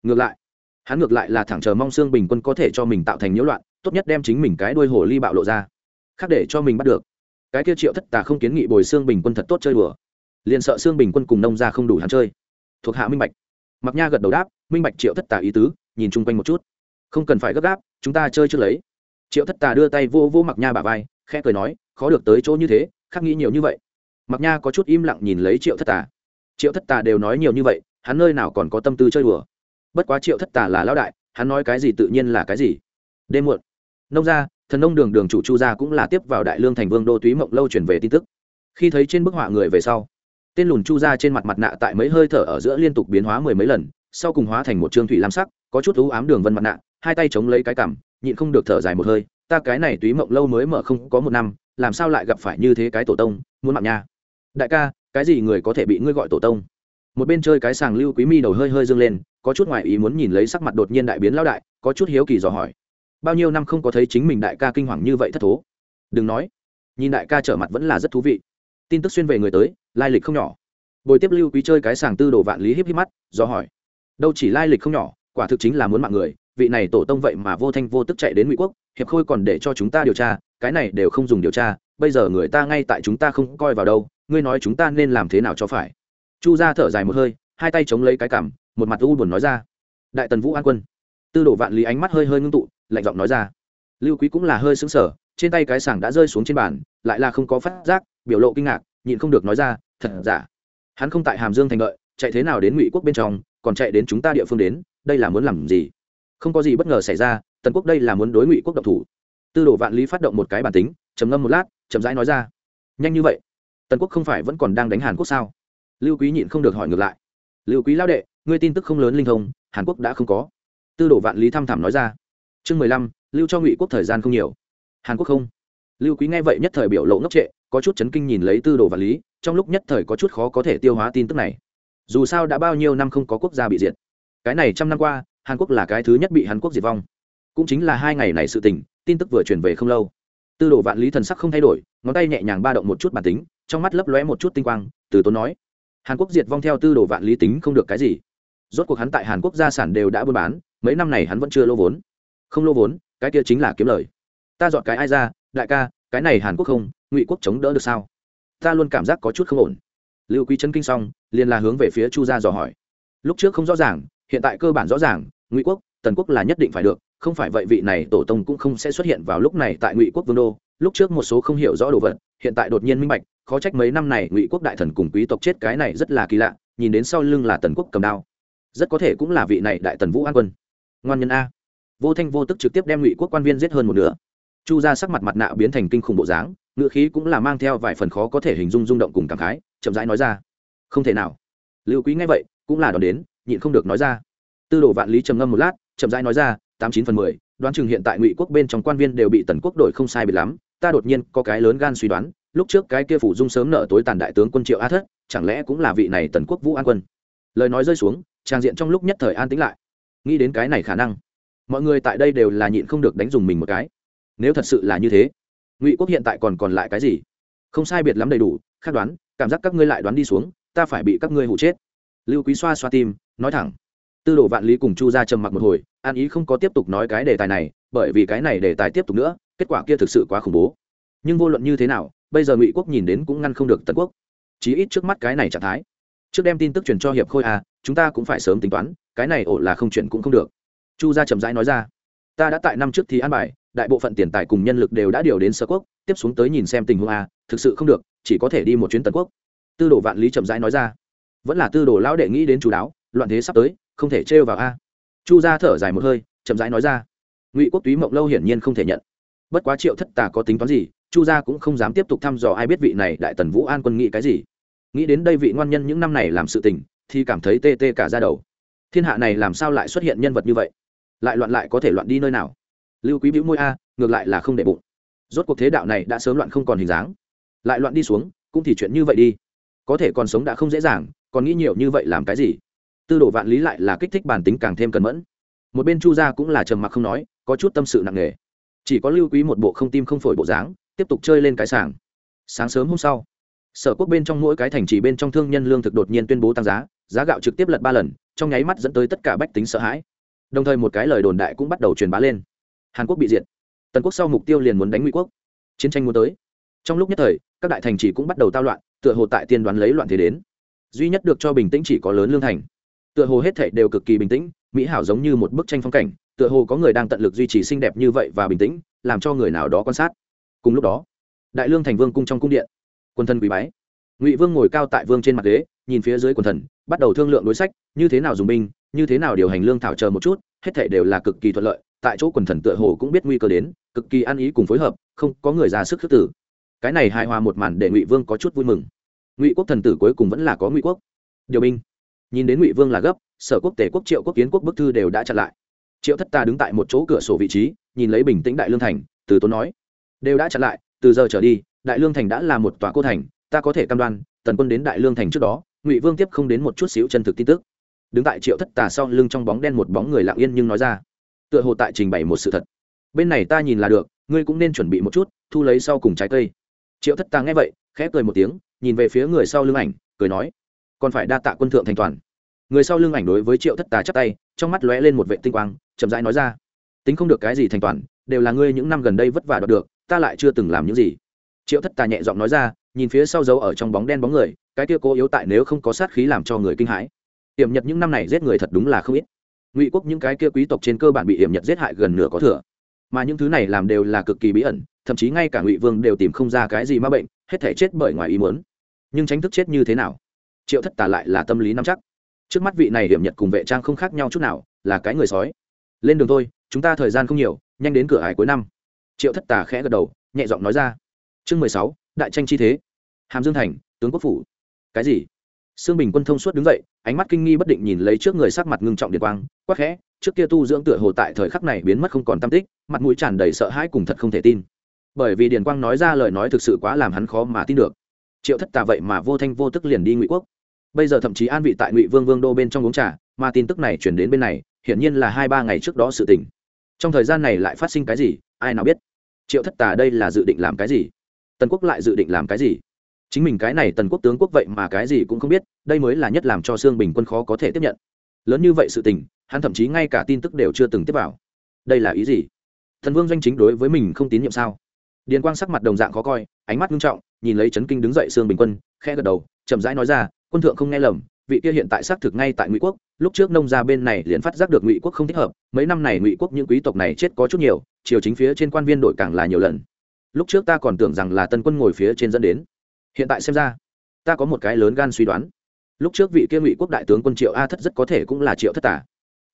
Ngược lại, hắn ngược lại là thẳng chờ mong xương bình quân có thể cho mình tạo thành nhiễu loạn, tốt nhất đem chính mình cái đuôi hồ ly bạo lộ ra, khác để cho mình bắt được. Cái kia triệu thất tà không kiến nghị bồi xương bình quân thật tốt chơi đùa, liền sợ xương bình quân cùng nông ra không đủ hắn chơi thuộc hạ minh bạch. Mặc nha gật đầu đáp, minh bạch triệu thất tà ý tứ, nhìn chung quanh một chút. Không cần phải gấp gáp, chúng ta chơi trước lấy. Triệu thất tà đưa tay vô vô mặc nha bà vai, khẽ cười nói, khó được tới chỗ như thế, khắc nghĩ nhiều như vậy. Mặc nha có chút im lặng nhìn lấy triệu thất tà. Triệu thất tà đều nói nhiều như vậy, hắn nơi nào còn có tâm tư chơi đùa. Bất quá triệu thất tà là lão đại, hắn nói cái gì tự nhiên là cái gì. Đêm muộn. Nông gia, thần nông đường đường chủ chu gia cũng là tiếp vào đại lương thành vương đô túy mộng lâu chuyển về tin tức. Khi thấy trên bức họa người về sau tên lùn chu ra trên mặt mặt nạ tại mấy hơi thở ở giữa liên tục biến hóa mười mấy lần, sau cùng hóa thành một trương thủy lam sắc, có chút ú ám đường vân mặt nạ, hai tay chống lấy cái cằm, nhịn không được thở dài một hơi, ta cái này túy mộng lâu mới mở không có một năm, làm sao lại gặp phải như thế cái tổ tông, muốn mạng nha. Đại ca, cái gì người có thể bị ngươi gọi tổ tông? Một bên chơi cái sàng lưu quý mi đầu hơi hơi dâng lên, có chút ngoại ý muốn nhìn lấy sắc mặt đột nhiên đại biến lao đại, có chút hiếu kỳ dò hỏi, bao nhiêu năm không có thấy chính mình đại ca kinh hoàng như vậy thất thố? Đừng nói. Nhìn đại ca trở mặt vẫn là rất thú vị tin tức xuyên về người tới, lai lịch không nhỏ. Bồi tiếp lưu quý chơi cái sàng tư đồ vạn lý híp híp mắt, do hỏi. Đâu chỉ lai lịch không nhỏ, quả thực chính là muốn mạng người, vị này tổ tông vậy mà vô thanh vô tức chạy đến ngụy quốc, hiệp khôi còn để cho chúng ta điều tra, cái này đều không dùng điều tra, bây giờ người ta ngay tại chúng ta không coi vào đâu, ngươi nói chúng ta nên làm thế nào cho phải? Chu ra thở dài một hơi, hai tay chống lấy cái cảm, một mặt u buồn nói ra. Đại tần vũ an quân. Tư đồ vạn lý ánh mắt hơi hơi ngưng tụ, lạnh giọng nói ra. Lưu quý cũng là hơi xứng sở trên tay cái sảng đã rơi xuống trên bàn, lại là không có phát giác, biểu lộ kinh ngạc, nhịn không được nói ra, thật giả? Hắn không tại hàm dương thành lợi chạy thế nào đến ngụy quốc bên trong, còn chạy đến chúng ta địa phương đến, đây là muốn làm gì? Không có gì bất ngờ xảy ra, tần quốc đây là muốn đối ngụy quốc độc thủ. Tư đồ vạn lý phát động một cái bản tính, trầm ngâm một lát, chậm rãi nói ra, nhanh như vậy, tần quốc không phải vẫn còn đang đánh hàn quốc sao? Lưu quý nhịn không được hỏi ngược lại, lưu quý lao đệ, ngươi tin tức không lớn linh thông, hàn quốc đã không có. Tư đồ vạn lý thăm thẳm nói ra, chương mười lăm, lưu cho ngụy quốc thời gian không nhiều hàn quốc không? Lưu quý nghe vậy nhất thời biểu lộ ngốc trệ, có chút chấn kinh nhìn lấy tư đồ vạn lý, trong lúc nhất thời có chút khó có thể tiêu hóa tin tức này. Dù sao đã bao nhiêu năm không có quốc gia bị diệt. Cái này trăm năm qua, hàn quốc là cái thứ nhất bị hàn quốc diệt vong. Cũng chính là hai ngày này sự tình, tin tức vừa truyền về không lâu. Tư đồ vạn lý thần sắc không thay đổi, ngón tay nhẹ nhàng ba động một chút bản tính, trong mắt lấp lóe một chút tinh quang, từ tốn nói, hàn quốc diệt vong theo tư đồ vạn lý tính không được cái gì. Rốt cuộc hắn tại hàn quốc gia sản đều đã buôn bán, mấy năm này hắn vẫn chưa lô vốn. Không lô vốn, cái kia chính là kiếm lời ta dọn cái ai ra, đại ca, cái này hàn quốc không, ngụy quốc chống đỡ được sao? Ta luôn cảm giác có chút không ổn. Lưu quý chân kinh xong, liền là hướng về phía chu gia dò hỏi. Lúc trước không rõ ràng, hiện tại cơ bản rõ ràng, ngụy quốc, tần quốc là nhất định phải được, không phải vậy vị này tổ tông cũng không sẽ xuất hiện vào lúc này tại ngụy quốc vương đô. Lúc trước một số không hiểu rõ đồ vật, hiện tại đột nhiên minh bạch, khó trách mấy năm này ngụy quốc đại thần cùng quý tộc chết cái này rất là kỳ lạ, nhìn đến sau lưng là tần quốc cầm đao. Rất có thể cũng là vị này đại tần vũ an quân. Ngoan nhân a. Vô thanh vô tức trực tiếp đem ngụy quốc quan viên giết hơn một nửa chu ra sắc mặt mặt nạ biến thành kinh khủng bộ dáng ngựa khí cũng là mang theo vài phần khó có thể hình dung rung động cùng cảm khái, chậm rãi nói ra. Không thể nào. Lưu quý nghe vậy, cũng là đón đến, nhịn không được nói ra. Tư đồ vạn lý trầm ngâm một lát, chậm rãi nói ra, tám chín phần mười, đoán chừng hiện tại ngụy quốc bên trong quan viên đều bị tần quốc đổi không sai bị lắm, ta đột nhiên có cái lớn gan suy đoán, lúc trước cái kia phủ dung sớm nợ tối tàn đại tướng quân triệu a thất, chẳng lẽ cũng là vị này tần quốc vũ an quân? Lời nói rơi xuống, trang diện trong lúc nhất thời an tĩnh lại. Nghĩ đến cái này khả năng, mọi người tại đây đều là nhịn không được đánh dùng mình một cái nếu thật sự là như thế, ngụy quốc hiện tại còn còn lại cái gì? Không sai biệt lắm đầy đủ khát đoán, cảm giác các ngươi lại đoán đi xuống, ta phải bị các ngươi hụ chết. Lưu quý xoa xoa tim, nói thẳng. Tư đồ vạn lý cùng chu ra trầm mặc một hồi, an ý không có tiếp tục nói cái đề tài này, bởi vì cái này đề tài tiếp tục nữa, kết quả kia thực sự quá khủng bố. Nhưng vô luận như thế nào, bây giờ ngụy quốc nhìn đến cũng ngăn không được tần quốc. Chí ít trước mắt cái này trạng thái. Trước đem tin tức truyền cho hiệp khôi à chúng ta cũng phải sớm tính toán, cái này ổ là không chuyển cũng không được. Chu gia chậm rãi nói ra. Ta đã tại năm trước thì an bài đại bộ phận tiền tài cùng nhân lực đều đã điều đến sở quốc, tiếp xuống tới nhìn xem tình huống a, thực sự không được, chỉ có thể đi một chuyến tần quốc. Tư đồ vạn lý chậm rãi nói ra. Vẫn là tư đồ lão đệ nghĩ đến chú đáo, loạn thế sắp tới, không thể trêu vào a. Chu gia thở dài một hơi, chậm rãi nói ra. Ngụy quốc túy mộng lâu hiển nhiên không thể nhận. Bất quá triệu thất tà có tính toán gì, chu gia cũng không dám tiếp tục thăm dò ai biết vị này đại tần vũ an quân nghĩ cái gì. Nghĩ đến đây vị ngoan nhân những năm này làm sự tình, thì cảm thấy tê tê cả ra đầu. Thiên hạ này làm sao lại xuất hiện nhân vật như vậy? Lại loạn lại có thể loạn đi nơi nào? Lưu quý bĩu môi a, ngược lại là không để bụng. Rốt cuộc thế đạo này đã sớm loạn không còn hình dáng. Lại loạn đi xuống, cũng thì chuyện như vậy đi. Có thể còn sống đã không dễ dàng, còn nghĩ nhiều như vậy làm cái gì? Tư đồ vạn lý lại là kích thích bản tính càng thêm cẩn mẫn. Một bên chu gia cũng là trầm mặc không nói, có chút tâm sự nặng nề. Chỉ có lưu quý một bộ không tim không phổi bộ dáng, tiếp tục chơi lên cái sàng sáng sớm hôm sau, sở quốc bên trong mỗi cái thành trì bên trong thương nhân lương thực đột nhiên tuyên bố tăng giá giá gạo trực tiếp lật ba lần, trong nháy mắt dẫn tới tất cả bách tính sợ hãi. Đồng thời một cái lời đồn đại cũng bắt đầu truyền bá lên hàn quốc bị diệt. Tần quốc sau mục tiêu liền muốn đánh ngụy quốc. Chiến tranh muốn tới. Trong lúc nhất thời, các đại thành trì cũng bắt đầu tao loạn, tựa hồ tại tiên đoán lấy loạn thế đến. Duy nhất được cho bình tĩnh chỉ có lớn lương thành. Tựa hồ hết thảy đều cực kỳ bình tĩnh, mỹ hảo giống như một bức tranh phong cảnh, tựa hồ có người đang tận lực duy trì xinh đẹp như vậy và bình tĩnh, làm cho người nào đó quan sát. Cùng lúc đó, đại lương thành vương cung trong cung điện, quân thân quý bái. Ngụy vương ngồi cao tại vương trên mặt ghế, nhìn phía dưới quần thần, bắt đầu thương lượng đối sách, như thế nào dùng binh, như thế nào điều hành lương thảo chờ một chút, hết thảy đều là cực kỳ thuận lợi tại chỗ quần thần tựa hồ cũng biết nguy cơ đến, cực kỳ ăn ý cùng phối hợp, không có người ra sức khước tử. Cái này hài hòa một màn để ngụy vương có chút vui mừng. Ngụy quốc thần tử cuối cùng vẫn là có ngụy quốc. Điều binh. Nhìn đến ngụy vương là gấp, sở quốc tể quốc triệu quốc kiến quốc bức thư đều đã chặn lại. Triệu thất ta đứng tại một chỗ cửa sổ vị trí, nhìn lấy bình tĩnh đại lương thành, từ tốn nói, đều đã chặn lại, từ giờ trở đi, đại lương thành đã là một tòa cô thành, ta có thể cam đoan, tần quân đến đại lương thành trước đó, ngụy vương tiếp không đến một chút xíu chân thực tin tức. Đứng tại triệu thất tà sau lưng trong bóng đen một bóng người lặng yên nhưng nói ra tựa hồ tại trình bày một sự thật. Bên này ta nhìn là được, ngươi cũng nên chuẩn bị một chút, thu lấy sau cùng trái cây. Triệu thất ta nghe vậy, khẽ cười một tiếng, nhìn về phía người sau lưng ảnh, cười nói, còn phải đa tạ quân thượng thành toàn. Người sau lưng ảnh đối với triệu thất tà chắp tay, trong mắt lóe lên một vệ tinh quang, chậm rãi nói ra, tính không được cái gì thành toàn, đều là ngươi những năm gần đây vất vả đoạt được, ta lại chưa từng làm những gì. Triệu thất tà nhẹ giọng nói ra, nhìn phía sau dấu ở trong bóng đen bóng người, cái kia cố yếu tại nếu không có sát khí làm cho người kinh hãi. Tiềm nhật những năm này giết người thật đúng là không ít ngụy quốc những cái kia quý tộc trên cơ bản bị hiểm nhật giết hại gần nửa có thừa. Mà những thứ này làm đều là cực kỳ bí ẩn, thậm chí ngay cả ngụy vương đều tìm không ra cái gì ma bệnh, hết thể chết bởi ngoài ý muốn. Nhưng tránh thức chết như thế nào? Triệu thất tà lại là tâm lý nắm chắc. Trước mắt vị này hiểm nhật cùng vệ trang không khác nhau chút nào, là cái người sói. Lên đường thôi, chúng ta thời gian không nhiều, nhanh đến cửa hải cuối năm. Triệu thất tà khẽ gật đầu, nhẹ giọng nói ra. Chương mười sáu, đại tranh chi thế. Hàm dương thành, tướng quốc phủ. Cái gì? Sương bình quân thông suốt đứng dậy, ánh mắt kinh nghi bất định nhìn lấy trước người sắc mặt ngưng trọng điện quang, quắc khẽ, trước kia tu dưỡng tựa hồ tại thời khắc này biến mất không còn tâm tích, mặt mũi tràn đầy sợ hãi cùng thật không thể tin. Bởi vì điền quang nói ra lời nói thực sự quá làm hắn khó mà tin được. Triệu thất tà vậy mà vô thanh vô tức liền đi ngụy quốc. Bây giờ thậm chí an vị tại ngụy vương vương đô bên trong uống trà, mà tin tức này truyền đến bên này, hiển nhiên là hai ba ngày trước đó sự tình. Trong thời gian này lại phát sinh cái gì, ai nào biết? Triệu thất tà đây là dự định làm cái gì? Tần quốc lại dự định làm cái gì? Chính mình cái này tần quốc tướng quốc vậy mà cái gì cũng không biết, đây mới là nhất làm cho sương bình quân khó có thể tiếp nhận. Lớn như vậy sự tình, hắn thậm chí ngay cả tin tức đều chưa từng tiếp vào. Đây là ý gì? Thần vương doanh chính đối với mình không tín nhiệm sao? Điền quang sắc mặt đồng dạng khó coi, ánh mắt nghiêm trọng, nhìn lấy trấn kinh đứng dậy sương bình quân khe gật đầu, chậm rãi nói ra, quân thượng không nghe lầm, vị kia hiện tại xác thực ngay tại ngụy quốc, lúc trước nông gia bên này liền phát giác được ngụy quốc không thích hợp, mấy năm này ngụy quốc những quý tộc này chết có chút nhiều chiều chính phía trên quan viên đổi càng là nhiều lần. Lúc trước ta còn tưởng rằng là tân quân ngồi phía trên dẫn đến hiện tại xem ra, ta có một cái lớn gan suy đoán. Lúc trước vị kia ngụy quốc đại tướng quân triệu a thất rất có thể cũng là triệu thất tả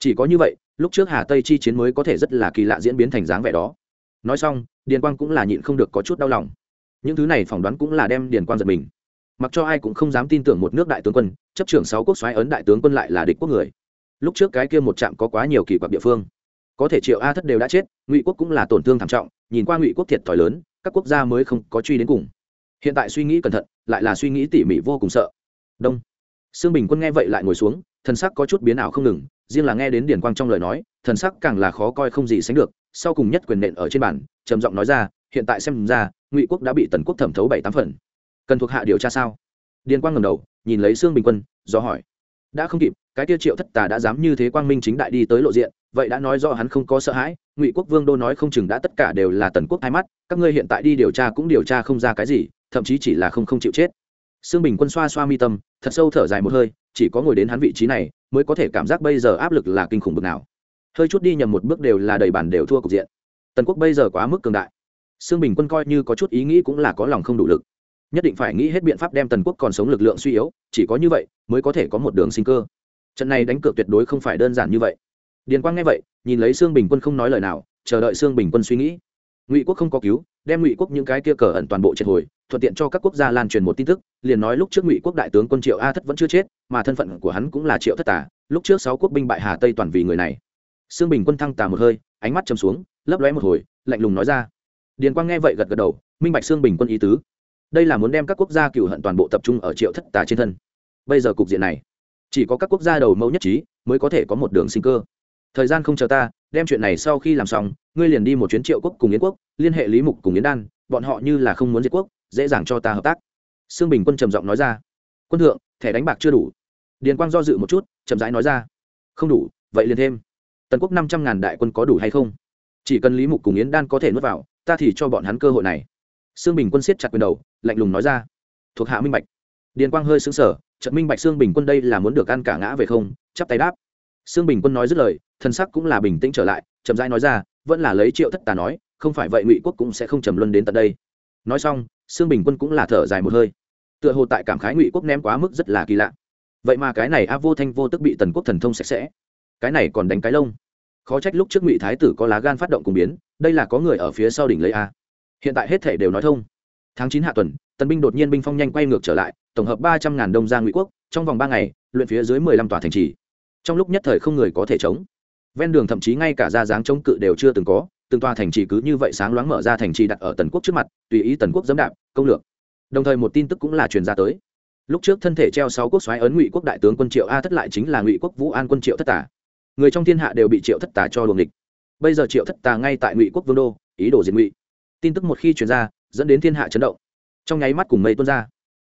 chỉ có như vậy, lúc trước hà tây chi chiến mới có thể rất là kỳ lạ diễn biến thành dáng vẻ đó. Nói xong, điền quang cũng là nhịn không được có chút đau lòng. Những thứ này phỏng đoán cũng là đem điền quang giật mình. Mặc cho ai cũng không dám tin tưởng một nước đại tướng quân, chấp trưởng sáu quốc xoáy ấn đại tướng quân lại là địch quốc người. Lúc trước cái kia một trạm có quá nhiều kỳ quặc địa phương. Có thể triệu a thất đều đã chết, ngụy quốc cũng là tổn thương thảm trọng, nhìn qua ngụy quốc thiệt thòi lớn, các quốc gia mới không có truy đến cùng hiện tại suy nghĩ cẩn thận, lại là suy nghĩ tỉ mỉ vô cùng sợ. Đông. Sương bình quân nghe vậy lại ngồi xuống, thần sắc có chút biến ảo không ngừng, riêng là nghe đến điển quang trong lời nói, thần sắc càng là khó coi không gì sánh được, sau cùng nhất quyền nện ở trên bản trầm giọng nói ra, hiện tại xem ra, ngụy quốc đã bị tần quốc thẩm thấu bảy tám phần. Cần thuộc hạ điều tra sao? Điền quang ngầm đầu, nhìn lấy sương bình quân, do hỏi. Đã không kịp, cái tiêu triệu thất tà đã dám như thế quang minh chính đại đi tới lộ diện, vậy đã nói rõ hắn không có sợ hãi, ngụy quốc vương đô nói không chừng đã tất cả đều là tần quốc hai mắt, các ngươi hiện tại đi điều tra cũng điều tra không ra cái gì thậm chí chỉ là không không chịu chết. Sương bình quân xoa xoa mi tâm, thật sâu thở dài một hơi, chỉ có ngồi đến hắn vị trí này mới có thể cảm giác bây giờ áp lực là kinh khủng bực nào. Hơi chút đi nhầm một bước đều là đầy bản đều thua cục diện. Tần quốc bây giờ quá mức cường đại. Sương bình quân coi như có chút ý nghĩ cũng là có lòng không đủ lực. Nhất định phải nghĩ hết biện pháp đem tần quốc còn sống lực lượng suy yếu, chỉ có như vậy mới có thể có một đường sinh cơ. Trận này đánh cược tuyệt đối không phải đơn giản như vậy. Điền quang nghe vậy, nhìn lấy sương bình quân không nói lời nào, chờ đợi sương bình quân suy nghĩ. Ngụy quốc không có cứu, đem ngụy quốc những cái kia cờ ẩn toàn bộ triệt hồi thuận tiện cho các quốc gia lan truyền một tin tức, liền nói lúc trước ngụy quốc đại tướng quân triệu a thất vẫn chưa chết, mà thân phận của hắn cũng là triệu thất tả lúc trước sáu quốc binh bại hà tây toàn vì người này. Sương bình quân thăng tà một hơi, ánh mắt chầm xuống, lấp lóe một hồi, lạnh lùng nói ra. Điền quang nghe vậy gật gật đầu, minh bạch sương bình quân ý tứ. Đây là muốn đem các quốc gia cựu hận toàn bộ tập trung ở triệu thất tà trên thân. Bây giờ cục diện này, chỉ có các quốc gia đầu mẫu nhất trí mới có thể có một đường sinh cơ. Thời gian không chờ ta, đem chuyện này sau khi làm xong, ngươi liền đi một chuyến triệu quốc cùng yến quốc, liên hệ lý mục cùng yến đan, bọn họ như là không muốn diệt quốc dễ dàng cho ta hợp tác. Sương bình quân trầm giọng nói ra. Quân thượng, thẻ đánh bạc chưa đủ. Điền quang do dự một chút, chậm rãi nói ra. Không đủ, vậy liền thêm. Tần quốc năm trăm ngàn đại quân có đủ hay không? Chỉ cần lý mục cùng yến đan có thể nuốt vào, ta thì cho bọn hắn cơ hội này. Sương bình quân siết chặt quyền đầu, lạnh lùng nói ra. Thuộc hạ minh bạch. Điền quang hơi xứng sở trận minh bạch sương bình quân đây là muốn được ăn cả ngã về không, chắp tay đáp. Sương bình quân nói dứt lời thân sắc cũng là bình tĩnh trở lại, chậm rãi nói ra, vẫn là lấy triệu thất tà nói, không phải vậy ngụy quốc cũng sẽ không trầm luân đến tận đây. Nói xong xương bình quân cũng là thở dài một hơi. Tựa hồ tại cảm khái ngụy quốc ném quá mức rất là kỳ lạ. Vậy mà cái này a vô thanh vô tức bị tần quốc thần thông sạch sẽ. Cái này còn đánh cái lông. Khó trách lúc trước ngụy thái tử có lá gan phát động cùng biến, đây là có người ở phía sau đỉnh lấy a. Hiện tại hết thể đều nói thông. Tháng chín hạ tuần, tần binh đột nhiên binh phong nhanh quay ngược trở lại, tổng hợp ba trăm ngàn đông ra ngụy quốc, trong vòng ba ngày, luyện phía dưới mười lăm tòa thành trì. Trong lúc nhất thời không người có thể chống. Ven đường thậm chí ngay cả ra dáng chống cự đều chưa từng có từng tòa thành trì cứ như vậy sáng loáng mở ra thành trì đặt ở tần quốc trước mặt, tùy ý tần quốc dẫm đạp, công lược. Đồng thời một tin tức cũng là truyền ra tới. Lúc trước thân thể treo sáu quốc xoáy ấn ngụy quốc đại tướng quân triệu a thất lại chính là ngụy quốc vũ an quân triệu thất tả người trong thiên hạ đều bị triệu thất tả cho luồng địch. Bây giờ triệu thất tả ngay tại ngụy quốc vương đô, ý đồ diệt ngụy. Tin tức một khi truyền ra, dẫn đến thiên hạ chấn động. Trong nháy mắt cùng mây tuôn ra.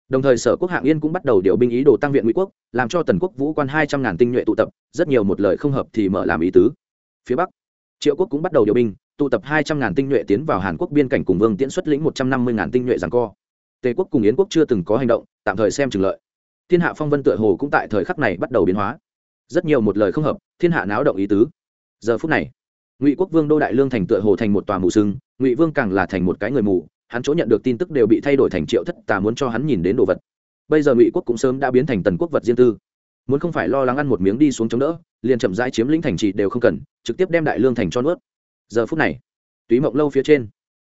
Đồng thời sở quốc hạng yên cũng bắt đầu điều binh ý đồ tăng viện ngụy quốc, làm cho tần quốc vũ quan hai trăm ngàn tinh nhuệ tụ tập, rất nhiều một lời không hợp thì mở làm ý tứ. Phía bắc, triệu quốc cũng bắt đầu điều binh tụ tập hai trăm ngàn tinh nhuệ tiến vào hàn quốc biên cảnh cùng vương tiễn xuất lĩnh một trăm năm mươi ngàn tinh nhuệ rằng co. Tề quốc cùng yến quốc chưa từng có hành động, tạm thời xem chừng lợi. Thiên hạ phong vân tựa hồ cũng tại thời khắc này bắt đầu biến hóa. Rất nhiều một lời không hợp, thiên hạ náo động ý tứ. Giờ phút này, ngụy quốc vương đô đại lương thành tựa hồ thành một tòa mù sưng ngụy vương càng là thành một cái người mù, hắn chỗ nhận được tin tức đều bị thay đổi thành triệu thất tà muốn cho hắn nhìn đến đồ vật. Bây giờ ngụy quốc cũng sớm đã biến thành tần quốc vật riêng tư. Muốn không phải lo lắng ăn một miếng đi xuống chống đỡ, liền chậm rãi chiếm lĩnh thành trì đều không cần, trực tiếp đem đại lương thành cho nuốt giờ phút này, túy mộng lâu phía trên,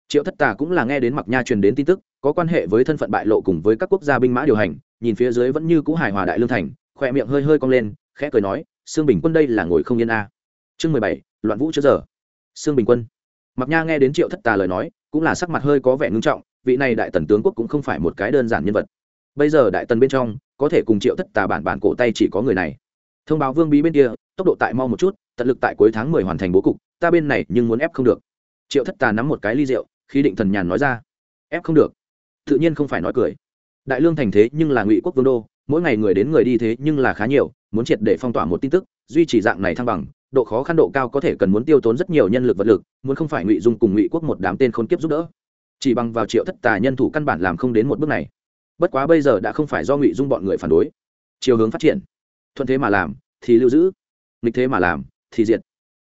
triệu thất tà cũng là nghe đến mặc nha truyền đến tin tức, có quan hệ với thân phận bại lộ cùng với các quốc gia binh mã điều hành, nhìn phía dưới vẫn như cũ hài hòa đại lương thành, khỏe miệng hơi hơi cong lên, khẽ cười nói, sương bình quân đây là ngồi không yên a. Chương mười bảy, loạn vũ trước giờ. Sương bình quân. Mặc nha nghe đến triệu thất tà lời nói, cũng là sắc mặt hơi có vẻ ngưng trọng, vị này đại tần tướng quốc cũng không phải một cái đơn giản nhân vật. Bây giờ đại tần bên trong, có thể cùng triệu thất tà bản bản cổ tay chỉ có người này. Thông báo vương bí bên kia, tốc độ tại mau một chút, tận lực tại cuối tháng mười hoàn thành bố cục ta bên này nhưng muốn ép không được. Triệu thất tà nắm một cái ly rượu, khi định thần nhàn nói ra, ép không được. Tự nhiên không phải nói cười. Đại lương thành thế nhưng là ngụy quốc vương đô, mỗi ngày người đến người đi thế nhưng là khá nhiều, muốn triệt để phong tỏa một tin tức, duy trì dạng này thăng bằng, độ khó khăn độ cao có thể cần muốn tiêu tốn rất nhiều nhân lực vật lực, muốn không phải ngụy dung cùng ngụy quốc một đám tên khôn kiếp giúp đỡ. Chỉ bằng vào triệu thất tà nhân thủ căn bản làm không đến một bước này. Bất quá bây giờ đã không phải do ngụy dung bọn người phản đối. Chiều hướng phát triển. Thuận thế mà làm, thì lưu giữ. Nghịch thế mà làm, thì diệt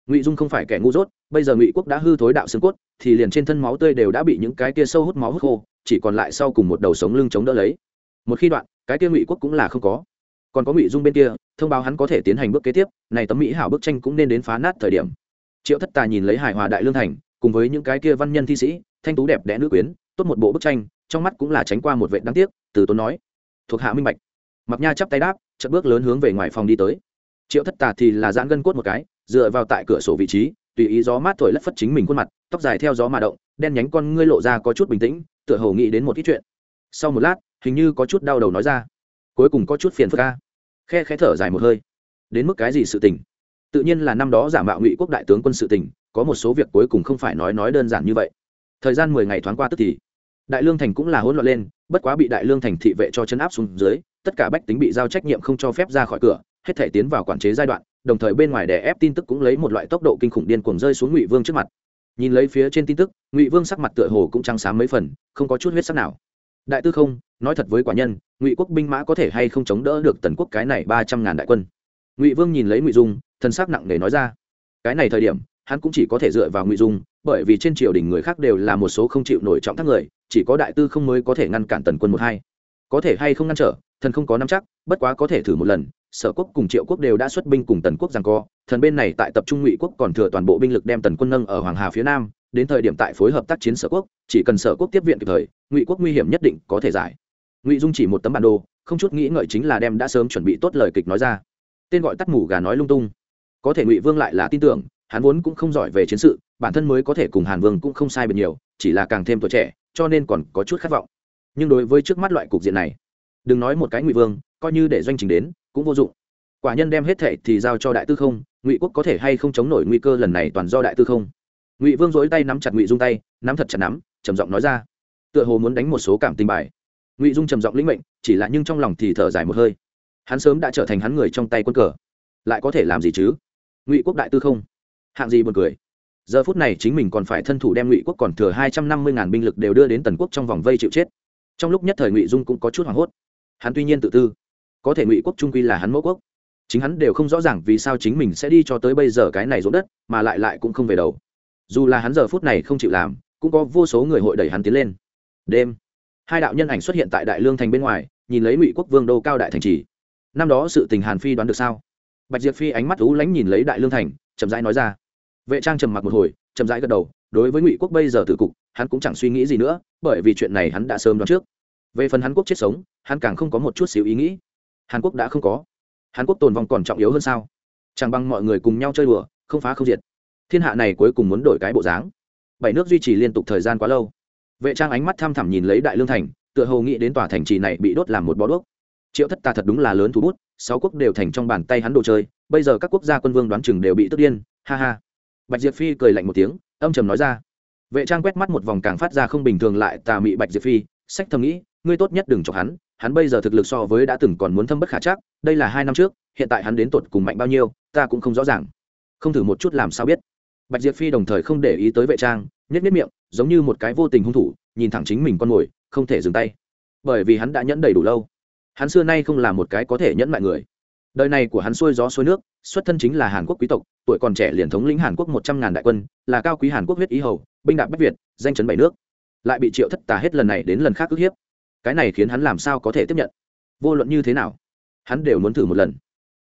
ngụy dung không phải kẻ ngu dốt, bây giờ ngụy quốc đã hư thối đạo xương cốt, thì liền trên thân máu tươi đều đã bị những cái kia sâu hút máu hút khô, chỉ còn lại sau cùng một đầu sống lưng chống đỡ lấy. Một khi đoạn, cái kia ngụy quốc cũng là không có. Còn có ngụy dung bên kia, thông báo hắn có thể tiến hành bước kế tiếp, này tấm mỹ hảo bức tranh cũng nên đến phá nát thời điểm. Triệu thất tà nhìn lấy Hải hòa đại lương thành, cùng với những cái kia văn nhân thi sĩ, thanh tú đẹp đẽ nữ quyến, tốt một bộ bức tranh, trong mắt cũng là tránh qua một vệ đáng tiếc, từ tốn nói, thuộc hạ minh bạch. Mặc nha chắp tay đáp chậm bước lớn hướng về ngoài phòng đi tới. Triệu thất tà thì là giãn gân cốt một cái dựa vào tại cửa sổ vị trí, tùy ý gió mát thổi lất phất chính mình khuôn mặt, tóc dài theo gió mà động, đen nhánh con ngươi lộ ra có chút bình tĩnh, tựa hồ nghĩ đến một ít chuyện. Sau một lát, hình như có chút đau đầu nói ra, cuối cùng có chút phiền phức ca khe khẽ thở dài một hơi. Đến mức cái gì sự tình? Tự nhiên là năm đó giả mạo ngụy quốc đại tướng quân sự tình, có một số việc cuối cùng không phải nói nói đơn giản như vậy. Thời gian mười ngày thoáng qua tức thì, đại lương thành cũng là hỗn loạn lên, bất quá bị đại lương thành thị vệ cho chấn áp xuống dưới, tất cả bách tính bị giao trách nhiệm không cho phép ra khỏi cửa, hết thể tiến vào quản chế giai đoạn đồng thời bên ngoài đè ép tin tức cũng lấy một loại tốc độ kinh khủng điên cuồng rơi xuống ngụy vương trước mặt nhìn lấy phía trên tin tức ngụy vương sắc mặt tựa hồ cũng trắng sáng mấy phần không có chút huyết sắc nào đại tư không nói thật với quả nhân ngụy quốc binh mã có thể hay không chống đỡ được tần quốc cái này ba trăm ngàn đại quân ngụy vương nhìn lấy ngụy dung thân xác nặng nề nói ra cái này thời điểm hắn cũng chỉ có thể dựa vào ngụy dung bởi vì trên triều đình người khác đều là một số không chịu nổi trọng thác người chỉ có đại tư không mới có thể ngăn cản tần quân một hai có thể hay không ngăn trở thần không có nắm chắc bất quá có thể thử một lần sở quốc cùng triệu quốc đều đã xuất binh cùng tần quốc rằng co, thần bên này tại tập trung ngụy quốc còn thừa toàn bộ binh lực đem tần quân nâng ở hoàng hà phía nam, đến thời điểm tại phối hợp tác chiến sở quốc, chỉ cần sở quốc tiếp viện kịp thời, ngụy quốc nguy hiểm nhất định có thể giải. Ngụy dung chỉ một tấm bản đồ, không chút nghĩ ngợi chính là đem đã sớm chuẩn bị tốt lời kịch nói ra. Tên gọi tắt mù gà nói lung tung. Có thể ngụy vương lại là tin tưởng, hắn vốn cũng không giỏi về chiến sự, bản thân mới có thể cùng hàn vương cũng không sai biệt nhiều, chỉ là càng thêm tuổi trẻ, cho nên còn có chút khát vọng. Nhưng đối với trước mắt loại cục diện này, đừng nói một cái ngụy vương, coi như để doanh trình đến cũng vô dụng. Quả nhân đem hết thệ thì giao cho đại tư không, ngụy quốc có thể hay không chống nổi nguy cơ lần này toàn do đại tư không? Ngụy vương dối tay nắm chặt ngụy dung tay, nắm thật chặt nắm, trầm giọng nói ra. Tựa hồ muốn đánh một số cảm tình bài. Ngụy dung trầm giọng lĩnh mệnh, chỉ là nhưng trong lòng thì thở dài một hơi. Hắn sớm đã trở thành hắn người trong tay quân cờ. Lại có thể làm gì chứ? Ngụy quốc đại tư không. Hạng gì buồn cười. Giờ phút này chính mình còn phải thân thủ đem ngụy quốc còn thừa hai trăm năm mươi ngàn binh lực đều đưa đến tần quốc trong vòng vây chịu chết. Trong lúc nhất thời ngụy dung cũng có chút hoảng hốt. Hắn tuy nhiên tự tư có thể ngụy quốc trung quy là hắn mẫu quốc. Chính hắn đều không rõ ràng vì sao chính mình sẽ đi cho tới bây giờ cái này ruộng đất, mà lại lại cũng không về đầu. Dù là hắn giờ phút này không chịu làm, cũng có vô số người hội đẩy hắn tiến lên. Đêm, hai đạo nhân ảnh xuất hiện tại đại lương thành bên ngoài, nhìn lấy ngụy quốc vương đô cao đại thành trì. Năm đó sự tình hàn phi đoán được sao? Bạch diệp phi ánh mắt thú lánh nhìn lấy đại lương thành, chậm rãi nói ra. Vệ trang trầm mặc một hồi, chậm rãi gật đầu, đối với ngụy quốc bây giờ tử cục, hắn cũng chẳng suy nghĩ gì nữa, bởi vì chuyện này hắn đã sớm đoán trước. Về phần hắn quốc chết sống, hắn càng không có một chút xíu ý nghĩ hàn quốc đã không có. Hàn quốc tồn vong còn trọng yếu hơn sao? Chẳng bằng mọi người cùng nhau chơi đùa, không phá không diệt. Thiên hạ này cuối cùng muốn đổi cái bộ dáng. Bảy nước duy trì liên tục thời gian quá lâu. Vệ trang ánh mắt tham thẳm nhìn lấy đại lương thành, tựa hồ nghĩ đến tòa thành trì này bị đốt làm một bó đuốc. Triệu thất ta thật đúng là lớn thú bút, sáu quốc đều thành trong bàn tay hắn đồ chơi, bây giờ các quốc gia quân vương đoán chừng đều bị tức điên, ha ha. Bạch diệp phi cười lạnh một tiếng, âm trầm nói ra. Vệ trang quét mắt một vòng càng phát ra không bình thường lại tà mị bạch diệp phi, sách thầm nghĩ, ngươi tốt nhất đừng chọc hắn hắn bây giờ thực lực so với đã từng còn muốn thâm bất khả chắc, đây là hai năm trước, hiện tại hắn đến tột cùng mạnh bao nhiêu, ta cũng không rõ ràng. Không thử một chút làm sao biết. Bạch diệp phi đồng thời không để ý tới vệ trang nhất nhất miệng, giống như một cái vô tình hung thủ, nhìn thẳng chính mình con mồi không thể dừng tay. Bởi vì hắn đã nhẫn đầy đủ lâu. Hắn xưa nay không là một cái có thể nhẫn mại người. Đời này của hắn xuôi gió xuôi nước, xuất thân chính là hàn quốc quý tộc, tuổi còn trẻ liền thống lĩnh hàn quốc một trăm ngàn đại quân, là cao quý hàn quốc huyết ý hầu, binh đạp bách việt, danh chấn bảy nước. Lại bị triệu thất tà hết lần này đến lần khác ức hiếp cái này khiến hắn làm sao có thể tiếp nhận? Vô luận như thế nào, hắn đều muốn thử một lần.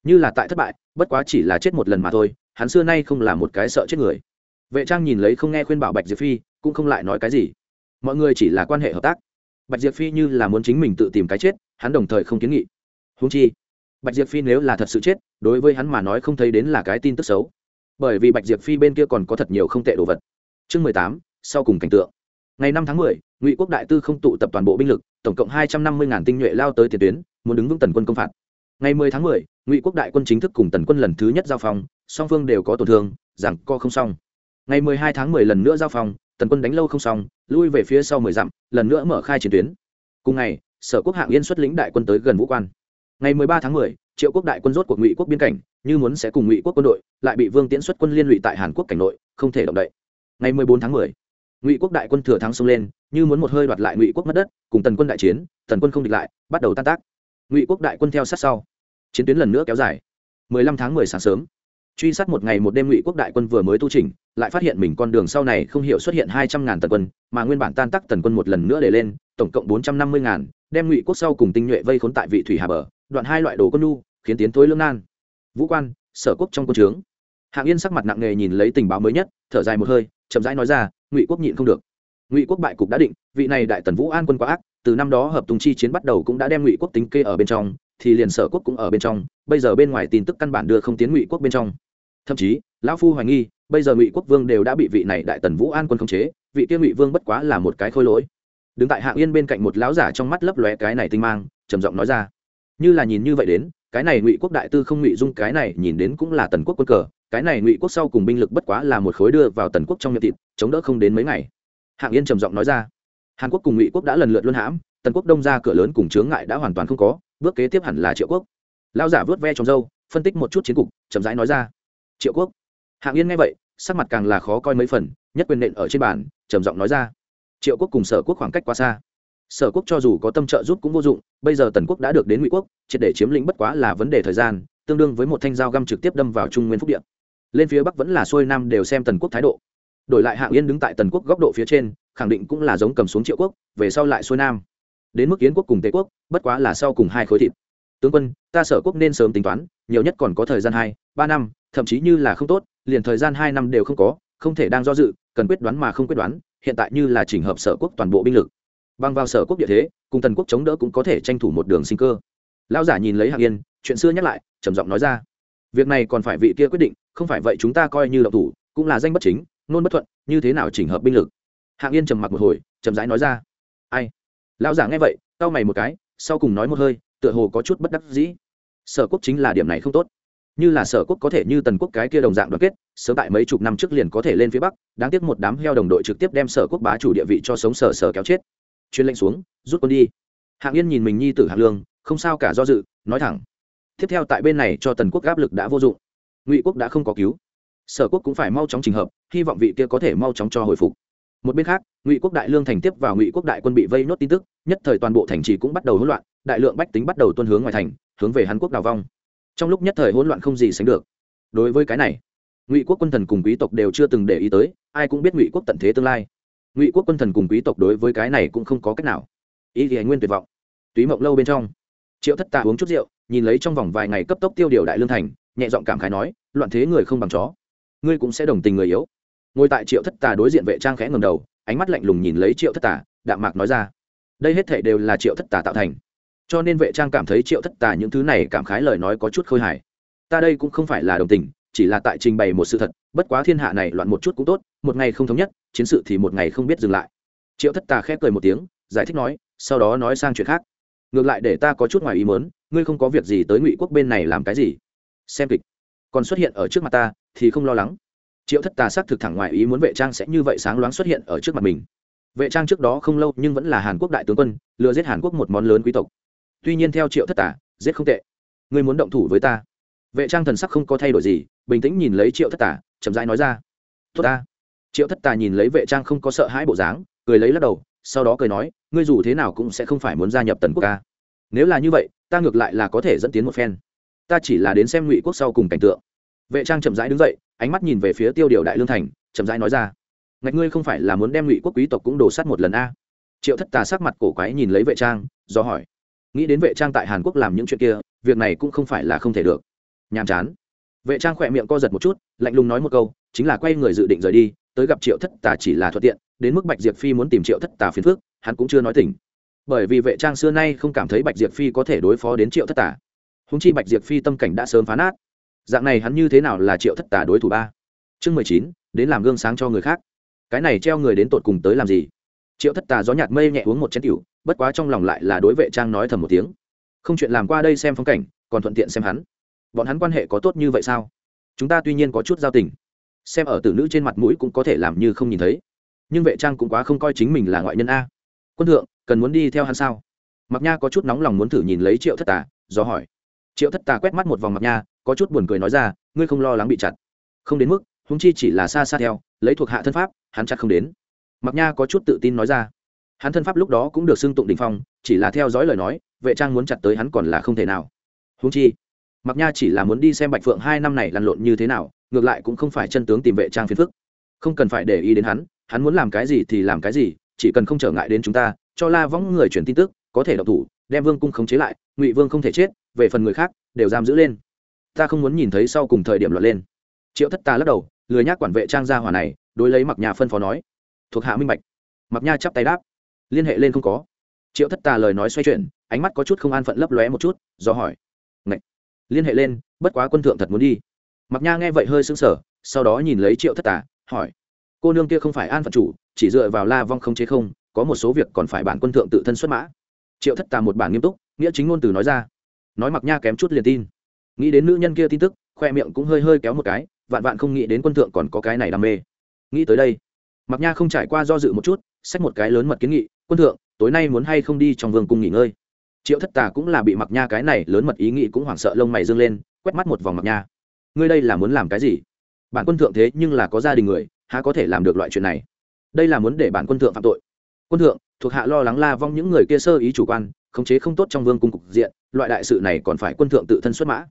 Như là tại thất bại, bất quá chỉ là chết một lần mà thôi, hắn xưa nay không là một cái sợ chết người. Vệ trang nhìn lấy không nghe khuyên bảo bạch diệp phi, cũng không lại nói cái gì. Mọi người chỉ là quan hệ hợp tác. Bạch diệp phi như là muốn chính mình tự tìm cái chết, hắn đồng thời không kiến nghị. Húng chi, bạch diệp phi nếu là thật sự chết, đối với hắn mà nói không thấy đến là cái tin tức xấu. Bởi vì bạch diệp phi bên kia còn có thật nhiều không tệ đồ vật. Chương mười tám, sau cùng cảnh tượng. Ngày năm tháng mười, ngụy quốc đại tư không tụ tập toàn bộ binh lực tổng cộng hai trăm năm mươi ngàn tinh nhuệ lao tới tiền tuyến, muốn đứng vững tần quân công phạt. Ngày mười tháng mười, ngụy quốc đại quân chính thức cùng tần quân lần thứ nhất giao phong, song phương đều có tổn thương, rằng co không xong. Ngày mười hai tháng mười lần nữa giao phong, tần quân đánh lâu không xong, lui về phía sau mười dặm, lần nữa mở khai chiến tuyến. Cùng ngày, sở quốc hạng yên xuất lĩnh đại quân tới gần vũ quan. Ngày mười ba tháng mười, triệu quốc đại quân rốt cuộc ngụy quốc biên cảnh, như muốn sẽ cùng ngụy quốc quân đội, lại bị vương tiễn xuất quân liên lụy tại hàn quốc cảnh nội, không thể động đậy. Ngày mười bốn tháng mười ngụy quốc đại quân thừa thắng xông lên, như muốn một hơi đoạt lại ngụy quốc mất đất, cùng tần quân đại chiến, tần quân không địch lại, bắt đầu tan tác. Ngụy quốc đại quân theo sát sau, chiến tuyến lần nữa kéo dài. Mười lăm tháng mười sáng sớm, truy sát một ngày một đêm ngụy quốc đại quân vừa mới tu trình lại phát hiện mình con đường sau này không hiểu xuất hiện hai trăm ngàn tần quân, mà nguyên bản tan tác tần quân một lần nữa để lên, tổng cộng bốn trăm năm mươi ngàn, đem ngụy quốc sau cùng tinh nhuệ vây khốn tại vị thủy hà bờ, đoạn hai loại đồ quân nu khiến tiến thối lương nan. Vũ quan, sở quốc trong quân trướng. Hạng yên sắc mặt nặng nề nhìn lấy tình báo mới nhất, thở dài một hơi chậm rãi nói ra, ngụy quốc nhịn không được. Ngụy quốc bại cục đã định, vị này đại tần vũ an quân quá ác, từ năm đó hợp tùng chi chiến bắt đầu cũng đã đem ngụy quốc tính kê ở bên trong, thì liền sở quốc cũng ở bên trong, bây giờ bên ngoài tin tức căn bản đưa không tiến ngụy quốc bên trong. Thậm chí, lão phu hoài nghi, bây giờ ngụy quốc vương đều đã bị vị này đại tần vũ an quân khống chế, vị kia ngụy vương bất quá là một cái khôi lỗi. Đứng tại hạng yên bên cạnh một lão giả trong mắt lấp lóe cái này tinh mang, trầm giọng nói ra, như là nhìn như vậy đến, cái này ngụy quốc đại tư không ngụy dung cái này nhìn đến cũng là tần quốc quân cờ cái này ngụy quốc sau cùng binh lực bất quá là một khối đưa vào tần quốc trong miệng thịt, chống đỡ không đến mấy ngày. Hạng yên trầm giọng nói ra. Hàn quốc cùng ngụy quốc đã lần lượt luân hãm, tần quốc đông ra cửa lớn cùng chướng ngại đã hoàn toàn không có, bước kế tiếp hẳn là triệu quốc. Lao giả vớt ve trong dâu phân tích một chút chiến cục, chậm rãi nói ra. Triệu quốc. Hạng yên nghe vậy, sắc mặt càng là khó coi mấy phần, nhất quyền nện ở trên bàn, trầm giọng nói ra. Triệu quốc cùng sở quốc khoảng cách quá xa. Sở quốc cho dù có tâm trợ giúp cũng vô dụng, bây giờ tần quốc đã được đến ngụy quốc, triệt để chiếm lĩnh bất quá là vấn đề thời gian, tương đương với một thanh dao găm trực tiếp đâm vào trung nguyên phúc điện lên phía bắc vẫn là xuôi nam đều xem tần quốc thái độ. Đổi lại hạng yên đứng tại tần quốc góc độ phía trên, khẳng định cũng là giống cầm xuống triệu quốc, về sau lại xuôi nam. Đến mức yến quốc cùng tề quốc, bất quá là sau cùng hai khối thịt. Tướng quân, ta sở quốc nên sớm tính toán, nhiều nhất còn có thời gian hai, ba năm, thậm chí như là không tốt, liền thời gian hai năm đều không có, không thể đang do dự, cần quyết đoán mà không quyết đoán, hiện tại như là chỉnh hợp sở quốc toàn bộ binh lực. Bằng vào sở quốc địa thế, cùng tần quốc chống đỡ cũng có thể tranh thủ một đường sinh cơ. Lão giả nhìn lấy hạng yên, chuyện xưa nhắc lại, trầm giọng nói ra. Việc này còn phải vị kia quyết định không phải vậy chúng ta coi như động thủ, cũng là danh bất chính, nôn bất thuận, như thế nào chỉnh hợp binh lực? Hạng yên trầm mặc một hồi trầm rãi nói ra. Ai? Lão giả nghe vậy, cau mày một cái, sau cùng nói một hơi, tựa hồ có chút bất đắc dĩ. Sở quốc chính là điểm này không tốt. Như là sở quốc có thể như tần quốc cái kia đồng dạng đoàn kết, sớm tại mấy chục năm trước liền có thể lên phía bắc, đáng tiếc một đám heo đồng đội trực tiếp đem sở quốc bá chủ địa vị cho sống sở sở kéo chết. Chuyên lệnh xuống, rút quân đi. Hạng yên nhìn mình nhi tử hạng lương, không sao cả do dự, nói thẳng. Tiếp theo tại bên này cho tần quốc áp lực đã vô dụng ngụy quốc đã không có cứu sở quốc cũng phải mau chóng trình hợp hy vọng vị kia có thể mau chóng cho hồi phục một bên khác ngụy quốc đại lương thành tiếp vào ngụy quốc đại quân bị vây nốt tin tức nhất thời toàn bộ thành trì cũng bắt đầu hỗn loạn đại lượng bách tính bắt đầu tuân hướng ngoài thành hướng về hàn quốc đào vong trong lúc nhất thời hỗn loạn không gì sánh được đối với cái này ngụy quốc quân thần cùng quý tộc đều chưa từng để ý tới ai cũng biết ngụy quốc tận thế tương lai ngụy quốc quân thần cùng quý tộc đối với cái này cũng không có cách nào ý thì nguyên tuyệt vọng túy mộng lâu bên trong triệu thất tạ uống chút rượu nhìn lấy trong vòng vài ngày cấp tốc tiêu điều đại lương thành nhẹ giọng cảm khái nói, loạn thế người không bằng chó. Ngươi cũng sẽ đồng tình người yếu. Ngồi tại triệu thất tà đối diện vệ trang khẽ ngầm đầu, ánh mắt lạnh lùng nhìn lấy triệu thất tà, đạm mạc nói ra, đây hết thể đều là triệu thất tà tạo thành. Cho nên vệ trang cảm thấy triệu thất tà những thứ này cảm khái lời nói có chút khôi hài. Ta đây cũng không phải là đồng tình, chỉ là tại trình bày một sự thật, bất quá thiên hạ này loạn một chút cũng tốt, một ngày không thống nhất, chiến sự thì một ngày không biết dừng lại. Triệu thất tà khẽ cười một tiếng, giải thích nói, sau đó nói sang chuyện khác. Ngược lại để ta có chút ngoài ý mớn ngươi không có việc gì tới ngụy quốc bên này làm cái gì? Xem kịch. Còn xuất hiện ở trước mặt ta, thì không lo lắng. Triệu thất tà xác thực thẳng ngoài ý muốn vệ trang sẽ như vậy sáng loáng xuất hiện ở trước mặt mình. Vệ trang trước đó không lâu, nhưng vẫn là hàn quốc đại tướng quân, lừa giết hàn quốc một món lớn quý tộc. Tuy nhiên theo triệu thất tà, giết không tệ. Ngươi muốn động thủ với ta. Vệ trang thần sắc không có thay đổi gì, bình tĩnh nhìn lấy triệu thất tà, chậm rãi nói ra. Tốt ta. Triệu thất tà nhìn lấy vệ trang không có sợ hãi bộ dáng, cười lấy lắc đầu, sau đó cười nói, ngươi dù thế nào cũng sẽ không phải muốn gia nhập tần quốc ca. Nếu là như vậy, ta ngược lại là có thể dẫn tiến một phen ta chỉ là đến xem ngụy quốc sau cùng cảnh tượng vệ trang chậm rãi đứng dậy ánh mắt nhìn về phía tiêu điều đại lương thành chậm rãi nói ra ngạch ngươi không phải là muốn đem ngụy quốc quý tộc cũng đổ sắt một lần a triệu thất tà sắc mặt cổ quái nhìn lấy vệ trang do hỏi nghĩ đến vệ trang tại hàn quốc làm những chuyện kia việc này cũng không phải là không thể được nhàm chán vệ trang khỏe miệng co giật một chút lạnh lùng nói một câu chính là quay người dự định rời đi tới gặp triệu thất tà chỉ là thuận tiện đến mức bạch diệp phi muốn tìm triệu thất tà phiền phước hắn cũng chưa nói tỉnh bởi vì vệ trang xưa nay không cảm thấy bạch diệp phi có thể đối phó đến triệu thất tà húng chi bạch diệp phi tâm cảnh đã sớm phá nát. Dạng này hắn như thế nào là triệu thất tà đối thủ ba? Chương mười chín, đến làm gương sáng cho người khác. Cái này treo người đến tột cùng tới làm gì? Triệu thất tà gió nhạt mây nhẹ uống một chén tiểu, bất quá trong lòng lại là đối vệ trang nói thầm một tiếng. Không chuyện làm qua đây xem phong cảnh, còn thuận tiện xem hắn. Bọn hắn quan hệ có tốt như vậy sao? Chúng ta tuy nhiên có chút giao tình, xem ở tử nữ trên mặt mũi cũng có thể làm như không nhìn thấy. Nhưng vệ trang cũng quá không coi chính mình là ngoại nhân a. Quân thượng, cần muốn đi theo hắn sao? Mặc nha có chút nóng lòng muốn thử nhìn lấy triệu thất tà, do hỏi triệu thất tà quét mắt một vòng mặt nha, có chút buồn cười nói ra, ngươi không lo lắng bị chặt. Không đến mức húng chi chỉ là xa xa theo, lấy thuộc hạ thân pháp, hắn chặt không đến. Mặc nha có chút tự tin nói ra. Hắn thân pháp lúc đó cũng được xưng tụng đình phong, chỉ là theo dõi lời nói, vệ trang muốn chặt tới hắn còn là không thể nào. Húng chi mặc nha chỉ là muốn đi xem bạch phượng hai năm này lăn lộn như thế nào, ngược lại cũng không phải chân tướng tìm vệ trang phiền phức. Không cần phải để ý đến hắn hắn muốn làm cái gì thì làm cái gì, chỉ cần không trở ngại đến chúng ta, cho la võng người truyền tin tức, có thể độc thủ đem vương cung khống chế lại, ngụy vương không thể chết, về phần người khác, đều giam giữ lên. Ta không muốn nhìn thấy sau cùng thời điểm loạn lên. Triệu thất ta lắc đầu, lười nhác quản vệ trang gia hỏa này, đối lấy mặc nhà phân phó nói. Thuộc hạ minh bạch. Mặc nha chắp tay đáp. Liên hệ lên không có. Triệu thất tà lời nói xoay chuyển, ánh mắt có chút không an phận lấp lóe một chút, do hỏi. Ngậy. liên hệ lên, bất quá quân thượng thật muốn đi. Mặc nha nghe vậy hơi sững sờ, sau đó nhìn lấy triệu thất tà, hỏi. Cô nương kia không phải an phận chủ, chỉ dựa vào la vong không chế không, có một số việc còn phải bản quân thượng tự thân xuất mã triệu thất tà một bản nghiêm túc, nghĩa chính ngôn từ nói ra. Nói mặc nha kém chút liền tin. Nghĩ đến nữ nhân kia tin tức, khoe miệng cũng hơi hơi kéo một cái, vạn vạn không nghĩ đến quân thượng còn có cái này đam mê. Nghĩ tới đây, mặc nha không trải qua do dự một chút, xách một cái lớn mật kiến nghị, quân thượng, tối nay muốn hay không đi trong vương cung nghỉ ngơi? Triệu thất tà cũng là bị mặc nha cái này lớn mật ý nghĩ cũng hoảng sợ lông mày dâng lên, quét mắt một vòng mặc nha. Ngươi đây là muốn làm cái gì? Bản quân thượng thế nhưng là có gia đình người, há có thể làm được loại chuyện này? Đây là muốn để bản quân thượng phạm tội. Quân thượng thuộc hạ lo lắng la vong những người kia sơ ý chủ quan, khống chế không tốt trong vương cung cục diện, loại đại sự này còn phải quân thượng tự thân xuất mã.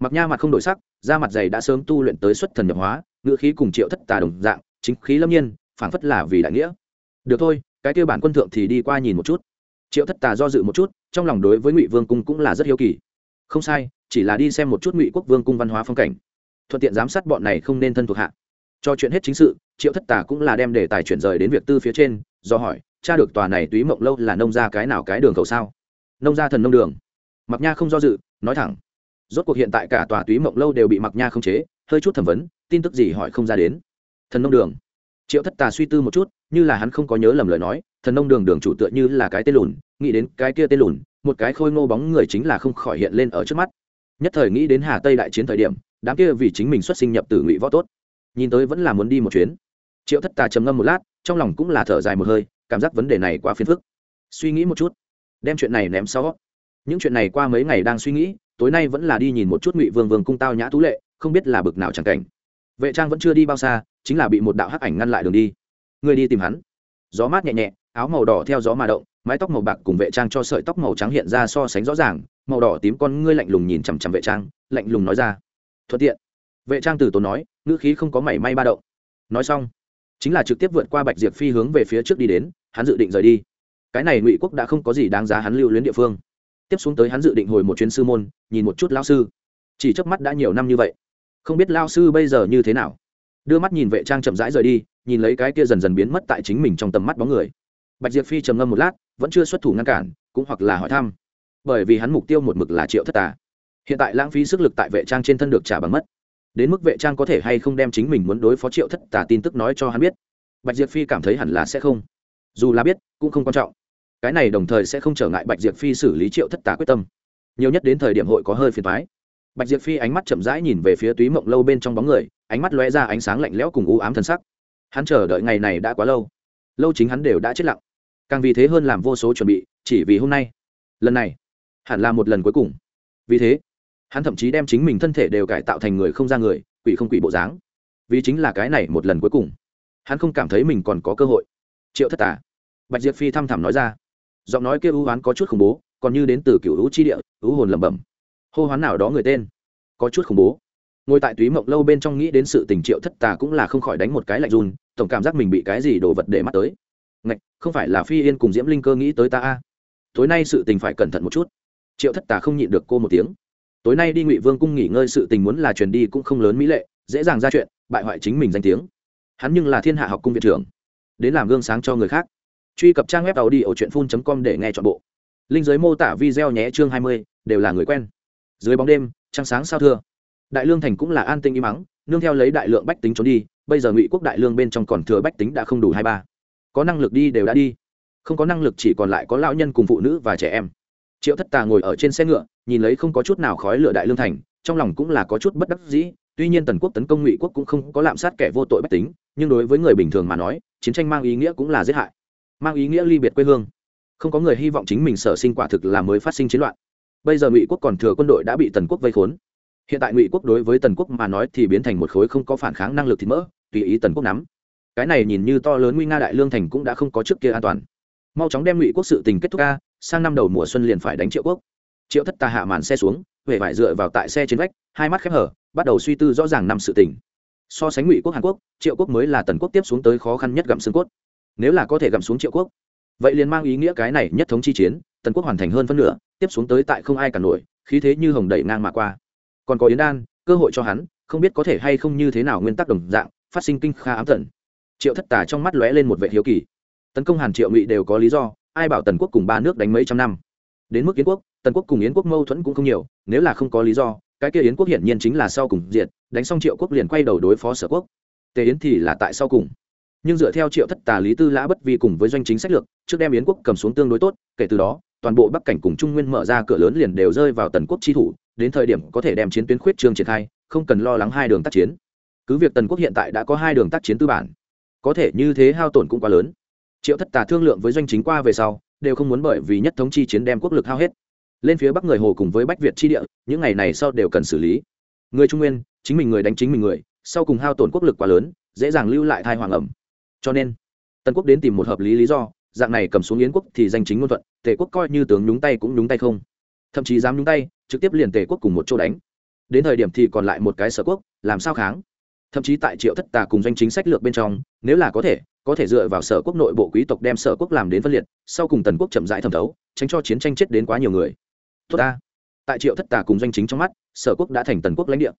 Mặc nha mặt không đổi sắc, da mặt dày đã sớm tu luyện tới xuất thần nhập hóa, ngữ khí cùng triệu thất tà đồng dạng, chính khí lâm nhiên, phảng phất là vì đại nghĩa. Được thôi, cái kêu bản quân thượng thì đi qua nhìn một chút. Triệu thất tà do dự một chút, trong lòng đối với ngụy vương cung cũng là rất hiếu kỳ. Không sai, chỉ là đi xem một chút ngụy quốc vương cung văn hóa phong cảnh. Thuận tiện giám sát bọn này không nên thân thuộc hạ. Cho chuyện hết chính sự, triệu thất tà cũng là đem đề tài chuyển rời đến việc tư phía trên, do hỏi cha được tòa này túy mộng lâu là nông ra cái nào cái đường cầu sao? Nông ra thần nông đường. Mặc nha không do dự, nói thẳng. Rốt cuộc hiện tại cả tòa túy mộng lâu đều bị mặc nha không chế, hơi chút thẩm vấn, tin tức gì hỏi không ra đến. Thần nông đường. Triệu thất tà suy tư một chút, như là hắn không có nhớ lầm lời nói, thần nông đường đường chủ tựa như là cái tên lùn, nghĩ đến cái kia tên lùn, một cái khôi ngô bóng người chính là không khỏi hiện lên ở trước mắt. Nhất thời nghĩ đến hà tây đại chiến thời điểm, đám kia vì chính mình xuất sinh nhập tử ngụy võ tốt, nhìn tới vẫn là muốn đi một chuyến. Triệu thất tà trầm ngâm một lát, trong lòng cũng là thở dài một hơi cảm giác vấn đề này quá phiền phức. Suy nghĩ một chút, đem chuyện này ném xó những chuyện này qua mấy ngày đang suy nghĩ, tối nay vẫn là đi nhìn một chút ngụy vương vương cung tao nhã tú lệ, không biết là bực nào chẳng cảnh. Vệ trang vẫn chưa đi bao xa, chính là bị một đạo hắc ảnh ngăn lại đường đi. Người đi tìm hắn. Gió mát nhẹ nhẹ, áo màu đỏ theo gió mà động, mái tóc màu bạc cùng vệ trang cho sợi tóc màu trắng hiện ra so sánh rõ ràng, màu đỏ tím con ngươi lạnh lùng nhìn chằm chằm vệ trang, lạnh lùng nói ra. Thuận tiện. Vệ trang từ tốn nói, ngữ khí không có mảy may ba động. Nói xong chính là trực tiếp vượt qua bạch diệp phi hướng về phía trước đi đến, hắn dự định rời đi. Cái này ngụy quốc đã không có gì đáng giá hắn lưu luyến địa phương. Tiếp xuống tới hắn dự định hồi một chuyến sư môn, nhìn một chút lao sư. Chỉ trước mắt đã nhiều năm như vậy. Không biết lao sư bây giờ như thế nào. Đưa mắt nhìn vệ trang chậm rãi rời đi, nhìn lấy cái kia dần dần biến mất tại chính mình trong tầm mắt bóng người. Bạch diệp phi trầm ngâm một lát, vẫn chưa xuất thủ ngăn cản, cũng hoặc là hỏi thăm. Bởi vì hắn mục tiêu một mực là triệu thất tà. Hiện tại lãng phí sức lực tại vệ trang trên thân được trả bằng mất đến mức vệ trang có thể hay không đem chính mình muốn đối phó triệu thất tả tin tức nói cho hắn biết. Bạch diệp phi cảm thấy hẳn là sẽ không. Dù là biết, cũng không quan trọng. Cái này đồng thời sẽ không trở ngại bạch diệp phi xử lý triệu thất tả quyết tâm. Nhiều nhất đến thời điểm hội có hơi phiền thoái bạch diệp phi ánh mắt chậm rãi nhìn về phía túy mộng lâu bên trong bóng người, ánh mắt lóe ra ánh sáng lạnh lẽo cùng u ám thân sắc. Hắn chờ đợi ngày này đã quá lâu. Lâu chính hắn đều đã chết lặng. Càng vì thế hơn làm vô số chuẩn bị, chỉ vì hôm nay. Lần này, hẳn là một lần cuối cùng. Vì thế hắn thậm chí đem chính mình thân thể đều cải tạo thành người không ra người, quỷ không quỷ bộ dáng. Vì chính là cái này một lần cuối cùng, hắn không cảm thấy mình còn có cơ hội. Triệu thất tả bạch diệp phi thăm thẳm nói ra. Giọng nói kia ưu hoán có chút khủng bố, còn như đến từ cựu hữu chi địa hữu hồn lẩm bẩm. Hô hoán nào đó người tên. Có chút khủng bố. Ngồi tại túy mộng lâu bên trong nghĩ đến sự tình triệu thất tà cũng là không khỏi đánh một cái lạnh run, tổng cảm giác mình bị cái gì đồ vật để mắt tới. Ngạch, không phải là phi yên cùng diễm linh cơ nghĩ tới ta a? Tối nay sự tình phải cẩn thận một chút. Triệu thất tà không nhịn được cô một tiếng tối nay đi ngụy vương cung nghỉ ngơi sự tình muốn là truyền đi cũng không lớn mỹ lệ, dễ dàng ra chuyện, bại hoại chính mình danh tiếng. Hắn nhưng là thiên hạ học cung viện trưởng, đến làm gương sáng cho người khác. Truy cập trang web tàu đi ở truyện phun com để nghe t h ọ n bộ. Linh giới mô tả video nhé, chương hai mươi, đều là người quen. Dưới bóng đêm, trăng sáng sao thưa. Đại lương thành cũng là an tinh im mắng nương theo lấy đại lượng bách tính trốn đi, bây giờ ngụy quốc đại lương bên trong còn thừa bách tính đã không đủ hai ba. Có năng lực đi đều đã đi. Không có năng lực chỉ còn lại có lão nhân cùng phụ nữ và trẻ em. Triệu thất tà ngồi ở trên xe ngựa nhìn lấy không có chút nào khói lửa đại lương thành, trong lòng cũng là có chút bất đắc dĩ, tuy nhiên tần quốc tấn công ngụy quốc cũng không có lạm sát kẻ vô tội bách tính, nhưng đối với người bình thường mà nói, chiến tranh mang ý nghĩa cũng là giết hại, mang ý nghĩa ly biệt quê hương. Không có người hy vọng chính mình sở sinh quả thực là mới phát sinh chiến loạn. Bây giờ ngụy quốc còn thừa quân đội đã bị tần quốc vây khốn. Hiện tại ngụy quốc đối với tần quốc mà nói thì biến thành một khối không có phản kháng năng lực thịt mỡ, tùy ý tần quốc nắm. Cái này nhìn như to lớn nguy nga đại lương thành cũng đã không có trước kia an toàn. Mau chóng đem ngụy quốc sự tình kết thúc ca sang năm đầu mùa xuân liền phải đánh triệu quốc triệu thất tà hạ màn xe xuống, huệ vải dựa vào tại xe trên vách, hai mắt khép hở, bắt đầu suy tư rõ ràng năm sự tình. So sánh ngụy quốc hàn quốc, triệu quốc mới là tần quốc tiếp xuống tới khó khăn nhất gặm xương cốt. Nếu là có thể gặm xuống triệu quốc, vậy liền mang ý nghĩa cái này nhất thống chi chiến, tần quốc hoàn thành hơn phân nửa, tiếp xuống tới tại không ai cả nổi, khí thế như hồng đẩy ngang mà qua. Còn có yến đan, cơ hội cho hắn, không biết có thể hay không như thế nào nguyên tắc đồng dạng, phát sinh kinh kha ám thần triệu thất tà trong mắt lóe lên một vệ hiếu kỳ. Tấn công hàn triệu ngụy đều có lý do, ai bảo tần quốc cùng ba nước đánh mấy trăm năm? Đến mức yến quốc, tần quốc cùng yến quốc mâu thuẫn cũng không nhiều, nếu là không có lý do, cái kia yến quốc hiển nhiên chính là sau cùng diệt, đánh xong triệu quốc liền quay đầu đối phó sở quốc. Tề yến thì là tại sau cùng. Nhưng dựa theo triệu thất tà lý tư lã bất vi cùng với doanh chính sách lược, trước đem yến quốc cầm xuống tương đối tốt, kể từ đó, toàn bộ bắc cảnh cùng trung nguyên mở ra cửa lớn liền đều rơi vào tần quốc chi thủ, đến thời điểm có thể đem chiến tuyến khuyết trương triển khai, không cần lo lắng hai đường tác chiến. Cứ việc tần quốc hiện tại đã có hai đường tác chiến tư bản, có thể như thế hao tổn cũng quá lớn. Triệu thất tà thương lượng với doanh chính qua về sau đều không muốn bởi vì nhất thống chi chiến đem quốc lực hao hết. Lên phía bắc người hồ cùng với bách việt chi địa, những ngày này sau đều cần xử lý. Người trung nguyên, chính mình người đánh chính mình người, sau cùng hao tổn quốc lực quá lớn, dễ dàng lưu lại thai hoàng ẩm. Cho nên, tần quốc đến tìm một hợp lý lý do, dạng này cầm xuống yến quốc thì danh chính ngôn thuận, tề quốc coi như tướng nhúng tay cũng nhúng tay không. Thậm chí dám nhúng tay, trực tiếp liền tề quốc cùng một chỗ đánh. Đến thời điểm thì còn lại một cái sở quốc, làm sao kháng? Thậm chí tại triệu thất tà cùng doanh chính sách lược bên trong, nếu là có thể có thể dựa vào sở quốc nội bộ quý tộc đem sở quốc làm đến phân liệt, sau cùng tần quốc chậm rãi thẩm thấu, tránh cho chiến tranh chết đến quá nhiều người. Tốt ta. Tại triệu thất tà cùng doanh chính trong mắt, sở quốc đã thành tần quốc lãnh địa.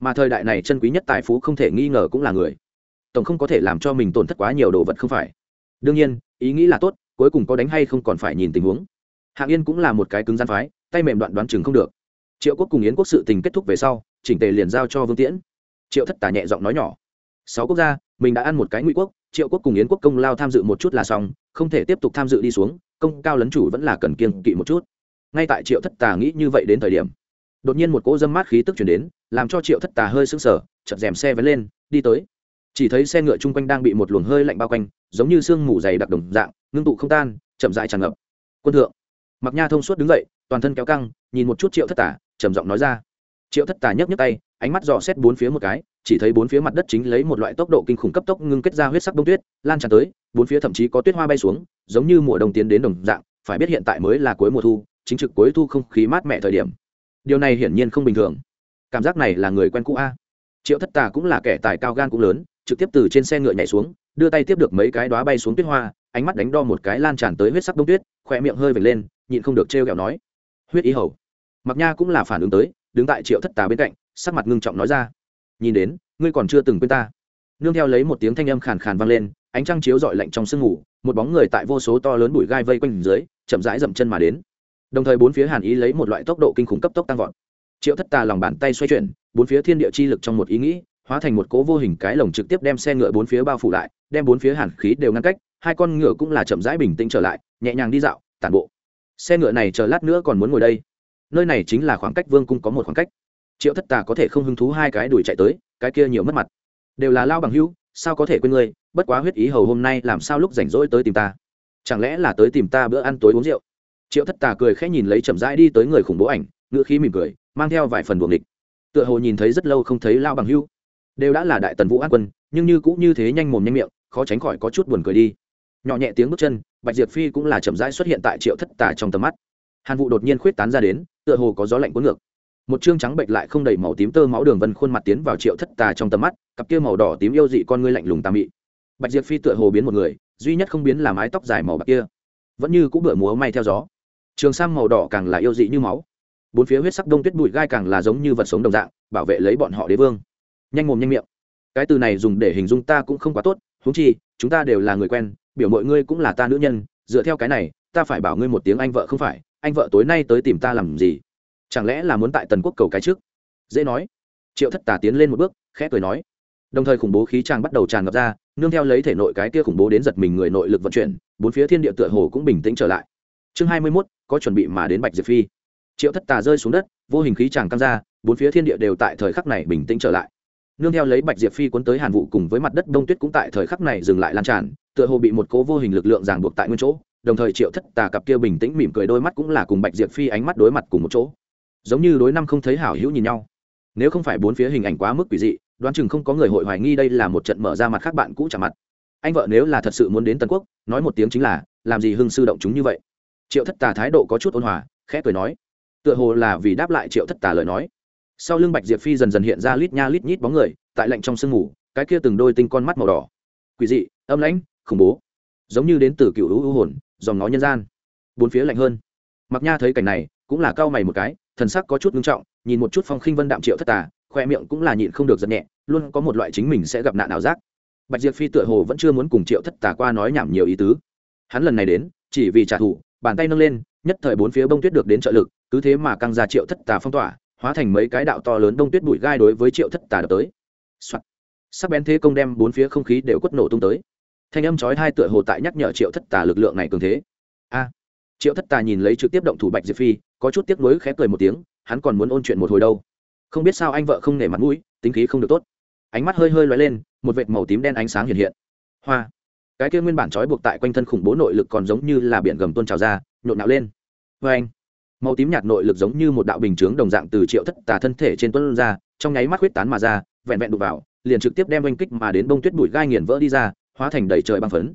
Mà thời đại này chân quý nhất tài phú không thể nghi ngờ cũng là người. Tổng không có thể làm cho mình tổn thất quá nhiều đồ vật không phải. Đương nhiên, ý nghĩ là tốt, cuối cùng có đánh hay không còn phải nhìn tình huống. Hạng yên cũng là một cái cứng gian phái, tay mềm đoạn đoán chừng không được. Triệu quốc cùng yến quốc sự tình kết thúc về sau, chỉnh tề liền giao cho vương tiễn. Triệu thất tà nhẹ giọng nói nhỏ, sáu quốc gia, mình đã ăn một cái ngụy quốc triệu quốc cùng yến quốc công lao tham dự một chút là xong, không thể tiếp tục tham dự đi xuống, công cao lấn chủ vẫn là cần kiên kỵ một chút. Ngay tại triệu thất tà nghĩ như vậy đến thời điểm, đột nhiên một cỗ dâm mát khí tức chuyển đến, làm cho triệu thất tà hơi sững sờ chật rèm xe vén lên, đi tới. Chỉ thấy xe ngựa chung quanh đang bị một luồng hơi lạnh bao quanh, giống như sương mù dày đặc đồng dạng, ngưng tụ không tan, chậm dại tràn ngập. Quân thượng mặc nha thông suốt đứng dậy, toàn thân kéo căng, nhìn một chút triệu thất tà, trầm giọng nói ra triệu thất tà nhấc nhấc tay, ánh mắt dò xét bốn phía một cái, chỉ thấy bốn phía mặt đất chính lấy một loại tốc độ kinh khủng cấp tốc ngưng kết ra huyết sắc đông tuyết, lan tràn tới, bốn phía thậm chí có tuyết hoa bay xuống, giống như mùa đông tiến đến đồng dạng, phải biết hiện tại mới là cuối mùa thu, chính trực cuối thu không khí mát mẻ thời điểm. Điều này hiển nhiên không bình thường. Cảm giác này là người quen cũ a. Triệu thất tà cũng là kẻ tài cao gan cũng lớn, trực tiếp từ trên xe ngựa nhảy xuống, đưa tay tiếp được mấy cái đóa bay xuống tuyết hoa, ánh mắt đánh đo một cái lan tràn tới huyết sắc đông tuyết khỏe miệng hơi vệt lên, nhịn không được trêu ghẹo nói. Huyết ý hầu. Mặc nha cũng là phản ứng tới đứng tại triệu thất tà bên cạnh, sắc mặt ngưng trọng nói ra, nhìn đến, ngươi còn chưa từng quên ta. Nương theo lấy một tiếng thanh âm khàn khàn vang lên, ánh trăng chiếu dọi lạnh trong sương ngủ, một bóng người tại vô số to lớn bụi gai vây quanh dưới, chậm rãi dậm chân mà đến. Đồng thời bốn phía hàn ý lấy một loại tốc độ kinh khủng cấp tốc tăng vọt. Triệu thất tà lòng bàn tay xoay chuyển, bốn phía thiên địa chi lực trong một ý nghĩ, hóa thành một cố vô hình cái lồng trực tiếp đem xe ngựa bốn phía bao phủ lại, đem bốn phía hàn khí đều ngăn cách, hai con ngựa cũng là chậm rãi bình tĩnh trở lại, nhẹ nhàng đi dạo, tản bộ. Xe ngựa này chờ lát nữa còn muốn ngồi đây nơi này chính là khoảng cách vương cung có một khoảng cách. Triệu thất tà có thể không hứng thú hai cái đuổi chạy tới, cái kia nhiều mất mặt. Đều là lao bằng hữu, sao có thể quên ngươi, bất quá huyết ý hầu hôm nay làm sao lúc rảnh rỗi tới tìm ta? Chẳng lẽ là tới tìm ta bữa ăn tối uống rượu? Triệu thất tà cười khẽ nhìn lấy chậm rãi đi tới người khủng bố ảnh, ngữ khí mỉm cười, mang theo vài phần buồng địch tựa hồ nhìn thấy rất lâu không thấy lao bằng hưu đều đã là đại tần vũ an quân, nhưng như cũng như thế nhanh mồm nhanh miệng, khó tránh khỏi có chút buồn cười đi. Nhỏ nhẹ tiếng bước chân, bạch diệp phi cũng là chậm rãi xuất hiện tại triệu thất tà trong tầm mắt hàn vụ đột nhiên khuyết tán ra đến tựa hồ có gió lạnh cuốn ngược một chương trắng bệnh lại không đầy màu tím tơ máu đường vân khuôn mặt tiến vào triệu thất tà trong tầm mắt cặp kia màu đỏ tím yêu dị con ngươi lạnh lùng tà mị bạch diệp phi tựa hồ biến một người duy nhất không biến là mái tóc dài màu bạc kia vẫn như cũng bựa múa may theo gió trường sam màu đỏ càng là yêu dị như máu bốn phía huyết sắc đông tuyết bụi gai càng là giống như vật sống đồng dạng bảo vệ lấy bọn họ đế vương nhanh mồm nhanh miệng cái từ này dùng để hình dung ta cũng không quá tốt huống chi chúng ta đều là người quen biểu mọi ngươi cũng là ta nữ nhân dựa theo cái này ta phải bảo ngươi một tiếng anh vợ không phải anh vợ tối nay tới tìm ta làm gì? Chẳng lẽ là muốn tại tần quốc cầu cái trước? Dễ nói. Triệu thất tà tiến lên một bước, khẽ cười nói. Đồng thời khủng bố khí tràng bắt đầu tràn ngập ra, nương theo lấy thể nội cái kia khủng bố đến giật mình người nội lực vận chuyển, bốn phía thiên địa tựa hồ cũng bình tĩnh trở lại. Chương hai mươi mốt, có chuẩn bị mà đến bạch diệp phi. Triệu thất tà rơi xuống đất, vô hình khí tràng căng ra, bốn phía thiên địa đều tại thời khắc này bình tĩnh trở lại. Nương theo lấy bạch diệp phi cuốn tới hàn vụ cùng với mặt đất đông tuyết cũng tại thời khắc này dừng lại lan tràn, tựa hồ bị một cố vô hình lực lượng ràng buộc tại nguyên chỗ đồng thời triệu thất tà cặp kia bình tĩnh mỉm cười đôi mắt cũng là cùng bạch diệp phi ánh mắt đối mặt cùng một chỗ. Giống như đối năm không thấy hảo hữu nhìn nhau. Nếu không phải bốn phía hình ảnh quá mức quỷ dị, đoán chừng không có người hội hoài nghi đây là một trận mở ra mặt khác bạn cũ trả mặt. Anh vợ nếu là thật sự muốn đến tần quốc, nói một tiếng chính là, làm gì hưng sư động chúng như vậy? Triệu thất tà thái độ có chút ôn hòa, khẽ cười nói. Tựa hồ là vì đáp lại triệu thất tà lời nói. Sau lưng bạch diệp phi dần dần hiện ra lít nha lít nhít bóng người, tại lạnh trong sương mù, cái kia từng đôi tinh con mắt màu đỏ. Quỷ dị, âm lãnh, khủng bố. Giống như đến từ cựu hữu hồn dòng nó nhân gian. Bốn phía lạnh hơn. Mặc nha thấy cảnh này, cũng là cao mày một cái, thần sắc có chút ngưng trọng, nhìn một chút phong khinh vân đạm triệu thất tà, khoe miệng cũng là nhịn không được giật nhẹ, luôn có một loại chính mình sẽ gặp nạn ảo giác. Bạch diệp phi tựa hồ vẫn chưa muốn cùng triệu thất tà qua nói nhảm nhiều ý tứ. Hắn lần này đến, chỉ vì trả thù, bàn tay nâng lên, nhất thời bốn phía bông tuyết được đến trợ lực, cứ thế mà căng ra triệu thất tà phong tỏa, hóa thành mấy cái đạo to lớn đông tuyết bụi gai đối với triệu thất tà đập tới、Soạn. sắc bén thế công đem bốn phía không khí đều quất nổ tung tới thanh âm chói hai tựa hồ tại nhắc nhở triệu thất tà lực lượng này cường thế. A! Triệu thất tà nhìn lấy trực tiếp động thủ bạch diệp phi, có chút tiếc nuối khẽ cười một tiếng, hắn còn muốn ôn chuyện một hồi đâu. Không biết sao anh vợ không nể mặt mũi, tính khí không được tốt. Ánh mắt hơi hơi lóe lên, một vệt màu tím đen ánh sáng hiện hiện. Hoa! Cái kia nguyên bản trói buộc tại quanh thân khủng bố nội lực còn giống như là biển gầm tôn trào ra, nhộn nạo lên. Vê anh! Màu tím nhạt nội lực giống như một đạo bình chướng đồng dạng từ triệu thất tà thân thể trên tuân ra, trong nháy mắt huyết tán mà ra, vẹn vẹn đục vào, liền trực tiếp đem oanh kích mà đến bông tuyết bụi gai nghiền vỡ đi ra hóa thành đầy trời băng phấn.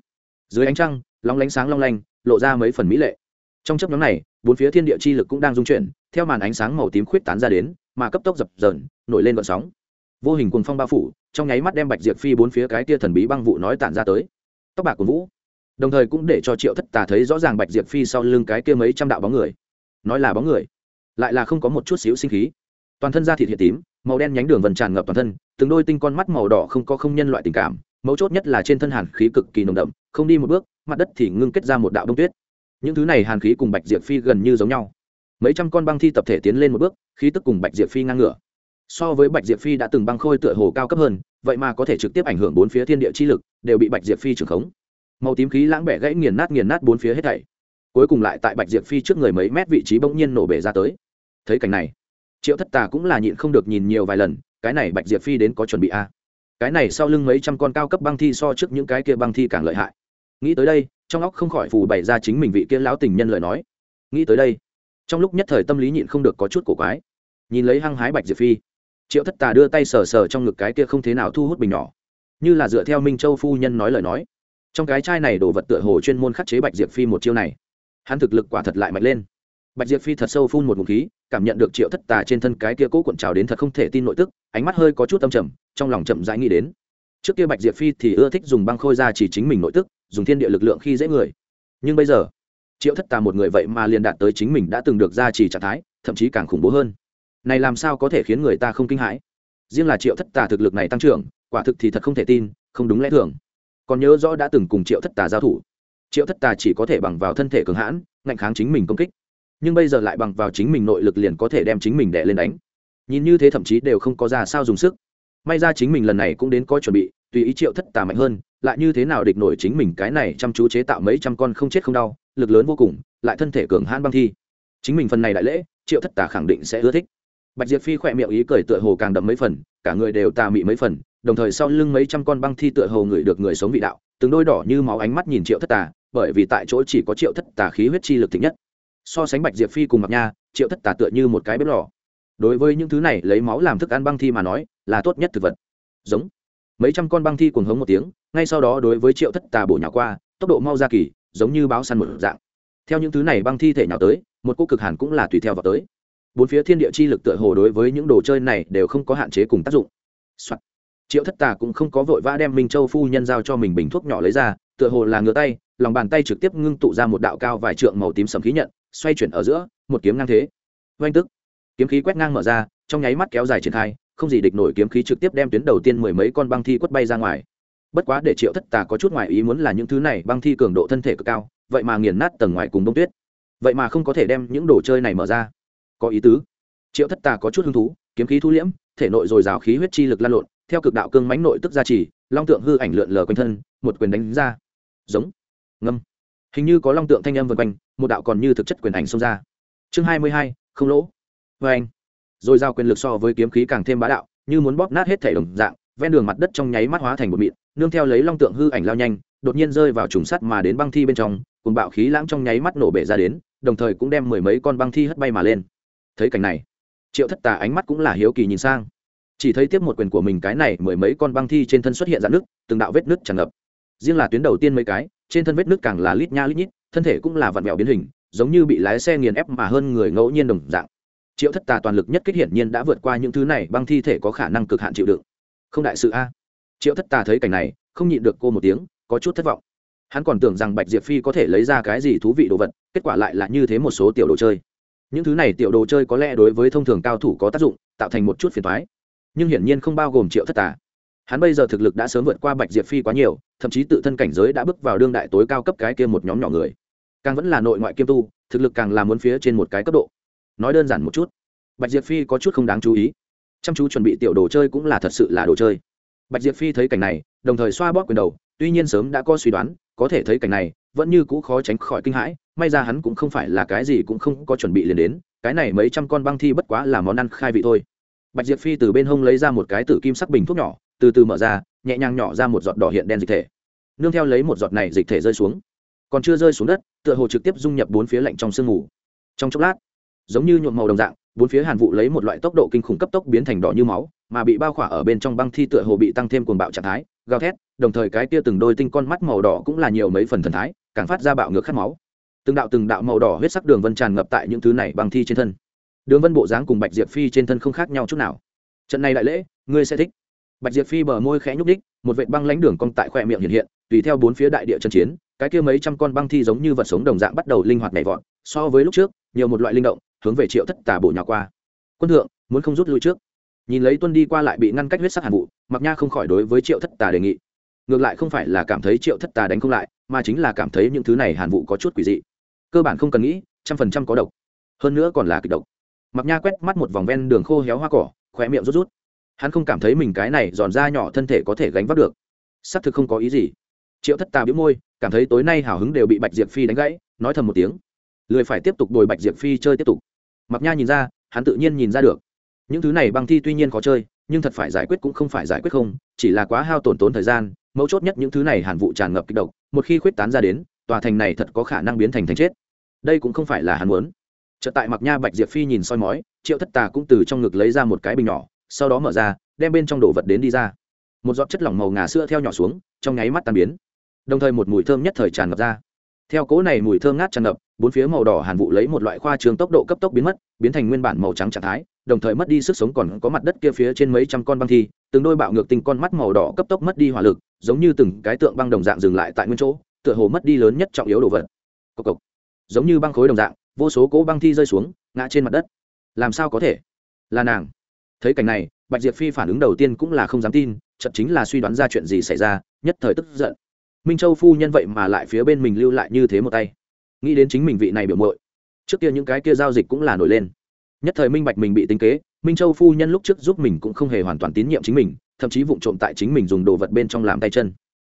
Dưới ánh trăng, lóng lánh sáng long lanh, lộ ra mấy phần mỹ lệ. Trong chấp nhóm này, bốn phía thiên địa chi lực cũng đang dung chuyển, theo màn ánh sáng màu tím khuyết tán ra đến, mà cấp tốc dập dờn, nổi lên vận sóng. Vô hình cuồng phong bao phủ, trong nháy mắt đem bạch diệp phi bốn phía cái tia thần bí băng vụ nói tản ra tới. Tóc bạc của vũ, đồng thời cũng để cho triệu thất tà thấy rõ ràng bạch diệp phi sau lưng cái kia mấy trăm đạo bóng người. Nói là bóng người, lại là không có một chút xíu sinh khí. Toàn thân da thịt hiện tím, màu đen nhánh đường vần tràn ngập toàn thân, từng đôi tinh con mắt màu đỏ không có không nhân loại tình cảm mấu chốt nhất là trên thân hàn khí cực kỳ nồng đậm, không đi một bước, mặt đất thì ngưng kết ra một đạo đông tuyết. Những thứ này hàn khí cùng bạch diệp phi gần như giống nhau. Mấy trăm con băng thi tập thể tiến lên một bước, khí tức cùng bạch diệp phi ngang ngửa. So với bạch diệp phi đã từng băng khôi tựa hồ cao cấp hơn, vậy mà có thể trực tiếp ảnh hưởng bốn phía thiên địa chi lực, đều bị bạch diệp phi trưởng khống. Màu tím khí lãng bẻ gãy nghiền nát nghiền nát bốn phía hết thảy. Cuối cùng lại tại bạch diệp phi trước người mấy mét vị trí bỗng nhiên nổ bể ra tới. Thấy cảnh này, triệu thất tà cũng là nhịn không được nhìn nhiều vài lần, cái này bạch diệp phi đến có chuẩn bị a cái này sau lưng mấy trăm con cao cấp băng thi so trước những cái kia băng thi càng lợi hại. Nghĩ tới đây, trong óc không khỏi phù bày ra chính mình vị kia lão tình nhân lời nói. Nghĩ tới đây, trong lúc nhất thời tâm lý nhịn không được có chút cổ quái. Nhìn lấy hăng hái bạch diệp phi, triệu thất tà đưa tay sờ sờ trong ngực cái kia không thế nào thu hút bình nhỏ. Như là dựa theo minh châu phu nhân nói lời nói. Trong cái chai này đồ vật tựa hồ chuyên môn khắc chế bạch diệp phi một chiêu này. Hắn thực lực quả thật lại mạnh lên bạch diệp phi thật sâu phun một ngụm khí, cảm nhận được triệu thất tà trên thân cái kia cố cuộn trào đến thật không thể tin nội tức, ánh mắt hơi có chút âm trầm, trong lòng chậm rãi nghĩ đến. Trước kia bạch diệp phi thì ưa thích dùng băng khôi ra chỉ chính mình nội tức, dùng thiên địa lực lượng khi dễ người. Nhưng bây giờ, triệu thất tà một người vậy mà liền đạt tới chính mình đã từng được ra chỉ trạng thái, thậm chí càng khủng bố hơn. Này làm sao có thể khiến người ta không kinh hãi? Riêng là triệu thất tà thực lực này tăng trưởng, quả thực thì thật không thể tin, không đúng lẽ thường. Còn nhớ rõ đã từng cùng triệu thất tà giao thủ, triệu thất tà chỉ có thể bằng vào thân thể cường hãn, ngạnh kháng chính mình công kích nhưng bây giờ lại bằng vào chính mình nội lực liền có thể đem chính mình đè lên đánh. Nhìn như thế thậm chí đều không có ra sao dùng sức. May ra chính mình lần này cũng đến có chuẩn bị, tùy ý triệu thất tà mạnh hơn, lại như thế nào địch nổi chính mình cái này chăm chú chế tạo mấy trăm con không chết không đau, lực lớn vô cùng, lại thân thể cường hãn băng thi. Chính mình phần này đại lễ, triệu thất tà khẳng định sẽ ưa thích. Bạch diệp phi khỏe miệng ý cười tựa hồ càng đậm mấy phần, cả người đều tà mị mấy phần, đồng thời sau lưng mấy trăm con băng thi tựa hồ người được người sống vị đạo, từng đôi đỏ như máu ánh mắt nhìn triệu thất tà, bởi vì tại chỗ chỉ có triệu thất tà khí huyết chi lực thịnh nhất so sánh bạch diệp phi cùng mặc nha, triệu thất tà tựa như một cái bếp lò. Đối với những thứ này lấy máu làm thức ăn băng thi mà nói, là tốt nhất thực vật. Giống. Mấy trăm con băng thi cuồng hống một tiếng, ngay sau đó đối với triệu thất tà bổ nhào qua, tốc độ mau ra kỳ, giống như báo săn một dạng. Theo những thứ này băng thi thể nhào tới, một cô cực hàn cũng là tùy theo vào tới. Bốn phía thiên địa chi lực tựa hồ đối với những đồ chơi này đều không có hạn chế cùng tác dụng、Soạn. triệu thất tà cũng không có vội vã đem minh châu phu nhân giao cho mình bình thuốc nhỏ lấy ra, tựa hồ là ngửa tay lòng bàn tay trực tiếp ngưng tụ ra một đạo cao vài trượng màu tím sầm khí nhận, xoay chuyển ở giữa, một kiếm ngang thế. Oanh tức. Kiếm khí quét ngang mở ra, trong nháy mắt kéo dài triển khai, không gì địch nổi kiếm khí trực tiếp đem tuyến đầu tiên mười mấy con băng thi quất bay ra ngoài. Bất quá để triệu thất tà có chút ngoài ý muốn là những thứ này băng thi cường độ thân thể cực cao, vậy mà nghiền nát tầng ngoài cùng đông tuyết. Vậy mà không có thể đem những đồ chơi này mở ra. Có ý tứ. Triệu thất tà có chút hứng thú, kiếm khí thu liễm, thể nội dồi dào khí huyết chi lực lan lộn, theo cực đạo cương mánh nội tức gia trì, long tượng hư ảnh lượn lờ quanh thân, một quyền đánh ra. Giống ngâm. Hình như có long tượng thanh âm vân quanh, một đạo còn như thực chất quyền ảnh xông ra. Chương hai mươi hai, không lỗ. Vê anh. Rồi giao quyền lực so với kiếm khí càng thêm bá đạo, như muốn bóp nát hết thể đồng dạng, ven đường mặt đất trong nháy mắt hóa thành một mịn, nương theo lấy long tượng hư ảnh lao nhanh, đột nhiên rơi vào trùng sắt mà đến băng thi bên trong cùng bạo khí lãng trong nháy mắt nổ bể ra đến, đồng thời cũng đem mười mấy con băng thi hất bay mà lên. Thấy cảnh này, triệu thất tà ánh mắt cũng là hiếu kỳ nhìn sang. Chỉ thấy tiếp một quyền của mình, cái này mười mấy con băng thi trên thân xuất hiện dạn nước từng đạo vết nước tràn ngập. Riêng là tuyến đầu tiên mấy cái trên thân vết nước càng là lít nha lít nhít, thân thể cũng là vặn vẹo biến hình, giống như bị lái xe nghiền ép mà hơn người ngẫu nhiên đồng dạng. Triệu thất tà toàn lực nhất kích hiển nhiên đã vượt qua những thứ này, băng thi thể có khả năng cực hạn chịu đựng. Không đại sự a. Triệu thất tà thấy cảnh này, không nhịn được cô một tiếng, có chút thất vọng. Hắn còn tưởng rằng bạch diệp phi có thể lấy ra cái gì thú vị đồ vật, kết quả lại là như thế một số tiểu đồ chơi. Những thứ này tiểu đồ chơi có lẽ đối với thông thường cao thủ có tác dụng, tạo thành một chút phiền thoái nhưng hiển nhiên không bao gồm triệu thất tà hắn bây giờ thực lực đã sớm vượt qua bạch diệp phi quá nhiều, thậm chí tự thân cảnh giới đã bước vào đương đại tối cao cấp cái kia một nhóm nhỏ người. Càng vẫn là nội ngoại kiêm tu, thực lực càng là muốn phía trên một cái cấp độ. Nói đơn giản một chút, bạch diệp phi có chút không đáng chú ý. Chăm chú chuẩn bị tiểu đồ chơi cũng là thật sự là đồ chơi. Bạch diệp phi thấy cảnh này, đồng thời xoa bóp quyền đầu, tuy nhiên sớm đã có suy đoán, có thể thấy cảnh này, vẫn như cũ khó tránh khỏi kinh hãi, may ra hắn cũng không phải là cái gì cũng không có chuẩn bị liền đến, cái này mấy trăm con băng thi bất quá là món ăn khai vị thôi. Bạch diệp phi từ bên hông lấy ra một cái tử kim sắc bình thuốc nhỏ từ từ mở ra, nhẹ nhàng nhỏ ra một giọt đỏ hiện đen dịch thể. Nương theo lấy một giọt này dịch thể rơi xuống. Còn chưa rơi xuống đất, tựa hồ trực tiếp dung nhập bốn phía lạnh trong sương mù. Trong chốc lát, giống như nhuộm màu đồng dạng, bốn phía hàn vụ lấy một loại tốc độ kinh khủng cấp tốc biến thành đỏ như máu, mà bị bao khỏa ở bên trong băng thi tựa hồ bị tăng thêm cuồng bạo trạng thái, gào thét, đồng thời cái kia từng đôi tinh con mắt màu đỏ cũng là nhiều mấy phần thần thái, càng phát ra bạo ngược khát máu. Từng đạo từng đạo màu đỏ huyết sắc đường vân tràn ngập tại những thứ này băng thi trên thân. Đường vân bộ dáng cùng bạch diệp phi trên thân không khác nhau chút nào. Trận này đại lễ, ngươi sẽ thích bạch diệp phi bờ môi khẽ nhúc đích một vệ băng lãnh đường cong tại khoe miệng hiện hiện, tùy theo bốn phía đại địa chân chiến, cái kia mấy trăm con băng thi giống như vật sống đồng dạng bắt đầu linh hoạt nhảy vọt, so với lúc trước, nhiều một loại linh động, hướng về triệu thất tà bổ nhỏ qua. Quân thượng, muốn không rút lui trước? Nhìn lấy tuân đi qua lại bị ngăn cách huyết sắc hàn vụ mặc nha không khỏi đối với triệu thất tà đề nghị. Ngược lại không phải là cảm thấy triệu thất tà đánh không lại, mà chính là cảm thấy những thứ này hàn vụ có chút quỷ dị. Cơ bản không cần nghĩ, trăm phần trăm có độc. Hơn nữa còn là kịch độc. Mặc nha quét mắt một vòng ven đường khô héo hoa cỏ, khóe miệng rút rút hắn không cảm thấy mình cái này giòn da nhỏ thân thể có thể gánh vác được. Xác thực không có ý gì. Triệu thất tà biếu môi, cảm thấy tối nay hào hứng đều bị bạch diệp phi đánh gãy, nói thầm một tiếng. Lười phải tiếp tục đồi bạch diệp phi chơi tiếp tục. Mặc nha nhìn ra, hắn tự nhiên nhìn ra được. Những thứ này băng thi tuy nhiên khó chơi, nhưng thật phải giải quyết cũng không phải giải quyết không, chỉ là quá hao tổn tốn thời gian, mấu chốt nhất những thứ này hàn vụ tràn ngập kích động một khi khuyết tán ra đến, tòa thành này thật có khả năng biến thành thành chết. Đây cũng không phải là hắn muốn. Chợt tại mặc nha bạch diệp phi nhìn soi mói, triệu thất tà cũng từ trong ngực lấy ra một cái bình nhỏ sau đó mở ra, đem bên trong đồ vật đến đi ra. Một giọt chất lỏng màu ngà sữa theo nhỏ xuống, trong nháy mắt tan biến. Đồng thời một mùi thơm nhất thời tràn ngập ra. Theo cố này mùi thơm ngát tràn ngập, bốn phía màu đỏ hàn vụ lấy một loại khoa trường tốc độ cấp tốc biến mất, biến thành nguyên bản màu trắng trạng thái, đồng thời mất đi sức sống còn có mặt đất kia phía trên mấy trăm con băng thi, từng đôi bạo ngược tinh con mắt màu đỏ cấp tốc mất đi hỏa lực, giống như từng cái tượng băng đồng dạng dừng lại tại nguyên chỗ, tựa hồ mất đi lớn nhất trọng yếu đồ vật. Cộc cộc. giống như băng khối đồng dạng, vô số cỗ băng thi rơi xuống, ngã trên mặt đất. Làm sao có thể? Là nàng thấy cảnh này, bạch diệp phi phản ứng đầu tiên cũng là không dám tin chật chính là suy đoán ra chuyện gì xảy ra, nhất thời tức giận. Minh châu phu nhân vậy mà lại phía bên mình lưu lại như thế một tay. Nghĩ đến chính mình vị này biểu mội trước kia những cái kia giao dịch cũng là nổi lên. Nhất thời minh bạch mình bị tính kế, minh châu phu nhân lúc trước giúp mình cũng không hề hoàn toàn tín nhiệm chính mình, thậm chí vụng trộm tại chính mình dùng đồ vật bên trong làm tay chân.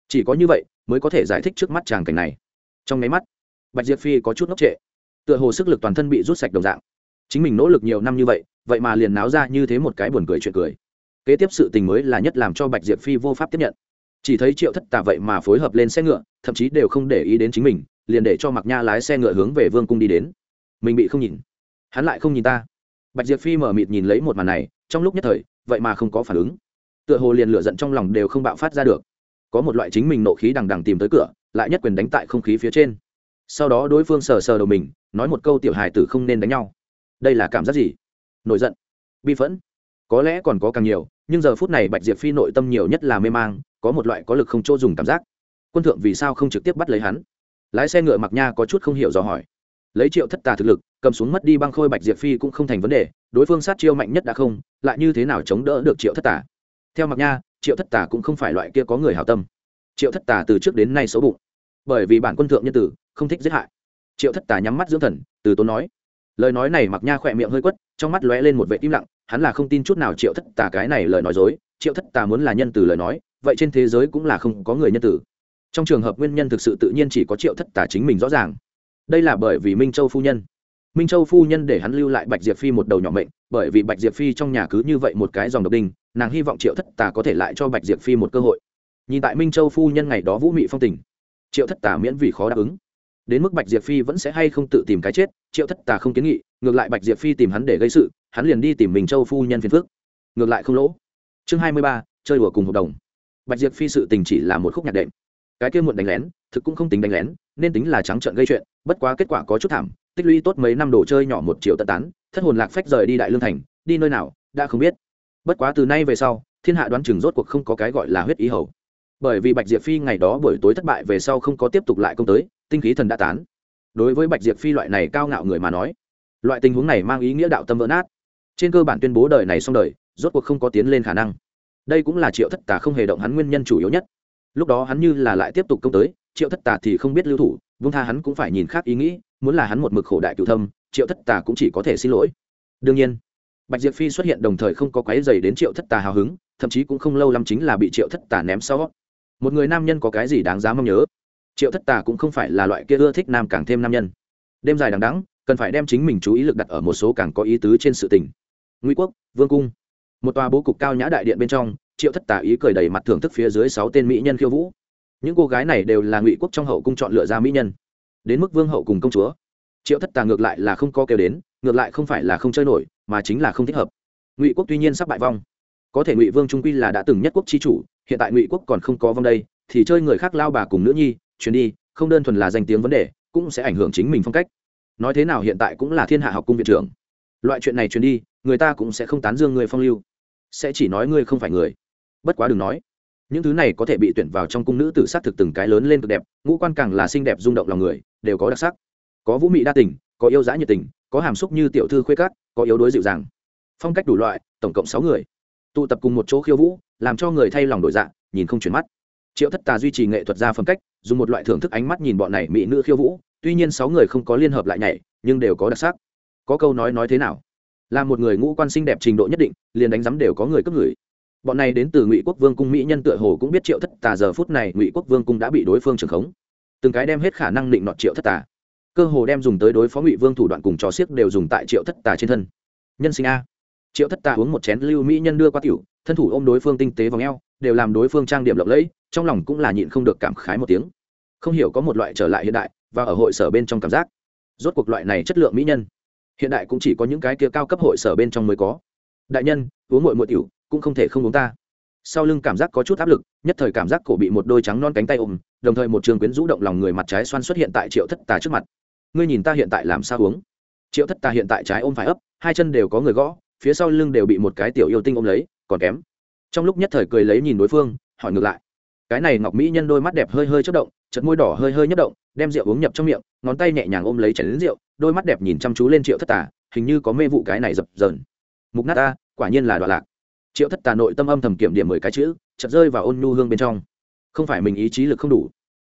Chỉ có như vậy mới có thể giải thích trước mắt chàng cảnh này. Trong máy mắt, bạch diệp phi có chút ngốc trệ. Tựa hồ sức lực toàn thân bị rút sạch đồng dạng chính mình nỗ lực nhiều năm như vậy vậy mà liền náo ra như thế một cái buồn cười chuyện cười. Kế tiếp sự tình mới là nhất làm cho bạch diệp phi vô pháp tiếp nhận. Chỉ thấy triệu thất tà vậy mà phối hợp lên xe ngựa, thậm chí đều không để ý đến chính mình, liền để cho mặc nha lái xe ngựa hướng về vương cung đi đến. Mình bị không nhìn. Hắn lại không nhìn ta. Bạch diệp phi mở mịt nhìn lấy một màn này, trong lúc nhất thời, vậy mà không có phản ứng. Tựa hồ liền lửa giận trong lòng đều không bạo phát ra được. Có một loại chính mình nộ khí đằng đằng tìm tới cửa, lại nhất quyền đánh tại không khí phía trên. Sau đó đối phương sờ sờ đầu mình, nói một câu tiểu hài tử không nên đánh nhau đây là cảm giác gì? Nổi giận. Bi phẫn. Có lẽ còn có càng nhiều, nhưng giờ phút này bạch diệp phi nội tâm nhiều nhất là mê mang, có một loại có lực không chỗ dùng cảm giác. Quân thượng vì sao không trực tiếp bắt lấy hắn? Lái xe ngựa mặc nha có chút không hiểu dò hỏi. Lấy triệu thất tà thực lực, cầm xuống mất đi băng khôi bạch diệp phi cũng không thành vấn đề, đối phương sát chiêu mạnh nhất đã không, lại như thế nào chống đỡ được triệu thất tà? Theo mặc nha, triệu thất tà cũng không phải loại kia có người hảo tâm. Triệu thất tà từ trước đến nay xấu bụng. Bởi vì bản quân thượng nhân tử, không thích giết hại. Triệu thất tà nhắm mắt dưỡng thần, từ tốn nói lời nói này mặc nha khỏe miệng hơi quất, trong mắt lóe lên một vệ im lặng, hắn là không tin chút nào triệu thất tà cái này lời nói dối. Triệu thất tà muốn là nhân từ lời nói, vậy trên thế giới cũng là không có người nhân tử trong trường hợp nguyên nhân thực sự tự nhiên chỉ có triệu thất tà chính mình rõ ràng. Đây là bởi vì minh châu phu nhân. Minh châu phu nhân để hắn lưu lại bạch diệp phi một đầu nhỏ mệnh, bởi vì bạch diệp phi trong nhà cứ như vậy một cái dòng độc đinh, nàng hy vọng triệu thất tà có thể lại cho bạch diệp phi một cơ hội. Nhìn tại minh châu phu nhân ngày đó vũ mị phong tình, triệu thất tà miễn vì khó đáp ứng đến mức bạch diệp phi vẫn sẽ hay không tự tìm cái chết, triệu thất tà không kiến nghị, ngược lại bạch diệp phi tìm hắn để gây sự, hắn liền đi tìm mình châu phu nhân phiền phước ngược lại không lỗ. Chương hai mươi ba, chơi đùa cùng hợp đồng. Bạch diệp phi sự tình chỉ là một khúc nhạc đệm. Cái kia muộn đánh lén, thực cũng không tính đánh lén, nên tính là trắng trợn gây chuyện, bất quá kết quả có chút thảm, tích lũy tốt mấy năm đồ chơi nhỏ một triệu tận tán, thất hồn lạc phách rời đi đại lương thành, đi nơi nào, đã không biết. Bất quá từ nay về sau, thiên hạ đoán chừng rốt cuộc không có cái gọi là huyết ý hầu. Bởi vì bạch diệp phi ngày đó buổi tối thất bại về sau không có tiếp tục lại công tới tinh khí thần đã tán. Đối với bạch diệp phi loại này cao ngạo người mà nói, loại tình huống này mang ý nghĩa đạo tâm vỡ nát. Trên cơ bản tuyên bố đời này xong đời, rốt cuộc không có tiến lên khả năng. Đây cũng là triệu thất tà không hề động hắn nguyên nhân chủ yếu nhất. Lúc đó hắn như là lại tiếp tục công tới, triệu thất tà thì không biết lưu thủ, vung tha hắn cũng phải nhìn khác ý nghĩ, muốn là hắn một mực khổ đại cựu thâm, triệu thất tà cũng chỉ có thể xin lỗi. Đương nhiên, bạch diệp phi xuất hiện đồng thời không có quái dày đến triệu thất tà hào hứng, thậm chí cũng không lâu lắm chính là bị triệu thất tà ném sau. Một người nam nhân có cái gì đáng giá mong nhớ? Triệu thất tà cũng không phải là loại kia ưa thích nam càng thêm nam nhân. Đêm dài đằng đắng cần phải đem chính mình chú ý lực đặt ở một số càng có ý tứ trên sự tình. Nguy quốc, vương cung. Một tòa bố cục cao nhã đại điện bên trong, triệu thất tà ý cười đầy mặt thưởng thức phía dưới sáu tên mỹ nhân khiêu vũ. Những cô gái này đều là ngụy quốc trong hậu cung chọn lựa ra mỹ nhân. Đến mức vương hậu cùng công chúa. Triệu thất tà ngược lại là không có kêu đến, ngược lại không phải là không chơi nổi, mà chính là không thích hợp. Ngụy quốc tuy nhiên sắp bại vong. Có thể ngụy vương trung quy là đã từng nhất quốc chi chủ, hiện tại ngụy quốc còn không có vong đây, thì chơi người khác lao bà cùng nữ nhi chuyến đi, không đơn thuần là danh tiếng vấn đề, cũng sẽ ảnh hưởng chính mình phong cách. Nói thế nào hiện tại cũng là thiên hạ học cung viện trưởng. Loại chuyện này truyền đi, người ta cũng sẽ không tán dương người phong lưu. Sẽ chỉ nói ngươi không phải người. Bất quá đừng nói. Những thứ này có thể bị tuyển vào trong cung nữ tử s á t thực từng cái lớn lên cực đẹp, ngũ quan càng là xinh đẹp rung động lòng người, đều có đặc sắc. Có vũ mị đa tình, có yêu dã nhiệt tình, có hàm xúc như tiểu thư khuê cát có yếu đuối dịu dàng. Phong cách đủ loại, tổng cộng sáu người. Tụ tập cùng một chỗ khiêu vũ, làm cho người thay lòng đổi dạ nhìn không chuyển mắt triệu thất tà duy trì nghệ thuật ra phẩm cách, dùng một loại thưởng thức ánh mắt nhìn bọn này mỹ nữ khiêu vũ, tuy nhiên sáu người không có liên hợp lại nhảy, nhưng đều có đặc sắc. Có câu nói nói thế nào? Là một người ngũ quan xinh đẹp trình độ nhất định, liền đánh giám đều có người cấp người bọn này đến từ ngụy quốc vương cung mỹ nhân tựa hồ cũng biết triệu thất tà giờ phút này ngụy quốc vương cung đã bị đối phương trưởng khống. Từng cái đem hết khả năng định nọt triệu thất tà. Cơ hồ đem dùng tới đối phó ngụy vương thủ đoạn cùng trò xiếc đều dùng tại triệu thất tà trên thân. Nhân sinh a. Triệu thất tà uống một chén lưu mỹ nhân đưa qua tiểu, thân thủ ôm đối phương tinh tế vào ò n g e o đều làm đối phương trang điểm lộng lẫy, trong lòng cũng là nhịn không được cảm khái một tiếng. Không hiểu có một loại trở lại hiện đại và ở hội sở bên trong cảm giác. Rốt cuộc loại này chất lượng mỹ nhân. Hiện đại cũng chỉ có những cái kia cao cấp hội sở bên trong mới có. Đại nhân, uống mội mội tiểu, cũng không thể không uống ta. Sau lưng cảm giác có chút áp lực, nhất thời cảm giác cổ bị một đôi trắng non cánh tay ôm, đồng thời một trường quyến rũ động lòng người mặt trái xoan xuất hiện tại triệu thất tà trước mặt. Ngươi nhìn ta hiện tại làm sao uống? Triệu thất tà hiện tại trái ôm phải ấp, hai chân đều có người gõ, phía sau lưng đều bị một cái tiểu yêu tinh ôm lấy, còn kém trong lúc nhất thời cười lấy nhìn đối phương, hỏi ngược lại. Cái này ngọc mỹ nhân đôi mắt đẹp hơi hơi chất động chật môi đỏ hơi hơi nhất động, đem rượu uống nhập trong miệng, ngón tay nhẹ nhàng ôm lấy chảy đến rượu, đôi mắt đẹp nhìn chăm chú lên triệu thất tà, hình như có mê vụ cái này dập dờn. Mục nát ta, quả nhiên là đoạn lạc. Triệu thất tà nội tâm âm thầm kiểm điểm mười cái chữ chật rơi vào ôn nhu hương bên trong. Không phải mình ý chí lực không đủ,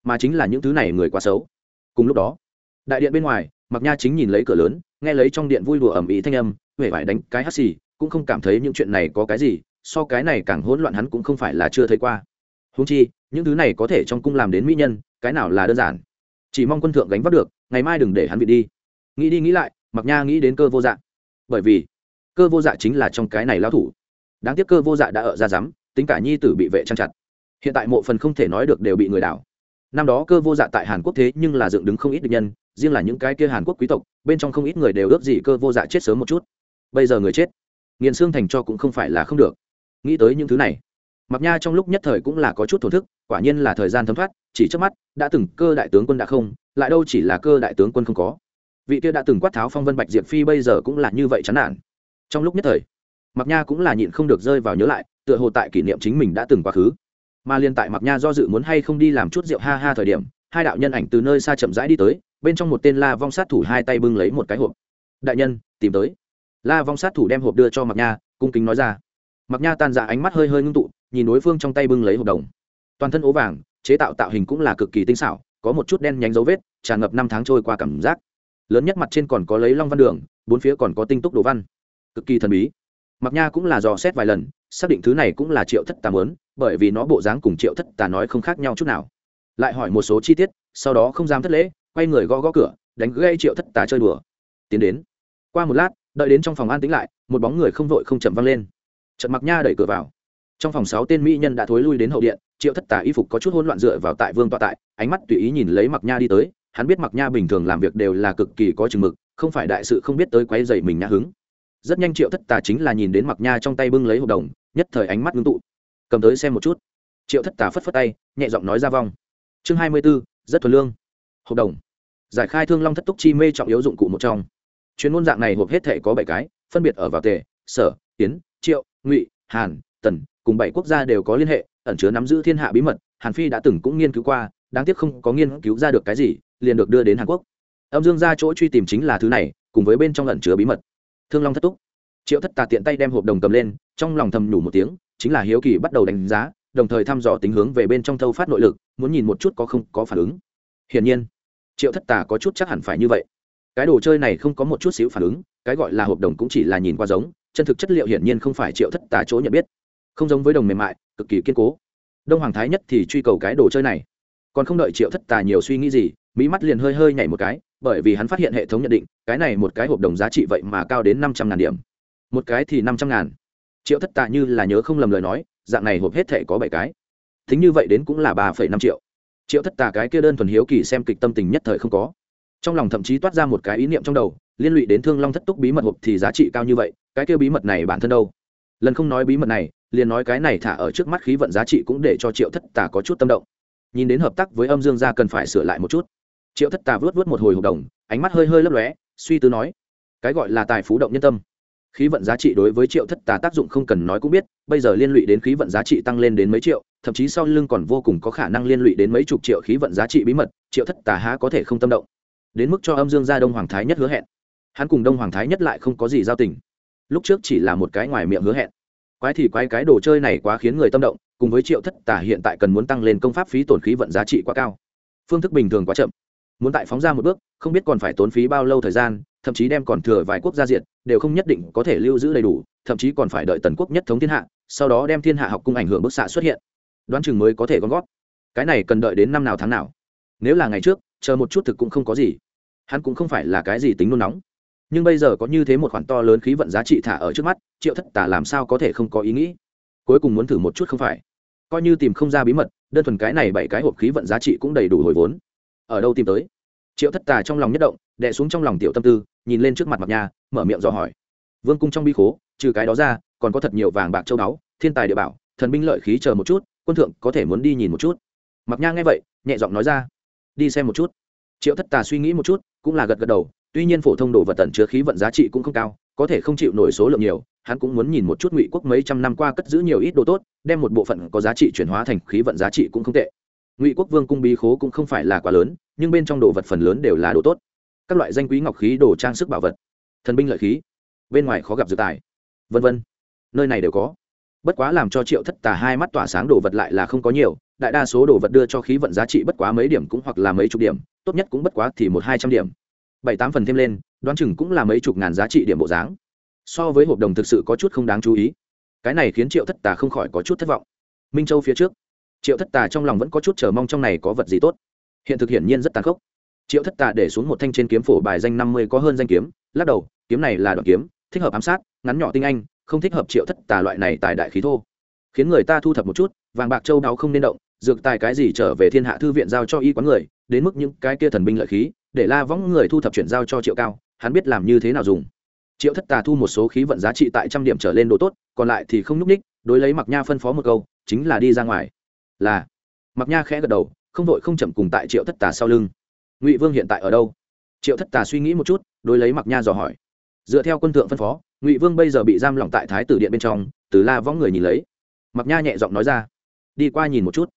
mà chính là những thứ này người quá xấu. Cùng lúc đó, đại điện bên ngoài mặc nha chính nhìn lấy cửa lớn, nghe lấy trong điện vui đùa ẩm ý thanh âm huệ vải đánh cái hắt xì, cũng không cảm thấy những chuyện này có cái gì so cái này càng hỗn loạn hắn cũng không phải là chưa thấy qua. Húng chi, những thứ này có thể trong cung làm đến mỹ nhân, cái nào là đơn giản? Chỉ mong quân thượng gánh vác được, ngày mai đừng để hắn bị đi. Nghĩ đi nghĩ lại, mặc nha nghĩ đến cơ vô dạ. Bởi vì, cơ vô dạ chính là trong cái này lao thủ. Đáng tiếc cơ vô dạ đã ở ra rắm tính cả nhi tử bị vệ trang chặt. Hiện tại mộ phần không thể nói được đều bị người đảo. Năm đó cơ vô dạ tại hàn quốc thế nhưng là dựng đứng không ít địch nhân, riêng là những cái kia hàn quốc quý tộc, bên trong không ít người đều ước gì cơ vô dạ chết sớm một chút. Bây giờ người chết, nghiền xương thành cho cũng không phải là không được nghĩ tới những thứ này. Mặc nha trong lúc nhất thời cũng là có chút thổn thức, quả nhiên là thời gian thấm thoát, chỉ trước mắt, đã từng cơ đại tướng quân đã không, lại đâu chỉ là cơ đại tướng quân không có. Vị kia đã từng quát tháo phong vân bạch diệp phi bây giờ cũng là như vậy chán nản. Trong lúc nhất thời, mặc nha cũng là nhịn không được rơi vào nhớ lại, tựa hồ tại kỷ niệm chính mình đã từng quá khứ. Mà liên tại mặc nha do dự muốn hay không đi làm chút rượu ha ha thời điểm, hai đạo nhân ảnh từ nơi xa chậm rãi đi tới, bên trong một tên la vong sát thủ hai tay bưng lấy một cái hộp. Đại nhân, tìm tới. La vong sát thủ đem hộp đưa cho mặc nha, cung kính nói ra mặc nha tan dạ ánh mắt hơi hơi ngưng tụ, nhìn đối phương trong tay bưng lấy hộp đồng. Toàn thân ố vàng, chế tạo tạo hình cũng là cực kỳ tinh xảo, có một chút đen nhánh dấu vết, tràn ngập năm tháng trôi qua cảm giác. Lớn nhất mặt trên còn có lấy long văn đường, bốn phía còn có tinh túc đồ văn. Cực kỳ thần bí. Mặc nha cũng là dò xét vài lần, xác định thứ này cũng là triệu thất tà mớn bởi vì nó bộ dáng cùng triệu thất tà nói không khác nhau chút nào. Lại hỏi một số chi tiết, sau đó không dám thất lễ, quay người gõ gõ cửa, đánh gây triệu thất tà chơi đùa. Tiến đến. Qua một lát, đợi đến trong phòng an tĩnh lại, một bóng người không vội không chậm văng lên trận mặc nha đẩy cửa vào. Trong phòng sáu tên mỹ nhân đã thối lui đến hậu điện, triệu thất Tả y phục có chút hỗn loạn dựa vào tại vương tọa tại, ánh mắt tùy ý nhìn lấy mặc nha đi tới, hắn biết mặc nha bình thường làm việc đều là cực kỳ có chừng mực, không phải đại sự không biết tới quay dậy mình nhã hứng. Rất nhanh triệu thất tà chính là nhìn đến mặc nha trong tay bưng lấy hộp đồng, nhất thời ánh mắt ngưng tụ. Cầm tới xem một chút. Triệu thất tà phất phất tay, nhẹ giọng nói ra vong. Chương hai mươi b ố rất thuần lương. Hộp đồng. Giải khai thương long thất túc chi mê trọng yếu dụng cụ một trong. Chuyên môn dạng này hộp hết thể có bảy cái, phân biệt ở vào tề, sở tiến triệu ngụy, hàn, tần, cùng bảy quốc gia đều có liên hệ, ẩn chứa nắm giữ thiên hạ bí mật, hàn phi đã từng cũng nghiên cứu qua, đáng tiếc không có nghiên cứu ra được cái gì, liền được đưa đến hàn quốc. Âm dương ra chỗ truy tìm chính là thứ này, cùng với bên trong ẩn chứa bí mật. Thương long thất túc. Triệu thất tà tiện tay đem hộp đồng cầm lên, trong lòng thầm nhủ một tiếng, chính là hiếu kỳ bắt đầu đánh giá, đồng thời thăm dò tính hướng về bên trong thâu phát nội lực, muốn nhìn một chút có không có phản ứng. Hiển nhiên, triệu thất tà có chút chắc hẳn phải như vậy. Cái đồ chơi này không có một chút xíu phản ứng, cái gọi là hộp đồng cũng chỉ là nhìn qua giống chân thực chất liệu hiển nhiên không phải triệu thất tà chỗ nhận biết. Không giống với đồng mềm mại, cực kỳ kiên cố. Đông hoàng thái nhất thì truy cầu cái đồ chơi này. Còn không đợi triệu thất tà nhiều suy nghĩ gì, mỹ mắt liền hơi hơi nhảy một cái, bởi vì hắn phát hiện hệ thống nhận định, cái này một cái hộp đồng giá trị vậy mà cao đến năm trăm ngàn điểm. Một cái thì năm trăm ngàn. Triệu thất tà như là nhớ không lầm lời nói, dạng này hộp hết thể có bảy cái. Thính như vậy đến cũng là ba phẩy năm triệu. Triệu thất tà cái kia đơn thuần hiếu kỳ xem kịch tâm tình nhất thời không có. Trong lòng thậm chí toát ra một cái ý niệm trong đầu liên lụy đến thương long thất túc bí mật hộp thì giá trị cao như vậy, cái kia bí mật này bản thân đâu? Lần không nói bí mật này, liền nói cái này thả ở trước mắt khí vận giá trị cũng để cho triệu thất tà có chút tâm động. Nhìn đến hợp tác với âm dương gia cần phải sửa lại một chút. Triệu thất tà vớt vớt một hồi hợp đồng, ánh mắt hơi hơi lấp lóe, suy tư nói, cái gọi là tài phú động nhân tâm. Khí vận giá trị đối với triệu thất tà tác dụng không cần nói cũng biết, bây giờ liên lụy đến khí vận giá trị tăng lên đến mấy triệu, thậm chí sau lưng còn vô cùng có khả năng liên lụy đến mấy chục triệu khí vận giá trị bí mật, triệu thất tà há có thể không tâm động. Đến mức cho âm dương gia đông hoàng thái nhất hứa hẹn hắn cùng đông hoàng thái nhất lại không có gì giao tình. Lúc trước chỉ là một cái ngoài miệng hứa hẹn. Quái thì quái cái đồ chơi này quá khiến người tâm động, cùng với triệu thất tả hiện tại cần muốn tăng lên công pháp phí tổn khí vận giá trị quá cao. Phương thức bình thường quá chậm. Muốn tại phóng ra một bước, không biết còn phải tốn phí bao lâu thời gian, thậm chí đem còn thừa vài quốc gia diện đều không nhất định có thể lưu giữ đầy đủ, thậm chí còn phải đợi tần quốc nhất thống thiên hạ, sau đó đem thiên hạ học cung ảnh hưởng bức xạ xuất hiện. Đoán chừng mới có thể gom gót cái này cần đợi đến năm nào tháng nào. Nếu là ngày trước, chờ một chút thực cũng không có gì. Hắn cũng không phải là cái gì tính nôn nóng nhưng bây giờ có như thế một khoản to lớn khí vận giá trị thả ở trước mắt, triệu thất tả làm sao có thể không có ý nghĩ? Cuối cùng muốn thử một chút không phải? Coi như tìm không ra bí mật, đơn thuần cái này bảy cái hộp khí vận giá trị cũng đầy đủ hồi vốn. Ở đâu tìm tới? Triệu thất tà trong lòng nhất động, đè xuống trong lòng tiểu tâm tư, nhìn lên trước mặt mặt nhà mở miệng dò hỏi. Vương cung trong bi khố, trừ cái đó ra, còn có thật nhiều vàng bạc châu báu, thiên tài địa bảo, thần binh lợi khí chờ một chút, quân thượng có thể muốn đi nhìn một chút. Mặc nha nghe vậy, nhẹ giọng nói ra. Đi xem một chút. Triệu thất tà suy nghĩ một chút, cũng là gật gật đầu tuy nhiên phổ thông đồ vật tẩn chứa khí vận giá trị cũng không cao, có thể không chịu nổi số lượng nhiều, hắn cũng muốn nhìn một chút ngụy quốc mấy trăm năm qua cất giữ nhiều ít đồ tốt, đem một bộ phận có giá trị chuyển hóa thành khí vận giá trị cũng không tệ. Ngụy quốc vương cung bí khố cũng không phải là quá lớn, nhưng bên trong đồ vật phần lớn đều là đồ tốt. Các loại danh quý ngọc khí, đồ trang sức bảo vật, thần binh lợi khí, bên ngoài khó gặp dự tài, vân vân. Nơi này đều có. Bất quá làm cho triệu thất tà hai mắt tỏa sáng đồ vật lại là không có nhiều, đại đa số đồ vật đưa cho khí vận giá trị bất quá mấy điểm cũng hoặc là mấy chục điểm, tốt nhất cũng bất quá thì một hai trăm điểm bảy tám phần thêm lên, đoán chừng cũng là mấy chục ngàn giá trị điểm bộ dáng. So với hộp đồng thực sự có chút không đáng chú ý. Cái này khiến triệu thất tà không khỏi có chút thất vọng. Minh châu phía trước, triệu thất tà trong lòng vẫn có chút chờ mong trong này có vật gì tốt. Hiện thực hiển nhiên rất tàn khốc. Triệu thất tà để xuống một thanh trên kiếm phổ bài danh năm mươi có hơn danh kiếm, lắc đầu, kiếm này là đoạn kiếm, thích hợp ám sát, ngắn nhỏ tinh anh, không thích hợp triệu thất tà loại này tài đại khí thô. Khiến người ta thu thập một chút, vàng bạc châu đáo không nên động, dược tài cái gì trở về thiên hạ thư viện giao cho y quán người, đến mức những cái kia thần binh lợi khí để la võng người thu thập chuyển giao cho triệu cao, hắn biết làm như thế nào dùng. Triệu thất tà thu một số khí vận giá trị tại trăm điểm trở lên độ tốt, còn lại thì không n ú c ních đối lấy mặc nha phân phó một câu, chính là đi ra ngoài. Là. Mặc nha khẽ gật đầu, không vội không chậm cùng tại triệu thất tà sau lưng. Ngụy vương hiện tại ở đâu? Triệu thất tà suy nghĩ một chút, đối lấy mặc nha dò hỏi. Dựa theo quân thượng phân phó, ngụy vương bây giờ bị giam lỏng tại thái tử điện bên trong, từ la võng người nhìn lấy. Mặc nha nhẹ giọng nói ra. Đi qua nhìn một chút.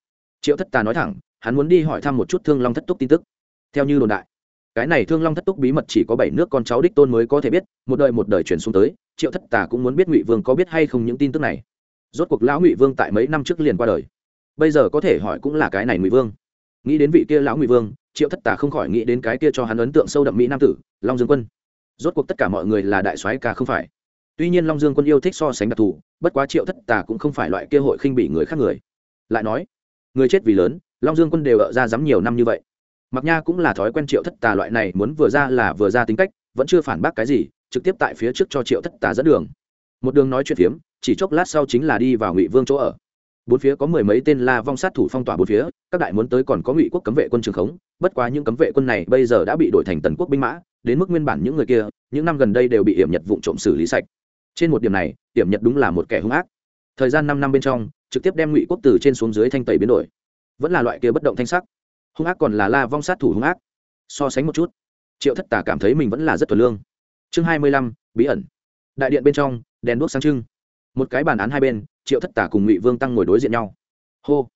Triệu thất tà nói thẳng, hắn muốn đi hỏi thăm một chút thương long thất túc tin tức. Theo như đồn đại cái này thương long thất túc bí mật chỉ có bảy nước con cháu đích tôn mới có thể biết, một đời một đời chuyển xuống tới, triệu thất tà cũng muốn biết ngụy vương có biết hay không những tin tức này. Rốt cuộc lão ngụy vương tại mấy năm trước liền qua đời. Bây giờ có thể hỏi cũng là cái này ngụy vương. Nghĩ đến vị kia lão ngụy vương, triệu thất tà không khỏi nghĩ đến cái kia cho hắn ấn tượng sâu đậm mỹ nam tử, long dương quân. Rốt cuộc tất cả mọi người là đại soái ca không phải. Tuy nhiên long dương quân yêu thích so sánh đặc thù, bất quá triệu thất tà cũng không phải loại kia hội khinh bị người khác người. Lại nói, người chết vì lớn, long dương quân đều ở ra dám nhiều năm như vậy mặc nha cũng là thói quen triệu thất tà loại này, muốn vừa ra là vừa ra tính cách, vẫn chưa phản bác cái gì, trực tiếp tại phía trước cho triệu thất tà dẫn đường. Một đường nói chuyện phiếm, chỉ chốc lát sau chính là đi vào ngụy vương chỗ ở. Bốn phía có mười mấy tên la vong sát thủ phong tỏa bốn phía, các đại muốn tới còn có ngụy quốc cấm vệ quân trường khống, bất quá những cấm vệ quân này bây giờ đã bị đổi thành tần quốc binh mã, đến mức nguyên bản những người kia, những năm gần đây đều bị hiểm nhật vụ trộm xử lý sạch. Trên một điểm này hiểm nhật đúng là một kẻ hung ác. Thời gian năm năm bên trong, trực tiếp đem ngụy quốc từ trên xuống dưới thanh tẩy biến đổi. Vẫn là loại kia bất động thanh sắc hung ác còn là la vong sát thủ hung ác. So sánh một chút, triệu thất tả cảm thấy mình vẫn là rất thuần lương. Chương hai mươi lăm, bí ẩn. Đại điện bên trong, đèn đuốc sáng trưng. Một cái bàn án hai bên, triệu thất tả cùng ngụy vương tăng ngồi đối diện nhau. Hô!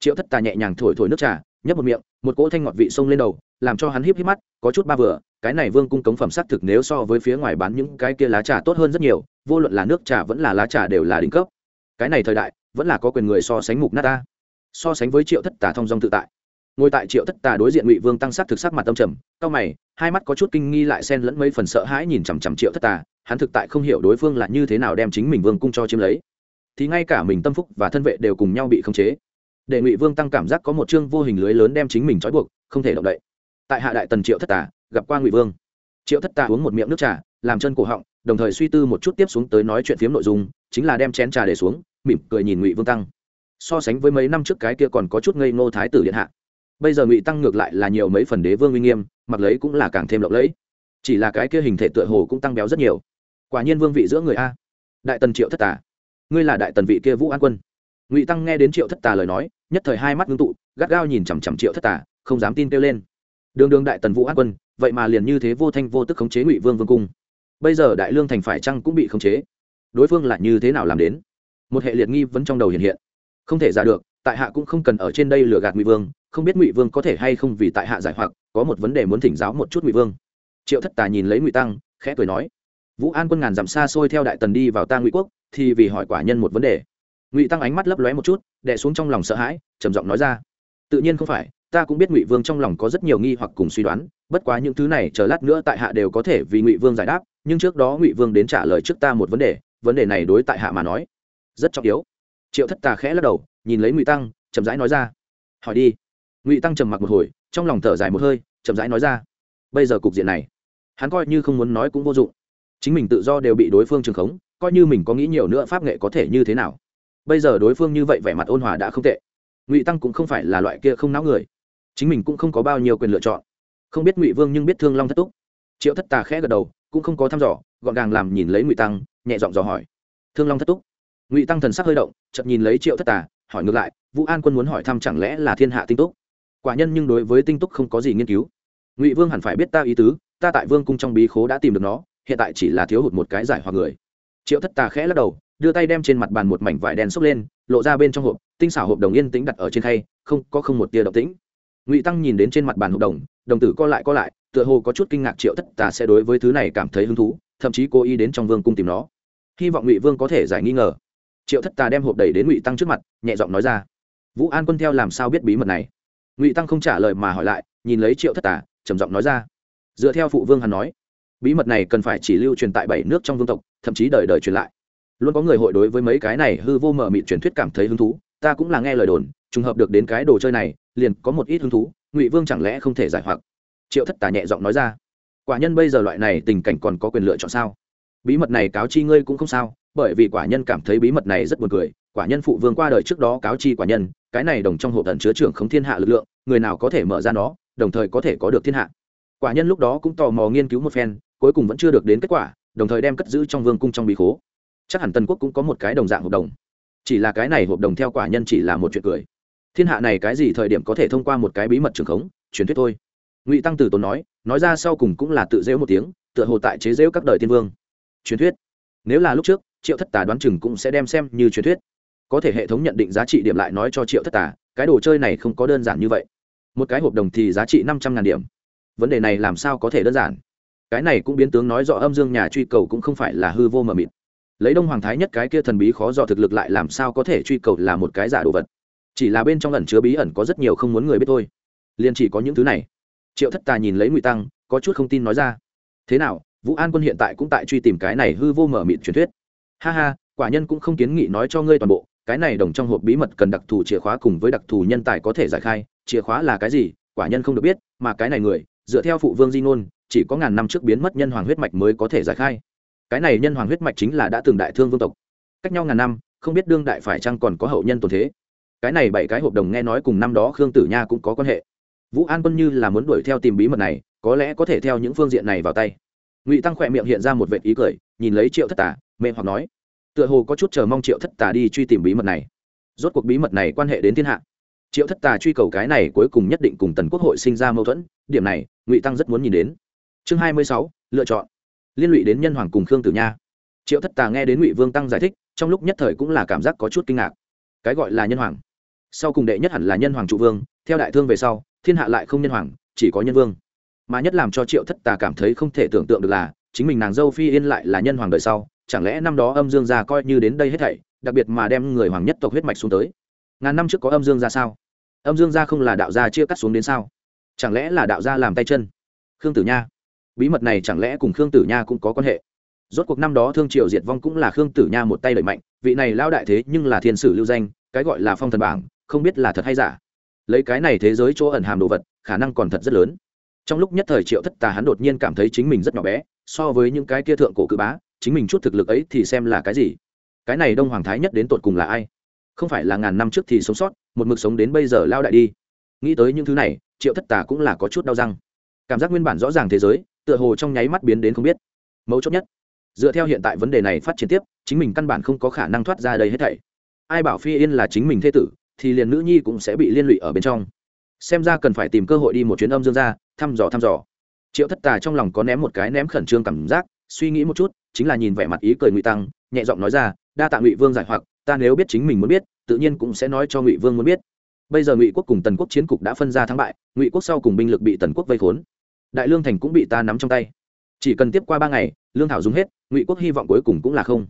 Triệu thất tà nhẹ nhàng thổi thổi nước trà, nhấp một miệng, một cỗ thanh ngọt vị sông lên đầu, làm cho hắn híp híp mắt, có chút ba vừa, cái này vương cung cống phẩm sắc thực nếu so với phía ngoài bán những cái kia lá trà tốt hơn rất nhiều, vô luận là nước trà vẫn là lá trà đều là đỉnh cấp. Cái này thời đại, vẫn là có quyền người so sánh mục nát ta. So sánh với triệu thất tà thông dong tự tại ngồi tại triệu thất tà đối diện ngụy vương tăng sắc thực sắc mặt tâm trầm, cao mày, hai mắt có chút kinh nghi lại xen lẫn mấy phần sợ hãi nhìn chằm chằm triệu thất tà, hắn thực tại không hiểu đối phương là như thế nào đem chính mình vương cung cho chiếm lấy. Thì ngay cả mình tâm phúc và thân vệ đều cùng nhau bị khống chế. Để ngụy vương tăng cảm giác có một chương vô hình lưới lớn đem chính mình trói buộc, không thể động đậy. Tại hạ đại tần triệu thất tà, gặp qua ngụy vương. Triệu thất tà uống một miệng nước trà, làm chân cổ họng, đồng thời suy tư một chút tiếp xuống tới nói chuyện phiếm nội dung, chính là đem chén trà để xuống, mỉm cười nhìn ngụy vương tăng. So sánh với mấy năm trước cái kia còn có chút ngây ngô thái tử điện hạ bây giờ ngụy tăng ngược lại là nhiều mấy phần đế vương uy nghiêm, mặc lấy cũng là càng thêm lộng lẫy. Chỉ là cái kia hình thể tựa hồ cũng tăng béo rất nhiều. Quả nhiên vương vị giữa người a. Đại tần triệu thất tà. Ngươi là đại tần vị kia vũ an quân. Ngụy tăng nghe đến triệu thất tà lời nói, nhất thời hai mắt ngưng tụ, gắt gao nhìn chằm chằm triệu thất tà, không dám tin kêu lên. Đường đường đại tần vũ an quân, vậy mà liền như thế vô thanh vô tức khống chế ngụy vương vương cung. Bây giờ đại lương thành phải chăng cũng bị khống chế? Đối phương lại như thế nào làm đến? Một hệ liệt nghi vẫn trong đầu hiện hiện. Không thể ra được, tại hạ cũng không cần ở trên đây lừa gạt ngụy vương không biết ngụy vương có thể hay không vì tại hạ giải hoặc, có một vấn đề muốn thỉnh giáo một chút ngụy vương. Triệu thất tà nhìn lấy ngụy tăng, khẽ cười nói, vũ an quân ngàn dặm xa xôi theo đại tần đi vào ta ngụy quốc, thì vì hỏi quả nhân một vấn đề. Ngụy tăng ánh mắt lấp lóe một chút đẻ xuống trong lòng sợ hãi, trầm giọng nói ra, tự nhiên không phải, ta cũng biết ngụy vương trong lòng có rất nhiều nghi hoặc cùng suy đoán, bất quá những thứ này chờ lát nữa tại hạ đều có thể vì ngụy vương giải đáp, nhưng trước đó ngụy vương đến trả lời trước ta một vấn đề vấn đề này đối tại hạ mà nói rất trọng yếu. Triệu thất tà khẽ lắc đầu, nhìn lấy ngụy tăng, chậm rãi nói ra, hỏi đi ngụy tăng trầm mặc một hồi trong lòng thở dài một hơi chậm rãi nói ra bây giờ cục diện này hắn coi như không muốn nói cũng vô dụng chính mình tự do đều bị đối phương trừng khống coi như mình có nghĩ nhiều nữa pháp nghệ có thể như thế nào bây giờ đối phương như vậy vẻ mặt ôn hòa đã không tệ ngụy tăng cũng không phải là loại kia không não người chính mình cũng không có bao nhiêu quyền lựa chọn không biết ngụy vương nhưng biết thương long thất túc triệu thất tà khẽ gật đầu cũng không có thăm dò gọn gàng làm nhìn lấy ngụy tăng nhẹ giọng dò hỏi thương long thất túc ngụy tăng thần sắc hơi động chậm nhìn lấy triệu thất tà hỏi ngược lại vũ an quân muốn hỏi thăm chẳng lẽ là thiên hạ tinh túc quả nhân nhưng đối với tinh túc không có gì nghiên cứu. Ngụy vương hẳn phải biết ta ý tứ, ta tại vương cung trong bí khố đã tìm được nó, hiện tại chỉ là thiếu hụt một cái giải hoặc người. Triệu thất tà khẽ lắc đầu, đưa tay đem trên mặt bàn một mảnh vải đen xốc lên, lộ ra bên trong hộp, tinh xảo hộp đồng yên tĩnh đặt ở trên khay, không, có không một tia động tĩnh. Ngụy tăng nhìn đến trên mặt bàn hộp đồng đồng tử co lại co lại, tựa hồ có chút kinh ngạc triệu thất tà sẽ đối với thứ này cảm thấy hứng thú, thậm chí cố ý đến trong vương cung tìm nó. Hy vọng ngụy vương có thể giải nghi ngờ. Triệu thất tà đem hộp đẩy đến ngụy tăng trước mặt, nhẹ giọng nói ra, vũ an quân theo làm sao biết bí mật này? Ngụy tăng không trả lời mà hỏi lại nhìn lấy triệu thất Tả, trầm giọng nói ra. Dựa theo phụ vương hắn nói bí mật này cần phải chỉ lưu truyền tại bảy nước trong vương tộc thậm chí đời đời truyền lại. Luôn có người hội đối với mấy cái này hư vô mờ mịt truyền thuyết cảm thấy hứng thú ta cũng là nghe lời đồn trùng hợp được đến cái đồ chơi này liền có một ít hứng thú ngụy vương chẳng lẽ không thể giải hoặc? Triệu thất Tả nhẹ giọng nói ra. Quả nhân bây giờ loại này tình cảnh còn có quyền lựa chọn sao? Bí mật này cáo chi ngươi cũng không sao bởi vì quả nhân cảm thấy bí mật này rất buồn cười quả nhân phụ vương qua đời trước đó cáo chi quả nhân, cái này đồng trong hộp tận chứa trưởng không thiên hạ lực lượng, người nào có thể mở ra nó, đồng thời có thể có được thiên hạ. Quả nhân lúc đó cũng tò mò nghiên cứu một phen, cuối cùng vẫn chưa được đến kết quả, đồng thời đem cất giữ trong vương cung trong bí khố. Chắc hẳn tân quốc cũng có một cái đồng dạng hợp đồng. Chỉ là cái này hợp đồng theo quả nhân chỉ là một chuyện cười. Thiên hạ này cái gì thời điểm có thể thông qua một cái bí mật trường khống, truyền thuyết thôi. Ngụy tăng từ tốn nói nói ra sau cùng cũng là tự dễu một tiếng, tựa hồ tại chế dễu các đời tiên vương. Truyền thuyết. Nếu là lúc trước, triệu thất tà đoán chừng cũng sẽ đem xem như truyền thuyết có thể hệ thống nhận định giá trị điểm lại nói cho triệu thất tà, cái đồ chơi này không có đơn giản như vậy. Một cái hộp đồng thì giá trị năm trăm ngàn điểm. Vấn đề này làm sao có thể đơn giản? Cái này cũng biến tướng nói rõ âm dương nhà truy cầu cũng không phải là hư vô mờ mịt. Lấy đông hoàng thái nhất cái kia thần bí khó dò thực lực lại làm sao có thể truy cầu là một cái giả đồ vật? Chỉ là bên trong ẩn chứa bí ẩn có rất nhiều không muốn người biết thôi. Liền chỉ có những thứ này. Triệu thất tà nhìn lấy ngụy tăng, có chút không tin nói ra. Thế nào, vũ an quân hiện tại cũng tại truy tìm cái này hư vô mở mịt truyền thuyết. Ha ha, quả nhân cũng không kiến nghị nói cho ngươi toàn bộ cái này đồng trong hộp bí mật cần đặc thù chìa khóa cùng với đặc thù nhân tài có thể giải khai, chìa khóa là cái gì, quả nhân không được biết, mà cái này người, dựa theo phụ vương di ngôn, chỉ có ngàn năm trước biến mất nhân hoàng huyết mạch mới có thể giải khai. Cái này nhân hoàng huyết mạch chính là đã từng đại thương vương tộc. Cách nhau ngàn năm, không biết đương đại phải chăng còn có hậu nhân tồn thế. Cái này bảy cái hộp đồng nghe nói cùng năm đó khương tử nha cũng có quan hệ. Vũ an quân như là muốn đuổi theo tìm bí mật này, có lẽ có thể theo những phương diện này vào tay. Ngụy tăng khỏe miệng hiện ra một vệ ý cười, nhìn lấy triệu thất tà, mê hoặc nói tựa hồ có chút chờ mong triệu thất tà đi truy tìm bí mật này. Rốt cuộc bí mật này quan hệ đến thiên hạ. Triệu thất tà truy cầu cái này cuối cùng nhất định cùng tần quốc hội sinh ra mâu thuẫn, điểm này, ngụy tăng rất muốn nhìn đến. Chương hai mươi sáu, lựa chọn. Liên lụy đến nhân hoàng cùng khương tử nha. Triệu thất tà nghe đến ngụy vương tăng giải thích, trong lúc nhất thời cũng là cảm giác có chút kinh ngạc. Cái gọi là nhân hoàng. Sau cùng đệ nhất hẳn là nhân hoàng trụ vương, theo đại thương về sau, thiên hạ lại không nhân hoàng, chỉ có nhân vương. Mà nhất làm cho triệu thất tà cảm thấy không thể tưởng tượng được là, chính mình nàng dâu phi yên lại là nhân hoàng đời sau chẳng lẽ năm đó âm dương gia coi như đến đây hết thảy, đặc biệt mà đem người hoàng nhất tộc huyết mạch xuống tới? Ngàn năm trước có âm dương gia sao? Âm dương gia không là đạo gia chia cắt xuống đến sao? Chẳng lẽ là đạo gia làm tay chân? Khương tử nha. Bí mật này chẳng lẽ cùng khương tử nha cũng có quan hệ? Rốt cuộc năm đó thương triều diệt vong cũng là khương tử nha một tay đẩy mạnh, vị này lao đại thế nhưng là thiên sử lưu danh, cái gọi là phong thần bảng, không biết là thật hay giả. Lấy cái này thế giới chỗ ẩn hàm đồ vật, khả năng còn thật rất lớn. Trong lúc nhất thời triệu thất tà hắn đột nhiên cảm thấy chính mình rất nhỏ bé, so với những cái kia thượng cổ cự bá chính mình chút thực lực ấy thì xem là cái gì? Cái này đông hoàng thái nhất đến tột cùng là ai? Không phải là ngàn năm trước thì sống sót, một mực sống đến bây giờ lao đại đi. Nghĩ tới những thứ này, triệu thất tà cũng là có chút đau răng. Cảm giác nguyên bản rõ ràng thế giới, tựa hồ trong nháy mắt biến đến không biết. Mấu chốt nhất, dựa theo hiện tại vấn đề này phát triển tiếp, chính mình căn bản không có khả năng thoát ra đây hết thảy. Ai bảo phi yên là chính mình thế tử, thì liền nữ nhi cũng sẽ bị liên lụy ở bên trong. Xem ra cần phải tìm cơ hội đi một chuyến âm dương ra, thăm dò thăm dò. Triệu thất tà trong lòng có ném một cái ném khẩn trương cảm giác, suy nghĩ một chút chính là nhìn vẻ mặt ý cười ngụy tăng, nhẹ giọng nói ra, đa tạ ngụy vương giải hoặc, ta nếu biết chính mình muốn biết, tự nhiên cũng sẽ nói cho ngụy vương muốn biết. Bây giờ ngụy quốc cùng tần quốc chiến cục đã phân ra thắng bại, ngụy quốc sau cùng binh lực bị tần quốc vây khốn. Đại lương thành cũng bị ta nắm trong tay. Chỉ cần tiếp qua ba ngày, lương thảo dùng hết, ngụy quốc hy vọng cuối cùng cũng là không.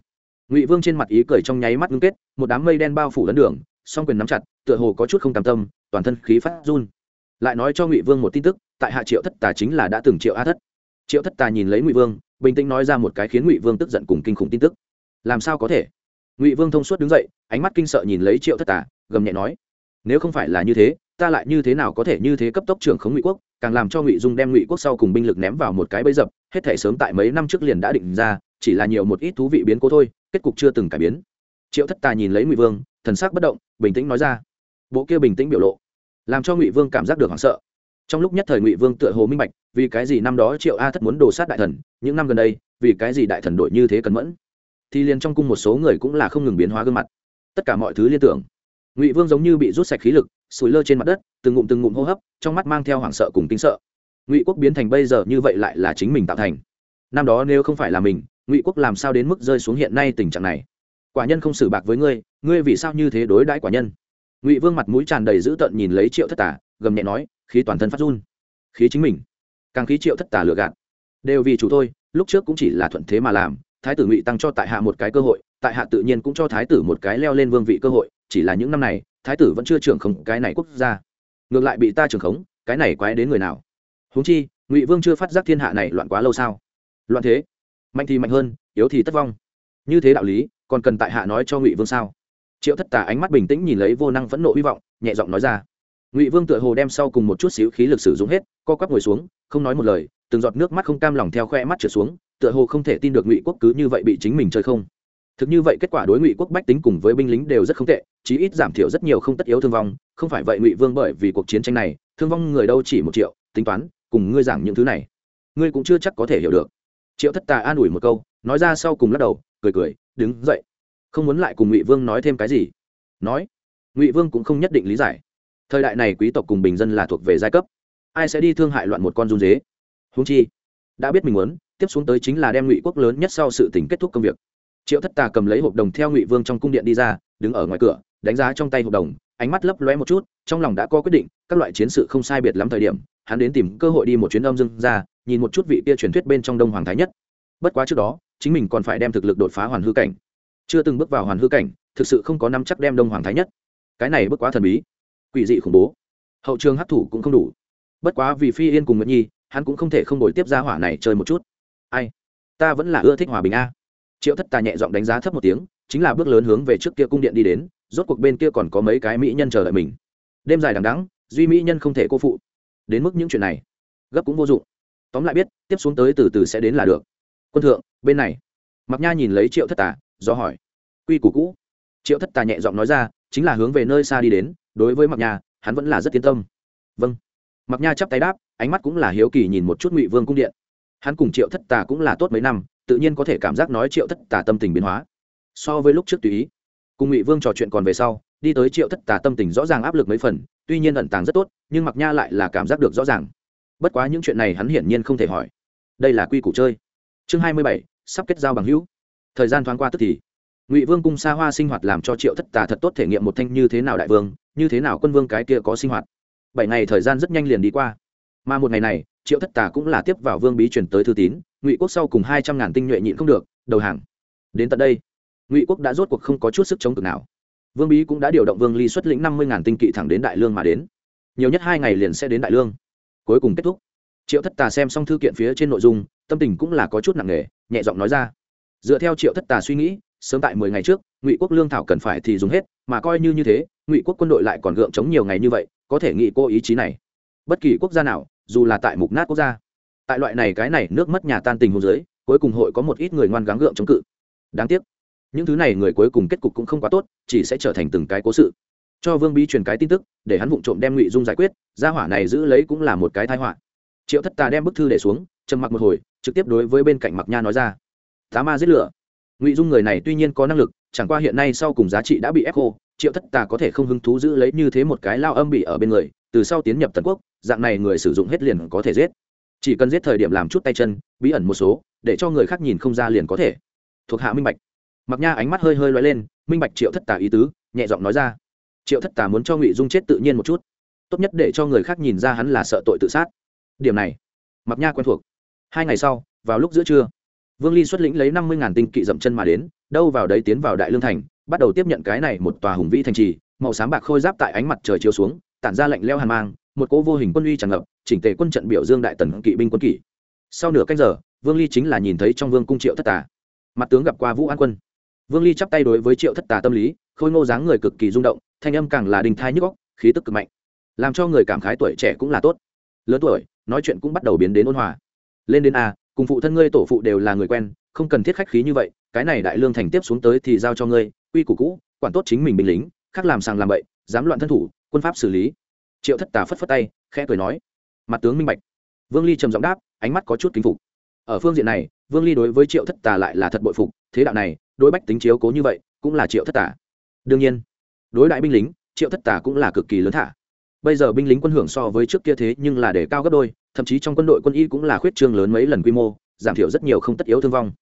Ngụy vương trên mặt ý cười trong nháy mắt ngưng kết, một đám mây đen bao phủ lấn đường, song quyền nắm chặt, tựa hồ có chút không cam tâm, toàn thân khí phát run. Lại nói cho ngụy vương một tin tức, tại hạ triệu thất tà chính là đã từng triệu a thất. Triệu thất tà nhìn lấy ngụy vương bình tĩnh nói ra một cái khiến ngụy vương tức giận cùng kinh khủng tin tức làm sao có thể ngụy vương thông suốt đứng dậy ánh mắt kinh sợ nhìn lấy triệu thất tà, gầm nhẹ nói nếu không phải là như thế ta lại như thế nào có thể như thế cấp tốc trưởng khống ngụy quốc càng làm cho ngụy dung đem ngụy quốc sau cùng binh lực ném vào một cái bẫy dập hết thể sớm tại mấy năm trước liền đã định ra chỉ là nhiều một ít thú vị biến cố thôi kết cục chưa từng cải biến triệu thất tà nhìn lấy ngụy vương thần sắc bất động bình tĩnh nói ra bộ kia bình tĩnh biểu lộ làm cho ngụy vương cảm giác được hoảng sợ trong lúc nhất thời ngụy vương tựa hồ minh bạch, vì cái gì năm đó triệu a thất muốn đồ sát đại thần, những năm gần đây, vì cái gì đại thần đổi như thế cẩn mẫn? Thì liền trong cung một số người cũng là không ngừng biến hóa gương mặt. Tất cả mọi thứ liên tưởng. Ngụy vương giống như bị rút sạch khí lực, sủi lơ trên mặt đất, từng ngụm từng ngụm hô hấp, trong mắt mang theo hoảng sợ cùng tính sợ. Ngụy quốc biến thành bây giờ như vậy lại là chính mình tạo thành. Năm đó nếu không phải là mình, ngụy quốc làm sao đến mức rơi xuống hiện nay tình trạng này? Quả nhân không xử bạc với ngươi ngươi vì sao như thế đối đãi quả nhân? Ngụy vương mặt mũi tràn đầy dữ tợn nhìn lấy triệu thất tả gầm nhẹ nói khí toàn thân phát run. Khí chính mình. Càng khí triệu thất tà lừa gạt. Đều vì chủ thôi lúc trước cũng chỉ là thuận thế mà làm, thái tử ngụy tăng cho tại hạ một cái cơ hội, tại hạ tự nhiên cũng cho thái tử một cái leo lên vương vị cơ hội, chỉ là những năm này, thái tử vẫn chưa trưởng khống cái này quốc gia. Ngược lại bị ta trưởng khống, cái này quái đến người nào? Huống chi, ngụy vương chưa phát giác thiên hạ này loạn quá lâu sao? Loạn thế. Mạnh thì mạnh hơn, yếu thì tất vong. Như thế đạo lý, còn cần tại hạ nói cho ngụy vương sao? Triệu thất tà ánh mắt bình tĩnh nhìn lấy vô năng phẫn nộ hy vọng, nhẹ giọng nói ra ngụy vương tựa hồ đem sau cùng một chút xíu khí lực sử dụng hết co quắp ngồi xuống không nói một lời từng giọt nước mắt không cam lòng theo khoe mắt trượt xuống tựa hồ không thể tin được ngụy quốc cứ như vậy bị chính mình chơi không thực như vậy kết quả đối ngụy quốc bách tính cùng với binh lính đều rất không tệ chí ít giảm thiểu rất nhiều không tất yếu thương vong không phải vậy ngụy vương bởi vì cuộc chiến tranh này thương vong người đâu chỉ một triệu tính toán cùng ngươi giảng những thứ này ngươi cũng chưa chắc có thể hiểu được triệu thất tà an ủi một câu nói ra sau cùng lắc đầu cười cười đứng dậy không muốn lại cùng ngụy vương nói thêm cái gì nói ngụy vương cũng không nhất định lý giải thời đại này quý tộc cùng bình dân là thuộc về giai cấp. Ai sẽ đi thương hại loạn một con run dế? Húng chi, đã biết mình muốn, tiếp xuống tới chính là đem ngụy quốc lớn nhất sau sự tỉnh kết thúc công việc. Triệu thất tà cầm lấy hộp đồng theo ngụy vương trong cung điện đi ra, đứng ở ngoài cửa, đánh giá trong tay hộp đồng, ánh mắt lấp lóe một chút, trong lòng đã có quyết định, các loại chiến sự không sai biệt lắm thời điểm, hắn đến tìm cơ hội đi một chuyến âm dương ra, nhìn một chút vị kia truyền thuyết bên trong đông hoàng thái nhất. Bất quá trước đó, chính mình còn phải đem thực lực đột phá hoàn hư cảnh. Chưa từng bước vào hoàn hư cảnh, thực sự không có năm chắc đem đông hoàng thái nhất. Cái này bước quá thần bí quỷ dị khủng bố. Hậu trường hấp thủ cũng không đủ. Bất quá vì phi yên cùng nguyệt nhi, hắn cũng không thể không đổi tiếp ra hỏa này chơi một chút. Ai? Ta vẫn là ưa thích hòa bình a. Triệu thất tà nhẹ giọng đánh giá thấp một tiếng, chính là bước lớn hướng về trước kia cung điện đi đến, rốt cuộc bên kia còn có mấy cái mỹ nhân chờ đợi mình. Đêm dài đằng đắng duy mỹ nhân không thể cô phụ. Đến mức những chuyện này, gấp cũng vô dụng. Tóm lại biết, tiếp xuống tới từ từ sẽ đến là được. Quân thượng, bên này. Mặc nha nhìn lấy triệu thất tà, do hỏi. Quy củ cũ. Triệu thất tà nhẹ giọng nói ra, chính là hướng về nơi xa đi đến đối với mặc nha, hắn vẫn là rất yên tâm. Vâng. Mặc nha chắp tay đáp, ánh mắt cũng là hiếu kỳ nhìn một chút ngụy vương cung điện. Hắn cùng triệu thất tà cũng là tốt mấy năm, tự nhiên có thể cảm giác nói triệu thất tà tâm tình biến hóa. So với lúc trước tùy ý, cùng ngụy vương trò chuyện còn về sau, đi tới triệu thất tà tâm tình rõ ràng áp lực mấy phần, tuy nhiên ẩn tàng rất tốt, nhưng mặc nha lại là cảm giác được rõ ràng. Bất quá những chuyện này hắn hiển nhiên không thể hỏi. Đây là quy củ chơi. Chương hai mươi bảy, sắp kết giao bằng hữu. Thời gian thoáng qua tức thì, ngụy vương cung xa hoa sinh hoạt làm cho triệu thất tà thật tốt thể nghiệm một thanh như thế nào đại vương như thế nào quân vương cái kia có sinh hoạt? Bảy ngày thời gian rất nhanh liền đi qua. Mà một ngày này, triệu thất tà cũng là tiếp vào vương bí chuyển tới thư tín, ngụy quốc sau cùng hai trăm ngàn tinh nhuệ nhịn không được, đầu hàng. Đến tận đây, ngụy quốc đã rốt cuộc không có chút sức chống cực nào. Vương bí cũng đã điều động vương ly xuất lĩnh năm mươi ngàn tinh kỵ thẳng đến đại lương mà đến. Nhiều nhất hai ngày liền sẽ đến đại lương. Cuối cùng kết thúc. Triệu thất tà xem xong thư kiện phía trên nội dung, tâm tình cũng là có chút nặng nề, nhẹ giọng nói ra. Dựa theo triệu thất tà suy nghĩ, sớm tại mười ngày trước, ngụy quốc lương thảo cần phải thì dùng hết, mà coi như như thế ngụy quốc quân đội lại còn gượng chống nhiều ngày như vậy, có thể nghĩ cô ý chí này. Bất kỳ quốc gia nào, dù là tại mục nát quốc gia, tại loại này cái này nước mất nhà tan tình hôn giới cuối cùng hội có một ít người ngoan gắng gượng chống cự. Đáng tiếc, những thứ này người cuối cùng kết cục cũng không quá tốt, chỉ sẽ trở thành từng cái cố sự. Cho vương bí truyền cái tin tức, để hắn vụng trộm đem ngụy dung giải quyết, gia hỏa này giữ lấy cũng là một cái thái họa. Triệu thất tà đem bức thư để xuống, trầm mặc một hồi, trực tiếp đối với bên cạnh mặc nha nói ra. Tá ma giết lửa. Ngụy dung người này tuy nhiên có năng lực, chẳng qua hiện nay sau cùng giá trị đã bị ép khô triệu thất tà có thể không hứng thú giữ lấy như thế một cái lao âm bị ở bên người, từ sau tiến nhập tần quốc, dạng này người sử dụng hết liền có thể giết. Chỉ cần giết thời điểm làm chút tay chân, bí ẩn một số, để cho người khác nhìn không ra liền có thể. Thuộc hạ minh bạch. Mặc nha ánh mắt hơi hơi loay lên, minh bạch triệu thất tà ý tứ, nhẹ giọng nói ra. Triệu thất tà muốn cho ngụy dung chết tự nhiên một chút. Tốt nhất để cho người khác nhìn ra hắn là sợ tội tự sát. Điểm này, mặc nha quen thuộc. Hai ngày sau, vào lúc giữa trưa, vương ly xuất lĩnh lấy năm mươi ngàn tinh kỵ dậm chân mà đến, đâu vào đấy tiến vào đại lương thành bắt đầu tiếp nhận cái này một tòa hùng vĩ thành trì, màu xám bạc khôi giáp tại ánh mặt trời chiếu xuống, tản ra lạnh leo hàn mang, một cỗ vô hình quân uy tràn ngập, chỉnh tề quân trận biểu dương đại tần kỵ binh quân kỷ sau nửa canh giờ, vương ly chính là nhìn thấy trong vương cung triệu thất tà. Mặt tướng gặp qua vũ an quân. Vương ly chắp tay đối với triệu thất tà tâm lý, khôi ngô dáng người cực kỳ rung động, thanh âm càng là đình thai nhức góc khí tức cực mạnh. Làm cho người cảm khái tuổi trẻ cũng là tốt. Lớn tuổi, nói chuyện cũng bắt đầu biến đến ôn hòa. Lên đến a, cùng phụ thân ngươi tổ phụ đều là người quen, không cần thiết khách khí như vậy, cái này đại lương thành tiếp xuống tới thì giao cho ngươi quy củ cũ, quản tốt chính mình binh lính, khác làm sàng làm bậy, dám loạn thân thủ, quân pháp xử lý. Triệu thất tà phất phất tay, khẽ cười nói, mặt tướng minh bạch. Vương ly trầm giọng đáp, ánh mắt có chút kính phục. Ở phương diện này, vương ly đối với triệu thất tà lại là thật bội phục, thế đạo này, đối bách tính chiếu cố như vậy, cũng là triệu thất tà. Đương nhiên, đối đại binh lính, triệu thất tà cũng là cực kỳ lớn thả. Bây giờ binh lính quân hưởng so với trước kia thế nhưng là để cao gấp đôi, thậm chí trong quân đội quân y cũng là khuyết trương lớn mấy lần quy mô, giảm thiểu rất nhiều không tất yếu thương vong.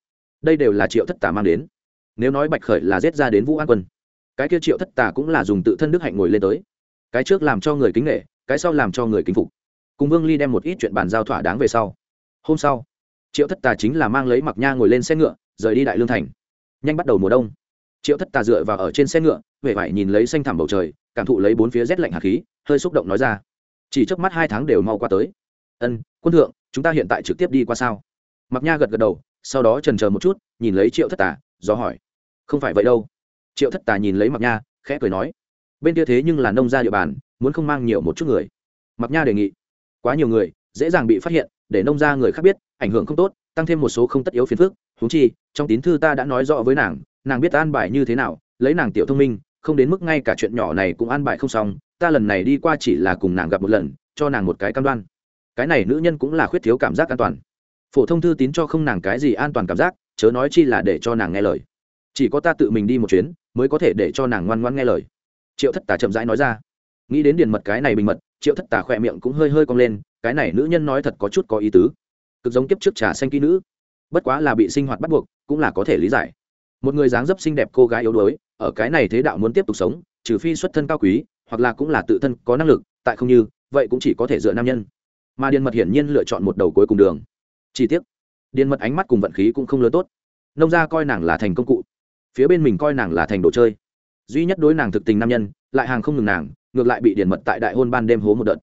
Đây đều là triệu thất tà mang đến nếu nói bạch khởi là giết ra đến vũ an quân, cái kia triệu thất tà cũng là dùng tự thân đức hạnh ngồi lên tới. Cái trước làm cho người kính nghệ cái sau làm cho người kính phục. Cùng vương ly đem một ít chuyện bàn giao thỏa đáng về sau. Hôm sau, triệu thất tà chính là mang lấy mặc nha ngồi lên xe ngựa, rời đi đại lương thành. Nhanh bắt đầu mùa đông. Triệu thất tà dựa vào ở trên xe ngựa huệ vải nhìn lấy xanh thẳm bầu trời, cảm thụ lấy bốn phía rét lạnh hạt khí, hơi xúc động nói ra. Chỉ trước mắt hai tháng đều mau qua tới. Ân, quân thượng, chúng ta hiện tại trực tiếp đi qua sao? Mặc nha gật gật đầu, sau đó trần chờ một chút, nhìn lấy triệu thất tà, do hỏi không phải vậy đâu. Triệu thất tà nhìn lấy mặc nha, khẽ cười nói, bên kia thế nhưng là nông gia địa bàn, muốn không mang nhiều một chút người. Mặc nha đề nghị, quá nhiều người, dễ dàng bị phát hiện, để nông gia người khác biết, ảnh hưởng không tốt, tăng thêm một số không tất yếu phiền phức. Húng chi, trong tín thư ta đã nói rõ với nàng nàng biết an bài như thế nào, lấy nàng tiểu thông minh, không đến mức ngay cả chuyện nhỏ này cũng an bài không xong, ta lần này đi qua chỉ là cùng nàng gặp một lần, cho nàng một cái cam đoan. Cái này nữ nhân cũng là khuyết thiếu cảm giác an toàn. Phổ thông thư tín cho không nàng cái gì an toàn cảm giác, chớ nói chi là để cho nàng nghe lời chỉ có ta tự mình đi một chuyến, mới có thể để cho nàng ngoan ngoan nghe lời. Triệu thất tà chậm rãi nói ra. Nghĩ đến điền mật cái này bình mật, triệu thất tà khỏe miệng cũng hơi hơi cong lên, cái này nữ nhân nói thật có chút có ý tứ. Cực giống kiếp trước trà xanh kỹ nữ. Bất quá là bị sinh hoạt bắt buộc, cũng là có thể lý giải. Một người dáng dấp xinh đẹp cô gái yếu đuối, ở cái này thế đạo muốn tiếp tục sống, trừ phi xuất thân cao quý, hoặc là cũng là tự thân có năng lực, tại không như, vậy cũng chỉ có thể dựa nam nhân. Mà điền mật hiển nhiên lựa chọn một đầu cuối cùng đường. Chi tiết điền mật ánh mắt cùng vận khí cũng không lớn tốt. Nông gia coi nàng là thành công cụ phía bên mình coi nàng là thành đồ chơi. Duy nhất đối nàng thực tình nam nhân, lại hàng không ngừng nàng, ngược lại bị điền mật tại đại hôn ban đêm hố một đợt.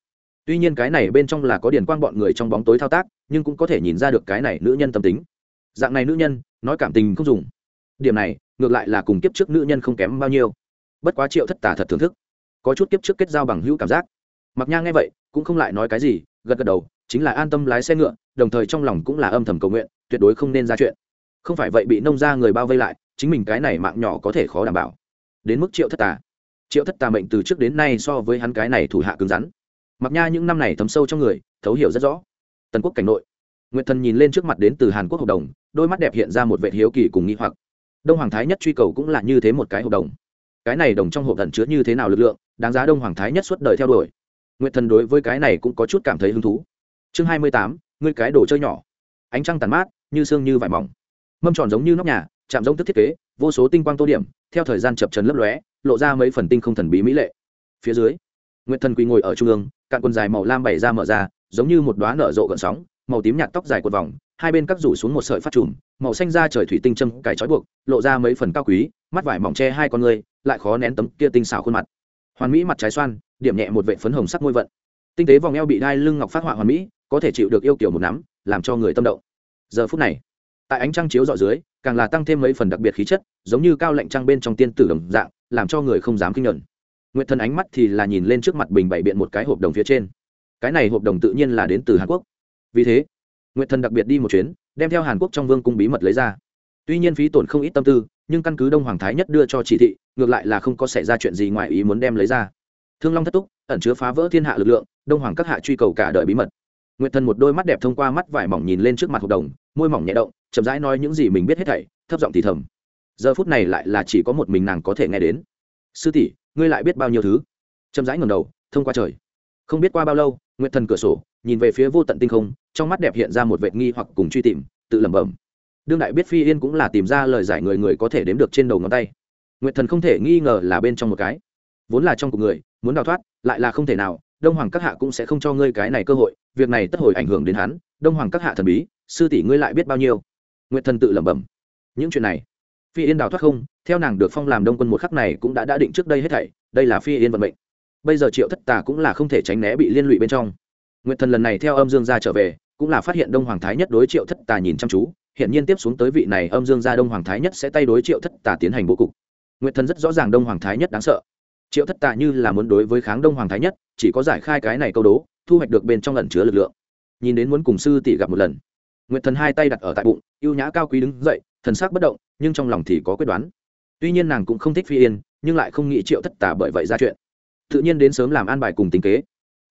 Tuy nhiên cái này bên trong là có điền quang bọn người trong bóng tối thao tác, nhưng cũng có thể nhìn ra được cái này nữ nhân tâm tính. Dạng này nữ nhân, nói cảm tình không dùng. Điểm này, ngược lại là cùng kiếp trước nữ nhân không kém bao nhiêu. Bất quá triệu thất tả thật thưởng thức. Có chút kiếp trước kết giao bằng hữu cảm giác. Mặc nha nghe vậy, cũng không lại nói cái gì, gật gật đầu, chính là an tâm lái xe ngựa, đồng thời trong lòng cũng là âm thầm cầu nguyện, tuyệt đối không nên ra chuyện. Không phải vậy bị nông ra người bao vây lại chính mình cái này mạng nhỏ có thể khó đảm bảo. Đến mức triệu thất tà. Triệu thất tà mệnh từ trước đến nay so với hắn cái này thủ hạ cứng rắn. Mặc nha những năm này thấm sâu trong người, thấu hiểu rất rõ. Tần quốc cảnh nội. Nguyệt thần nhìn lên trước mặt đến từ hàn quốc hợp đồng, đôi mắt đẹp hiện ra một vệ hiếu kỳ cùng nghĩ hoặc. Đông hoàng thái nhất truy cầu cũng là như thế một cái hợp đồng. Cái này đồng trong hộp thần chứa như thế nào lực lượng, đáng giá đông hoàng thái nhất suốt đời theo đuổi. Nguyệt thần đối với cái này cũng có chút cảm thấy hứng thú. Chương hai mươi tám, ngươi cái đồ chơi nhỏ. Ánh trăng tàn mát, như xương như vải mỏng. Mâm tròn giống như nóc nhà chạm giống tức thiết kế, vô số tinh quang tô điểm, theo thời gian chập trần lấp lóe, lộ ra mấy phần tinh không thần bí mỹ lệ. Phía dưới, nguyệt thần quỳ ngồi ở trung ương, cạn quần dài màu lam bày ra mở ra, giống như một đoá nở rộ gợn sóng, màu tím nhạt tóc dài cột vòng, hai bên cắt rủ xuống một sợi phát trùm, màu xanh da trời thủy tinh châm cài trói buộc, lộ ra mấy phần cao quý, mắt vải mỏng che hai con người, lại khó nén tấm kia tinh xảo khuôn mặt. Hoàn mỹ mặt trái xoan, điểm nhẹ một vệ phấn hồng sắc môi vận. Tinh tế vòng eo bị đai lưng ngọc phát họa hoàn mỹ, có thể chịu được yêu kiểu một nắm, làm cho người tâm động. Giờ phút này tại ánh trăng chiếu dọi dưới, càng là tăng thêm mấy phần đặc biệt khí chất, giống như cao lạnh trăng bên trong tiên tử đồng dạng, làm cho người không dám kinh nhuận nguyệt thần ánh mắt thì là nhìn lên trước mặt bình bảy biện một cái hộp đồng phía trên. Cái này hộp đồng tự nhiên là đến từ hàn quốc. Vì thế, nguyệt thần đặc biệt đi một chuyến, đem theo hàn quốc trong vương cung bí mật lấy ra. Tuy nhiên phí tổn không ít tâm tư, nhưng căn cứ đông hoàng thái nhất đưa cho chỉ thị, ngược lại là không có xảy ra chuyện gì ngoài ý muốn đem lấy ra. Thương long thất túc, ẩn chứa phá vỡ thiên hạ lực lượng, đông hoàng các hạ truy cầu cả đời bí mật. Nguyệt thần một đôi mắt đẹp thông qua mắt vải mỏng nhìn lên trước mặt hộp đồng, môi mỏng nhẹ động chậm rãi nói những gì mình biết hết thảy, thấp giọng thì thầm. Giờ phút này lại là chỉ có một mình nàng có thể nghe đến. Sư tỷ, ngươi lại biết bao nhiêu thứ? Chậm rãi ngầm đầu, thông qua trời. Không biết qua bao lâu, nguyệt thần cửa sổ, nhìn về phía vô tận tinh không, trong mắt đẹp hiện ra một vệ nghi hoặc cùng truy tìm, tự lẩm bẩm. Đương đại biết phi yên cũng là tìm ra lời giải người người có thể đếm được trên đầu ngón tay. Nguyệt thần không thể nghi ngờ là bên trong một cái. Vốn là trong cuộc người, muốn đào thoát, lại là không thể nào, đông hoàng các hạ cũng sẽ không cho ngươi cái này cơ hội, việc này tất hồi ảnh hưởng đến hắn. Đông hoàng các hạ thần bí, sư tỷ ngươi lại biết bao nhiêu? Nguyệt thần tự lẩm bẩm. Những chuyện này, phi yên đào thoát không? Theo nàng được phong làm đông quân một khắc này cũng đã đã định trước đây hết thảy, đây là phi yên vận mệnh. Bây giờ triệu thất tà cũng là không thể tránh né bị liên lụy bên trong. Nguyệt thần lần này theo âm dương gia trở về, cũng là phát hiện đông hoàng thái nhất đối triệu thất tà nhìn chăm chú, hiện nhiên tiếp xuống tới vị này âm dương gia đông hoàng thái nhất sẽ tay đối triệu thất tà tiến hành bố cục. Nguyệt thần rất rõ ràng đông hoàng thái nhất đáng sợ. Triệu thất tà như là muốn đối với kháng đông hoàng thái nhất, chỉ có giải khai cái này câu đố, thu hoạch được bên trong lần chứa lực lượng. Nhìn đến muốn cùng sư tỷ gặp một lần nguyệt thần hai tay đặt ở tại bụng, ưu nhã cao quý đứng dậy, thần sắc bất động, nhưng trong lòng thì có quyết đoán. Tuy nhiên nàng cũng không thích phi yên, nhưng lại không nghĩ triệu thất tà bởi vậy ra chuyện. Tự nhiên đến sớm làm an bài cùng tính kế.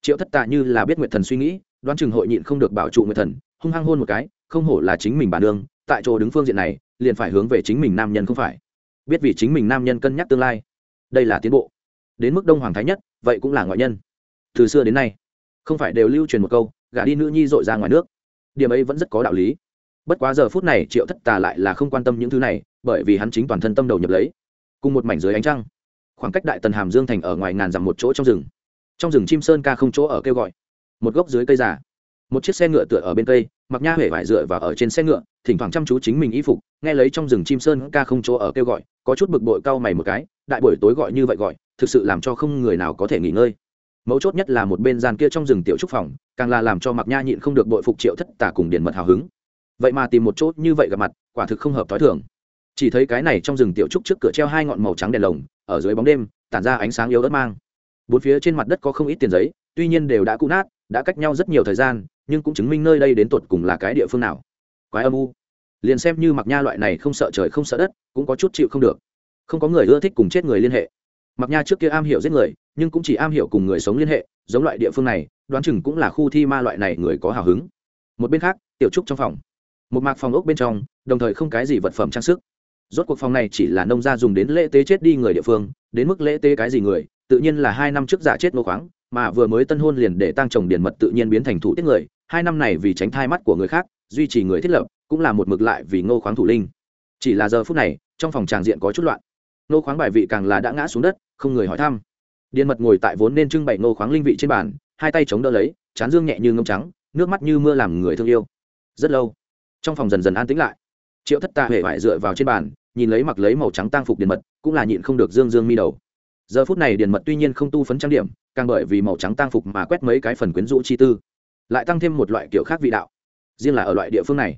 Triệu thất tà như là biết nguyệt thần suy nghĩ, đoán chừng hội nhịn không được bảo trụ nguyệt thần, hung hăng hôn một cái, không hổ là chính mình bản đương tại chỗ đứng phương diện này, liền phải hướng về chính mình nam nhân không phải. Biết vì chính mình nam nhân cân nhắc tương lai. Đây là tiến bộ. Đến mức đông hoàng thái nhất, vậy cũng là ngoại nhân. Từ xưa đến nay, không phải đều lưu truyền một câu, gả đi nữ nhi dội ra ngoài nước điểm ấy vẫn rất có đạo lý. Bất quá giờ phút này triệu thất tà lại là không quan tâm những thứ này, bởi vì hắn chính toàn thân tâm đầu nhập lấy. Cùng một mảnh dưới ánh trăng, khoảng cách đại tần hàm dương thành ở ngoài ngàn dặm một chỗ trong rừng. Trong rừng chim sơn ca không chỗ ở kêu gọi. Một gốc dưới cây già, một chiếc xe ngựa tựa ở bên cây, mặc nha huệ vải dựa và ở trên xe ngựa, thỉnh thoảng chăm chú chính mình y phục, nghe lấy trong rừng chim sơn ca không chỗ ở kêu gọi, có chút bực bội cau mày một cái, đại buổi tối gọi như vậy gọi, thực sự làm cho không người nào có thể nghỉ ngơi mấu chốt nhất là một bên gian kia trong rừng tiểu trúc phòng, càng là làm cho mặc nha nhịn không được bội phục triệu thất tả cùng điền mật hào hứng. Vậy mà tìm một chỗ như vậy gặp mặt, quả thực không hợp thói thường. Chỉ thấy cái này trong rừng tiểu trúc trước cửa treo hai ngọn màu trắng đèn lồng, ở dưới bóng đêm, tản ra ánh sáng yếu ớt mang. Bốn phía trên mặt đất có không ít tiền giấy, tuy nhiên đều đã cũ nát, đã cách nhau rất nhiều thời gian, nhưng cũng chứng minh nơi đây đến tột cùng là cái địa phương nào. Quái âm u. Liền xem như mặc nha loại này không sợ trời không sợ đất, cũng có chút chịu không được. Không có người ưa thích cùng chết người liên hệ. Mặc nha trước kia am hiểu giết người nhưng cũng chỉ am hiểu cùng người sống liên hệ, giống loại địa phương này, đoán chừng cũng là khu thi ma loại này người có hào hứng. Một bên khác, tiểu trúc trong phòng. Một mạc phòng ốc bên trong, đồng thời không cái gì vật phẩm trang sức. Rốt cuộc phòng này chỉ là nông gia dùng đến lễ tế chết đi người địa phương, đến mức lễ tế cái gì người, tự nhiên là hai năm trước giả chết ngô khoáng, mà vừa mới tân hôn liền để tăng chồng điển mật tự nhiên biến thành thủ tiết người, hai năm này vì tránh thai mắt của người khác, duy trì người thiết lập, cũng là một mực lại vì ngô khoáng thủ linh. Chỉ là giờ phút này, trong phòng tràng diện có chút loạn. Ngô khoáng bài vị càng là đã ngã xuống đất, không người hỏi thăm điền mật ngồi tại vốn nên trưng bày ngô khoáng linh vị trên bàn, hai tay chống đỡ lấy, chán dương nhẹ như ngông trắng, nước mắt như mưa làm người thương yêu. Rất lâu, trong phòng dần dần an tĩnh lại. Triệu thất tà huệ vải dựa vào trên bàn, nhìn lấy mặc lấy màu trắng tang phục điền mật, cũng là nhịn không được dương dương mi đầu. Giờ phút này điền mật tuy nhiên không tu phấn trang điểm, càng bởi vì màu trắng tang phục mà quét mấy cái phần quyến rũ chi tư, lại tăng thêm một loại kiểu khác vị đạo. Riêng là ở loại địa phương này,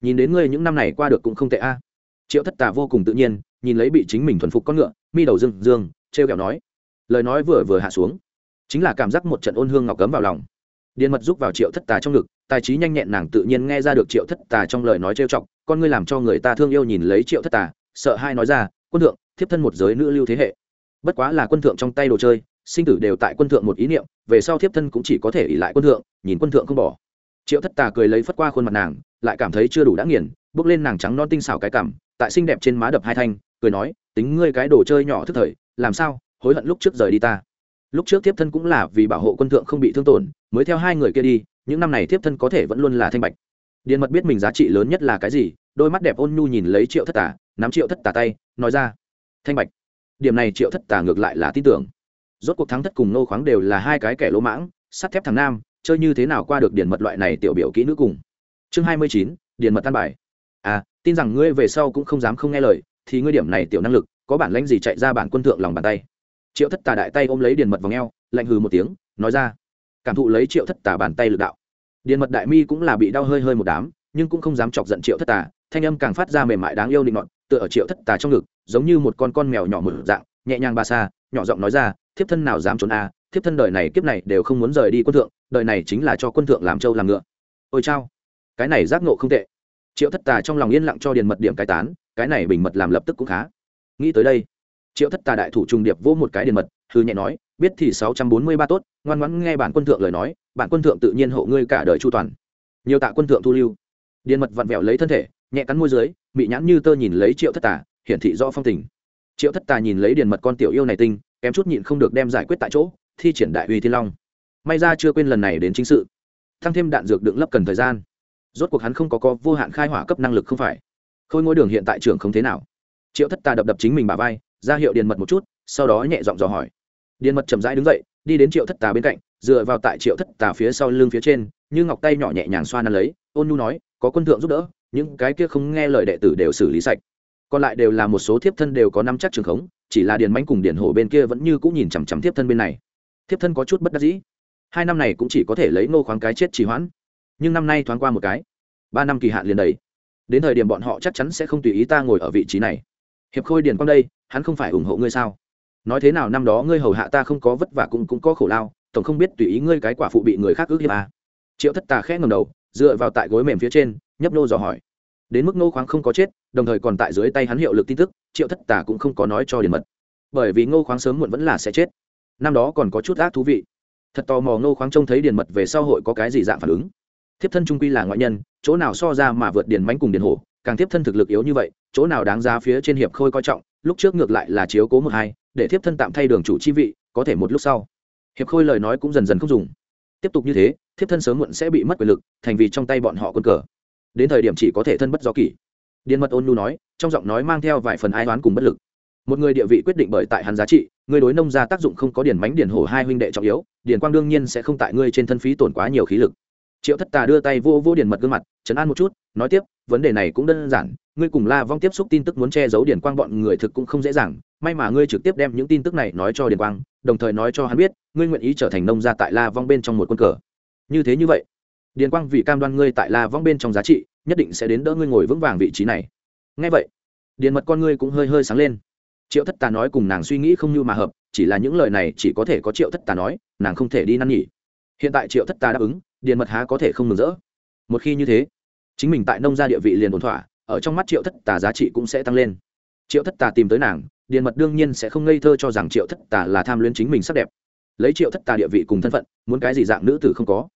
nhìn đến ngươi những năm này qua được cũng không tệ a. Triệu thất tà vô cùng tự nhiên, nhìn lấy bị chính mình thuần phục con ngựa, mi đầu dương dương, trêu kẹo nói lời nói vừa vừa hạ xuống. Chính là cảm giác một trận ôn hương ngọc cấm vào lòng. Điền mật giúp vào triệu thất tà trong ngực, tài trí nhanh nhẹn nàng tự nhiên nghe ra được triệu thất tà trong lời nói trêu chọc, con ngươi làm cho người ta thương yêu nhìn lấy triệu thất tà, sợ hai nói ra, quân thượng, thiếp thân một giới nữ lưu thế hệ. Bất quá là quân thượng trong tay đồ chơi, sinh tử đều tại quân thượng một ý niệm, về sau thiếp thân cũng chỉ có thể ỉ lại quân thượng, nhìn quân thượng không bỏ. Triệu thất tà cười lấy phất qua khuôn mặt nàng, lại cảm thấy chưa đủ đã nghiền, bước lên nàng trắng non tinh xảo cái cảm tại xinh đẹp trên má đập hai thanh, cười nói, tính ngươi cái đồ chơi nhỏ thức thời, làm sao hối hận lúc trước rời đi ta. Lúc trước tiếp thân cũng là vì bảo hộ quân thượng không bị thương tổn, mới theo hai người kia đi, những năm này tiếp thân có thể vẫn luôn là thanh bạch. Điền mật biết mình giá trị lớn nhất là cái gì, đôi mắt đẹp ôn nhu nhìn lấy triệu thất tà, nắm triệu thất tà tay, nói ra, thanh bạch, điểm này triệu thất tà ngược lại là tin tưởng. Rốt cuộc thắng thất cùng nô khoáng đều là hai cái kẻ lỗ mãng, sắt thép thằng nam, chơi như thế nào qua được điền mật loại này tiểu biểu kỹ nữ cùng? Chương hai mươi chín, điền mật tan bài. À tin rằng ngươi về sau cũng không dám không nghe lời, thì ngươi điểm này tiểu năng lực, có bản lãnh gì chạy ra bản quân thượng lòng bàn tay? Triệu thất tà đại tay ôm lấy điền mật vào ngheo lạnh hừ một tiếng nói ra cảm thụ lấy triệu thất tà bàn tay lực đạo. Điền mật đại mi cũng là bị đau hơi hơi một đám nhưng cũng không dám chọc giận triệu thất tà thanh âm càng phát ra mềm mại đáng yêu định ngọn tựa ở triệu thất tà trong ngực giống như một con con mèo nhỏ mở dạng nhẹ nhàng ba xa nhỏ giọng nói ra thiếp thân nào dám trốn a à, thiếp thân đời này kiếp này đều không muốn rời đi quân thượng đời này chính là cho quân thượng làm trâu làm ngựa. Ôi chao cái này giác nộ không tệ. Triệu thất tà trong lòng yên lặng cho điền mật điểm cái tán cái này bình mật làm lập tức cũng khá. Nghĩ tới đây triệu thất tà đại thủ trung điệp vỗ một cái điền mật hư nhẹ nói, biết thì sáu trăm bốn mươi ba tốt, ngoan ngoãn nghe bản quân thượng lời nói, bản quân thượng tự nhiên hộ ngươi cả đời chu toàn. Nhiều tạ quân thượng thu lưu. Điền mật vặn vẹo lấy thân thể, nhẹ cắn môi dưới, mị nhãn như tơ nhìn lấy triệu thất tà, hiển thị rõ phong tình. Triệu thất tà nhìn lấy điền mật con tiểu yêu này tinh, kém chút nhịn không được đem giải quyết tại chỗ, thi triển đại uy thiên long. May ra chưa quên lần này đến chính sự, thăng thêm đạn dược đựng lấp cần thời gian. Rốt cuộc hắn không có có vô hạn khai hỏa cấp năng lực không phải. Khôi ngôi đường hiện tại trường không thế nào. Triệu thất tà đập đập chính mình bà vai ra hiệu điền mật một chút, sau đó nhẹ giọng dò hỏi. Điền mật chậm rãi đứng dậy, đi đến triệu thất tà bên cạnh, dựa vào tại triệu thất tà phía sau lưng phía trên, như ngọc tay nhỏ nhẹ nhàng xoa nắn lấy, ôn nhu nói, có quân thượng giúp đỡ, những cái kia không nghe lời đệ tử đều xử lý sạch. Còn lại đều là một số thiếp thân đều có năm chắc trường khống, chỉ là điền mánh cùng điền hổ bên kia vẫn như cũng nhìn chằm chằm thiếp thân bên này. Thiếp thân có chút bất đắc dĩ. Hai năm này cũng chỉ có thể lấy ngô khoáng cái chết trì hoãn. Nhưng năm nay thoáng qua một cái, ba năm kỳ hạn liền đầy. Đến thời điểm bọn họ chắc chắn sẽ không tùy ý ta ngồi ở vị trí này hiệp khôi điền quang đây, hắn không phải ủng hộ ngươi sao? Nói thế nào năm đó ngươi hầu hạ ta không có vất vả cũng cũng có khổ lao, tổng không biết tùy ý ngươi cái quả phụ bị người khác ước hiếp à. triệu thất tà khẽ ngầm đầu, dựa vào tại gối mềm phía trên, nhấp nô dò hỏi. Đến mức ngô khoáng không có chết, đồng thời còn tại dưới tay hắn hiệu lực tin tức, triệu thất tà cũng không có nói cho điền mật. Bởi vì ngô khoáng sớm muộn vẫn là sẽ chết. Năm đó còn có chút ác thú vị. Thật tò mò ngô khoáng trông thấy điền mật về sau hội có cái gì dạng phản ứng. Thiếp thân trung quy là ngoại nhân, chỗ nào so ra mà vượt điền mánh cùng điền hổ càng thiếp thân thực lực yếu như vậy, chỗ nào đáng giá phía trên hiệp khôi coi trọng, lúc trước ngược lại là chiếu cố một hai, để thiếp thân tạm thay đường chủ chi vị, có thể một lúc sau. Hiệp khôi lời nói cũng dần dần không dùng. Tiếp tục như thế, thiếp thân sớm muộn sẽ bị mất quyền lực, thành vì trong tay bọn họ quân cờ. Đến thời điểm chỉ có thể thân bất do kỷ. Điền mật ôn nhu nói, trong giọng nói mang theo vài phần ai toán cùng bất lực. Một người địa vị quyết định bởi tại hắn giá trị, người đối nông gia tác dụng không có điền mánh điền hổ hai huynh đệ trọng yếu, điền quang đương nhiên sẽ không tại ngươi trên thân phí tổn quá nhiều khí lực. Triệu thất tà đưa tay vô vô điền mật gương mặt chấn an một chút, nói tiếp vấn đề này cũng đơn giản, ngươi cùng la vong tiếp xúc tin tức muốn che giấu điền quang bọn người thực cũng không dễ dàng, may mà ngươi trực tiếp đem những tin tức này nói cho điền quang, đồng thời nói cho hắn biết, ngươi nguyện ý trở thành nông gia tại la vong bên trong một quân cờ. Như thế như vậy, điền quang vì cam đoan ngươi tại la vong bên trong giá trị, nhất định sẽ đến đỡ ngươi ngồi vững vàng vị trí này. Ngay vậy, điền mật con ngươi cũng hơi hơi sáng lên. Triệu thất tà nói cùng nàng suy nghĩ không như mà hợp, chỉ là những lời này chỉ có thể có triệu thất tà nói, nàng không thể đi năn nhỉ hiện tại triệu thất tà đáp ứng, điền mật há có thể không mừng rỡ. Một khi như thế chính mình tại nông gia địa vị liền ổn thỏa, ở trong mắt triệu thất tà giá trị cũng sẽ tăng lên. Triệu thất tà tìm tới nàng, điền mật đương nhiên sẽ không ngây thơ cho rằng triệu thất tà là tham luyến chính mình sắc đẹp. Lấy triệu thất tà địa vị cùng thân phận, muốn cái gì dạng nữ tử không có.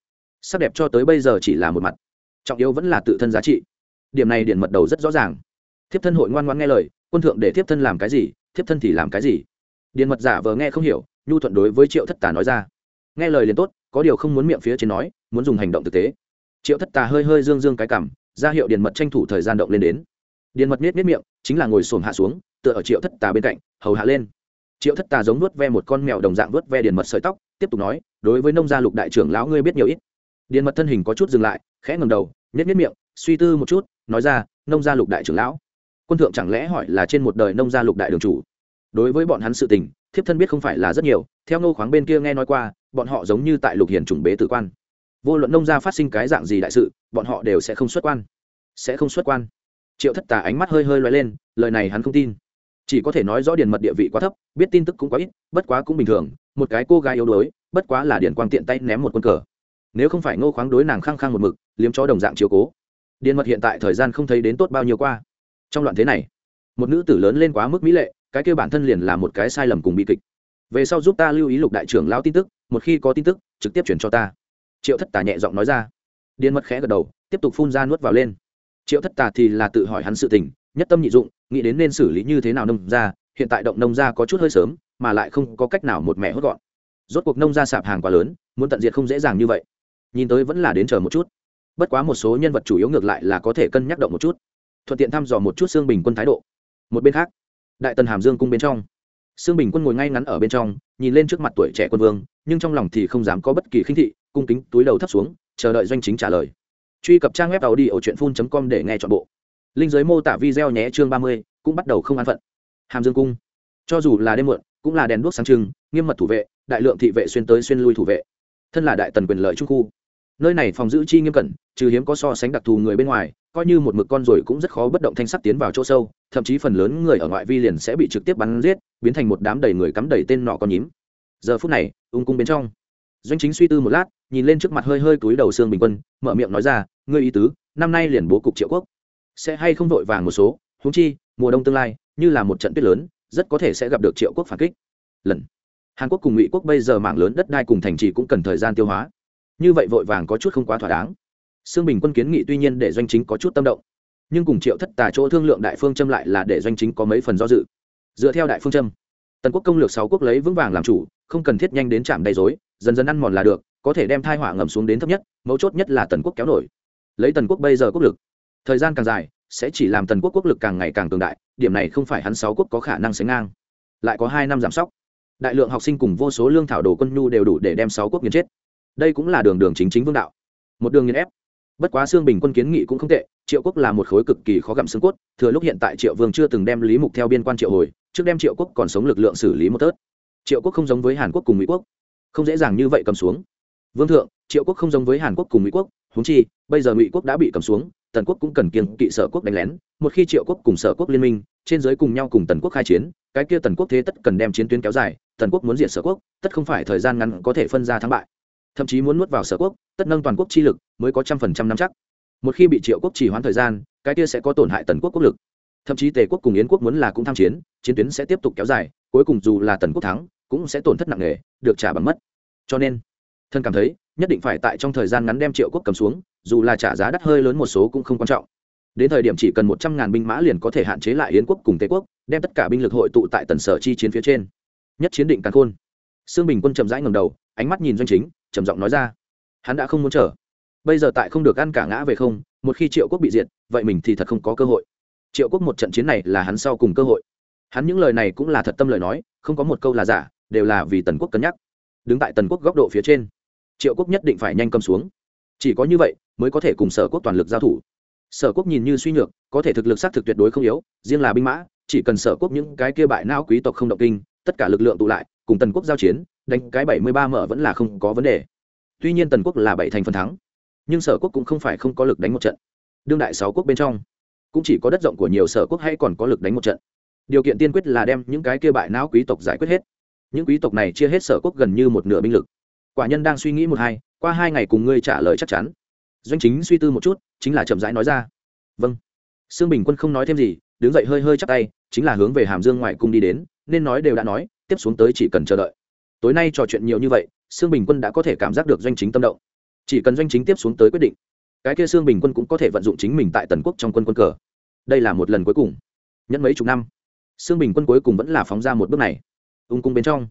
Sắc đẹp cho tới bây giờ chỉ là một mặt, trọng yếu vẫn là tự thân giá trị. Điểm này điền mật đầu rất rõ ràng. Thiếp thân hội ngoan ngoan nghe lời, quân thượng để thiếp thân làm cái gì, thiếp thân thì làm cái gì. Điền mật giả vờ nghe không hiểu, nhu thuận đối với triệu thất tà nói ra. Nghe lời liền tốt, có điều không muốn miệng phía trên nói, muốn dùng hành động thực tế triệu thất tà hơi hơi dương dương cái cảm, ra hiệu điền mật tranh thủ thời gian động lên đến. Điền mật nết nết miệng, chính là ngồi xổm hạ xuống, tựa ở triệu thất tà bên cạnh, hầu hạ lên. Triệu thất tà giống nuốt ve một con mèo đồng dạng nuốt ve điền mật sợi tóc, tiếp tục nói, đối với nông gia lục đại trưởng lão ngươi biết nhiều ít. Điền mật thân hình có chút dừng lại, khẽ ngầm đầu nết nết miệng, suy tư một chút, nói ra, nông gia lục đại trưởng lão. Quân thượng chẳng lẽ hỏi là trên một đời nông gia lục đại đường chủ? Đối với bọn hắn sự tình, thiếp thân biết không phải là rất nhiều, theo nô khoáng bên kia nghe nói qua, bọn họ giống như tại lục hiền trùng bế tử quan vô luận nông gia phát sinh cái dạng gì đại sự, bọn họ đều sẽ không xuất quan. Sẽ không xuất quan. Triệu thất tà ánh mắt hơi hơi loay lên, lời này hắn không tin. Chỉ có thể nói rõ điền mật địa vị quá thấp, biết tin tức cũng quá ít, bất quá cũng bình thường, một cái cô gái yếu đuối, bất quá là điền quang tiện tay ném một quân cờ. Nếu không phải ngô khoáng đối nàng khăng khăng một mực, liếm cho đồng dạng chiếu cố. Điền mật hiện tại thời gian không thấy đến tốt bao nhiêu qua. Trong loạn thế này, một nữ tử lớn lên quá mức mỹ lệ, cái kêu bản thân liền là một cái sai lầm cùng bi kịch. Về sau giúp ta lưu ý lục đại trưởng lao tin tức, một khi có tin tức, trực tiếp chuyển cho ta triệu thất tà nhẹ giọng nói ra. Điền mật khẽ gật đầu, tiếp tục phun ra nuốt vào lên. Triệu thất tà thì là tự hỏi hắn sự tình, nhất tâm nhị dụng, nghĩ đến nên xử lý như thế nào nông ra hiện tại động nông ra có chút hơi sớm, mà lại không có cách nào một mẹ hốt gọn. Rốt cuộc nông ra sạp hàng quá lớn, muốn tận diệt không dễ dàng như vậy. Nhìn tới vẫn là đến chờ một chút. Bất quá một số nhân vật chủ yếu ngược lại là có thể cân nhắc động một chút. Thuận tiện thăm dò một chút xương bình quân thái độ. Một bên khác, đại tần hàm dương cung bên trong. Xương bình quân ngồi ngay ngắn ở bên trong, nhìn lên trước mặt tuổi trẻ quân vương, nhưng trong lòng thì không dám có bất kỳ khinh thị cung kính túi đầu thấp xuống, chờ đợi doanh chính trả lời. Truy cập trang web tàu đi ở truyện phun com để nghe chọn bộ. Linh giới mô tả video nhé, chương ba mươi, cũng bắt đầu không an phận. Hàm dương cung. Cho dù là đêm muộn, cũng là đèn đuốc sáng trưng, nghiêm mật thủ vệ, đại lượng thị vệ xuyên tới xuyên lui thủ vệ. Thân là đại tần quyền lợi trung khu. Nơi này phòng giữ chi nghiêm cẩn, trừ hiếm có so sánh đặc thù người bên ngoài, coi như một mực con rồi cũng rất khó bất động thanh sắc tiến vào chỗ sâu, thậm chí phần lớn người ở ngoại vi liền sẽ bị trực tiếp bắn giết, biến thành một đám đầy người cắm đầy tên nọ con nhím. Giờ phút này, ung cung bên trong doanh chính suy tư một lát nhìn lên trước mặt hơi hơi túi đầu xương bình quân mở miệng nói ra ngươi ý tứ năm nay liền bố cục triệu quốc. Sẽ hay không vội vàng một số húng chi mùa đông tương lai như là một trận tuyết lớn rất có thể sẽ gặp được triệu quốc phản kích. Lần. Hàn quốc cùng ngụy quốc bây giờ mạng lớn đất đai cùng thành trì cũng cần thời gian tiêu hóa. Như vậy vội vàng có chút không quá thỏa đáng. Sương Bình Quân kiến nghị tuy nhiên để doanh chính có chút tâm động, nhưng cùng Triệu Thất Tà chỗ thương lượng đại phương châm lại là để doanh chính có mấy phần do dự. Dựa theo đại phương châm, tần quốc công lược sáu quốc lấy vững vàng làm chủ, không cần thiết nhanh đến chạm đầy rối, dần dần ăn mòn là được, có thể đem thai họa ngầm xuống đến thấp nhất, mấu chốt nhất là tần quốc kéo nổi. Lấy tần quốc bây giờ quốc lực, thời gian càng dài, sẽ chỉ làm tần quốc quốc lực càng ngày càng cường đại, điểm này không phải hắn sáu quốc có khả năng sánh ngang. Lại có hai năm giảm sóc, đại lượng học sinh cùng vô số lương thảo đồ quân nhu đều đủ để đem sáu quốc nghiền chết. Đây cũng là đường đường chính chính vương đạo. Một đường nghiền ép, bất quá xương bình quân kiến nghị cũng không tệ triệu quốc là một khối cực kỳ khó gặm xương cốt thừa lúc hiện tại triệu vương chưa từng đem lý mục theo biên quan triệu hồi trước đem triệu quốc còn sống lực lượng xử lý một tớt triệu quốc không giống với hàn quốc cùng mỹ quốc không dễ dàng như vậy cầm xuống. Vương thượng, triệu quốc không giống với hàn quốc cùng mỹ quốc húng chi, bây giờ mỹ quốc đã bị cầm xuống, tần quốc cũng cần kiêng kỵ sở quốc đánh lén. Một khi triệu quốc cùng sở quốc liên minh, trên giới cùng nhau cùng tần quốc khai chiến, cái kia tần quốc thế tất cần đem chiến tuyến kéo dài, tần quốc muốn diệt sở quốc, tất không phải thời gian ngắn có thể phân ra thắng bại. Thậm chí muốn nuốt vào sở quốc, tất nâng toàn quốc chi lực mới có trăm phần trăm năm chắc. Một khi bị triệu quốc chỉ hoãn thời gian, cái kia sẽ có tổn hại tần quốc quốc lực. Thậm chí tề quốc cùng yến quốc muốn là cũng tham chiến chiến tuyến sẽ tiếp tục kéo dài, cuối cùng dù là tần quốc thắng cũng sẽ tổn thất nặng nề, được trả bằng mất. Cho nên, thân cảm thấy, nhất định phải tại trong thời gian ngắn đem triệu quốc cầm xuống, dù là trả giá đắt hơi lớn một số cũng không quan trọng. Đến thời điểm chỉ cần một trăm ngàn binh mã liền có thể hạn chế lại yến quốc cùng tề quốc, đem tất cả binh lực hội tụ tại tần sở chi chiến phía trên. Nhất chiến định càn khôn. Sương bình quân chậm rãi ngầm đầu, ánh mắt nhìn doanh chính, trầm giọng nói ra, hắn đã không muốn chờ. Bây giờ tại không được ăn cả ngã về không, một khi triệu quốc bị diệt, vậy mình thì thật không có cơ hội. Triệu quốc một trận chiến này là hắn sau cùng cơ hội. Hắn những lời này cũng là thật tâm lời nói, không có một câu là giả đều là vì tần quốc cân nhắc. Đứng tại tần quốc góc độ phía trên, triệu quốc nhất định phải nhanh cầm xuống. Chỉ có như vậy mới có thể cùng sở quốc toàn lực giao thủ. Sở quốc nhìn như suy nhược, có thể thực lực xác thực tuyệt đối không yếu, riêng là binh mã, chỉ cần sở quốc những cái kia bại não quý tộc không động kinh, tất cả lực lượng tụ lại, cùng tần quốc giao chiến, đánh cái bảy mươi ba mở vẫn là không có vấn đề. Tuy nhiên tần quốc là bảy thành phần thắng, nhưng sở quốc cũng không phải không có lực đánh một trận. Đương đại sáu quốc bên trong, cũng chỉ có đất rộng của nhiều sở quốc hay còn có lực đánh một trận. Điều kiện tiên quyết là đem những cái kia bại não quý tộc giải quyết hết những quý tộc này chia hết sở quốc gần như một nửa binh lực. Quả nhân đang suy nghĩ một hai, qua hai ngày cùng ngươi trả lời chắc chắn. Doanh chính suy tư một chút, chính là chậm rãi nói ra. Vâng. Sương bình quân không nói thêm gì, đứng dậy hơi hơi chắc tay, chính là hướng về hàm dương ngoại cung đi đến, nên nói đều đã nói, tiếp xuống tới chỉ cần chờ đợi. Tối nay trò chuyện nhiều như vậy, sương bình quân đã có thể cảm giác được doanh chính tâm động. Chỉ cần doanh chính tiếp xuống tới quyết định, cái kia sương bình quân cũng có thể vận dụng chính mình tại tần quốc trong quân quân cờ. Đây là một lần cuối cùng. Nhẫn mấy chục năm, sương bình quân cuối cùng vẫn là phóng ra một bước này ung cung bên trong.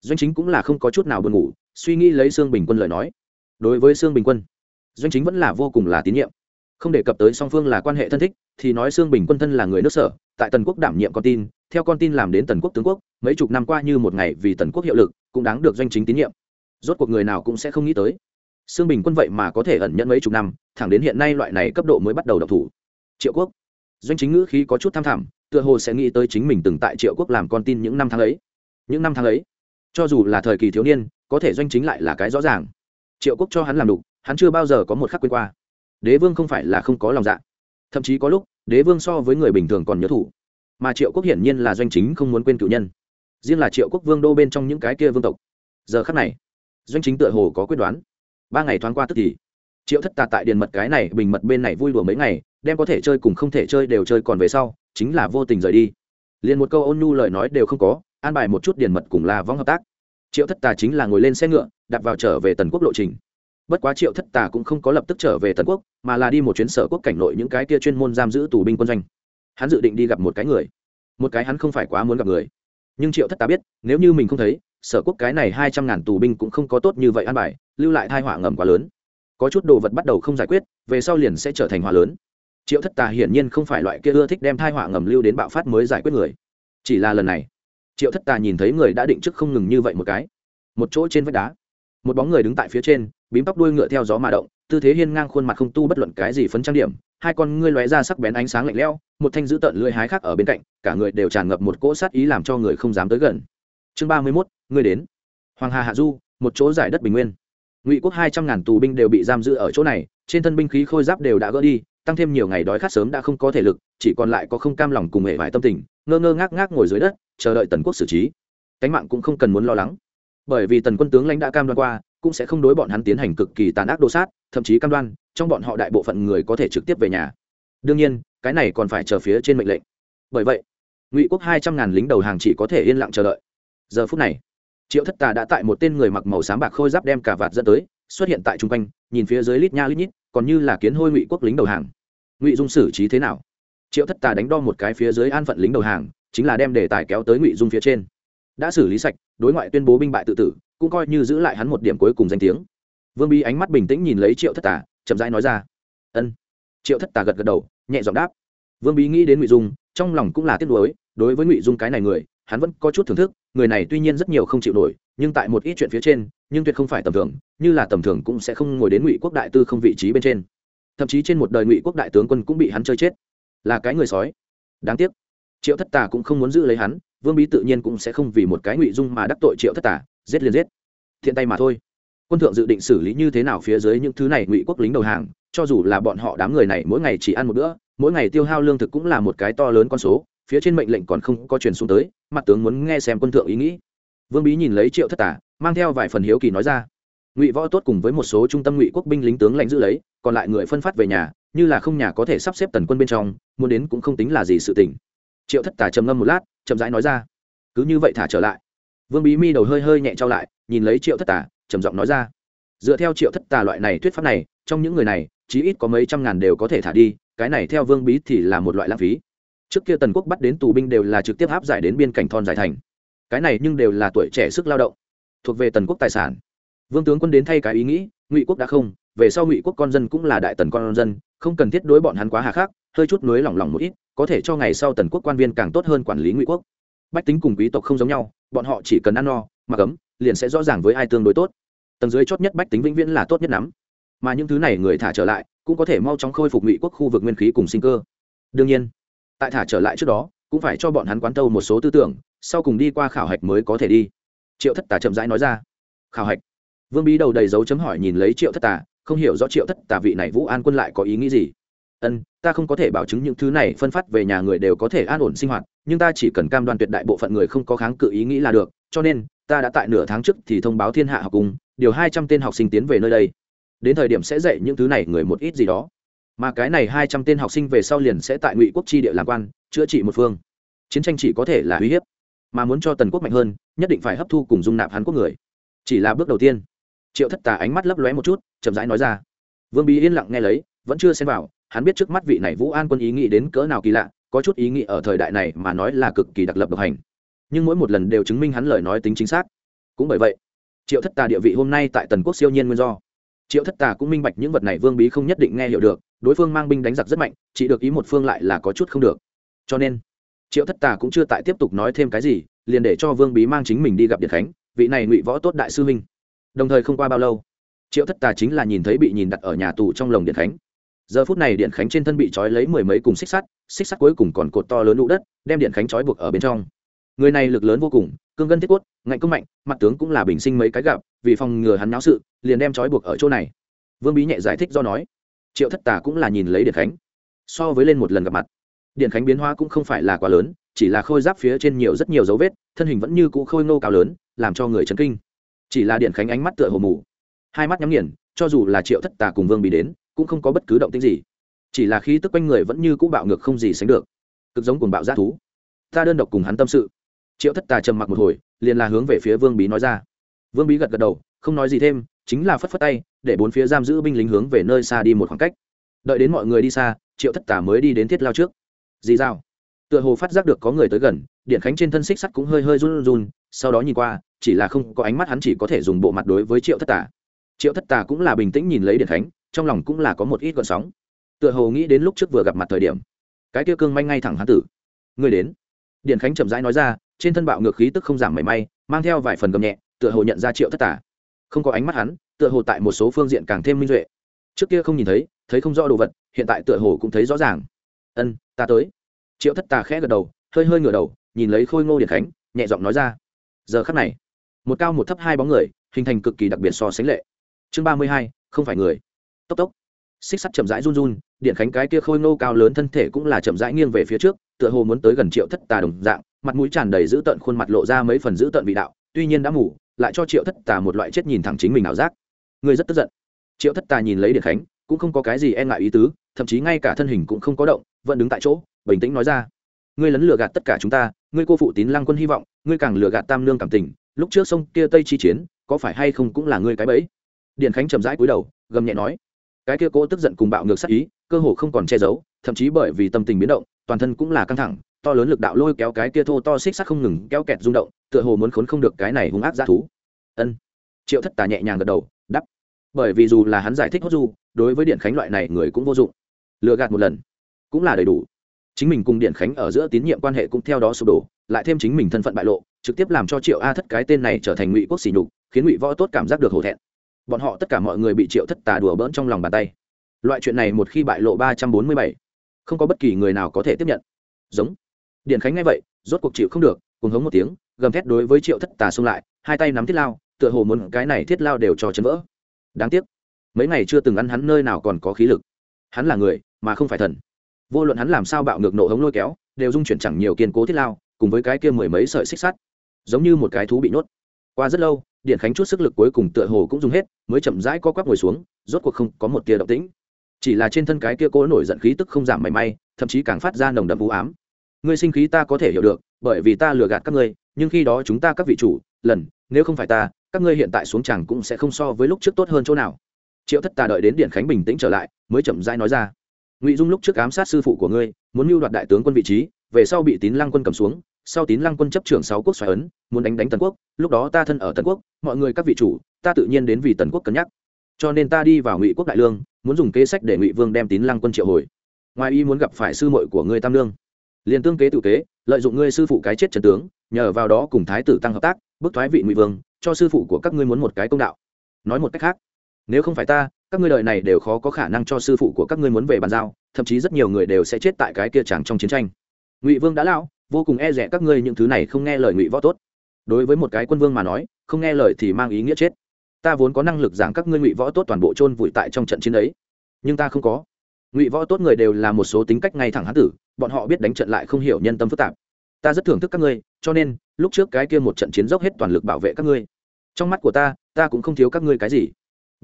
Doanh chính cũng là không có chút nào buồn ngủ, suy nghĩ lấy sương bình quân lời nói. Đối với sương bình quân, doanh chính vẫn là vô cùng là tín nhiệm. Không đề cập tới song phương là quan hệ thân thích, thì nói sương bình quân thân là người nước sở, tại tần quốc đảm nhiệm con tin, theo con tin làm đến tần quốc tướng quốc, mấy chục năm qua như một ngày vì tần quốc hiệu lực, cũng đáng được doanh chính tín nhiệm. Rốt cuộc người nào cũng sẽ không nghĩ tới. Sương bình quân vậy mà có thể ẩn nhận mấy chục năm, thẳng đến hiện nay loại này cấp độ mới bắt đầu độc thủ. Triệu quốc. Doanh chính ngữ khí có chút tham thảm tựa hồ sẽ nghĩ tới chính mình từng tại triệu quốc làm con tin những năm tháng ấy những năm tháng ấy, cho dù là thời kỳ thiếu niên, có thể doanh chính lại là cái rõ ràng. Triệu quốc cho hắn làm đục, hắn chưa bao giờ có một khắc quên qua. Đế vương không phải là không có lòng dạ. Thậm chí có lúc, đế vương so với người bình thường còn nhớ thủ. Mà triệu quốc hiển nhiên là doanh chính không muốn quên cựu nhân. Riêng là triệu quốc vương đô bên trong những cái kia vương tộc. Giờ khắc này, doanh chính tựa hồ có quyết đoán. Ba ngày thoáng qua tức thì, triệu thất tà tại điền mật cái này bình mật bên này vui đùa mấy ngày, đem có thể chơi cùng không thể chơi đều chơi còn về sau, chính là vô tình rời đi. Liền một câu ôn nhu lời nói đều không có an bài một chút điền mật cùng là vong hợp tác. Triệu thất tà chính là ngồi lên xe ngựa đặt vào trở về tần quốc lộ trình. Bất quá triệu thất tà cũng không có lập tức trở về tần quốc, mà là đi một chuyến sở quốc cảnh nội những cái kia chuyên môn giam giữ tù binh quân doanh. Hắn dự định đi gặp một cái người. Một cái hắn không phải quá muốn gặp người. Nhưng triệu thất tà biết, nếu như mình không thấy, sở quốc cái này hai trăm ngàn tù binh cũng không có tốt như vậy an bài, lưu lại thai họa ngầm quá lớn. Có chút đồ vật bắt đầu không giải quyết, về sau liền sẽ trở thành họa lớn. Triệu thất tà hiển nhiên không phải loại kia ưa thích đem thai họa ngầm lưu đến bạo phát mới giải quyết người. Chỉ là lần này triệu thất tà nhìn thấy người đã định trước không ngừng như vậy một cái. Một chỗ trên vách đá. Một bóng người đứng tại phía trên, bím tóc đuôi ngựa theo gió mà động, tư thế hiên ngang khuôn mặt không tu bất luận cái gì phấn trang điểm, hai con ngươi lóe ra sắc bén ánh sáng lạnh lẽo, một thanh dữ tợn lưỡi hái khác ở bên cạnh, cả người đều tràn ngập một cỗ sát ý làm cho người không dám tới gần. Chương ba mươi mốt, ngươi đến. Hoàng hà hạ du, một chỗ giải đất bình nguyên. Ngụy quốc hai trăm ngàn tù binh đều bị giam giữ ở chỗ này, trên thân binh khí khôi giáp đều đã gỡ đi tăng thêm nhiều ngày đói khát sớm đã không có thể lực, chỉ còn lại có không cam lòng cùng hệ vải tâm tình, ngơ ngơ ngác ngác ngồi dưới đất, chờ đợi tần quốc xử trí. Cánh mạng cũng không cần muốn lo lắng. Bởi vì tần quân tướng lãnh đã cam đoan qua, cũng sẽ không đối bọn hắn tiến hành cực kỳ tàn ác đồ sát, thậm chí cam đoan, trong bọn họ đại bộ phận người có thể trực tiếp về nhà. Đương nhiên, cái này còn phải chờ phía trên mệnh lệnh. Bởi vậy, ngụy quốc hai trăm ngàn lính đầu hàng chỉ có thể yên lặng chờ đợi. Giờ phút này, triệu thất tà đã tại một tên người mặc màu xám bạc khôi giáp đem cả vạt dẫn tới, xuất hiện tại chung quanh, nhìn phía dưới lít nha lít nhít còn như là kiến hôi ngụy quốc lính đầu hàng. Ngụy dung xử trí thế nào? Triệu thất tà đánh đo một cái phía dưới an phận lính đầu hàng, chính là đem đề tài kéo tới ngụy dung phía trên. Đã xử lý sạch, đối ngoại tuyên bố binh bại tự tử, cũng coi như giữ lại hắn một điểm cuối cùng danh tiếng. Vương bi ánh mắt bình tĩnh nhìn lấy triệu thất tà, chậm rãi nói ra, ân. Triệu thất tà gật gật đầu, nhẹ giọng đáp. Vương bí nghĩ đến ngụy dung, trong lòng cũng là tiếc nuối, đối với ngụy dung cái này người, hắn vẫn có chút thưởng thức, người này tuy nhiên rất nhiều không chịu nổi nhưng tại một ít chuyện phía trên, nhưng tuyệt không phải tầm thường, như là tầm thường cũng sẽ không ngồi đến ngụy quốc đại tư không vị trí bên trên. Thậm chí trên một đời ngụy quốc đại tướng quân cũng bị hắn chơi chết. Là cái người sói. Đáng tiếc. Triệu thất tà cũng không muốn giữ lấy hắn, vương bí tự nhiên cũng sẽ không vì một cái ngụy dung mà đắc tội triệu thất tà, giết liền giết. Thiện tay mà thôi. Quân thượng dự định xử lý như thế nào phía dưới những thứ này ngụy quốc lính đầu hàng, cho dù là bọn họ đám người này mỗi ngày chỉ ăn một bữa, mỗi ngày tiêu hao lương thực cũng là một cái to lớn con số, phía trên mệnh lệnh còn không có truyền xuống tới, mặt tướng muốn nghe xem quân thượng ý nghĩ vương bí nhìn lấy triệu thất tả mang theo vài phần hiếu kỳ nói ra. Ngụy võ tốt cùng với một số trung tâm ngụy quốc binh lính tướng lãnh giữ lấy, còn lại người phân phát về nhà, như là không nhà có thể sắp xếp tần quân bên trong, muốn đến cũng không tính là gì sự tình. Triệu thất tả trầm ngâm một lát, chậm rãi nói ra. Cứ như vậy thả trở lại. Vương bí mi đầu hơi hơi nhẹ trao lại, nhìn lấy triệu thất tả trầm giọng nói ra. Dựa theo triệu thất tà loại này thuyết pháp này, trong những người này, chí ít có mấy trăm ngàn đều có thể thả đi, cái này theo vương bí thì là một loại lãng phí. Trước kia tần quốc bắt đến tù binh đều là trực tiếp áp giải đến biên cảnh thon giải thành cái này nhưng đều là tuổi trẻ sức lao động, thuộc về tần quốc tài sản. Vương tướng quân đến thay cái ý nghĩ, ngụy quốc đã không, về sau ngụy quốc con dân cũng là đại tần con dân, không cần thiết đối bọn hắn quá hà khắc, hơi chút nối lỏng lỏng một ít, có thể cho ngày sau tần quốc quan viên càng tốt hơn quản lý ngụy quốc. Bách tính cùng quý tộc không giống nhau, bọn họ chỉ cần ăn no, mặc ấm, liền sẽ rõ ràng với ai tương đối tốt. Tầng dưới chót nhất bách tính vĩnh viễn là tốt nhất lắm. Mà những thứ này người thả trở lại, cũng có thể mau chóng khôi phục ngụy quốc khu vực nguyên khí cùng sinh cơ. Đương nhiên, tại thả trở lại trước đó, cũng phải cho bọn hắn quán tâu một số tư tưởng sau cùng đi qua khảo hạch mới có thể đi. Triệu thất tà chậm rãi nói ra. Khảo hạch? Vương bí đầu đầy dấu chấm hỏi nhìn lấy triệu thất tà, không hiểu rõ triệu thất tà vị này vũ an quân lại có ý nghĩ gì. Ân, ta không có thể bảo chứng những thứ này phân phát về nhà người đều có thể an ổn sinh hoạt, nhưng ta chỉ cần cam đoan tuyệt đại bộ phận người không có kháng cự ý nghĩ là được, cho nên, ta đã tại nửa tháng trước thì thông báo thiên hạ học cùng, điều hai trăm tên học sinh tiến về nơi đây. Đến thời điểm sẽ dạy những thứ này người một ít gì đó. Mà cái này hai trăm tên học sinh về sau liền sẽ tại ngụy quốc tri địa làm quan, chữa trị một phương. Chiến tranh chỉ có thể là uy hiếp mà muốn cho tần quốc mạnh hơn, nhất định phải hấp thu cùng dung nạp hán quốc người. Chỉ là bước đầu tiên. Triệu thất tà ánh mắt lấp lóe một chút, chậm rãi nói ra. Vương bí yên lặng nghe lấy, vẫn chưa xem vào, hắn biết trước mắt vị này vũ an quân ý nghĩ đến cỡ nào kỳ lạ, có chút ý nghĩ ở thời đại này mà nói là cực kỳ đặc lập độc hành. Nhưng mỗi một lần đều chứng minh hắn lời nói tính chính xác. Cũng bởi vậy, triệu thất tà địa vị hôm nay tại tần quốc siêu nhiên nguyên do. Triệu thất tà cũng minh bạch những vật này vương bí không nhất định nghe hiểu được, đối phương mang binh đánh giặc rất mạnh, chỉ được ý một phương lại là có chút không được. Cho nên triệu thất tà cũng chưa tại tiếp tục nói thêm cái gì, liền để cho vương bí mang chính mình đi gặp điện khánh, vị này ngụy võ tốt đại sư huynh đồng thời không qua bao lâu, triệu thất tà chính là nhìn thấy bị nhìn đặt ở nhà tù trong lồng điện khánh. Giờ phút này điện khánh trên thân bị trói lấy mười mấy cùng xích sắt xích sắt cuối cùng còn cột to lớn lũ đất, đem điện khánh trói buộc ở bên trong. Người này lực lớn vô cùng, cương gân thiết quất ngạnh công mạnh, mặt tướng cũng là bình sinh mấy cái gặp, vì phòng ngừa hắn náo sự, liền đem trói buộc ở chỗ này. Vương bí nhẹ giải thích do nói, triệu thất tà cũng là nhìn lấy điện khánh. So với lên một lần gặp mặt điện khánh biến hóa cũng không phải là quá lớn, chỉ là khôi giáp phía trên nhiều rất nhiều dấu vết, thân hình vẫn như cũ khôi ngô cao lớn, làm cho người chấn kinh. Chỉ là điện khánh ánh mắt tựa hồ mù. Hai mắt nhắm nghiền, cho dù là triệu thất tà cùng vương bí đến, cũng không có bất cứ động tĩnh gì. Chỉ là khí tức quanh người vẫn như cũ bạo ngược không gì sánh được. Cực giống cùng bạo g thú. Ta đơn độc cùng hắn tâm sự. Triệu thất tà trầm mặc một hồi, liền là hướng về phía vương bí nói ra. Vương bí gật gật đầu, không nói gì thêm, chính là phất phất tay, để bốn phía giam giữ binh lính hướng về nơi xa đi một khoảng cách. Đợi đến mọi người đi xa, triệu thất tà mới đi đến thiết lao trước dì dao tựa hồ phát giác được có người tới gần, điện khánh trên thân xích sắt cũng hơi hơi run run, sau đó nhìn qua, chỉ là không có ánh mắt hắn chỉ có thể dùng bộ mặt đối với triệu thất tà. Triệu thất tà cũng là bình tĩnh nhìn lấy điện khánh, trong lòng cũng là có một ít gọn sóng. Tựa hồ nghĩ đến lúc trước vừa gặp mặt thời điểm, cái kia cương manh ngay thẳng hắn tử. Người đến. Điện khánh chậm rãi nói ra, trên thân bạo ngược khí tức không giảm mảy may, mang theo vài phần gầm nhẹ, tựa hồ nhận ra triệu thất tà. Không có ánh mắt hắn, tựa hồ tại một số phương diện càng thêm minh duệ. Trước kia không nhìn thấy thấy không rõ đồ vật, hiện tại tựa hồ cũng thấy rõ ràng. Ân ta tới. Triệu thất tà khẽ gật đầu, hơi hơi ngửa đầu, nhìn lấy khôi ngô điện khánh, nhẹ giọng nói ra. Giờ khắc này, một cao một thấp hai bóng người, hình thành cực kỳ đặc biệt so sánh lệ. Chương ba mươi hai, không phải người. Tốc tốc. Xích sắt chậm rãi run run điện khánh cái kia khôi ngô cao lớn thân thể cũng là chậm rãi nghiêng về phía trước, tựa hồ muốn tới gần triệu thất tà đồng dạng, mặt mũi tràn đầy dữ tợn, khuôn mặt lộ ra mấy phần dữ tợn vị đạo, tuy nhiên đã mù, lại cho triệu thất tà một loại chết nhìn thẳng chính mình ảo giác. Người rất tức giận. Triệu thất tà nhìn lấy điện khánh, cũng không có cái gì e ngại ý tứ, thậm chí ngay cả thân hình cũng không có động vẫn đứng tại chỗ, bình tĩnh nói ra. Ngươi lấn lừa gạt tất cả chúng ta, ngươi cô phụ tín lăng quân hy vọng, ngươi càng lừa gạt tam lương cảm tình, lúc trước sông kia tây chi chiến, có phải hay không cũng là ngươi cái bẫy? Điện khánh chậm rãi cúi đầu, gầm nhẹ nói. Cái kia cố tức giận cùng bạo ngược sắc ý, cơ hồ không còn che giấu, thậm chí bởi vì tâm tình biến động, toàn thân cũng là căng thẳng, to lớn lực đạo lôi kéo cái kia thô to xích sắt không ngừng kéo kẹt rung động, tựa hồ muốn khốn không được cái này hung ác g thú. Ân. Triệu thất tà nhẹ nhàng gật đầu đắp bởi vì dù là hắn giải thích hốt du, đối với điện khánh loại này người cũng vô dụng. Lừa gạt một lần cũng là đầy đủ. Chính mình cùng điện khánh ở giữa tín nhiệm quan hệ cũng theo đó sụp đổ, lại thêm chính mình thân phận bại lộ, trực tiếp làm cho triệu a thất cái tên này trở thành ngụy quốc xỉ nhục, khiến ngụy võ tốt cảm giác được hổ thẹn. Bọn họ tất cả mọi người bị triệu thất tà đùa bỡn trong lòng bàn tay. Loại chuyện này một khi bại lộ ba trăm bốn mươi bảy, không có bất kỳ người nào có thể tiếp nhận. Giống. Điện khánh ngay vậy, rốt cuộc chịu không được cùng hống một tiếng, gầm thét đối với triệu thất tà xông lại, hai tay nắm thiết lao, tựa hồ muốn cái này thiết lao đều cho chấn vỡ. Đáng tiếc. Mấy ngày chưa từng ăn hắn nơi nào còn có khí lực. Hắn là người, mà không phải thần vô luận hắn làm sao bạo ngược nổ hống lôi kéo, đều dung chuyển chẳng nhiều kiên cố thiết lao, cùng với cái kia mười mấy sợi xích sắt. Giống như một cái thú bị nhốt. Qua rất lâu điện khánh chút sức lực cuối cùng tựa hồ cũng dùng hết, mới chậm rãi co quắp ngồi xuống, rốt cuộc không có một tia động tĩnh. Chỉ là trên thân cái kia cố nổi giận khí tức không giảm mảy may, thậm chí càng phát ra nồng đậm vũ ám. Ngươi sinh khí ta có thể hiểu được, bởi vì ta lừa gạt các ngươi, nhưng khi đó chúng ta các vị chủ, lần, nếu không phải ta, các ngươi hiện tại xuống chẳng cũng sẽ không so với lúc trước tốt hơn chỗ nào. Triệu thất tà đợi đến điện khánh bình tĩnh trở lại, mới chậm rãi nói ra ngụy dung lúc trước ám sát sư phụ của ngươi, muốn mưu đoạt đại tướng quân vị trí, về sau bị tín lăng quân cầm xuống, sau tín lăng quân chấp trưởng sáu quốc xoài ấn, muốn đánh đánh tần quốc, lúc đó ta thân ở tần quốc, mọi người các vị chủ, ta tự nhiên đến vì tần quốc cân nhắc. Cho nên ta đi vào ngụy quốc đại lương, muốn dùng kế sách để ngụy vương đem tín lăng quân triệu hồi. Ngoài y muốn gặp phải sư muội của ngươi tam lương. Liền tương kế tự kế, lợi dụng ngươi sư phụ cái chết trần tướng, nhờ vào đó cùng thái tử tăng hợp tác, bức thoái vị ngụy vương, cho sư phụ của các ngươi muốn một cái công đạo. Nói một cách khác, nếu không phải ta các ngươi đời này đều khó có khả năng cho sư phụ của các ngươi muốn về bàn giao, thậm chí rất nhiều người đều sẽ chết tại cái kia chẳng trong chiến tranh. Ngụy vương đã lão, vô cùng e rẻ các ngươi những thứ này không nghe lời ngụy võ tốt. Đối với một cái quân vương mà nói, không nghe lời thì mang ý nghĩa chết. Ta vốn có năng lực giảng các ngươi ngụy võ tốt toàn bộ chôn vùi tại trong trận chiến ấy, nhưng ta không có. Ngụy võ tốt người đều là một số tính cách ngay thẳng hán tử, bọn họ biết đánh trận lại không hiểu nhân tâm phức tạp. Ta rất thưởng thức các ngươi, cho nên, lúc trước cái kia một trận chiến dốc hết toàn lực bảo vệ các ngươi. Trong mắt của ta ta cũng không thiếu các ngươi cái gì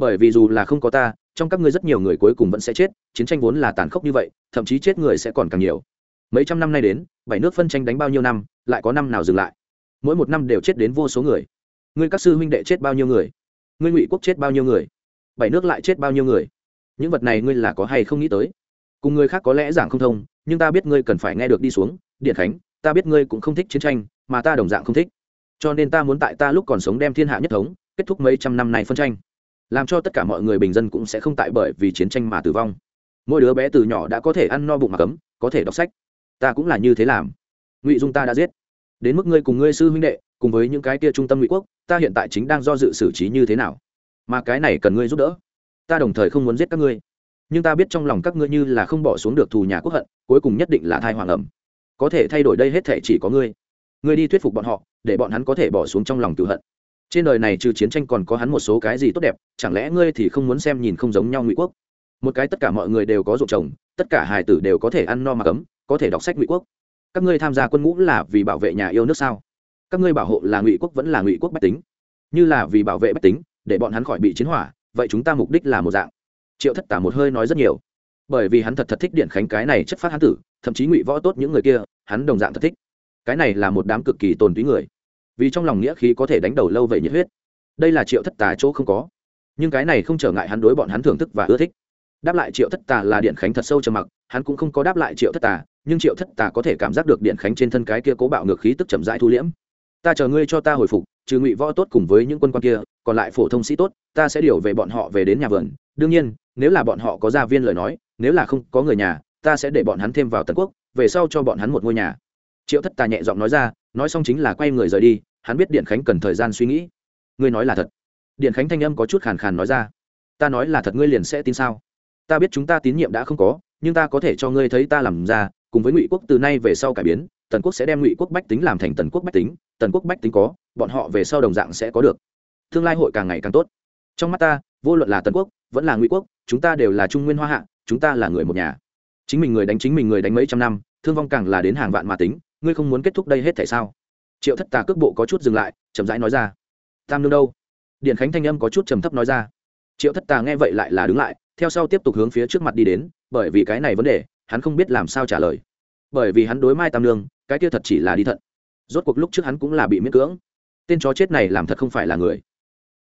bởi vì dù là không có ta, trong các ngươi rất nhiều người cuối cùng vẫn sẽ chết, chiến tranh vốn là tàn khốc như vậy, thậm chí chết người sẽ còn càng nhiều. Mấy trăm năm nay đến, bảy nước phân tranh đánh bao nhiêu năm, lại có năm nào dừng lại? Mỗi một năm đều chết đến vô số người. Ngươi các sư huynh đệ chết bao nhiêu người? Ngươi ngụy quốc chết bao nhiêu người? Bảy nước lại chết bao nhiêu người? Những vật này ngươi là có hay không nghĩ tới? Cùng người khác có lẽ giảng không thông, nhưng ta biết ngươi cần phải nghe được đi xuống, điện khánh, ta biết ngươi cũng không thích chiến tranh, mà ta đồng dạng không thích. Cho nên ta muốn tại ta lúc còn sống đem thiên hạ nhất thống, kết thúc mấy trăm năm này phân tranh làm cho tất cả mọi người bình dân cũng sẽ không tại bởi vì chiến tranh mà tử vong. Mỗi đứa bé từ nhỏ đã có thể ăn no bụng mà cấm, có thể đọc sách. Ta cũng là như thế làm. Ngụy dung ta đã giết. Đến mức ngươi cùng ngươi sư huynh đệ, cùng với những cái kia trung tâm ngụy quốc, ta hiện tại chính đang do dự xử trí như thế nào? Mà cái này cần ngươi giúp đỡ. Ta đồng thời không muốn giết các ngươi. Nhưng ta biết trong lòng các ngươi như là không bỏ xuống được thù nhà quốc hận, cuối cùng nhất định là thai hoàng ẩm. Có thể thay đổi đây hết thể chỉ có ngươi. Ngươi đi thuyết phục bọn họ, để bọn hắn có thể bỏ xuống trong lòng cựu hận trên đời này trừ chiến tranh còn có hắn một số cái gì tốt đẹp, chẳng lẽ ngươi thì không muốn xem nhìn không giống nhau ngụy quốc? Một cái tất cả mọi người đều có ruộng trồng, tất cả hài tử đều có thể ăn no mà cấm, có thể đọc sách ngụy quốc. Các ngươi tham gia quân ngũ là vì bảo vệ nhà yêu nước sao? Các ngươi bảo hộ là ngụy quốc vẫn là ngụy quốc bách tính? Như là vì bảo vệ bách tính, để bọn hắn khỏi bị chiến hỏa, vậy chúng ta mục đích là một dạng. Triệu thất tả một hơi nói rất nhiều. Bởi vì hắn thật thật thích điện khánh cái này chất phát hán tử, thậm chí ngụy võ tốt những người kia, hắn đồng dạng thật thích. Cái này là một đám cực kỳ tồn túy người vì trong lòng nghĩa khí có thể đánh đầu lâu vậy nhiệt huyết. Đây là triệu thất tà chỗ không có. Nhưng cái này không trở ngại hắn đối bọn hắn thưởng thức và ưa thích. Đáp lại triệu thất tà là điện khánh thật sâu trầm mặc, hắn cũng không có đáp lại triệu thất tà, nhưng triệu thất tà có thể cảm giác được điện khánh trên thân cái kia cố bạo ngược khí tức chậm rãi thu liễm. Ta chờ ngươi cho ta hồi phục, trừ ngụy võ tốt cùng với những quân quan kia, còn lại phổ thông sĩ tốt, ta sẽ điều về bọn họ về đến nhà vườn. Đương nhiên, nếu là bọn họ có gia viên lời nói, nếu là không có người nhà, ta sẽ để bọn hắn thêm vào tần quốc, về sau cho bọn hắn một ngôi nhà. Triệu thất tà nhẹ giọng nói ra nói xong chính là quay người rời đi, hắn biết điện khánh cần thời gian suy nghĩ. Ngươi nói là thật. Điện khánh thanh âm có chút khàn khàn nói ra. Ta nói là thật ngươi liền sẽ tin sao? Ta biết chúng ta tín nhiệm đã không có, nhưng ta có thể cho ngươi thấy ta làm ra, cùng với ngụy quốc từ nay về sau cải biến, tần quốc sẽ đem ngụy quốc bách tính làm thành tần quốc bách tính, tần quốc bách tính có, bọn họ về sau đồng dạng sẽ có được. Tương lai hội càng ngày càng tốt. Trong mắt ta, vô luận là tần quốc, vẫn là ngụy quốc, chúng ta đều là trung nguyên hoa hạ, chúng ta là người một nhà. Chính mình người đánh chính mình người đánh mấy trăm năm, thương vong càng là đến hàng vạn mà tính ngươi không muốn kết thúc đây hết tại sao? Triệu thất tà cước bộ có chút dừng lại, chậm rãi nói ra. Tam nương đâu? Điện khánh thanh âm có chút trầm thấp nói ra. Triệu thất tà nghe vậy lại là đứng lại, theo sau tiếp tục hướng phía trước mặt đi đến, bởi vì cái này vấn đề, hắn không biết làm sao trả lời. Bởi vì hắn đối mai tam nương, cái kia thật chỉ là đi thận. Rốt cuộc lúc trước hắn cũng là bị miễn cưỡng. Tên chó chết này làm thật không phải là người.